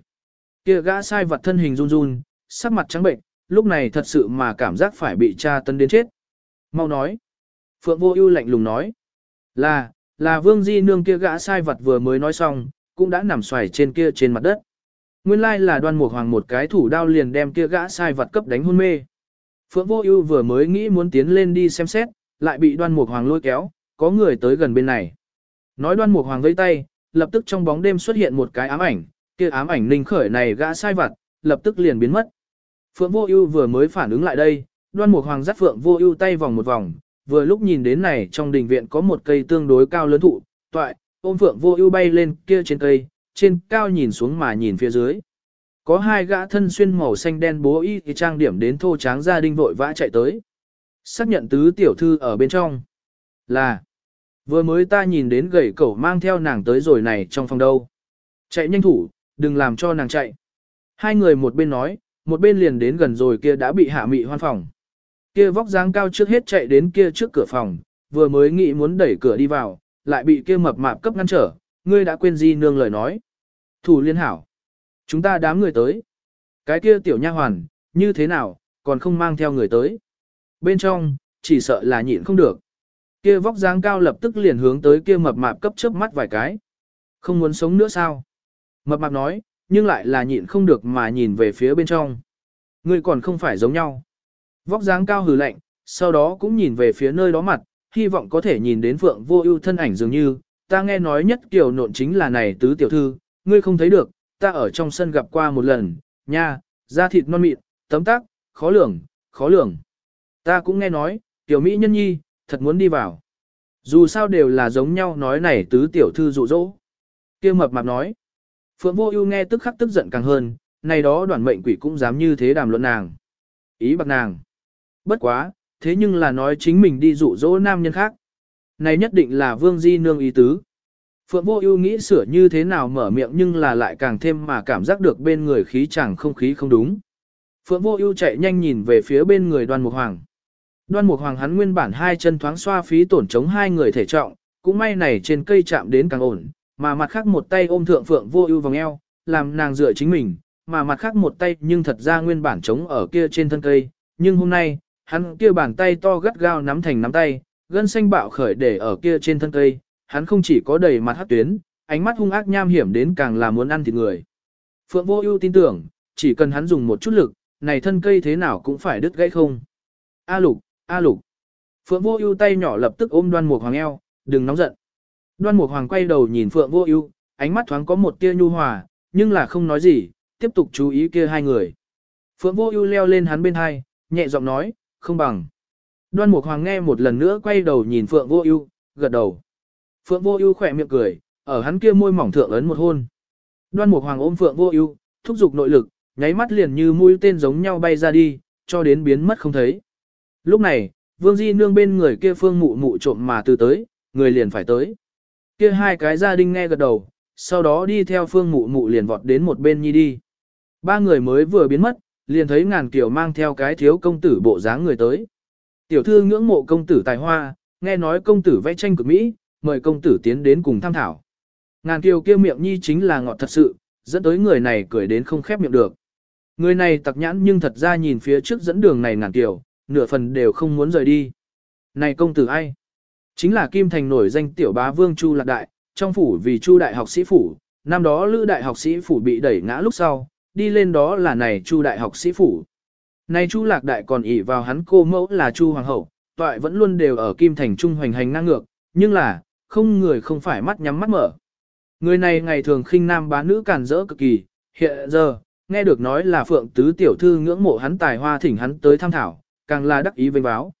Kia gã sai vật thân hình run run, sắc mặt trắng bệnh, lúc này thật sự mà cảm giác phải bị tra tấn đến chết. Mau nói. Phượng vô ưu lạnh lùng nói. Là, là vương di nương kia gã sai vật vừa mới nói xong, cũng đã nằm xoài trên kia trên mặt đất. Nguyên lai là đoan mục hoàng một cái thủ đao liền đem kia gã sai vật cấp đánh hôn mê. Phượng vô ưu vừa mới nghĩ muốn tiến lên đi xem xét, lại bị đoan mục hoàng lôi kéo, có người tới gần bên này. Nói đoan mục hoàng vây tay, lập tức trong bóng đêm xuất hiện một cái ám ảnh, kia ám ảnh ninh khởi này gã sai vật, lập tức liền biến mất. Phượng vô ưu vừa mới phản ứng lại đây, đoan mục hoàng dắt Phượng vô ưu tay vòng một vòng, vừa lúc nhìn đến này trong đình viện có một cây tương đối cao lớn thụ, toại, ôm Phượng vô ưu bay lên kia trên cây, trên cao nhìn xuống mà nhìn phía dưới. Có hai gã thân xuyên màu xanh đen bố y thì trang điểm đến thô tráng gia đình vội vã chạy tới. Xác nhận tứ tiểu thư ở bên trong. Là, vừa mới ta nhìn đến gầy cẩu mang theo nàng tới rồi này trong phòng đâu. Chạy nhanh thủ, đừng làm cho nàng chạy. Hai người một bên nói, một bên liền đến gần rồi kia đã bị hạ mị hoan phòng. Kia vóc dáng cao trước hết chạy đến kia trước cửa phòng, vừa mới nghĩ muốn đẩy cửa đi vào, lại bị kia mập mạp cấp ngăn trở, ngươi đã quên di nương lời nói. Thủ liên hảo. Chúng ta đám người tới. Cái kia tiểu nha hoàn, như thế nào, còn không mang theo người tới. Bên trong, chỉ sợ là nhịn không được. Kia vóc dáng cao lập tức liền hướng tới kia mập mạp cấp chớp mắt vài cái. Không muốn sống nữa sao? Mập mạp nói, nhưng lại là nhịn không được mà nhìn về phía bên trong. Ngươi còn không phải giống nhau. Vóc dáng cao hừ lạnh, sau đó cũng nhìn về phía nơi đó mặt, hy vọng có thể nhìn đến Phượng Vô Ưu thân ảnh dường như, ta nghe nói nhất kiểu nộn chính là này tứ tiểu thư, ngươi không thấy được, ta ở trong sân gặp qua một lần, nha, da thịt non mịn, tấm tắc, khó lường, khó lường. Ta cũng nghe nói, tiểu mỹ nhân nhi, thật muốn đi vào. Dù sao đều là giống nhau nói này tứ tiểu thư dụ dỗ. Kia mập mạp nói. Phượng Vô Ưu nghe tức khắc tức giận càng hơn, này đó đoàn mệnh quỷ cũng dám như thế đàm luận nàng. Ý bạc nàng. Bất quá, thế nhưng là nói chính mình đi dụ dỗ nam nhân khác. Này nhất định là Vương Di nương ý tứ. Phượng Vô Ưu nghĩ sửa như thế nào mở miệng nhưng là lại càng thêm mà cảm giác được bên người khí chẳng không khí không đúng. Phượng Vô Ưu chạy nhanh nhìn về phía bên người Đoan Mục Hoàng. Đoan Mục Hoàng hắn nguyên bản hai chân thoáng xoa phí tổn chống hai người thể trọng, cũng may này trên cây chạm đến càng ổn, mà mặt khác một tay ôm thượng Phượng Vô Ưu vòng eo, làm nàng dựa chính mình, mà mặt khác một tay nhưng thật ra nguyên bản chống ở kia trên thân cây, nhưng hôm nay, hắn kia bàn tay to gắt gao nắm thành nắm tay, gân xanh bạo khởi để ở kia trên thân cây, hắn không chỉ có đầy mặt hắc tuyến, ánh mắt hung ác nham hiểm đến càng là muốn ăn thịt người. Phượng Vô Ưu tin tưởng, chỉ cần hắn dùng một chút lực, này thân cây thế nào cũng phải đứt gãy không. A Lục, A Lục. Phượng Vô Ưu tay nhỏ lập tức ôm Đoan Mục Hoàng eo, đừng nóng giận. Đoan Mục Hoàng quay đầu nhìn Phượng Vô Ưu, ánh mắt thoáng có một tia nhu hòa, nhưng là không nói gì, tiếp tục chú ý kia hai người. Phượng Vô Ưu leo lên hắn bên hai, nhẹ giọng nói, "Không bằng." Đoan Mục Hoàng nghe một lần nữa quay đầu nhìn Phượng Vô Ưu, gật đầu. Phượng Vô Ưu khẽ miệng cười, ở hắn kia môi mỏng thượng ấn một hôn. Đoan Mục Hoàng ôm Phượng Vô Ưu, thúc giục nội lực, nháy mắt liền như mũi tên giống nhau bay ra đi, cho đến biến mất không thấy. Lúc này, Vương Di nương bên người kia Phương Mụ Mụ trộm mà từ tới, người liền phải tới. Kia hai cái gia đình nghe gật đầu, sau đó đi theo Phương Mụ Mụ liền vọt đến một bên nhi đi. Ba người mới vừa biến mất, liền thấy ngàn kiều mang theo cái thiếu công tử bộ dáng người tới. Tiểu thư ngưỡng mộ công tử tài hoa, nghe nói công tử vẽ tranh cực mỹ, mời công tử tiến đến cùng tham thảo. Ngàn kiều kia miệng nhi chính là ngọt thật sự, dẫn tới người này cười đến không khép miệng được. Người này tặc nhãn nhưng thật ra nhìn phía trước dẫn đường này ngàn kiều, nửa phần đều không muốn rời đi. Này công tử ai? Chính là Kim Thành nổi danh tiểu bá vương Chu Lạc Đại, trong phủ vì Chu Đại học sĩ phủ, năm đó Lữ Đại học sĩ phủ bị đẩy ngã lúc sau, đi lên đó là này Chu Đại học sĩ phủ nay Chu Lạc Đại còn ỷ vào hắn cô mẫu là Chu Hoàng hậu, toại vẫn luôn đều ở Kim Thành Trung hoành hành ngang ngược, nhưng là, không người không phải mắt nhắm mắt mở. Người này ngày thường khinh nam bá nữ càn rỡ cực kỳ, hiện giờ, nghe được nói là Phượng Tứ Tiểu Thư ngưỡng mộ hắn tài hoa thỉnh hắn tới tham thảo, càng là đắc ý vinh báo.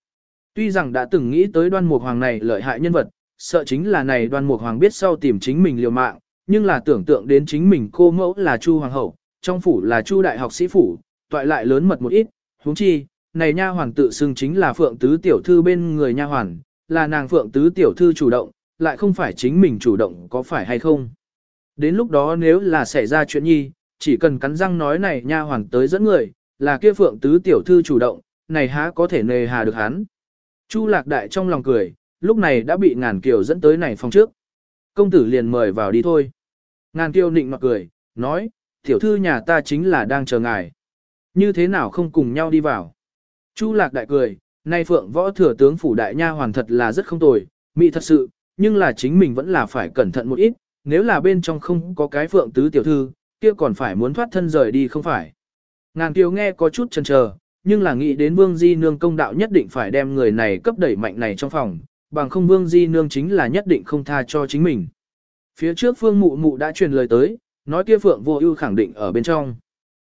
Tuy rằng đã từng nghĩ tới đoan mục hoàng này lợi hại nhân vật, sợ chính là này đoan mục hoàng biết sau tìm chính mình liều mạng, nhưng là tưởng tượng đến chính mình cô mẫu là Chu Hoàng hậu, trong phủ là Chu đại học sĩ phủ, toại lại lớn mật một ít, huống chi, này nha hoàng tự xưng chính là Phượng Tứ Tiểu Thư bên người nha hoàn, là nàng Phượng Tứ Tiểu Thư chủ động, lại không phải chính mình chủ động có phải hay không. Đến lúc đó nếu là xảy ra chuyện nhi, chỉ cần cắn răng nói này nha hoàn tới dẫn người, là kia phượng tứ tiểu thư chủ động, này há có thể nề hà được hắn. Chu lạc đại trong lòng cười, lúc này đã bị ngàn kiều dẫn tới này phòng trước. Công tử liền mời vào đi thôi. Ngàn kiều nịnh mặt cười, nói, tiểu thư nhà ta chính là đang chờ ngài. Như thế nào không cùng nhau đi vào. Chu lạc đại cười, nay phượng võ thừa tướng phủ đại nha hoàn thật là rất không tồi, mỹ thật sự, nhưng là chính mình vẫn là phải cẩn thận một ít, nếu là bên trong không có cái phượng tứ tiểu thư, kia còn phải muốn thoát thân rời đi không phải. Ngàn tiêu nghe có chút chần chờ, nhưng là nghĩ đến vương di nương công đạo nhất định phải đem người này cấp đẩy mạnh này trong phòng, bằng không vương di nương chính là nhất định không tha cho chính mình. Phía trước phương mụ mụ đã truyền lời tới, nói kia phượng vô ưu khẳng định ở bên trong.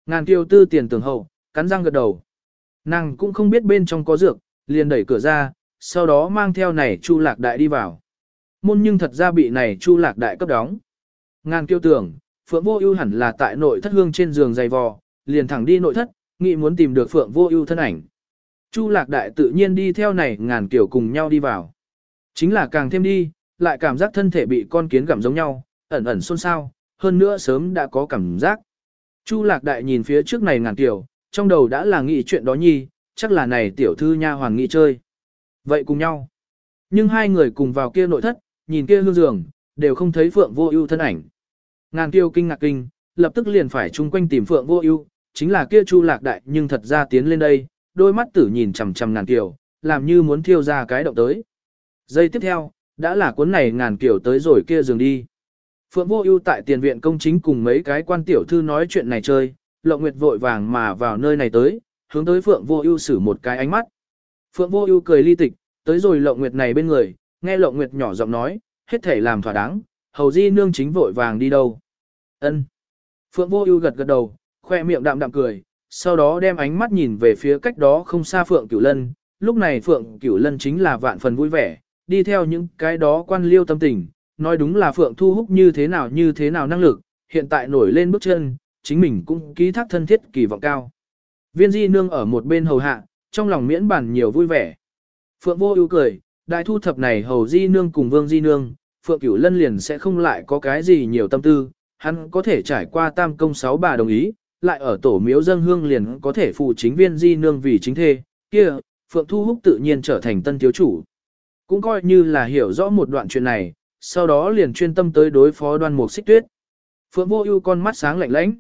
Ngàn kiều tư tiền tưởng hậu, cắn răng gật đầu. Nàng cũng không biết bên trong có dược, liền đẩy cửa ra, sau đó mang theo này chu lạc đại đi vào. Môn nhưng thật ra bị này chu lạc đại cấp đóng. Ngàn kiêu tưởng, phượng vô ưu hẳn là tại nội thất hương trên giường dày vò, liền thẳng đi nội thất, nghĩ muốn tìm được phượng vô ưu thân ảnh. Chu lạc đại tự nhiên đi theo này ngàn kiểu cùng nhau đi vào. Chính là càng thêm đi, lại cảm giác thân thể bị con kiến gặm giống nhau, ẩn ẩn xôn xao, hơn nữa sớm đã có cảm giác. Chu lạc đại nhìn phía trước này ngàn tiểu, trong đầu đã là nghĩ chuyện đó nhi, chắc là này tiểu thư nha hoàng nghị chơi. Vậy cùng nhau. Nhưng hai người cùng vào kia nội thất, nhìn kia hương giường, đều không thấy Phượng Vô Ưu thân ảnh. Ngàn Tiêu kinh ngạc kinh, lập tức liền phải chung quanh tìm Phượng Vô Ưu, chính là kia Chu Lạc Đại nhưng thật ra tiến lên đây, đôi mắt tử nhìn chằm chằm Ngàn tiểu, làm như muốn thiêu ra cái động tới. Giây tiếp theo, đã là cuốn này Ngàn tiểu tới rồi kia giường đi. Phượng Vô Ưu tại tiền viện công chính cùng mấy cái quan tiểu thư nói chuyện này chơi, Lộng Nguyệt vội vàng mà vào nơi này tới, hướng tới Phượng Vô Ưu sử một cái ánh mắt. Phượng Vô Ưu cười ly tịch, tới rồi Lộng Nguyệt này bên người, nghe Lộng Nguyệt nhỏ giọng nói, hết thể làm thỏa đáng, hầu di nương chính vội vàng đi đâu. Ân. Phượng Vô Ưu gật gật đầu, khoe miệng đạm đạm cười, sau đó đem ánh mắt nhìn về phía cách đó không xa Phượng Cửu Lân, lúc này Phượng Cửu Lân chính là vạn phần vui vẻ, đi theo những cái đó quan liêu tâm tình, nói đúng là Phượng Thu Húc như thế nào như thế nào năng lực, hiện tại nổi lên bước chân, chính mình cũng ký thác thân thiết kỳ vọng cao. Viên Di nương ở một bên hầu hạ, trong lòng miễn bản nhiều vui vẻ. Phượng Vô Ưu cười, đại thu thập này hầu Di nương cùng Vương Di nương, Phượng Cửu Lân liền sẽ không lại có cái gì nhiều tâm tư, hắn có thể trải qua tam công sáu bà đồng ý, lại ở tổ miếu dân hương liền có thể phụ chính viên Di nương vì chính thê, kia, Phượng Thu Húc tự nhiên trở thành tân thiếu chủ. Cũng coi như là hiểu rõ một đoạn chuyện này, sau đó liền chuyên tâm tới đối phó đoan mục xích tuyết. Phượng Vô Ưu con mắt sáng lạnh lãnh.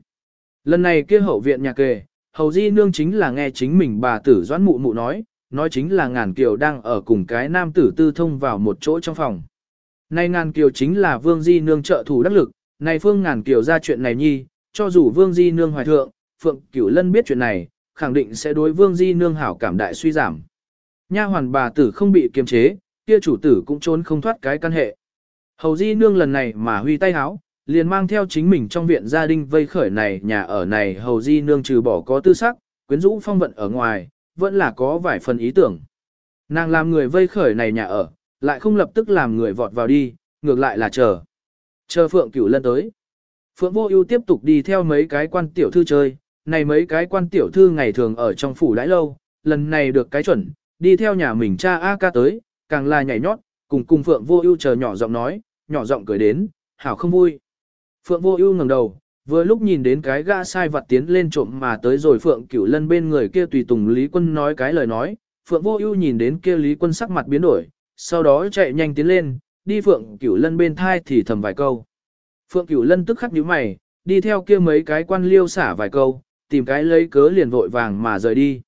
Lần này kia hậu viện nhà kề, hầu di nương chính là nghe chính mình bà tử doãn mụ mụ nói, nói chính là ngàn kiều đang ở cùng cái nam tử tư thông vào một chỗ trong phòng. Nay ngàn kiều chính là vương di nương trợ thủ đắc lực, này phương ngàn kiều ra chuyện này nhi, cho dù vương di nương hoài thượng, phượng cửu lân biết chuyện này, khẳng định sẽ đối vương di nương hảo cảm đại suy giảm. Nha hoàn bà tử không bị kiềm chế, kia chủ tử cũng trốn không thoát cái căn hệ. Hầu di nương lần này mà huy tay háo, liền mang theo chính mình trong viện gia đình vây khởi này nhà ở này hầu di nương trừ bỏ có tư sắc, quyến rũ phong vận ở ngoài, vẫn là có vài phần ý tưởng. Nàng làm người vây khởi này nhà ở, lại không lập tức làm người vọt vào đi, ngược lại là chờ. Chờ Phượng Cửu Lân tới. Phượng Vô Ưu tiếp tục đi theo mấy cái quan tiểu thư chơi, này mấy cái quan tiểu thư ngày thường ở trong phủ đãi lâu, lần này được cái chuẩn, đi theo nhà mình cha A ca tới, càng là nhảy nhót, cùng cùng Phượng Vô Ưu chờ nhỏ giọng nói, nhỏ giọng cười đến, hảo không vui. Phượng Vô Ưu ngẩng đầu, vừa lúc nhìn đến cái gã sai vặt tiến lên trộm mà tới rồi Phượng Cửu Lân bên người kia tùy tùng Lý Quân nói cái lời nói, Phượng Vô Ưu nhìn đến kia Lý Quân sắc mặt biến đổi, sau đó chạy nhanh tiến lên, đi Phượng Cửu Lân bên thai thì thầm vài câu. Phượng Cửu Lân tức khắc nhíu mày, đi theo kia mấy cái quan liêu xả vài câu, tìm cái lấy cớ liền vội vàng mà rời đi.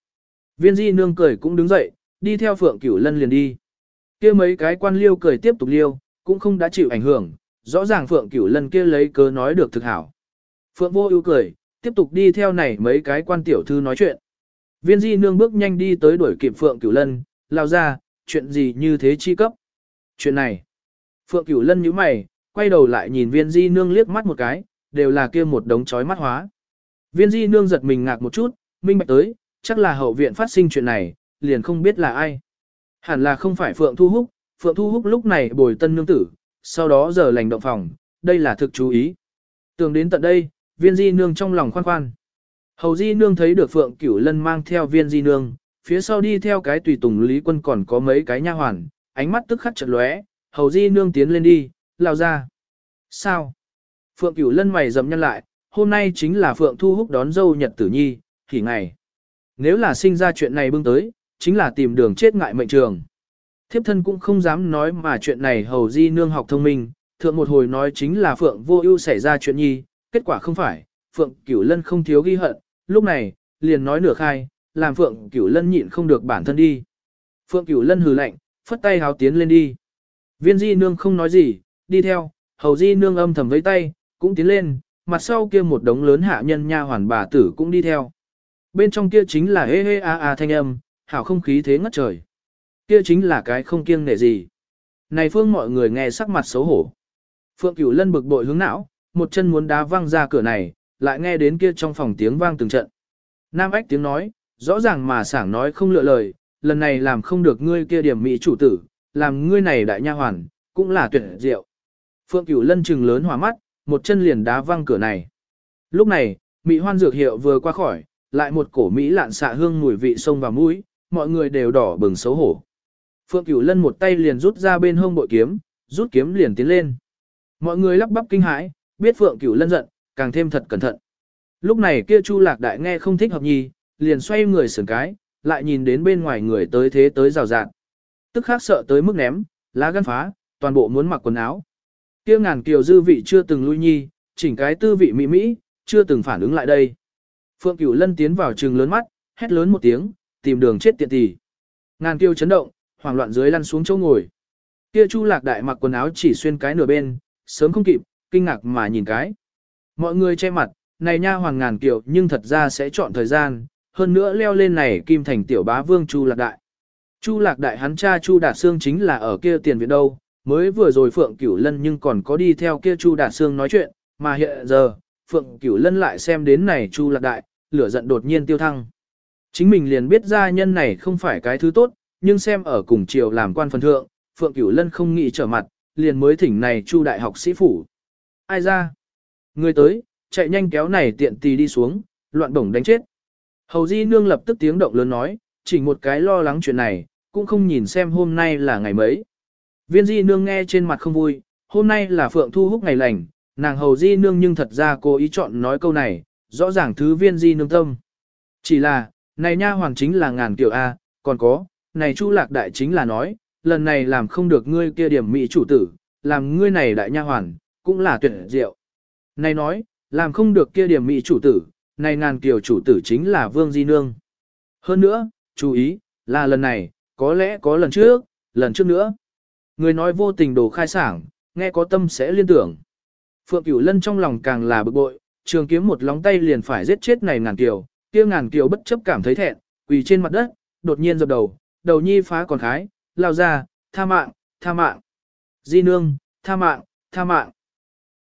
Viên Di nương cười cũng đứng dậy, đi theo Phượng Cửu Lân liền đi. Kia mấy cái quan liêu cười tiếp tục liêu, cũng không đã chịu ảnh hưởng, rõ ràng Phượng Cửu Lân kia lấy cớ nói được thực hảo. Phượng Vô Ưu cười, tiếp tục đi theo này mấy cái quan tiểu thư nói chuyện. Viên Di nương bước nhanh đi tới đuổi kịp Phượng Cửu Lân, lao ra, chuyện gì như thế chi cấp? Chuyện này. Phượng Cửu Lân nhíu mày, quay đầu lại nhìn Viên Di nương liếc mắt một cái, đều là kia một đống chói mắt hóa. Viên Di nương giật mình ngạc một chút, minh bạch tới, chắc là hậu viện phát sinh chuyện này, liền không biết là ai. Hẳn là không phải Phượng Thu Húc, Phượng Thu Húc lúc này bồi tân nương tử, sau đó giờ lành động phòng, đây là thực chú ý. Tưởng đến tận đây, viên di nương trong lòng khoan khoan. Hầu di nương thấy được Phượng Cửu Lân mang theo viên di nương, phía sau đi theo cái tùy tùng lý quân còn có mấy cái nha hoàn, ánh mắt tức khắc chợt lóe, hầu di nương tiến lên đi, lao ra. Sao? Phượng Cửu Lân mày dầm nhân lại, hôm nay chính là Phượng Thu Húc đón dâu nhật tử nhi, thì ngày. nếu là sinh ra chuyện này bưng tới, chính là tìm đường chết ngại mệnh trường. Thiếp thân cũng không dám nói mà chuyện này hầu di nương học thông minh, thượng một hồi nói chính là Phượng vô ưu xảy ra chuyện nhi, kết quả không phải, Phượng Cửu Lân không thiếu ghi hận, lúc này, liền nói nửa khai, làm Phượng Cửu Lân nhịn không được bản thân đi. Phượng Cửu Lân hừ lạnh, phất tay háo tiến lên đi. Viên di nương không nói gì, đi theo, hầu di nương âm thầm với tay, cũng tiến lên, mặt sau kia một đống lớn hạ nhân nha hoàn bà tử cũng đi theo. Bên trong kia chính là hê hê a a thanh âm, hảo không khí thế ngất trời. Kia chính là cái không kiêng nể gì. Này phương mọi người nghe sắc mặt xấu hổ. Phượng Cửu Lân bực bội hướng não, một chân muốn đá văng ra cửa này, lại nghe đến kia trong phòng tiếng vang từng trận. Nam Ách tiếng nói, rõ ràng mà sảng nói không lựa lời, lần này làm không được ngươi kia điểm mỹ chủ tử, làm ngươi này đại nha hoàn, cũng là tuyệt diệu. Phượng Cửu Lân trừng lớn hỏa mắt, một chân liền đá văng cửa này. Lúc này, mỹ hoan dược hiệu vừa qua khỏi, lại một cổ mỹ lạn xạ hương mùi vị sông vào mũi, mọi người đều đỏ bừng xấu hổ. Phượng Cửu Lân một tay liền rút ra bên hông bội kiếm, rút kiếm liền tiến lên. Mọi người lắp bắp kinh hãi, biết Phượng Cửu Lân giận, càng thêm thật cẩn thận. Lúc này kia Chu Lạc Đại nghe không thích hợp nhi, liền xoay người sườn cái, lại nhìn đến bên ngoài người tới thế tới rào rạt. Tức khác sợ tới mức ném, lá gan phá, toàn bộ muốn mặc quần áo. Kia ngàn kiều dư vị chưa từng lui nhi, chỉnh cái tư vị mỹ mỹ, chưa từng phản ứng lại đây. Phượng Cửu Lân tiến vào trường lớn mắt, hét lớn một tiếng, tìm đường chết tiện tỷ. Ngàn kiêu chấn động, hoảng loạn dưới lăn xuống chỗ ngồi. Kia Chu Lạc Đại mặc quần áo chỉ xuyên cái nửa bên, sớm không kịp, kinh ngạc mà nhìn cái. Mọi người che mặt, này nha hoàng ngàn kiều nhưng thật ra sẽ chọn thời gian, hơn nữa leo lên này kim thành tiểu bá vương Chu Lạc Đại. Chu Lạc Đại hắn cha Chu Đạt Sương chính là ở kia tiền viện đâu, mới vừa rồi Phượng Cửu Lân nhưng còn có đi theo kia Chu Đạt Sương nói chuyện, mà hiện giờ, Phượng Cửu Lân lại xem đến này Chu Lạc Đại, lửa giận đột nhiên tiêu thăng. Chính mình liền biết gia nhân này không phải cái thứ tốt, nhưng xem ở cùng triều làm quan phần thượng, Phượng Cửu Lân không nghĩ trở mặt, liền mới thỉnh này Chu đại học sĩ phủ. Ai ra? Người tới, chạy nhanh kéo này tiện tì đi xuống, loạn bổng đánh chết. Hầu Di Nương lập tức tiếng động lớn nói, chỉ một cái lo lắng chuyện này, cũng không nhìn xem hôm nay là ngày mấy. Viên Di Nương nghe trên mặt không vui, hôm nay là Phượng Thu Húc ngày lành, nàng Hầu Di Nương nhưng thật ra cô ý chọn nói câu này, rõ ràng thứ Viên Di Nương tâm. Chỉ là, này nha hoàng chính là ngàn kiểu A, còn có, này Chu Lạc Đại chính là nói, lần này làm không được ngươi kia điểm mỹ chủ tử, làm ngươi này đại nha hoàn, cũng là tuyệt diệu. Này nói, làm không được kia điểm mỹ chủ tử, này ngàn tiểu chủ tử chính là Vương Di Nương. Hơn nữa, chú ý, là lần này, có lẽ có lần trước, lần trước nữa. Người nói vô tình đồ khai sảng, nghe có tâm sẽ liên tưởng. Phượng Cửu Lân trong lòng càng là bực bội, trường kiếm một lóng tay liền phải giết chết này ngàn tiểu kia ngàn kiều bất chấp cảm thấy thẹn, quỳ trên mặt đất, đột nhiên dập đầu, đầu nhi phá còn khái, lao ra, tha mạng, tha mạng. Di nương, tha mạng, tha mạng.